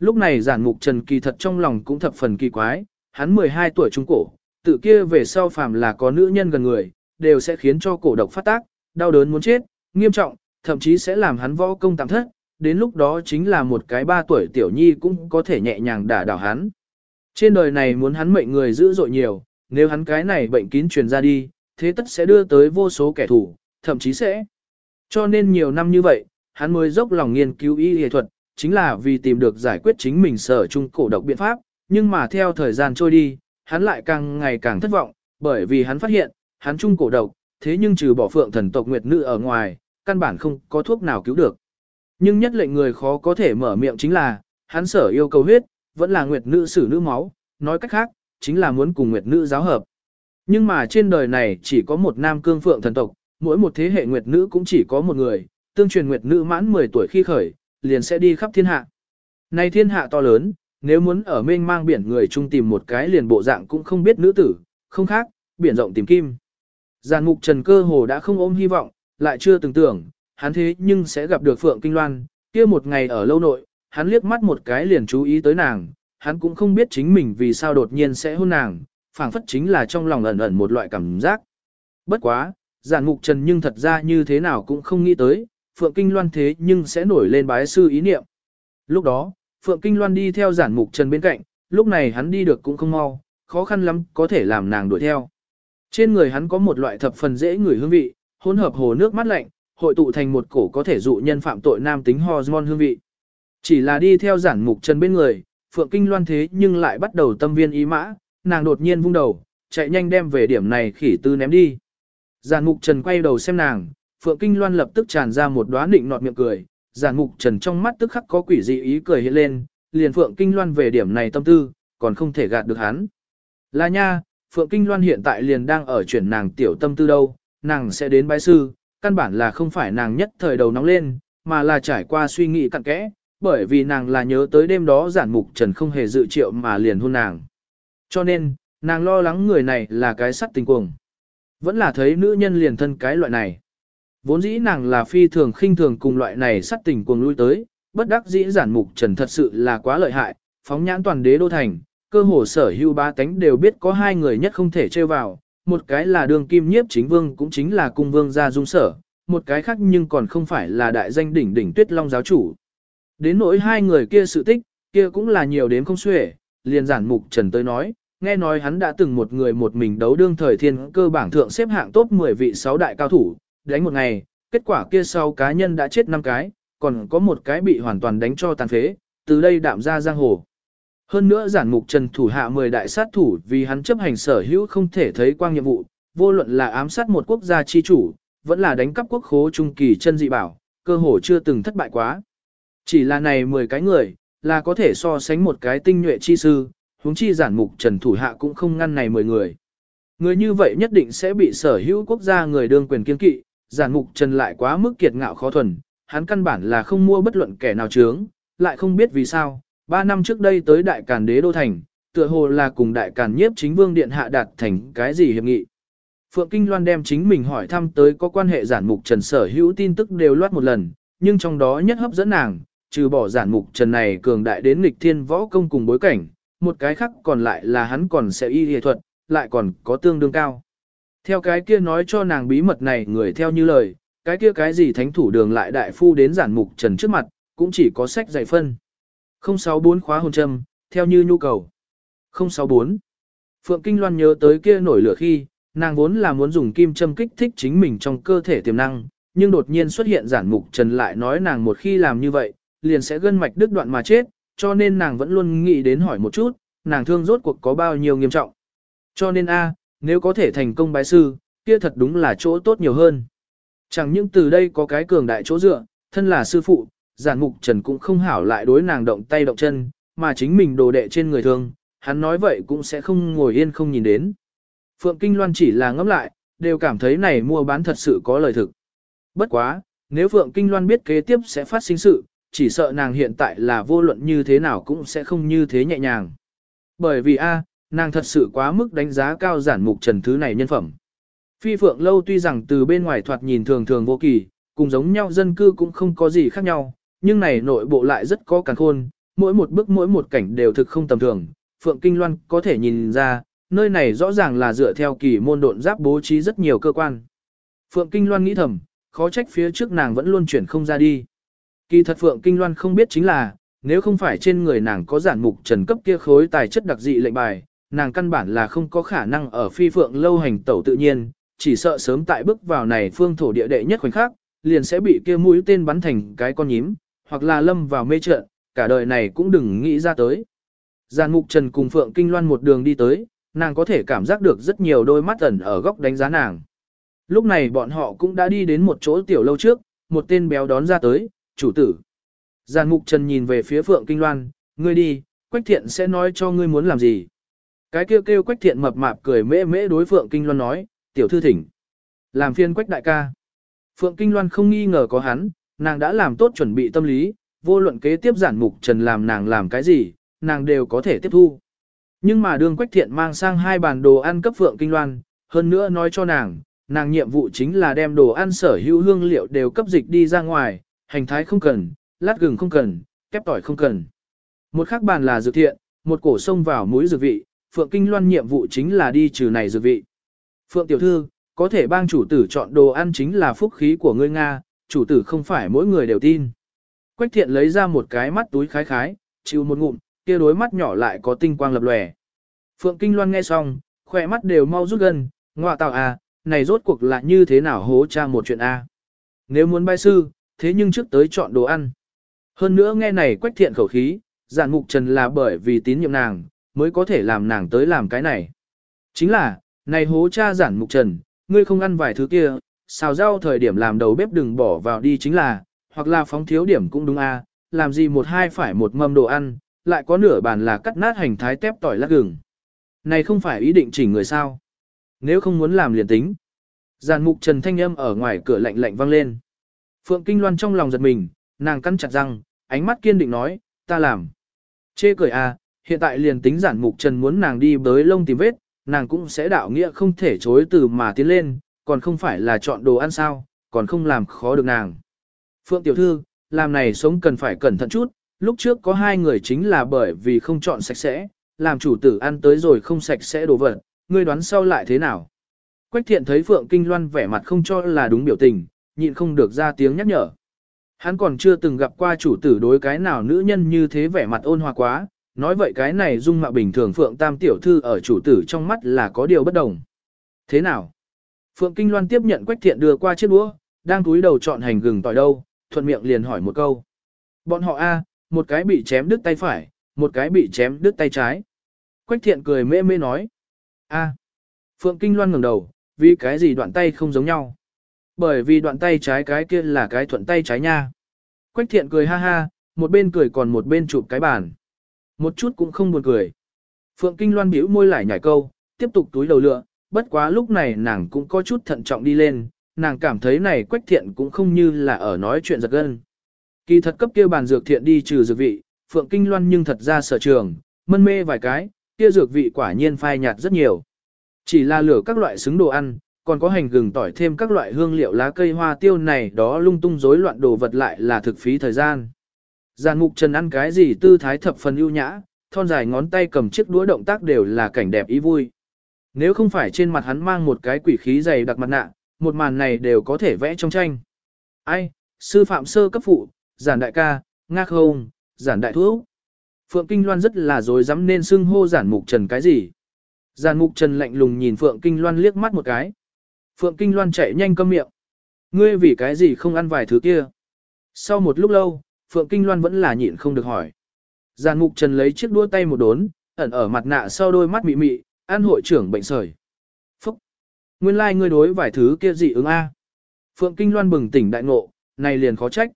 Lúc này giản mục trần kỳ thật trong lòng cũng thập phần kỳ quái, hắn 12 tuổi trung cổ, tự kia về sau phàm là có nữ nhân gần người, đều sẽ khiến cho cổ độc phát tác, đau đớn muốn chết, nghiêm trọng, thậm chí sẽ làm hắn võ công tạm thất, đến lúc đó chính là một cái ba tuổi tiểu nhi cũng có thể nhẹ nhàng đả đảo hắn. Trên đời này muốn hắn mệnh người dữ dội nhiều, nếu hắn cái này bệnh kín truyền ra đi, thế tất sẽ đưa tới vô số kẻ thù, thậm chí sẽ. Cho nên nhiều năm như vậy, hắn mới dốc lòng nghiên cứu y y thuật, chính là vì tìm được giải quyết chính mình sở chung cổ độc biện pháp, nhưng mà theo thời gian trôi đi, hắn lại càng ngày càng thất vọng, bởi vì hắn phát hiện, hắn chung cổ độc, thế nhưng trừ bỏ phượng thần tộc nguyệt nữ ở ngoài, căn bản không có thuốc nào cứu được. Nhưng nhất lệnh người khó có thể mở miệng chính là, hắn sở yêu cầu huyết, vẫn là nguyệt nữ sử nữ máu, nói cách khác, chính là muốn cùng nguyệt nữ giáo hợp. Nhưng mà trên đời này chỉ có một nam cương phượng thần tộc, mỗi một thế hệ nguyệt nữ cũng chỉ có một người, tương truyền nguyệt nữ mãn 10 tuổi khi khởi, liền sẽ đi khắp thiên hạ. Nay thiên hạ to lớn, nếu muốn ở mênh mang biển người chung tìm một cái liền bộ dạng cũng không biết nữ tử, không khác, biển rộng tìm kim. Giàn mục trần cơ hồ đã không ôm hy vọng, lại chưa từng tưởng, hắn thế nhưng sẽ gặp được Phượng Kinh Loan, kia một ngày ở lâu nội, hắn liếc mắt một cái liền chú ý tới nàng, hắn cũng không biết chính mình vì sao đột nhiên sẽ hôn nàng, phảng phất chính là trong lòng ẩn ẩn một loại cảm giác. Bất quá, giản mục trần nhưng thật ra như thế nào cũng không nghĩ tới, Phượng Kinh Loan thế nhưng sẽ nổi lên bái sư ý niệm. Lúc đó, Phượng Kinh Loan đi theo giản mục trần bên cạnh, lúc này hắn đi được cũng không mau, khó khăn lắm có thể làm nàng đuổi theo. Trên người hắn có một loại thập phần dễ ngửi hương vị, hỗn hợp hồ nước mát lạnh, hội tụ thành một cổ có thể dụ nhân phạm tội nam tính hormone hương vị. Chỉ là đi theo giản mục trần bên người, Phượng Kinh Loan thế nhưng lại bắt đầu tâm viên ý mã, nàng đột nhiên vung đầu, chạy nhanh đem về điểm này khỉ tư ném đi. Giản mục trần quay đầu xem nàng, Phượng Kinh Loan lập tức tràn ra một đóa định nọt miệng cười, giản mục trần trong mắt tức khắc có quỷ dị ý cười hiện lên, liền Phượng Kinh Loan về điểm này tâm tư, còn không thể gạt được hắn. Là nha, Phượng Kinh Loan hiện tại liền đang ở chuyển nàng tiểu tâm tư đâu, nàng sẽ đến bái sư, căn bản là không phải nàng nhất thời đầu nóng lên, mà là trải qua suy nghĩ cặn kẽ, bởi vì nàng là nhớ tới đêm đó giản mục trần không hề dự triệu mà liền hôn nàng. Cho nên, nàng lo lắng người này là cái sắt tình cuồng. Vẫn là thấy nữ nhân liền thân cái loại này. Vốn dĩ nàng là phi thường khinh thường cùng loại này sắt tình cuồng lui tới, bất đắc dĩ giản mục trần thật sự là quá lợi hại, phóng nhãn toàn đế đô thành, cơ hồ sở hưu ba tánh đều biết có hai người nhất không thể chơi vào, một cái là đường kim nhiếp chính vương cũng chính là cung vương gia dung sở, một cái khác nhưng còn không phải là đại danh đỉnh đỉnh tuyết long giáo chủ. Đến nỗi hai người kia sự tích, kia cũng là nhiều đến không xuể, liền giản mục trần tới nói, nghe nói hắn đã từng một người một mình đấu đương thời thiên cơ bảng thượng xếp hạng top 10 vị 6 đại cao thủ, đánh một ngày, kết quả kia sau cá nhân đã chết 5 cái, còn có một cái bị hoàn toàn đánh cho tàn phế, từ đây đạm ra giang hồ. Hơn nữa giản mục trần thủ hạ 10 đại sát thủ vì hắn chấp hành sở hữu không thể thấy quang nhiệm vụ, vô luận là ám sát một quốc gia chi chủ, vẫn là đánh cắp quốc khố trung kỳ chân dị bảo, cơ hồ chưa từng thất bại quá. Chỉ là này 10 cái người, là có thể so sánh một cái tinh nhuệ chi sư, huống chi giản mục trần thủ hạ cũng không ngăn này 10 người. Người như vậy nhất định sẽ bị sở hữu quốc gia người đương quyền kiên kỵ, giản mục trần lại quá mức kiệt ngạo khó thuần, hắn căn bản là không mua bất luận kẻ nào chướng, lại không biết vì sao, Ba năm trước đây tới đại càn đế đô thành, tựa hồ là cùng đại càn nhiếp chính vương điện hạ đạt thành cái gì hiệp nghị. Phượng Kinh Loan đem chính mình hỏi thăm tới có quan hệ giản mục trần sở hữu tin tức đều loát một lần, nhưng trong đó nhất hấp dẫn nàng, trừ bỏ giản mục trần này cường đại đến nghịch thiên võ công cùng bối cảnh, một cái khác còn lại là hắn còn sẽ y y thuật, lại còn có tương đương cao. Theo cái kia nói cho nàng bí mật này người theo như lời, cái kia cái gì thánh thủ đường lại đại phu đến giản mục trần trước mặt, cũng chỉ có sách dạy phân. 064 khóa hồn châm, theo như nhu cầu. 064. Phượng Kinh Loan nhớ tới kia nổi lửa khi, nàng vốn là muốn dùng kim châm kích thích chính mình trong cơ thể tiềm năng, nhưng đột nhiên xuất hiện giản mục trần lại nói nàng một khi làm như vậy, liền sẽ gân mạch đứt đoạn mà chết, cho nên nàng vẫn luôn nghĩ đến hỏi một chút, nàng thương rốt cuộc có bao nhiêu nghiêm trọng. Cho nên a, nếu có thể thành công bái sư, kia thật đúng là chỗ tốt nhiều hơn. Chẳng những từ đây có cái cường đại chỗ dựa, thân là sư phụ, giản mục trần cũng không hảo lại đối nàng động tay động chân, mà chính mình đồ đệ trên người thương, hắn nói vậy cũng sẽ không ngồi yên không nhìn đến. Phượng Kinh Loan chỉ là ngẫm lại, đều cảm thấy này mua bán thật sự có lời thực. Bất quá, nếu Phượng Kinh Loan biết kế tiếp sẽ phát sinh sự, chỉ sợ nàng hiện tại là vô luận như thế nào cũng sẽ không như thế nhẹ nhàng. Bởi vì a, nàng thật sự quá mức đánh giá cao giản mục trần thứ này nhân phẩm. Phi Phượng Lâu tuy rằng từ bên ngoài thoạt nhìn thường thường vô kỳ, cùng giống nhau dân cư cũng không có gì khác nhau, nhưng này nội bộ lại rất có càng khôn, mỗi một bước mỗi một cảnh đều thực không tầm thường. Phượng Kinh Loan có thể nhìn ra, nơi này rõ ràng là dựa theo kỳ môn độn giáp bố trí rất nhiều cơ quan. Phượng Kinh Loan nghĩ thầm, khó trách phía trước nàng vẫn luôn chuyển không ra đi. Kỳ thật Phượng Kinh Loan không biết chính là, nếu không phải trên người nàng có giản mục trần cấp kia khối tài chất đặc dị lệnh bài, nàng căn bản là không có khả năng ở phi phượng lâu hành tẩu tự nhiên, chỉ sợ sớm tại bước vào này phương thổ địa đệ nhất khoảnh khắc, liền sẽ bị kia mũi tên bắn thành cái con nhím, hoặc là lâm vào mê trận, cả đời này cũng đừng nghĩ ra tới. Giàn mục trần cùng Phượng Kinh Loan một đường đi tới, nàng có thể cảm giác được rất nhiều đôi mắt ẩn ở góc đánh giá nàng. Lúc này bọn họ cũng đã đi đến một chỗ tiểu lâu trước, một tên béo đón ra tới, chủ tử. Giàn mục trần nhìn về phía Phượng Kinh Loan, ngươi đi, Quách Thiện sẽ nói cho ngươi muốn làm gì. Cái kêu kêu Quách Thiện mập mạp cười mễ mễ đối Phượng Kinh Loan nói, tiểu thư thỉnh. Làm phiên Quách đại ca. Phượng Kinh Loan không nghi ngờ có hắn, nàng đã làm tốt chuẩn bị tâm lý, vô luận kế tiếp giản mục trần làm nàng làm cái gì, nàng đều có thể tiếp thu. Nhưng mà đường Quách Thiện mang sang hai bàn đồ ăn cấp Phượng Kinh Loan, hơn nữa nói cho nàng, nàng nhiệm vụ chính là đem đồ ăn sở hữu hương liệu đều cấp dịch đi ra ngoài, hành thái không cần, lát gừng không cần, kép tỏi không cần. Một khác bàn là dược thiện, một cổ sông vào mũi dược vị, Phượng Kinh Loan nhiệm vụ chính là đi trừ này dược vị. Phượng tiểu thư, có thể bang chủ tử chọn đồ ăn chính là phúc khí của ngươi Nga, chủ tử không phải mỗi người đều tin. Quách thiện lấy ra một cái mắt túi khái khái, chịu một ngụm, kia đối mắt nhỏ lại có tinh quang lập lòe. Phượng Kinh Loan nghe xong, khỏe mắt đều mau rút gần, ngọa tạo à, này rốt cuộc là như thế nào hố cha một chuyện a? Nếu muốn bài sư, thế nhưng trước tới chọn đồ ăn. Hơn nữa nghe này quách thiện khẩu khí, giản mục trần là bởi vì tín nhiệm nàng, mới có thể làm nàng tới làm cái này. Chính là, này hố cha giản mục trần, ngươi không ăn vài thứ kia, xào rau thời điểm làm đầu bếp đừng bỏ vào đi chính là, hoặc là phóng thiếu điểm cũng đúng a, làm gì một hai phải một mâm đồ ăn, lại có nửa bàn là cắt nát hành thái tép tỏi lát gừng. Này không phải ý định chỉnh người sao. Nếu không muốn làm liền tính. Giàn mục trần thanh âm ở ngoài cửa lạnh lạnh vang lên. Phượng Kinh Loan trong lòng giật mình, nàng cắn chặt răng, ánh mắt kiên định nói, ta làm. Chê cười à, hiện tại liền tính giản mục trần muốn nàng đi bới lông tìm vết, nàng cũng sẽ đạo nghĩa không thể chối từ mà tiến lên, còn không phải là chọn đồ ăn sao, còn không làm khó được nàng. Phượng tiểu thư, làm này sống cần phải cẩn thận chút, lúc trước có hai người chính là bởi vì không chọn sạch sẽ, làm chủ tử ăn tới rồi không sạch sẽ đồ vật, ngươi đoán sau lại thế nào? Quách thiện thấy Phượng Kinh Loan vẻ mặt không cho là đúng biểu tình, nhịn không được ra tiếng nhắc nhở. Hắn còn chưa từng gặp qua chủ tử đối cái nào nữ nhân như thế vẻ mặt ôn hòa quá, nói vậy cái này dung mạo bình thường Phượng Tam tiểu thư ở chủ tử trong mắt là có điều bất đồng. Thế nào? Phượng Kinh Loan tiếp nhận Quách Thiện đưa qua chiếc đũa, đang túi đầu chọn hành gừng tỏi đâu, thuận miệng liền hỏi một câu. Bọn họ a, một cái bị chém đứt tay phải, một cái bị chém đứt tay trái. Quách Thiện cười mê mê nói. A. Phượng Kinh Loan ngẩng đầu, vì cái gì đoạn tay không giống nhau? Bởi vì đoạn tay trái cái kia là cái thuận tay trái nha. Quách thiện cười ha ha, một bên cười còn một bên chụp cái bàn. Một chút cũng không buồn cười. Phượng Kinh Loan bĩu môi lại nhảy câu, tiếp tục túi đầu lựa, bất quá lúc này nàng cũng có chút thận trọng đi lên, nàng cảm thấy này quách thiện cũng không như là ở nói chuyện giật gân. Kỳ thật cấp kia bàn dược thiện đi trừ dược vị, Phượng Kinh Loan nhưng thật ra sở trường, mân mê vài cái, kia dược vị quả nhiên phai nhạt rất nhiều. Chỉ là lửa các loại xứng đồ ăn, còn có hành gừng tỏi thêm các loại hương liệu lá cây hoa tiêu này đó lung tung rối loạn đồ vật lại là thực phí thời gian. Giàn mục trần ăn cái gì tư thái thập phần ưu nhã, thon dài ngón tay cầm chiếc đũa động tác đều là cảnh đẹp ý vui. Nếu không phải trên mặt hắn mang một cái quỷ khí dày đặc mặt nạ, một màn này đều có thể vẽ trong tranh. Ai, sư phạm sơ cấp phụ, giản đại ca, ngác hông, giản đại thuốc. Phượng Kinh Loan rất là dối dám nên xưng hô giản mục trần cái gì. giản mục trần lạnh lùng nhìn Phượng Kinh Loan liếc mắt một cái. Phượng Kinh Loan chạy nhanh câm miệng. Ngươi vì cái gì không ăn vài thứ kia? Sau một lúc lâu, Phượng Kinh Loan vẫn là nhịn không được hỏi. Giàn mục trần lấy chiếc đua tay một đốn, ẩn ở mặt nạ sau đôi mắt mị mị, an hội trưởng bệnh sởi. Phúc! Nguyên lai like ngươi đối vài thứ kia dị ứng A. Phượng Kinh Loan bừng tỉnh đại ngộ, này liền khó trách.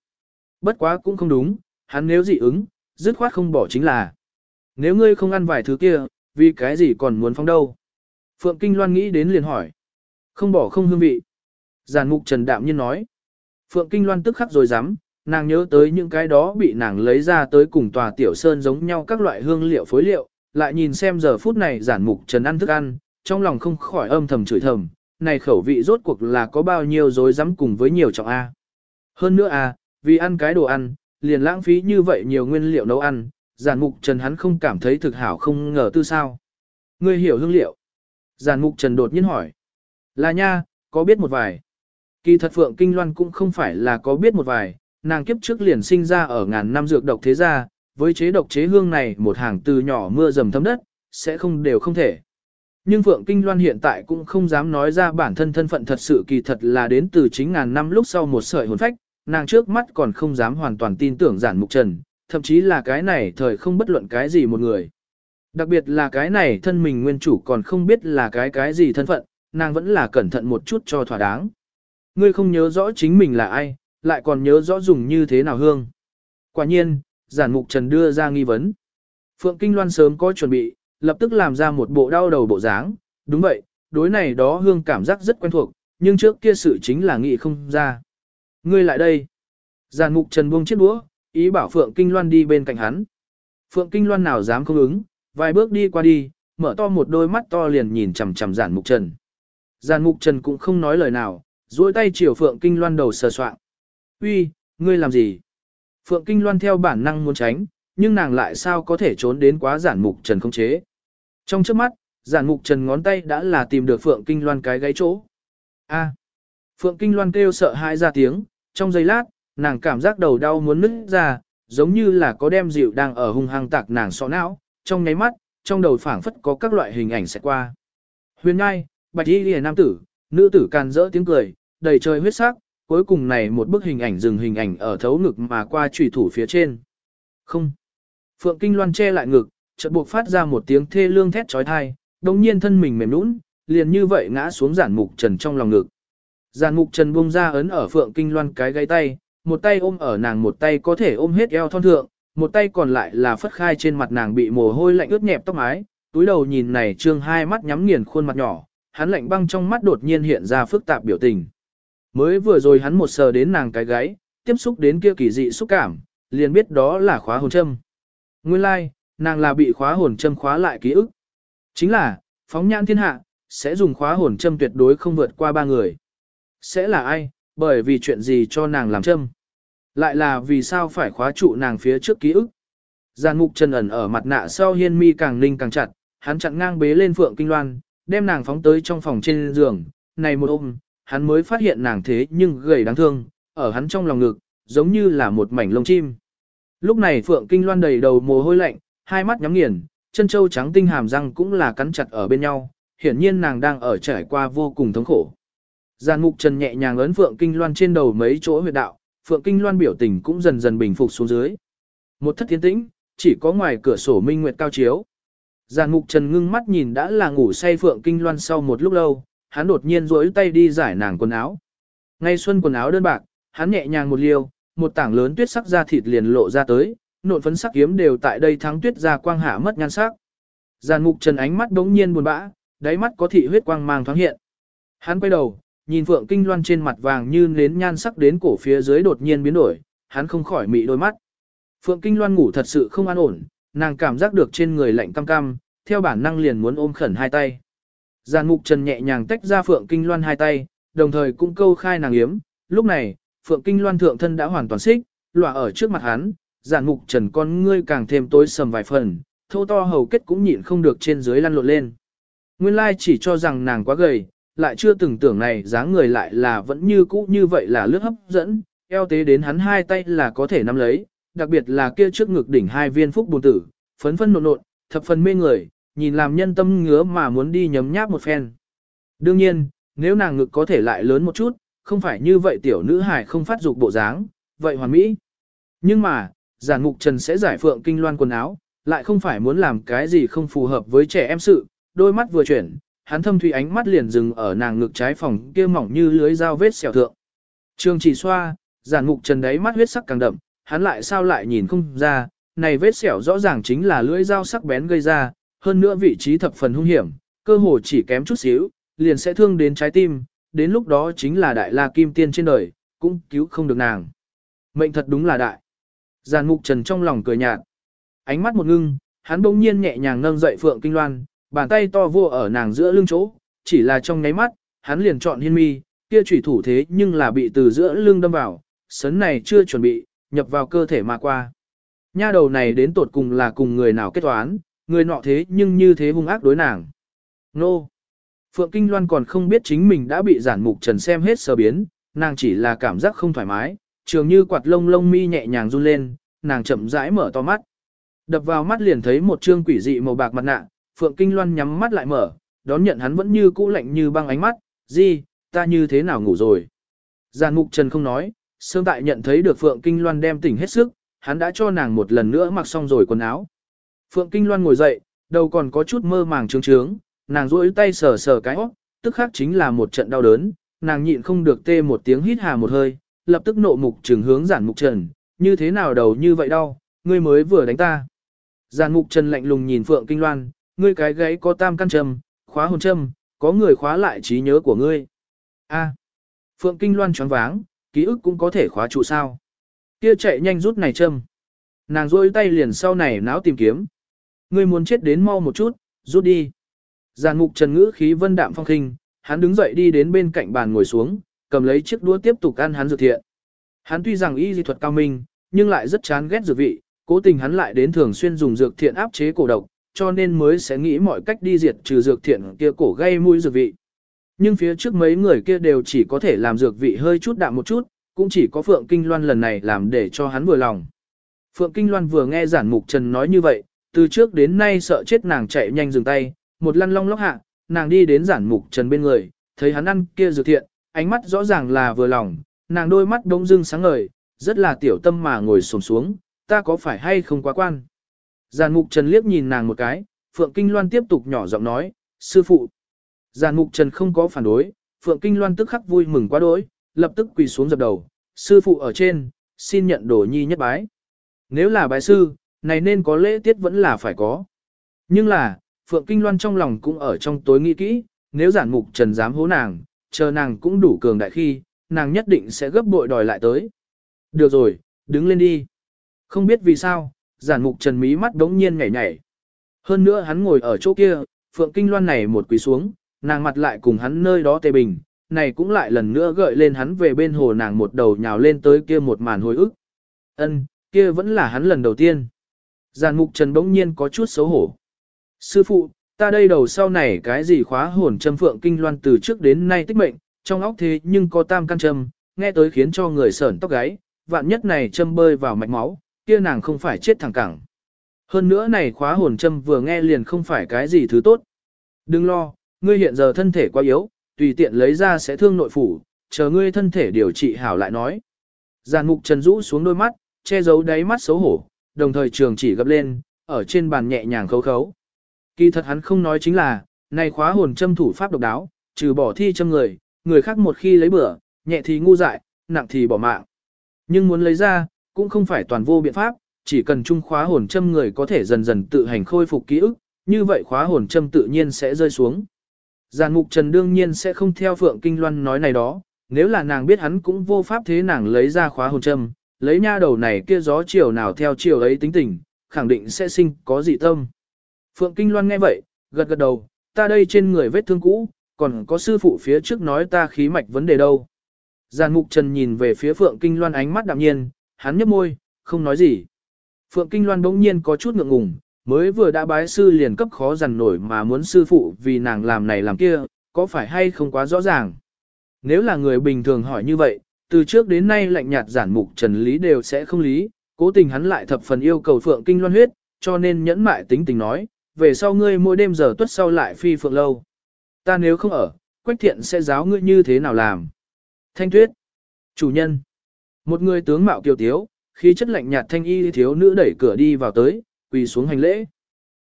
Bất quá cũng không đúng, hắn nếu dị ứng, dứt khoát không bỏ chính là. Nếu ngươi không ăn vài thứ kia, vì cái gì còn muốn phong đâu? Phượng Kinh Loan nghĩ đến liền hỏi. Không bỏ không hương vị. Giàn mục trần đạm nhiên nói. Phượng Kinh Loan tức khắc rồi dám, nàng nhớ tới những cái đó bị nàng lấy ra tới cùng tòa tiểu sơn giống nhau các loại hương liệu phối liệu, lại nhìn xem giờ phút này giản mục trần ăn thức ăn, trong lòng không khỏi âm thầm chửi thầm, này khẩu vị rốt cuộc là có bao nhiêu dối dám cùng với nhiều trọng A. Hơn nữa A, vì ăn cái đồ ăn, liền lãng phí như vậy nhiều nguyên liệu nấu ăn, giản mục trần hắn không cảm thấy thực hảo không ngờ tư sao. Ngươi hiểu hương liệu. Giản mục trần đột nhiên hỏi. Là nha, có biết một vài. Kỳ thật Phượng Kinh Loan cũng không phải là có biết một vài, nàng kiếp trước liền sinh ra ở ngàn năm dược độc thế gia, với chế độc chế hương này một hàng từ nhỏ mưa dầm thấm đất, sẽ không đều không thể. Nhưng Phượng Kinh Loan hiện tại cũng không dám nói ra bản thân thân phận thật sự kỳ thật là đến từ chính ngàn năm lúc sau một sợi hồn phách, nàng trước mắt còn không dám hoàn toàn tin tưởng giản mục trần, thậm chí là cái này thời không bất luận cái gì một người. Đặc biệt là cái này thân mình nguyên chủ còn không biết là cái cái gì thân phận, nàng vẫn là cẩn thận một chút cho thỏa đáng. Ngươi không nhớ rõ chính mình là ai, lại còn nhớ rõ dùng như thế nào hương. Quả nhiên, giản mục trần đưa ra nghi vấn. Phượng Kinh Loan sớm có chuẩn bị, lập tức làm ra một bộ đau đầu bộ dáng. Đúng vậy, đối này đó hương cảm giác rất quen thuộc, nhưng trước kia sự chính là nghĩ không ra. Ngươi lại đây. Giản mục trần buông chiếc đũa, ý bảo Phượng Kinh Loan đi bên cạnh hắn. Phượng Kinh Loan nào dám không ứng, vài bước đi qua đi, mở to một đôi mắt to liền nhìn chằm chằm giản mục trần. giàn mục trần cũng không nói lời nào, duỗi tay chiều Phượng Kinh Loan đầu sờ soạng. Uy, ngươi làm gì? Phượng Kinh Loan theo bản năng muốn tránh, nhưng nàng lại sao có thể trốn đến quá giản mục trần không chế. Trong trước mắt, giản mục trần ngón tay đã là tìm được Phượng Kinh Loan cái gáy chỗ. A. Phượng Kinh Loan kêu sợ hãi ra tiếng, trong giây lát, nàng cảm giác đầu đau muốn nứt ra, giống như là có đem dịu đang ở hung hăng tạc nàng sọ não, trong nháy mắt, trong đầu phảng phất có các loại hình ảnh sẽ qua. Huyền ngai, bạch y lìa nam tử, nữ tử càn rỡ tiếng cười, đầy trời huyết sắc, cuối cùng này một bức hình ảnh dừng hình ảnh ở thấu ngực mà qua trùy thủ phía trên. Không. Phượng Kinh Loan che lại ngực, chợt buộc phát ra một tiếng thê lương thét trói thai, đồng nhiên thân mình mềm nũng, liền như vậy ngã xuống giản mục trần trong lòng ngực. Giản mục trần buông ra ấn ở Phượng Kinh Loan cái gáy tay, một tay ôm ở nàng một tay có thể ôm hết eo thon thượng, một tay còn lại là phất khai trên mặt nàng bị mồ hôi lạnh ướt nhẹp tóc mái, túi đầu nhìn này trương hai mắt nhắm nghiền khuôn mặt nhỏ, hắn lạnh băng trong mắt đột nhiên hiện ra phức tạp biểu tình. Mới vừa rồi hắn một sờ đến nàng cái gáy, tiếp xúc đến kia kỳ dị xúc cảm, liền biết đó là khóa hồn châm. Nguyên lai, like, nàng là bị khóa hồn châm khóa lại ký ức. Chính là, phóng nhãn thiên hạ, sẽ dùng khóa hồn châm tuyệt đối không vượt qua ba người. Sẽ là ai, bởi vì chuyện gì cho nàng làm châm. Lại là vì sao phải khóa trụ nàng phía trước ký ức. Giàn mục chân ẩn ở mặt nạ sau hiên mi càng ninh càng chặt, hắn chặn ngang bế lên phượng kinh loan, đem nàng phóng tới trong phòng trên giường, này một ôm, hắn mới phát hiện nàng thế nhưng gầy đáng thương, ở hắn trong lòng ngực, giống như là một mảnh lông chim. Lúc này Phượng Kinh Loan đầy đầu mồ hôi lạnh, hai mắt nhắm nghiền, chân châu trắng tinh hàm răng cũng là cắn chặt ở bên nhau, hiển nhiên nàng đang ở trải qua vô cùng thống khổ. Giàn Mục Trần nhẹ nhàng ấn Phượng Kinh Loan trên đầu mấy chỗ huyệt đạo, Phượng Kinh Loan biểu tình cũng dần dần bình phục xuống dưới. Một thất thiên tĩnh, chỉ có ngoài cửa sổ minh nguyệt cao chiếu. Giàn Mục Trần ngưng mắt nhìn đã là ngủ say Phượng Kinh Loan sau một lúc lâu, hắn đột nhiên duỗi tay đi giải nàng quần áo. Ngay xuân quần áo đơn bạc, hắn nhẹ nhàng một liêu, một tảng lớn tuyết sắc da thịt liền lộ ra tới, nộn phấn sắc kiếm đều tại đây thắng tuyết ra quang hạ mất nhan sắc. Giàn mục trần ánh mắt đống nhiên buồn bã, đáy mắt có thị huyết quang mang thoáng hiện. Hắn quay đầu, nhìn Phượng Kinh Loan trên mặt vàng như nến nhan sắc đến cổ phía dưới đột nhiên biến đổi, hắn không khỏi mị đôi mắt. Phượng Kinh Loan ngủ thật sự không an ổn, nàng cảm giác được trên người lạnh cam cam, theo bản năng liền muốn ôm khẩn hai tay. Giàn mục trần nhẹ nhàng tách ra Phượng Kinh Loan hai tay, đồng thời cũng câu khai nàng yếm. Lúc này, Phượng Kinh Loan thượng thân đã hoàn toàn xích, lọa ở trước mặt hắn, giàn mục trần con ngươi càng thêm tối sầm vài phần, thô to hầu kết cũng nhịn không được trên dưới lăn lộn lên. Nguyên lai chỉ cho rằng nàng quá gầy, lại chưa từng tưởng này dáng người lại là vẫn như cũ như vậy là lướt hấp dẫn, eo tế đến hắn hai tay là có thể nắm lấy, đặc biệt là kia trước ngực đỉnh hai viên phúc bồn tử, phấn phân nộn nộn, thập phần mê người, nhìn làm nhân tâm ngứa mà muốn đi nhấm nháp một phen. Đương nhiên, nếu nàng ngực có thể lại lớn một chút, không phải như vậy tiểu nữ hài không phát dục bộ dáng, vậy hoàn mỹ. Nhưng mà, giản ngục trần sẽ giải phượng kinh loan quần áo, lại không phải muốn làm cái gì không phù hợp với trẻ em sự, đôi mắt vừa chuyển, hắn thâm thủy ánh mắt liền dừng ở nàng ngực trái phòng kia mỏng như lưới dao vết xẻo thượng. Trường chỉ xoa, giản ngục trần đấy mắt huyết sắc càng đậm, hắn lại sao lại nhìn không ra, này vết xẻo rõ ràng chính là lưỡi dao sắc bén gây ra, hơn nữa vị trí thập phần hung hiểm, cơ hồ chỉ kém chút xíu, liền sẽ thương đến trái tim, đến lúc đó chính là đại la kim tiên trên đời, cũng cứu không được nàng. Mệnh thật đúng là đại. Giàn mục trần trong lòng cười nhạt. Ánh mắt một ngưng, hắn bỗng nhiên nhẹ nhàng nâng dậy Phượng Kinh Loan, bàn tay to vua ở nàng giữa lưng chỗ, chỉ là trong nháy mắt, hắn liền chọn hiên mi, kia chủy thủ thế nhưng là bị từ giữa lưng đâm vào, sấn này chưa chuẩn bị, nhập vào cơ thể mà qua. Nha đầu này đến tột cùng là cùng người nào kết toán, người nọ thế nhưng như thế hung ác đối nàng. Nô! Phượng Kinh Loan còn không biết chính mình đã bị giản mục trần xem hết sờ biến, nàng chỉ là cảm giác không thoải mái, trường như quạt lông lông mi nhẹ nhàng run lên, nàng chậm rãi mở to mắt. Đập vào mắt liền thấy một trương quỷ dị màu bạc mặt nạ, Phượng Kinh Loan nhắm mắt lại mở, đón nhận hắn vẫn như cũ lạnh như băng ánh mắt, gì, ta như thế nào ngủ rồi. Giàn mục trần không nói, sương tại nhận thấy được Phượng Kinh Loan đem tỉnh hết sức, hắn đã cho nàng một lần nữa mặc xong rồi quần áo. Phượng Kinh Loan ngồi dậy, đầu còn có chút mơ màng trướng trướng, nàng duỗi tay sờ sờ cái óc, tức khắc chính là một trận đau đớn, nàng nhịn không được tê một tiếng hít hà một hơi, lập tức nộ mục trừng hướng giản mục trần, như thế nào đầu như vậy đau, ngươi mới vừa đánh ta. Giản mục trần lạnh lùng nhìn Phượng Kinh Loan, ngươi cái gáy có tam căn trầm, khóa hồn châm, có người khóa lại trí nhớ của ngươi. A. Phượng Kinh Loan choáng váng, ký ức cũng có thể khóa trụ sao. Kia chạy nhanh rút này châm. Nàng rôi tay liền sau này náo tìm kiếm. Ngươi muốn chết đến mau một chút, rút đi. Giàn mục trần ngữ khí vân đạm phong khinh, hắn đứng dậy đi đến bên cạnh bàn ngồi xuống, cầm lấy chiếc đũa tiếp tục ăn hắn dược thiện. Hắn tuy rằng y di thuật cao minh, nhưng lại rất chán ghét dược vị, cố tình hắn lại đến thường xuyên dùng dược thiện áp chế cổ độc, cho nên mới sẽ nghĩ mọi cách đi diệt trừ dược thiện kia cổ gây mũi dược vị. Nhưng phía trước mấy người kia đều chỉ có thể làm dược vị hơi chút đạm một chút, cũng chỉ có Phượng Kinh Loan lần này làm để cho hắn vừa lòng. Phượng Kinh Loan vừa nghe giản mục trần nói như vậy, từ trước đến nay sợ chết nàng chạy nhanh dừng tay, một lăn long lóc hạ, nàng đi đến giản mục trần bên người, thấy hắn ăn kia dược thiện, ánh mắt rõ ràng là vừa lòng, nàng đôi mắt đống dưng sáng ngời, rất là tiểu tâm mà ngồi xổm xuống, ta có phải hay không quá quan. Giản mục trần liếc nhìn nàng một cái, Phượng Kinh Loan tiếp tục nhỏ giọng nói, sư phụ. Giản mục trần không có phản đối, Phượng Kinh Loan tức khắc vui mừng quá đỗi, lập tức quỳ xuống dập đầu, sư phụ ở trên, xin nhận đồ nhi nhất bái. Nếu là bái sư, này nên có lễ tiết vẫn là phải có. Nhưng là, Phượng Kinh Loan trong lòng cũng ở trong tối nghĩ kỹ, nếu giản mục trần dám hố nàng, chờ nàng cũng đủ cường đại khi, nàng nhất định sẽ gấp bội đòi lại tới. Được rồi, đứng lên đi. Không biết vì sao, giản mục trần mí mắt đống nhiên nhảy nhảy. Hơn nữa hắn ngồi ở chỗ kia, Phượng Kinh Loan này một quỳ xuống, nàng mặt lại cùng hắn nơi đó tê bình, này cũng lại lần nữa gợi lên hắn về bên hồ nàng một đầu nhào lên tới kia một màn hồi ức. Ân, kia vẫn là hắn lần đầu tiên. Giàn mục trần bỗng nhiên có chút xấu hổ. Sư phụ, ta đây đầu sau này cái gì khóa hồn châm phượng kinh loan từ trước đến nay tích mệnh, trong óc thế nhưng có tam căn châm, nghe tới khiến cho người sởn tóc gáy, vạn nhất này châm bơi vào mạch máu, kia nàng không phải chết thẳng cẳng. Hơn nữa này khóa hồn châm vừa nghe liền không phải cái gì thứ tốt. Đừng lo, ngươi hiện giờ thân thể quá yếu, tùy tiện lấy ra sẽ thương nội phủ, chờ ngươi thân thể điều trị hảo lại nói. Giàn mục trần rũ xuống đôi mắt, che giấu đáy mắt xấu hổ, đồng thời trường chỉ gấp lên, ở trên bàn nhẹ nhàng khấu khấu. Kỳ thật hắn không nói chính là, này khóa hồn châm thủ pháp độc đáo, trừ bỏ thi châm người, người khác một khi lấy bữa, nhẹ thì ngu dại, nặng thì bỏ mạng. Nhưng muốn lấy ra, cũng không phải toàn vô biện pháp, chỉ cần trung khóa hồn châm người có thể dần dần tự hành khôi phục ký ức, như vậy khóa hồn châm tự nhiên sẽ rơi xuống. Giàn ngục Trần đương nhiên sẽ không theo Phượng Kinh Loan nói này đó, nếu là nàng biết hắn cũng vô pháp thế nàng lấy ra khóa hồn châm, lấy nha đầu này kia gió chiều nào theo chiều ấy tính tình, khẳng định sẽ sinh có dị tâm. Phượng Kinh Loan nghe vậy, gật gật đầu, ta đây trên người vết thương cũ, còn có sư phụ phía trước nói ta khí mạch vấn đề đâu. Giàn Mục Trần nhìn về phía Phượng Kinh Loan ánh mắt đạm nhiên, hắn nhấp môi, không nói gì. Phượng Kinh Loan bỗng nhiên có chút ngượng ngùng, mới vừa đã bái sư liền cấp khó dằn nổi mà muốn sư phụ vì nàng làm này làm kia, có phải hay không quá rõ ràng. Nếu là người bình thường hỏi như vậy, từ trước đến nay lạnh nhạt giản mục trần lý đều sẽ không lý, cố tình hắn lại thập phần yêu cầu phượng kinh loan huyết, cho nên nhẫn mại tính tình nói, về sau ngươi mỗi đêm giờ tuất sau lại phi phượng lâu. Ta nếu không ở, Quách Thiện sẽ giáo ngươi như thế nào làm. Thanh Tuyết, chủ nhân, một người tướng mạo kiều tiếu, khí chất lạnh nhạt thanh y thiếu nữ đẩy cửa đi vào tới, quỳ xuống hành lễ.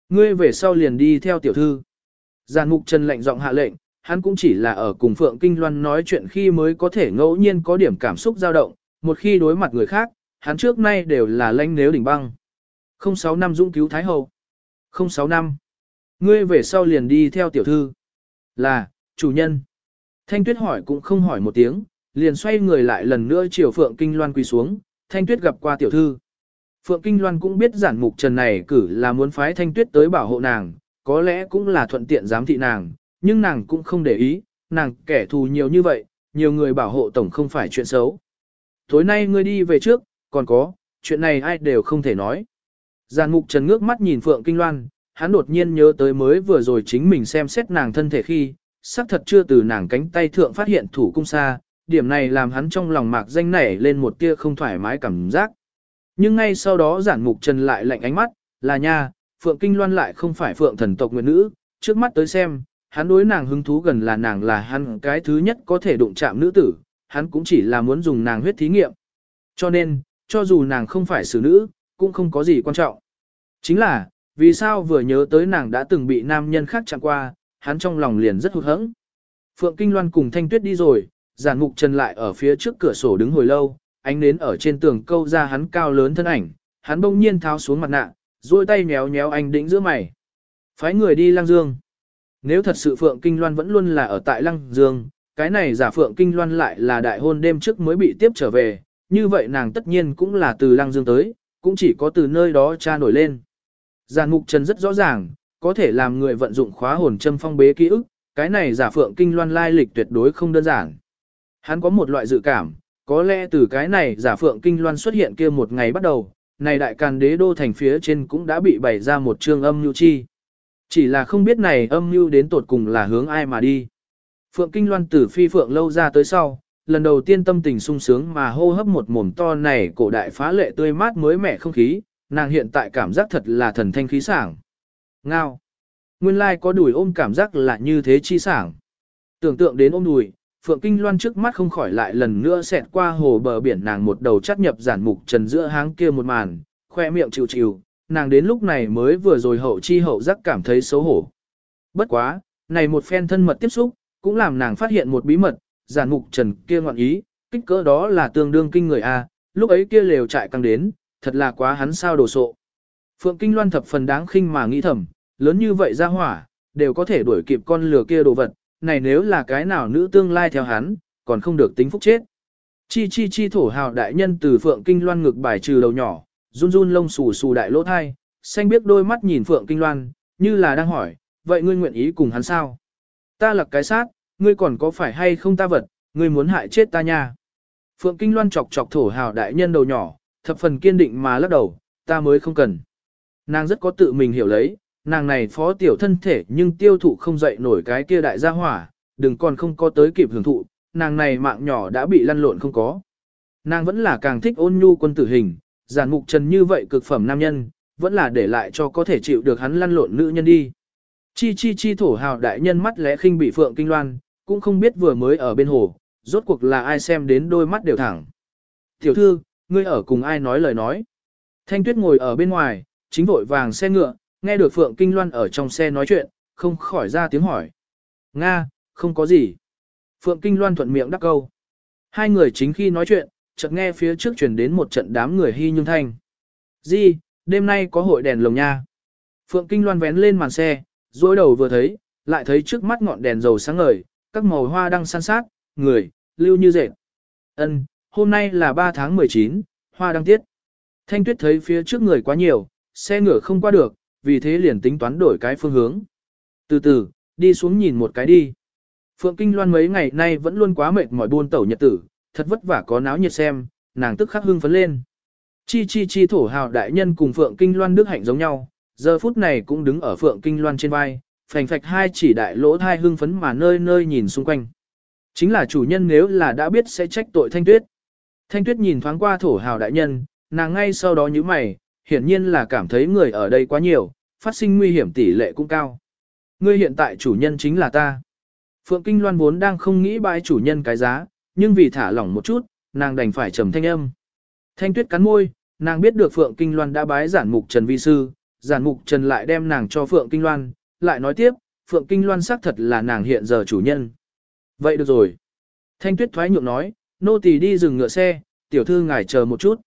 Ngươi về sau liền đi theo tiểu thư. Giàn mục trần lạnh giọng hạ lệnh, hắn cũng chỉ là ở cùng Phượng Kinh Loan nói chuyện khi mới có thể ngẫu nhiên có điểm cảm xúc dao động, một khi đối mặt người khác, hắn trước nay đều là lanh nếu đỉnh băng. 06 năm dũng cứu Thái Hậu. 06 năm. Ngươi về sau liền đi theo tiểu thư. Là, chủ nhân. Thanh Tuyết hỏi cũng không hỏi một tiếng, liền xoay người lại lần nữa chiều Phượng Kinh Loan quỳ xuống, Thanh Tuyết gặp qua tiểu thư. Phượng Kinh Loan cũng biết giản mục trần này cử là muốn phái Thanh Tuyết tới bảo hộ nàng, có lẽ cũng là thuận tiện giám thị nàng, nhưng nàng cũng không để ý, nàng kẻ thù nhiều như vậy, nhiều người bảo hộ tổng không phải chuyện xấu. Tối nay ngươi đi về trước, còn có, chuyện này ai đều không thể nói. Giàn mục trần ngước mắt nhìn Phượng Kinh Loan, hắn đột nhiên nhớ tới mới vừa rồi chính mình xem xét nàng thân thể khi, xác thật chưa từ nàng cánh tay thượng phát hiện thủ cung xa, điểm này làm hắn trong lòng mạc danh nảy lên một tia không thoải mái cảm giác. Nhưng ngay sau đó giản mục trần lại lạnh ánh mắt, là nha, Phượng Kinh Loan lại không phải Phượng thần tộc nguyện nữ, trước mắt tới xem, hắn đối nàng hứng thú gần là nàng là hắn cái thứ nhất có thể đụng chạm nữ tử, hắn cũng chỉ là muốn dùng nàng huyết thí nghiệm. Cho nên, cho dù nàng không phải xử nữ, cũng không có gì quan trọng. Chính là, vì sao vừa nhớ tới nàng đã từng bị nam nhân khác chạm qua, hắn trong lòng liền rất hụt hẫng. Phượng Kinh Loan cùng Thanh Tuyết đi rồi, giản mục trần lại ở phía trước cửa sổ đứng hồi lâu, ánh nến ở trên tường câu ra hắn cao lớn thân ảnh, hắn bỗng nhiên tháo xuống mặt nạ, duỗi tay nhéo nhéo anh đĩnh giữa mày. Phái người đi Lăng Dương. Nếu thật sự Phượng Kinh Loan vẫn luôn là ở tại Lăng Dương, cái này giả Phượng Kinh Loan lại là đại hôn đêm trước mới bị tiếp trở về, như vậy nàng tất nhiên cũng là từ Lăng Dương tới, cũng chỉ có từ nơi đó cha nổi lên. Giàn mục trần rất rõ ràng, có thể làm người vận dụng khóa hồn châm phong bế ký ức, cái này giả Phượng Kinh Loan lai lịch tuyệt đối không đơn giản. Hắn có một loại dự cảm, có lẽ từ cái này giả Phượng Kinh Loan xuất hiện kia một ngày bắt đầu, này đại càn đế đô thành phía trên cũng đã bị bày ra một trương âm nhu chi. Chỉ là không biết này âm mưu đến tột cùng là hướng ai mà đi. Phượng Kinh Loan từ phi phượng lâu ra tới sau, lần đầu tiên tâm tình sung sướng mà hô hấp một mồm to này cổ đại phá lệ tươi mát mới mẻ không khí, nàng hiện tại cảm giác thật là thần thanh khí sảng. Ngao. Nguyên lai like có đùi ôm cảm giác là như thế chi sảng. Tưởng tượng đến ôm đùi, Phượng Kinh Loan trước mắt không khỏi lại lần nữa xẹt qua hồ bờ biển nàng một đầu chắt nhập giản mục trần giữa háng kia một màn, khoe miệng chịu chịu, nàng đến lúc này mới vừa rồi hậu chi hậu giác cảm thấy xấu hổ. Bất quá, này một phen thân mật tiếp xúc, cũng làm nàng phát hiện một bí mật, giản mục trần kia ngoạn ý, kích cỡ đó là tương đương kinh người a lúc ấy kia lều trại căng đến, thật là quá hắn sao đồ sộ. Phượng Kinh Loan thập phần đáng khinh mà nghĩ thầm, lớn như vậy ra hỏa, đều có thể đuổi kịp con lừa kia đồ vật, này nếu là cái nào nữ tương lai theo hắn, còn không được tính phúc chết. Chi chi chi thổ hào đại nhân từ Phượng Kinh Loan ngực bài trừ đầu nhỏ, run run lông xù xù đại lỗ thai, xanh biết đôi mắt nhìn Phượng Kinh Loan, như là đang hỏi, vậy ngươi nguyện ý cùng hắn sao? Ta là cái sát, ngươi còn có phải hay không ta vật, ngươi muốn hại chết ta nha. Phượng Kinh Loan chọc chọc thổ hào đại nhân đầu nhỏ, thập phần kiên định mà lắc đầu, ta mới không cần. Nàng rất có tự mình hiểu lấy, nàng này phó tiểu thân thể nhưng tiêu thụ không dậy nổi cái kia đại gia hỏa, đừng còn không có tới kịp hưởng thụ, nàng này mạng nhỏ đã bị lăn lộn không có. Nàng vẫn là càng thích ôn nhu quân tử hình, giản mục trần như vậy cực phẩm nam nhân, vẫn là để lại cho có thể chịu được hắn lăn lộn nữ nhân đi. Chi chi chi thổ hào đại nhân mắt lẽ khinh bị phượng kinh loan, cũng không biết vừa mới ở bên hồ, rốt cuộc là ai xem đến đôi mắt đều thẳng. Tiểu thư, ngươi ở cùng ai nói lời nói. Thanh tuyết ngồi ở bên ngoài, chính vội vàng xe ngựa, nghe được phượng kinh loan ở trong xe nói chuyện, không khỏi ra tiếng hỏi. Nga, không có gì. Phượng kinh loan thuận miệng đắc câu. Hai người chính khi nói chuyện, chợt nghe phía trước truyền đến một trận đám người hy nhung thanh. Di, đêm nay có hội đèn lồng nha. Phượng Kinh Loan vén lên màn xe, dối đầu vừa thấy, lại thấy trước mắt ngọn đèn dầu sáng ngời, các màu hoa đang san sát, người, lưu như dệt. Ân, hôm nay là 3 tháng 19, hoa đăng tiết. Thanh tuyết thấy phía trước người quá nhiều, xe ngựa không qua được, vì thế liền tính toán đổi cái phương hướng. Từ từ, đi xuống nhìn một cái đi. Phượng Kinh Loan mấy ngày nay vẫn luôn quá mệt mỏi buôn tẩu nhật tử, thật vất vả có náo nhiệt xem, nàng tức khắc hưng phấn lên. Chi chi chi thổ hào đại nhân cùng Phượng Kinh Loan Đức Hạnh giống nhau, giờ phút này cũng đứng ở Phượng Kinh Loan trên vai, phành phạch hai chỉ đại lỗ thai hưng phấn mà nơi nơi nhìn xung quanh. Chính là chủ nhân nếu là đã biết sẽ trách tội Thanh Tuyết. Thanh Tuyết nhìn thoáng qua thổ hào đại nhân, nàng ngay sau đó như mày, hiển nhiên là cảm thấy người ở đây quá nhiều, phát sinh nguy hiểm tỷ lệ cũng cao. Ngươi hiện tại chủ nhân chính là ta. Phượng Kinh Loan vốn đang không nghĩ bãi chủ nhân cái giá, nhưng vì thả lỏng một chút, nàng đành phải trầm thanh âm. Thanh tuyết cắn môi, nàng biết được Phượng Kinh Loan đã bái giản mục Trần Vi Sư, giản mục Trần lại đem nàng cho Phượng Kinh Loan, lại nói tiếp, Phượng Kinh Loan xác thật là nàng hiện giờ chủ nhân. Vậy được rồi. Thanh tuyết thoái nhượng nói, nô tỳ đi dừng ngựa xe, tiểu thư ngài chờ một chút.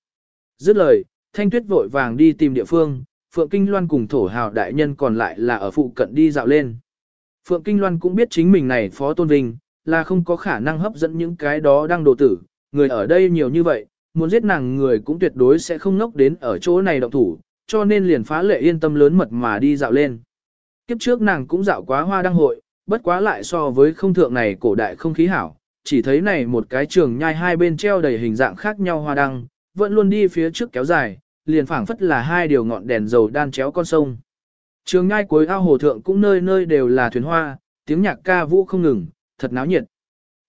Dứt lời, Thanh tuyết vội vàng đi tìm địa phương, Phượng Kinh Loan cùng thổ hào đại nhân còn lại là ở phụ cận đi dạo lên. Phượng Kinh Loan cũng biết chính mình này phó tôn vinh, là không có khả năng hấp dẫn những cái đó đang đồ tử, người ở đây nhiều như vậy, muốn giết nàng người cũng tuyệt đối sẽ không ngốc đến ở chỗ này động thủ, cho nên liền phá lệ yên tâm lớn mật mà đi dạo lên. Kiếp trước nàng cũng dạo quá hoa đăng hội, bất quá lại so với không thượng này cổ đại không khí hảo, chỉ thấy này một cái trường nhai hai bên treo đầy hình dạng khác nhau hoa đăng, vẫn luôn đi phía trước kéo dài, liền phảng phất là hai điều ngọn đèn dầu đan chéo con sông. Trường nhai cuối ao hồ thượng cũng nơi nơi đều là thuyền hoa, tiếng nhạc ca vũ không ngừng, thật náo nhiệt.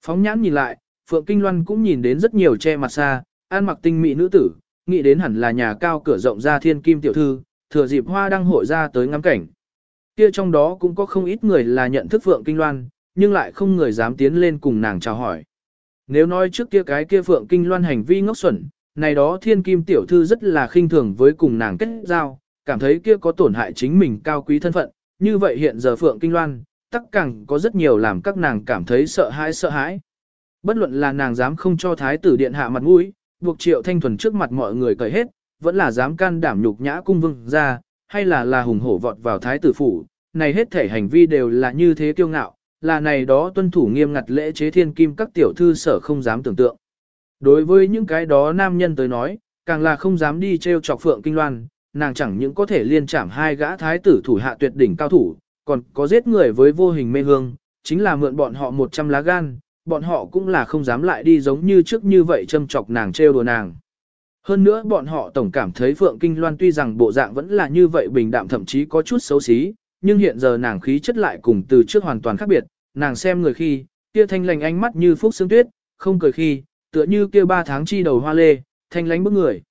Phóng nhãn nhìn lại, Phượng Kinh Loan cũng nhìn đến rất nhiều che mặt xa, an mặc tinh mỹ nữ tử, nghĩ đến hẳn là nhà cao cửa rộng ra thiên kim tiểu thư, thừa dịp hoa đăng hội ra tới ngắm cảnh. Kia trong đó cũng có không ít người là nhận thức Phượng Kinh Loan, nhưng lại không người dám tiến lên cùng nàng chào hỏi. Nếu nói trước kia cái kia Phượng Kinh Loan hành vi ngốc xuẩn, này đó thiên kim tiểu thư rất là khinh thường với cùng nàng kết giao, cảm thấy kia có tổn hại chính mình cao quý thân phận, như vậy hiện giờ Phượng Kinh Loan, tắc càng có rất nhiều làm các nàng cảm thấy sợ hãi sợ hãi. Bất luận là nàng dám không cho thái tử điện hạ mặt mũi, buộc triệu thanh thuần trước mặt mọi người cởi hết, vẫn là dám can đảm nhục nhã cung vương ra, hay là là hùng hổ vọt vào thái tử phủ, này hết thể hành vi đều là như thế kiêu ngạo, là này đó tuân thủ nghiêm ngặt lễ chế thiên kim các tiểu thư sở không dám tưởng tượng. Đối với những cái đó nam nhân tới nói, càng là không dám đi treo chọc phượng kinh loan, nàng chẳng những có thể liên chạm hai gã thái tử thủ hạ tuyệt đỉnh cao thủ, còn có giết người với vô hình mê hương, chính là mượn bọn họ 100 lá gan, bọn họ cũng là không dám lại đi giống như trước như vậy châm chọc nàng trêu đùa nàng. Hơn nữa bọn họ tổng cảm thấy Phượng Kinh Loan tuy rằng bộ dạng vẫn là như vậy bình đạm thậm chí có chút xấu xí, nhưng hiện giờ nàng khí chất lại cùng từ trước hoàn toàn khác biệt, nàng xem người khi, kia thanh lành ánh mắt như phúc sương tuyết, không cười khi, tựa như kia ba tháng chi đầu hoa lê, thanh lánh bức người.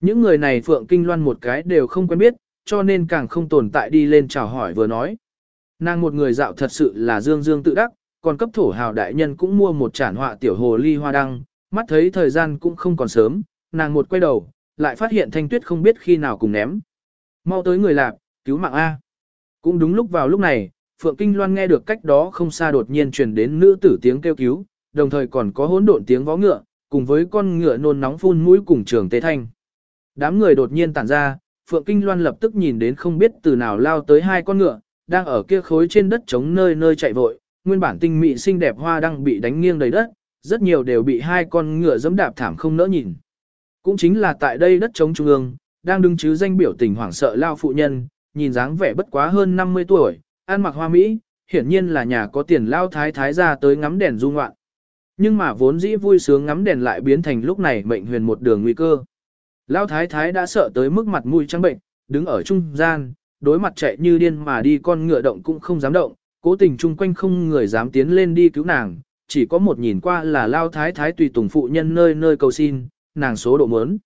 Những người này Phượng Kinh Loan một cái đều không quen biết, cho nên càng không tồn tại đi lên chào hỏi vừa nói. Nàng một người dạo thật sự là dương dương tự đắc, còn cấp thổ hào đại nhân cũng mua một chản họa tiểu hồ ly hoa đăng, mắt thấy thời gian cũng không còn sớm, nàng một quay đầu, lại phát hiện thanh tuyết không biết khi nào cùng ném. Mau tới người lạc, cứu mạng A. Cũng đúng lúc vào lúc này, Phượng Kinh Loan nghe được cách đó không xa đột nhiên truyền đến nữ tử tiếng kêu cứu, đồng thời còn có hỗn độn tiếng vó ngựa, cùng với con ngựa nôn nóng phun mũi cùng trường tế thanh. Đám người đột nhiên tản ra, Phượng Kinh Loan lập tức nhìn đến không biết từ nào lao tới hai con ngựa, đang ở kia khối trên đất trống nơi nơi chạy vội, nguyên bản tinh mị xinh đẹp hoa đang bị đánh nghiêng đầy đất, rất nhiều đều bị hai con ngựa dẫm đạp thảm không nỡ nhìn. Cũng chính là tại đây đất trống trung ương, đang đứng chứ danh biểu tình hoảng sợ lao phụ nhân, nhìn dáng vẻ bất quá hơn 50 tuổi, ăn mặc hoa mỹ, hiển nhiên là nhà có tiền lao thái thái ra tới ngắm đèn du ngoạn. Nhưng mà vốn dĩ vui sướng ngắm đèn lại biến thành lúc này mệnh huyền một đường nguy cơ. Lao thái thái đã sợ tới mức mặt mũi trắng bệnh, đứng ở trung gian, đối mặt chạy như điên mà đi con ngựa động cũng không dám động, cố tình chung quanh không người dám tiến lên đi cứu nàng, chỉ có một nhìn qua là lao thái thái tùy tùng phụ nhân nơi nơi cầu xin, nàng số độ mớn.